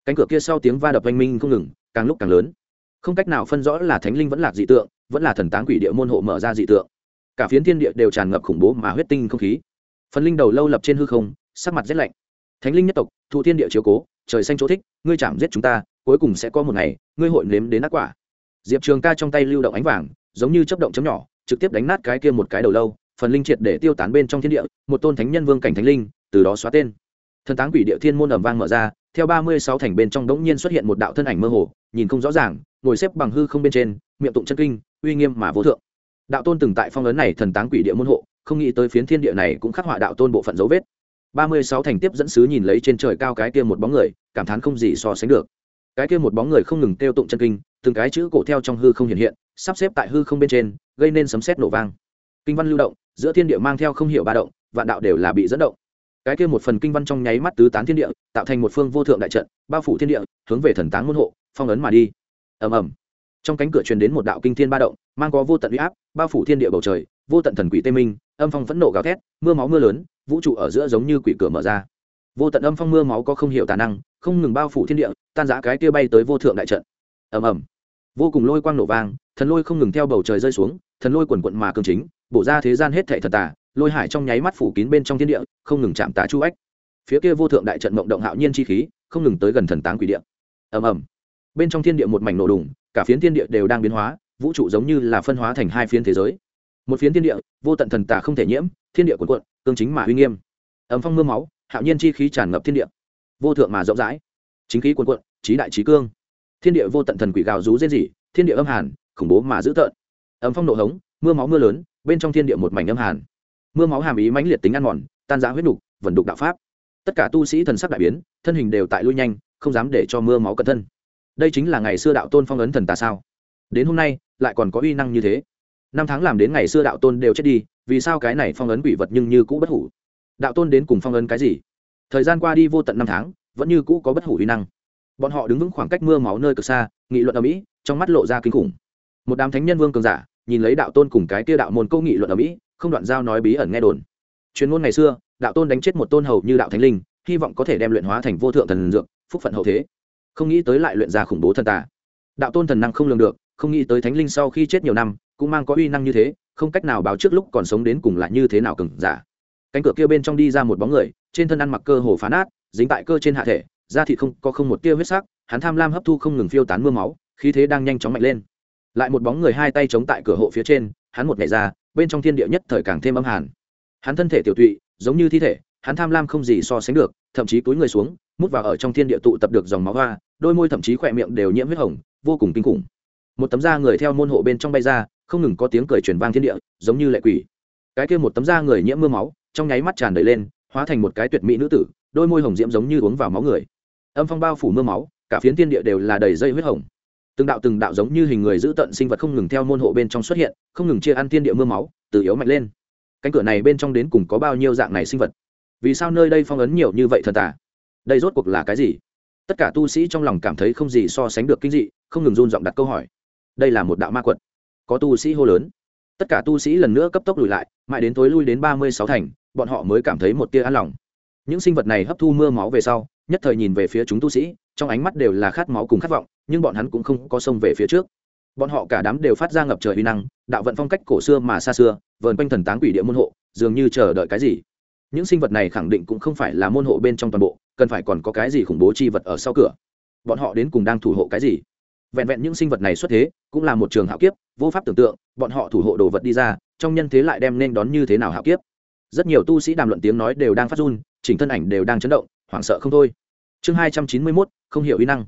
Cánh cửa kia sau tiếng va đập oanh minh không ngừng, càng lúc càng lớn không cách nào phân rõ là thánh linh vẫn là dị tượng, vẫn là thần táng quỷ địa môn hộ mở ra dị tượng. Cả phiến thiên địa đều tràn ngập khủng bố mà huyết tinh không khí. Phần linh đầu lâu lập trên hư không, sắc mặt rét lạnh. Thánh linh nhất tộc thụ thiên địa chiếu cố, trời xanh chỗ thích, ngươi chạm giết chúng ta, cuối cùng sẽ có một ngày, ngươi hội nếm đến ác quả. Diệp trường ca trong tay lưu động ánh vàng, giống như chấp động chấm nhỏ, trực tiếp đánh nát cái kia một cái đầu lâu, phần linh triệt để tiêu tán bên trong thiên địa, một tôn thánh nhân vương cảnh thánh linh, từ đó xóa tên. Thần táng quỷ địa thiên môn ẩm vang mở ra, theo ba mươi sáu thành bên trong đống nhiên xuất hiện một đạo thân ảnh mơ hồ, nhìn không rõ ràng ngồi xếp bằng hư không bên trên, miệng tụng chân kinh, uy nghiêm mà vô thượng. Đạo tôn từng tại phong ấn này thần táng quỷ địa môn hộ, không nghĩ tới phiến thiên địa này cũng khắc họa đạo tôn bộ phận dấu vết. Ba mươi sáu thành tiếp dẫn sứ nhìn lấy trên trời cao cái kia một bóng người, cảm thán không gì so sánh được. Cái kia một bóng người không ngừng kêu tụng chân kinh, từng cái chữ cổ theo trong hư không hiện hiện, sắp xếp tại hư không bên trên, gây nên sấm sét nổ vang. Kinh văn lưu động, giữa thiên địa mang theo không hiểu ba động, vạn đạo đều là bị dẫn động. Cái kia một phần kinh văn trong nháy mắt tứ tán thiên địa, tạo thành một phương vô thượng đại trận, bao phủ thiên địa, hướng về thần táng môn hộ, phong ấn mà đi ầm ầm. Trong cánh cửa truyền đến một đạo kinh thiên ba động, mang có vô tận uy áp, bao phủ thiên địa bầu trời, vô tận thần quỷ tê minh, âm phong phẫn nộ gào thét, mưa máu mưa lớn, vũ trụ ở giữa giống như quỷ cửa mở ra. Vô tận âm phong mưa máu có không hiểu tà năng, không ngừng bao phủ thiên địa, tan giã cái kia bay tới vô thượng đại trận. Ầm ầm. Vô cùng lôi quang nổ vang, thần lôi không ngừng theo bầu trời rơi xuống, thần lôi quần quận mà cường chính, bổ ra thế gian hết thệ thần tà, lôi hải trong nháy mắt phủ kín bên trong thiên địa, không ngừng chạm tà chu ách. Phía kia vô thượng đại trận mộng động hạo nhiên chi khí, không ngừng tới gần thần táng quỷ địa. Ầm ầm bên trong thiên địa một mảnh nổ đùng, cả phiến thiên địa đều đang biến hóa, vũ trụ giống như là phân hóa thành hai phiến thế giới. Một phiến thiên địa, vô tận thần tà không thể nhiễm, thiên địa cuộn cuộn, cương chính mà uy nghiêm. Ấm phong mưa máu, hạo nhiên chi khí tràn ngập thiên địa. Vô thượng mà rộng rãi, chính khí cuộn cuộn trí đại trí cương. Thiên địa vô tận thần quỷ gào rú rên rỉ, thiên địa âm hàn, khủng bố mà dữ tợn. Ấm phong nổ hống, mưa máu mưa lớn, bên trong thiên địa một mảnh âm hàn. Mưa máu hàm ý mãnh liệt tính ăn mòn, tan giã huyết đục vần đục đạo pháp. Tất cả tu sĩ thần sắc đại biến, thân hình đều tại lui nhanh, không dám để cho mưa máu cẩn thân đây chính là ngày xưa đạo tôn phong ấn thần tà sao? Đến hôm nay, lại còn có uy năng như thế. Năm tháng làm đến ngày xưa đạo tôn đều chết đi, vì sao cái này phong ấn quỷ vật nhưng như cũ bất hủ? Đạo tôn đến cùng phong ấn cái gì? Thời gian qua đi vô tận năm tháng, vẫn như cũ có bất hủ uy năng. Bọn họ đứng vững khoảng cách mưa máu nơi cực xa, nghị luận ở mỹ trong mắt lộ ra kinh khủng. Một đám thánh nhân vương cường giả, nhìn lấy đạo tôn cùng cái kia đạo môn câu nghị luận ở mỹ không đoạn giao nói bí ẩn nghe đồn. Chuyên môn ngày xưa, đạo tôn đánh chết một tôn hầu như đạo thánh linh, hy vọng có thể đem luyện hóa thành vô thượng thần dược, phúc phận hậu thế không nghĩ tới lại luyện ra khủng bố thần tà. Đạo tôn thần năng không lường được, không nghĩ tới thánh linh sau khi chết nhiều năm, cũng mang có uy năng như thế, không cách nào báo trước lúc còn sống đến cùng lại như thế nào cừng giả. Cánh cửa kia bên trong đi ra một bóng người, trên thân ăn mặc cơ hồ phá nát dính tại cơ trên hạ thể, da thịt không, có không một tia huyết sắc, hắn tham lam hấp thu không ngừng phiêu tán mưa máu, khí thế đang nhanh chóng mạnh lên. Lại một bóng người hai tay chống tại cửa hộ phía trên, hắn một ngày ra, bên trong thiên địa nhất thời càng thêm âm hàn. Hắn thân thể tiểu tụy, giống như thi thể, hắn tham lam không gì so sánh được, thậm chí túi người xuống mút vào ở trong thiên địa tụ tập được dòng máu hoa, đôi môi thậm chí khỏe miệng đều nhiễm huyết hồng, vô cùng kinh khủng. Một tấm da người theo môn hộ bên trong bay ra, không ngừng có tiếng cười truyền vang thiên địa, giống như lệ quỷ. Cái kia một tấm da người nhiễm mưa máu, trong nháy mắt tràn đầy lên, hóa thành một cái tuyệt mỹ nữ tử, đôi môi hồng diễm giống như uống vào máu người. Âm phong bao phủ mưa máu, cả phiến thiên địa đều là đầy dây huyết hồng. Từng đạo từng đạo giống như hình người giữ tận sinh vật không ngừng theo môn hộ bên trong xuất hiện, không ngừng chia ăn thiên địa mưa máu, từ yếu mạnh lên. Cánh cửa này bên trong đến cùng có bao nhiêu dạng này sinh vật? Vì sao nơi đây phong ấn nhiều như vậy thần tả à? Đây rốt cuộc là cái gì? Tất cả tu sĩ trong lòng cảm thấy không gì so sánh được kinh dị, không ngừng run giọng đặt câu hỏi. Đây là một đạo ma quật. Có tu sĩ hô lớn. Tất cả tu sĩ lần nữa cấp tốc lùi lại, mãi đến tối lui đến ba mươi sáu thành, bọn họ mới cảm thấy một tia an lòng. Những sinh vật này hấp thu mưa máu về sau, nhất thời nhìn về phía chúng tu sĩ, trong ánh mắt đều là khát máu cùng khát vọng, nhưng bọn hắn cũng không có sông về phía trước. Bọn họ cả đám đều phát ra ngập trời uy năng, đạo vận phong cách cổ xưa mà xa xưa, vờn quanh thần táng quỷ địa môn hộ, dường như chờ đợi cái gì những sinh vật này khẳng định cũng không phải là môn hộ bên trong toàn bộ, cần phải còn có cái gì khủng bố chi vật ở sau cửa? Bọn họ đến cùng đang thủ hộ cái gì? Vẹn vẹn những sinh vật này xuất thế, cũng là một trường hạo kiếp, vô pháp tưởng tượng, bọn họ thủ hộ đồ vật đi ra, trong nhân thế lại đem nên đón như thế nào hạo kiếp? Rất nhiều tu sĩ đàm luận tiếng nói đều đang phát run, chỉnh thân ảnh đều đang chấn động, hoảng sợ không thôi. Chương hai trăm chín mươi mốt, không hiểu y năng.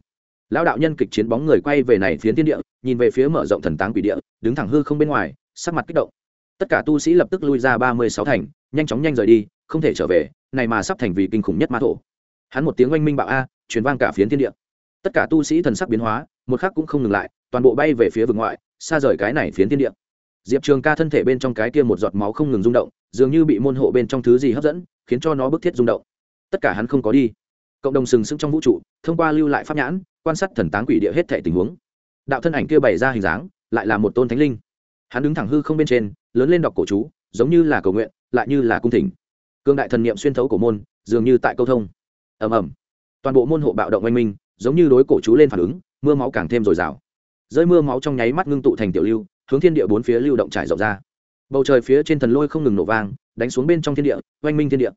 Lão đạo nhân kịch chiến bóng người quay về này phiến thiên địa, nhìn về phía mở rộng thần táng quỷ địa, đứng thẳng hư không bên ngoài, sắc mặt kích động. Tất cả tu sĩ lập tức lui ra ba mươi sáu thành, nhanh chóng nhanh rời đi không thể trở về, này mà sắp thành vì kinh khủng nhất ma thổ. Hắn một tiếng oanh minh bạo a, truyền vang cả phiến thiên địa. Tất cả tu sĩ thần sắc biến hóa, một khắc cũng không ngừng lại, toàn bộ bay về phía vực ngoại, xa rời cái này phiến thiên địa. Diệp trường ca thân thể bên trong cái kia một giọt máu không ngừng rung động, dường như bị môn hộ bên trong thứ gì hấp dẫn, khiến cho nó bức thiết rung động. Tất cả hắn không có đi. Cộng đồng sừng sững trong vũ trụ, thông qua lưu lại pháp nhãn, quan sát thần táng quỷ địa hết thể tình huống. Đạo thân ảnh kia bày ra hình dáng, lại là một tôn thánh linh. Hắn đứng thẳng hư không bên trên, lớn lên đọc cổ chú, giống như là cầu nguyện, lại như là cung thỉnh cương đại thần niệm xuyên thấu cổ môn, dường như tại câu thông. Ầm ầm. Toàn bộ môn hộ bạo động oanh minh, giống như đối cổ chú lên phản ứng, mưa máu càng thêm dồi dào. Rơi mưa máu trong nháy mắt ngưng tụ thành tiểu lưu, hướng thiên địa bốn phía lưu động trải rộng ra. Bầu trời phía trên thần lôi không ngừng nổ vang, đánh xuống bên trong thiên địa, oanh minh thiên địa.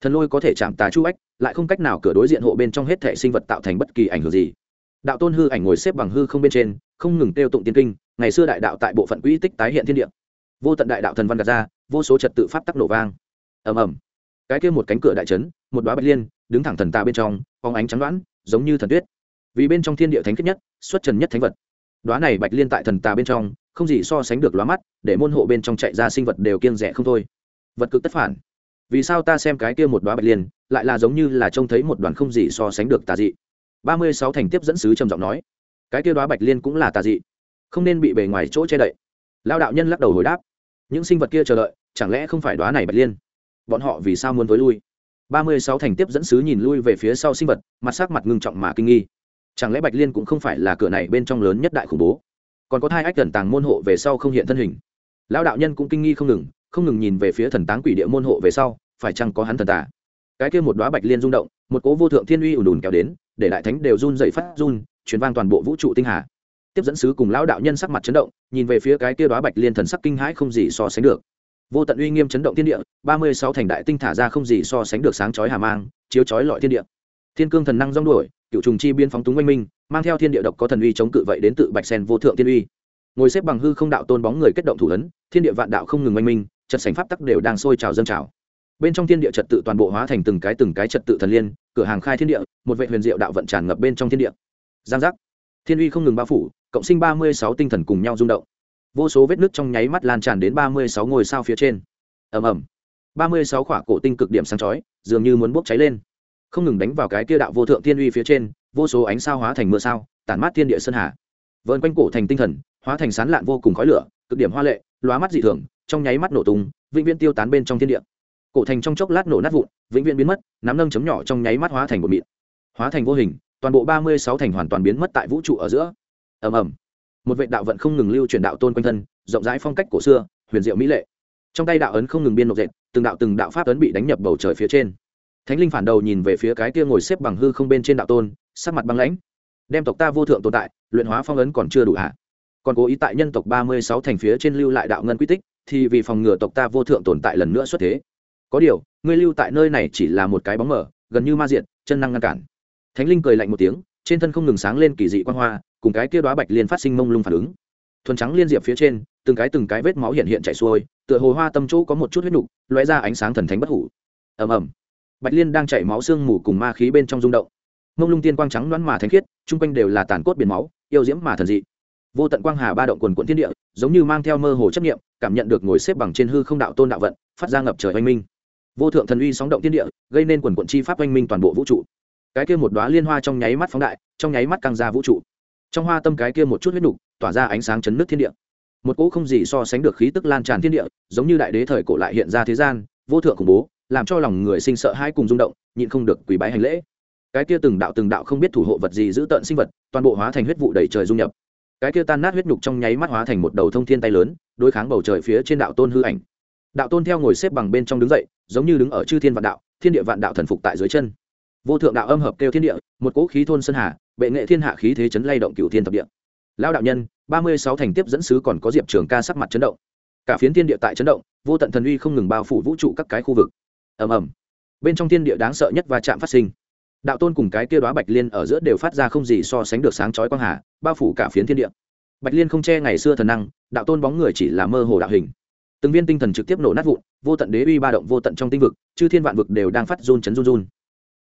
Thần lôi có thể chạm tà chu ách, lại không cách nào cửa đối diện hộ bên trong hết thể sinh vật tạo thành bất kỳ ảnh hưởng gì. Đạo tôn hư ảnh ngồi xếp bằng hư không bên trên, không ngừng tiêu tụng tiên kinh, ngày xưa đại đạo tại bộ phận quỹ tích tái hiện thiên địa. Vô tận đại đạo thần văn gạt ra, vô số trật tự pháp tắc nổ vang. Ầm ầm cái kia một cánh cửa đại trấn, một đoá bạch liên, đứng thẳng thần tà bên trong phóng ánh trắng đoán giống như thần tuyết. Vì bên trong thiên địa thánh kết nhất, xuất trần nhất thánh vật. Đoá này bạch liên tại thần tà bên trong, không gì so sánh được lóa mắt, để môn hộ bên trong chạy ra sinh vật đều kiêng rẻ không thôi. Vật cực tất phản. Vì sao ta xem cái kia một đoá bạch liên, lại là giống như là trông thấy một đoàn không gì so sánh được tà dị? Ba mươi sáu thành tiếp dẫn sứ trầm giọng nói, cái kia đoá bạch liên cũng là tà dị. Không nên bị bề ngoài chỗ che đậy. Lao đạo nhân lắc đầu hồi đáp, những sinh vật kia chờ đợi, chẳng lẽ không phải đoá này bạch liên? Bọn họ vì sao muốn với lui? Ba mươi sáu thành tiếp dẫn sứ nhìn lui về phía sau sinh vật, mặt sắc mặt ngưng trọng mà kinh nghi. Chẳng lẽ bạch liên cũng không phải là cửa này bên trong lớn nhất đại khủng bố? Còn có hai ách thần tàng môn hộ về sau không hiện thân hình. Lão đạo nhân cũng kinh nghi không ngừng không ngừng nhìn về phía thần táng quỷ địa môn hộ về sau, phải chăng có hắn thần tả cái kia một đoá bạch liên rung động, một cố vô thượng thiên uy ùn ùn kéo đến, để đại thánh đều run dậy phát run, truyền vang toàn bộ vũ trụ tinh hà. Tiếp dẫn sứ cùng lão đạo nhân sắc mặt chấn động, nhìn về phía cái kia đoá bạch liên thần sắc kinh hãi không gì so sánh được vô tận uy nghiêm chấn động thiên địa, ba mươi sáu thành đại tinh thả ra không gì so sánh được sáng chói hà mang, chiếu chói lọi thiên địa. Thiên cương thần năng rong đuổi, cựu trùng chi biên phóng túng oanh minh mang theo thiên địa độc có thần uy chống cự vậy đến tự bạch sen vô thượng thiên uy. Ngồi xếp bằng hư không đạo tôn bóng người kết động thủ ấn, thiên địa vạn đạo không ngừng oanh minh trật sành pháp tắc đều đang sôi trào dâng trào. Bên trong thiên địa trật tự toàn bộ hóa thành từng cái từng cái trật tự thần liên, cửa hàng khai thiên địa, một vệ huyền diệu đạo vận tràn ngập bên trong thiên địa. Giang giác. Thiên uy không ngừng bao phủ, cộng sinh ba mươi sáu tinh thần cùng nhau rung động vô số vết nứt trong nháy mắt lan tràn đến ba mươi sáu ngôi sao phía trên. Ầm ầm. ba mươi sáu khỏa cổ tinh cực điểm sáng chói, dường như muốn bốc cháy lên. Không ngừng đánh vào cái kia đạo vô thượng thiên uy phía trên, vô số ánh sao hóa thành mưa sao, tản mát thiên địa sơn hà. Vợn quanh cổ thành tinh thần, hóa thành sán lạn vô cùng khói lửa, cực điểm hoa lệ, lóa mắt dị thường, trong nháy mắt nổ tung, vĩnh viễn tiêu tán bên trong thiên địa. Cổ thành trong chốc lát nổ nát vụn, vĩnh viễn biến mất, nắm nâng chấm nhỏ trong nháy mắt hóa thành một mịn. Hóa thành vô hình, toàn bộ ba mươi sáu thành hoàn toàn biến mất tại vũ trụ ở giữa. Ầm ầm một vệ đạo vận không ngừng lưu truyền đạo tôn quanh thân, rộng rãi phong cách cổ xưa, huyền diệu mỹ lệ. Trong tay đạo ấn không ngừng biên nộp dệt từng đạo từng đạo pháp ấn bị đánh nhập bầu trời phía trên. Thánh linh phản đầu nhìn về phía cái kia ngồi xếp bằng hư không bên trên đạo tôn, sắc mặt băng lãnh. Đem tộc ta vô thượng tồn tại, luyện hóa phong ấn còn chưa đủ hạ còn cố ý tại nhân tộc ba mươi sáu thành phía trên lưu lại đạo ngân quy tích, thì vì phòng ngừa tộc ta vô thượng tồn tại lần nữa xuất thế. Có điều, ngươi lưu tại nơi này chỉ là một cái bóng mở gần như ma diện chân năng ngăn cản. Thánh linh cười lạnh một tiếng, trên thân không ngừng sáng lên kỳ dị quan hoa cùng cái kia đóa bạch liên phát sinh mông lung phản ứng. Thuần trắng liên diệp phía trên, từng cái từng cái vết máu hiện hiện chảy xuôi, tựa hồ hoa tâm chỗ có một chút huyết nục, lóe ra ánh sáng thần thánh bất hủ. Ầm ầm. Bạch liên đang chảy máu xương mù cùng ma khí bên trong rung động. Mông lung tiên quang trắng đoán mà thánh khiết, chung quanh đều là tàn cốt biển máu, yêu diễm mà thần dị. Vô tận quang hà ba động quần quận thiên địa, giống như mang theo mơ hồ chấp nghiệm cảm nhận được ngồi xếp bằng trên hư không đạo tôn đạo vận, phát ra ngập trời oanh minh. Vô thượng thần uy sóng động thiên địa, gây nên quần quận chi pháp oanh minh toàn bộ vũ trụ. Cái kia một đoá liên hoa trong nháy mắt phóng đại, trong nháy mắt căng ra vũ trụ trong hoa tâm cái kia một chút huyết nục, tỏa ra ánh sáng chấn nước thiên địa. Một cỗ không gì so sánh được khí tức lan tràn thiên địa, giống như đại đế thời cổ lại hiện ra thế gian, vô thượng khủng bố, làm cho lòng người sinh sợ hai cùng rung động, nhịn không được quỳ bái hành lễ. Cái kia từng đạo từng đạo không biết thủ hộ vật gì giữ tận sinh vật, toàn bộ hóa thành huyết vụ đầy trời dung nhập. Cái kia tan nát huyết nhục trong nháy mắt hóa thành một đầu thông thiên tay lớn, đối kháng bầu trời phía trên đạo tôn hư ảnh. Đạo tôn theo ngồi xếp bằng bên trong đứng dậy, giống như đứng ở chư thiên vạn đạo, thiên địa vạn đạo thần phục tại dưới chân vô thượng đạo âm hợp kêu thiên địa, một cỗ khí thôn sơn hà, bệ nghệ thiên hạ khí thế chấn lay động cửu thiên thập địa. Lao đạo nhân, ba mươi sáu thành tiếp dẫn sứ còn có diệp trường ca sắc mặt chấn động. Cả phiến thiên địa tại chấn động, vô tận thần uy không ngừng bao phủ vũ trụ các cái khu vực. Ầm ầm. Bên trong thiên địa đáng sợ nhất và chạm phát sinh. Đạo tôn cùng cái kia đoá bạch liên ở giữa đều phát ra không gì so sánh được sáng chói quang hà, bao phủ cả phiến thiên địa. Bạch liên không che ngày xưa thần năng, đạo tôn bóng người chỉ là mơ hồ đạo hình. Từng viên tinh thần trực tiếp nổ nát vụn, vô tận đế uy ba động vô tận trong tinh vực, chư thiên vạn vực đều đang phát run chấn run run.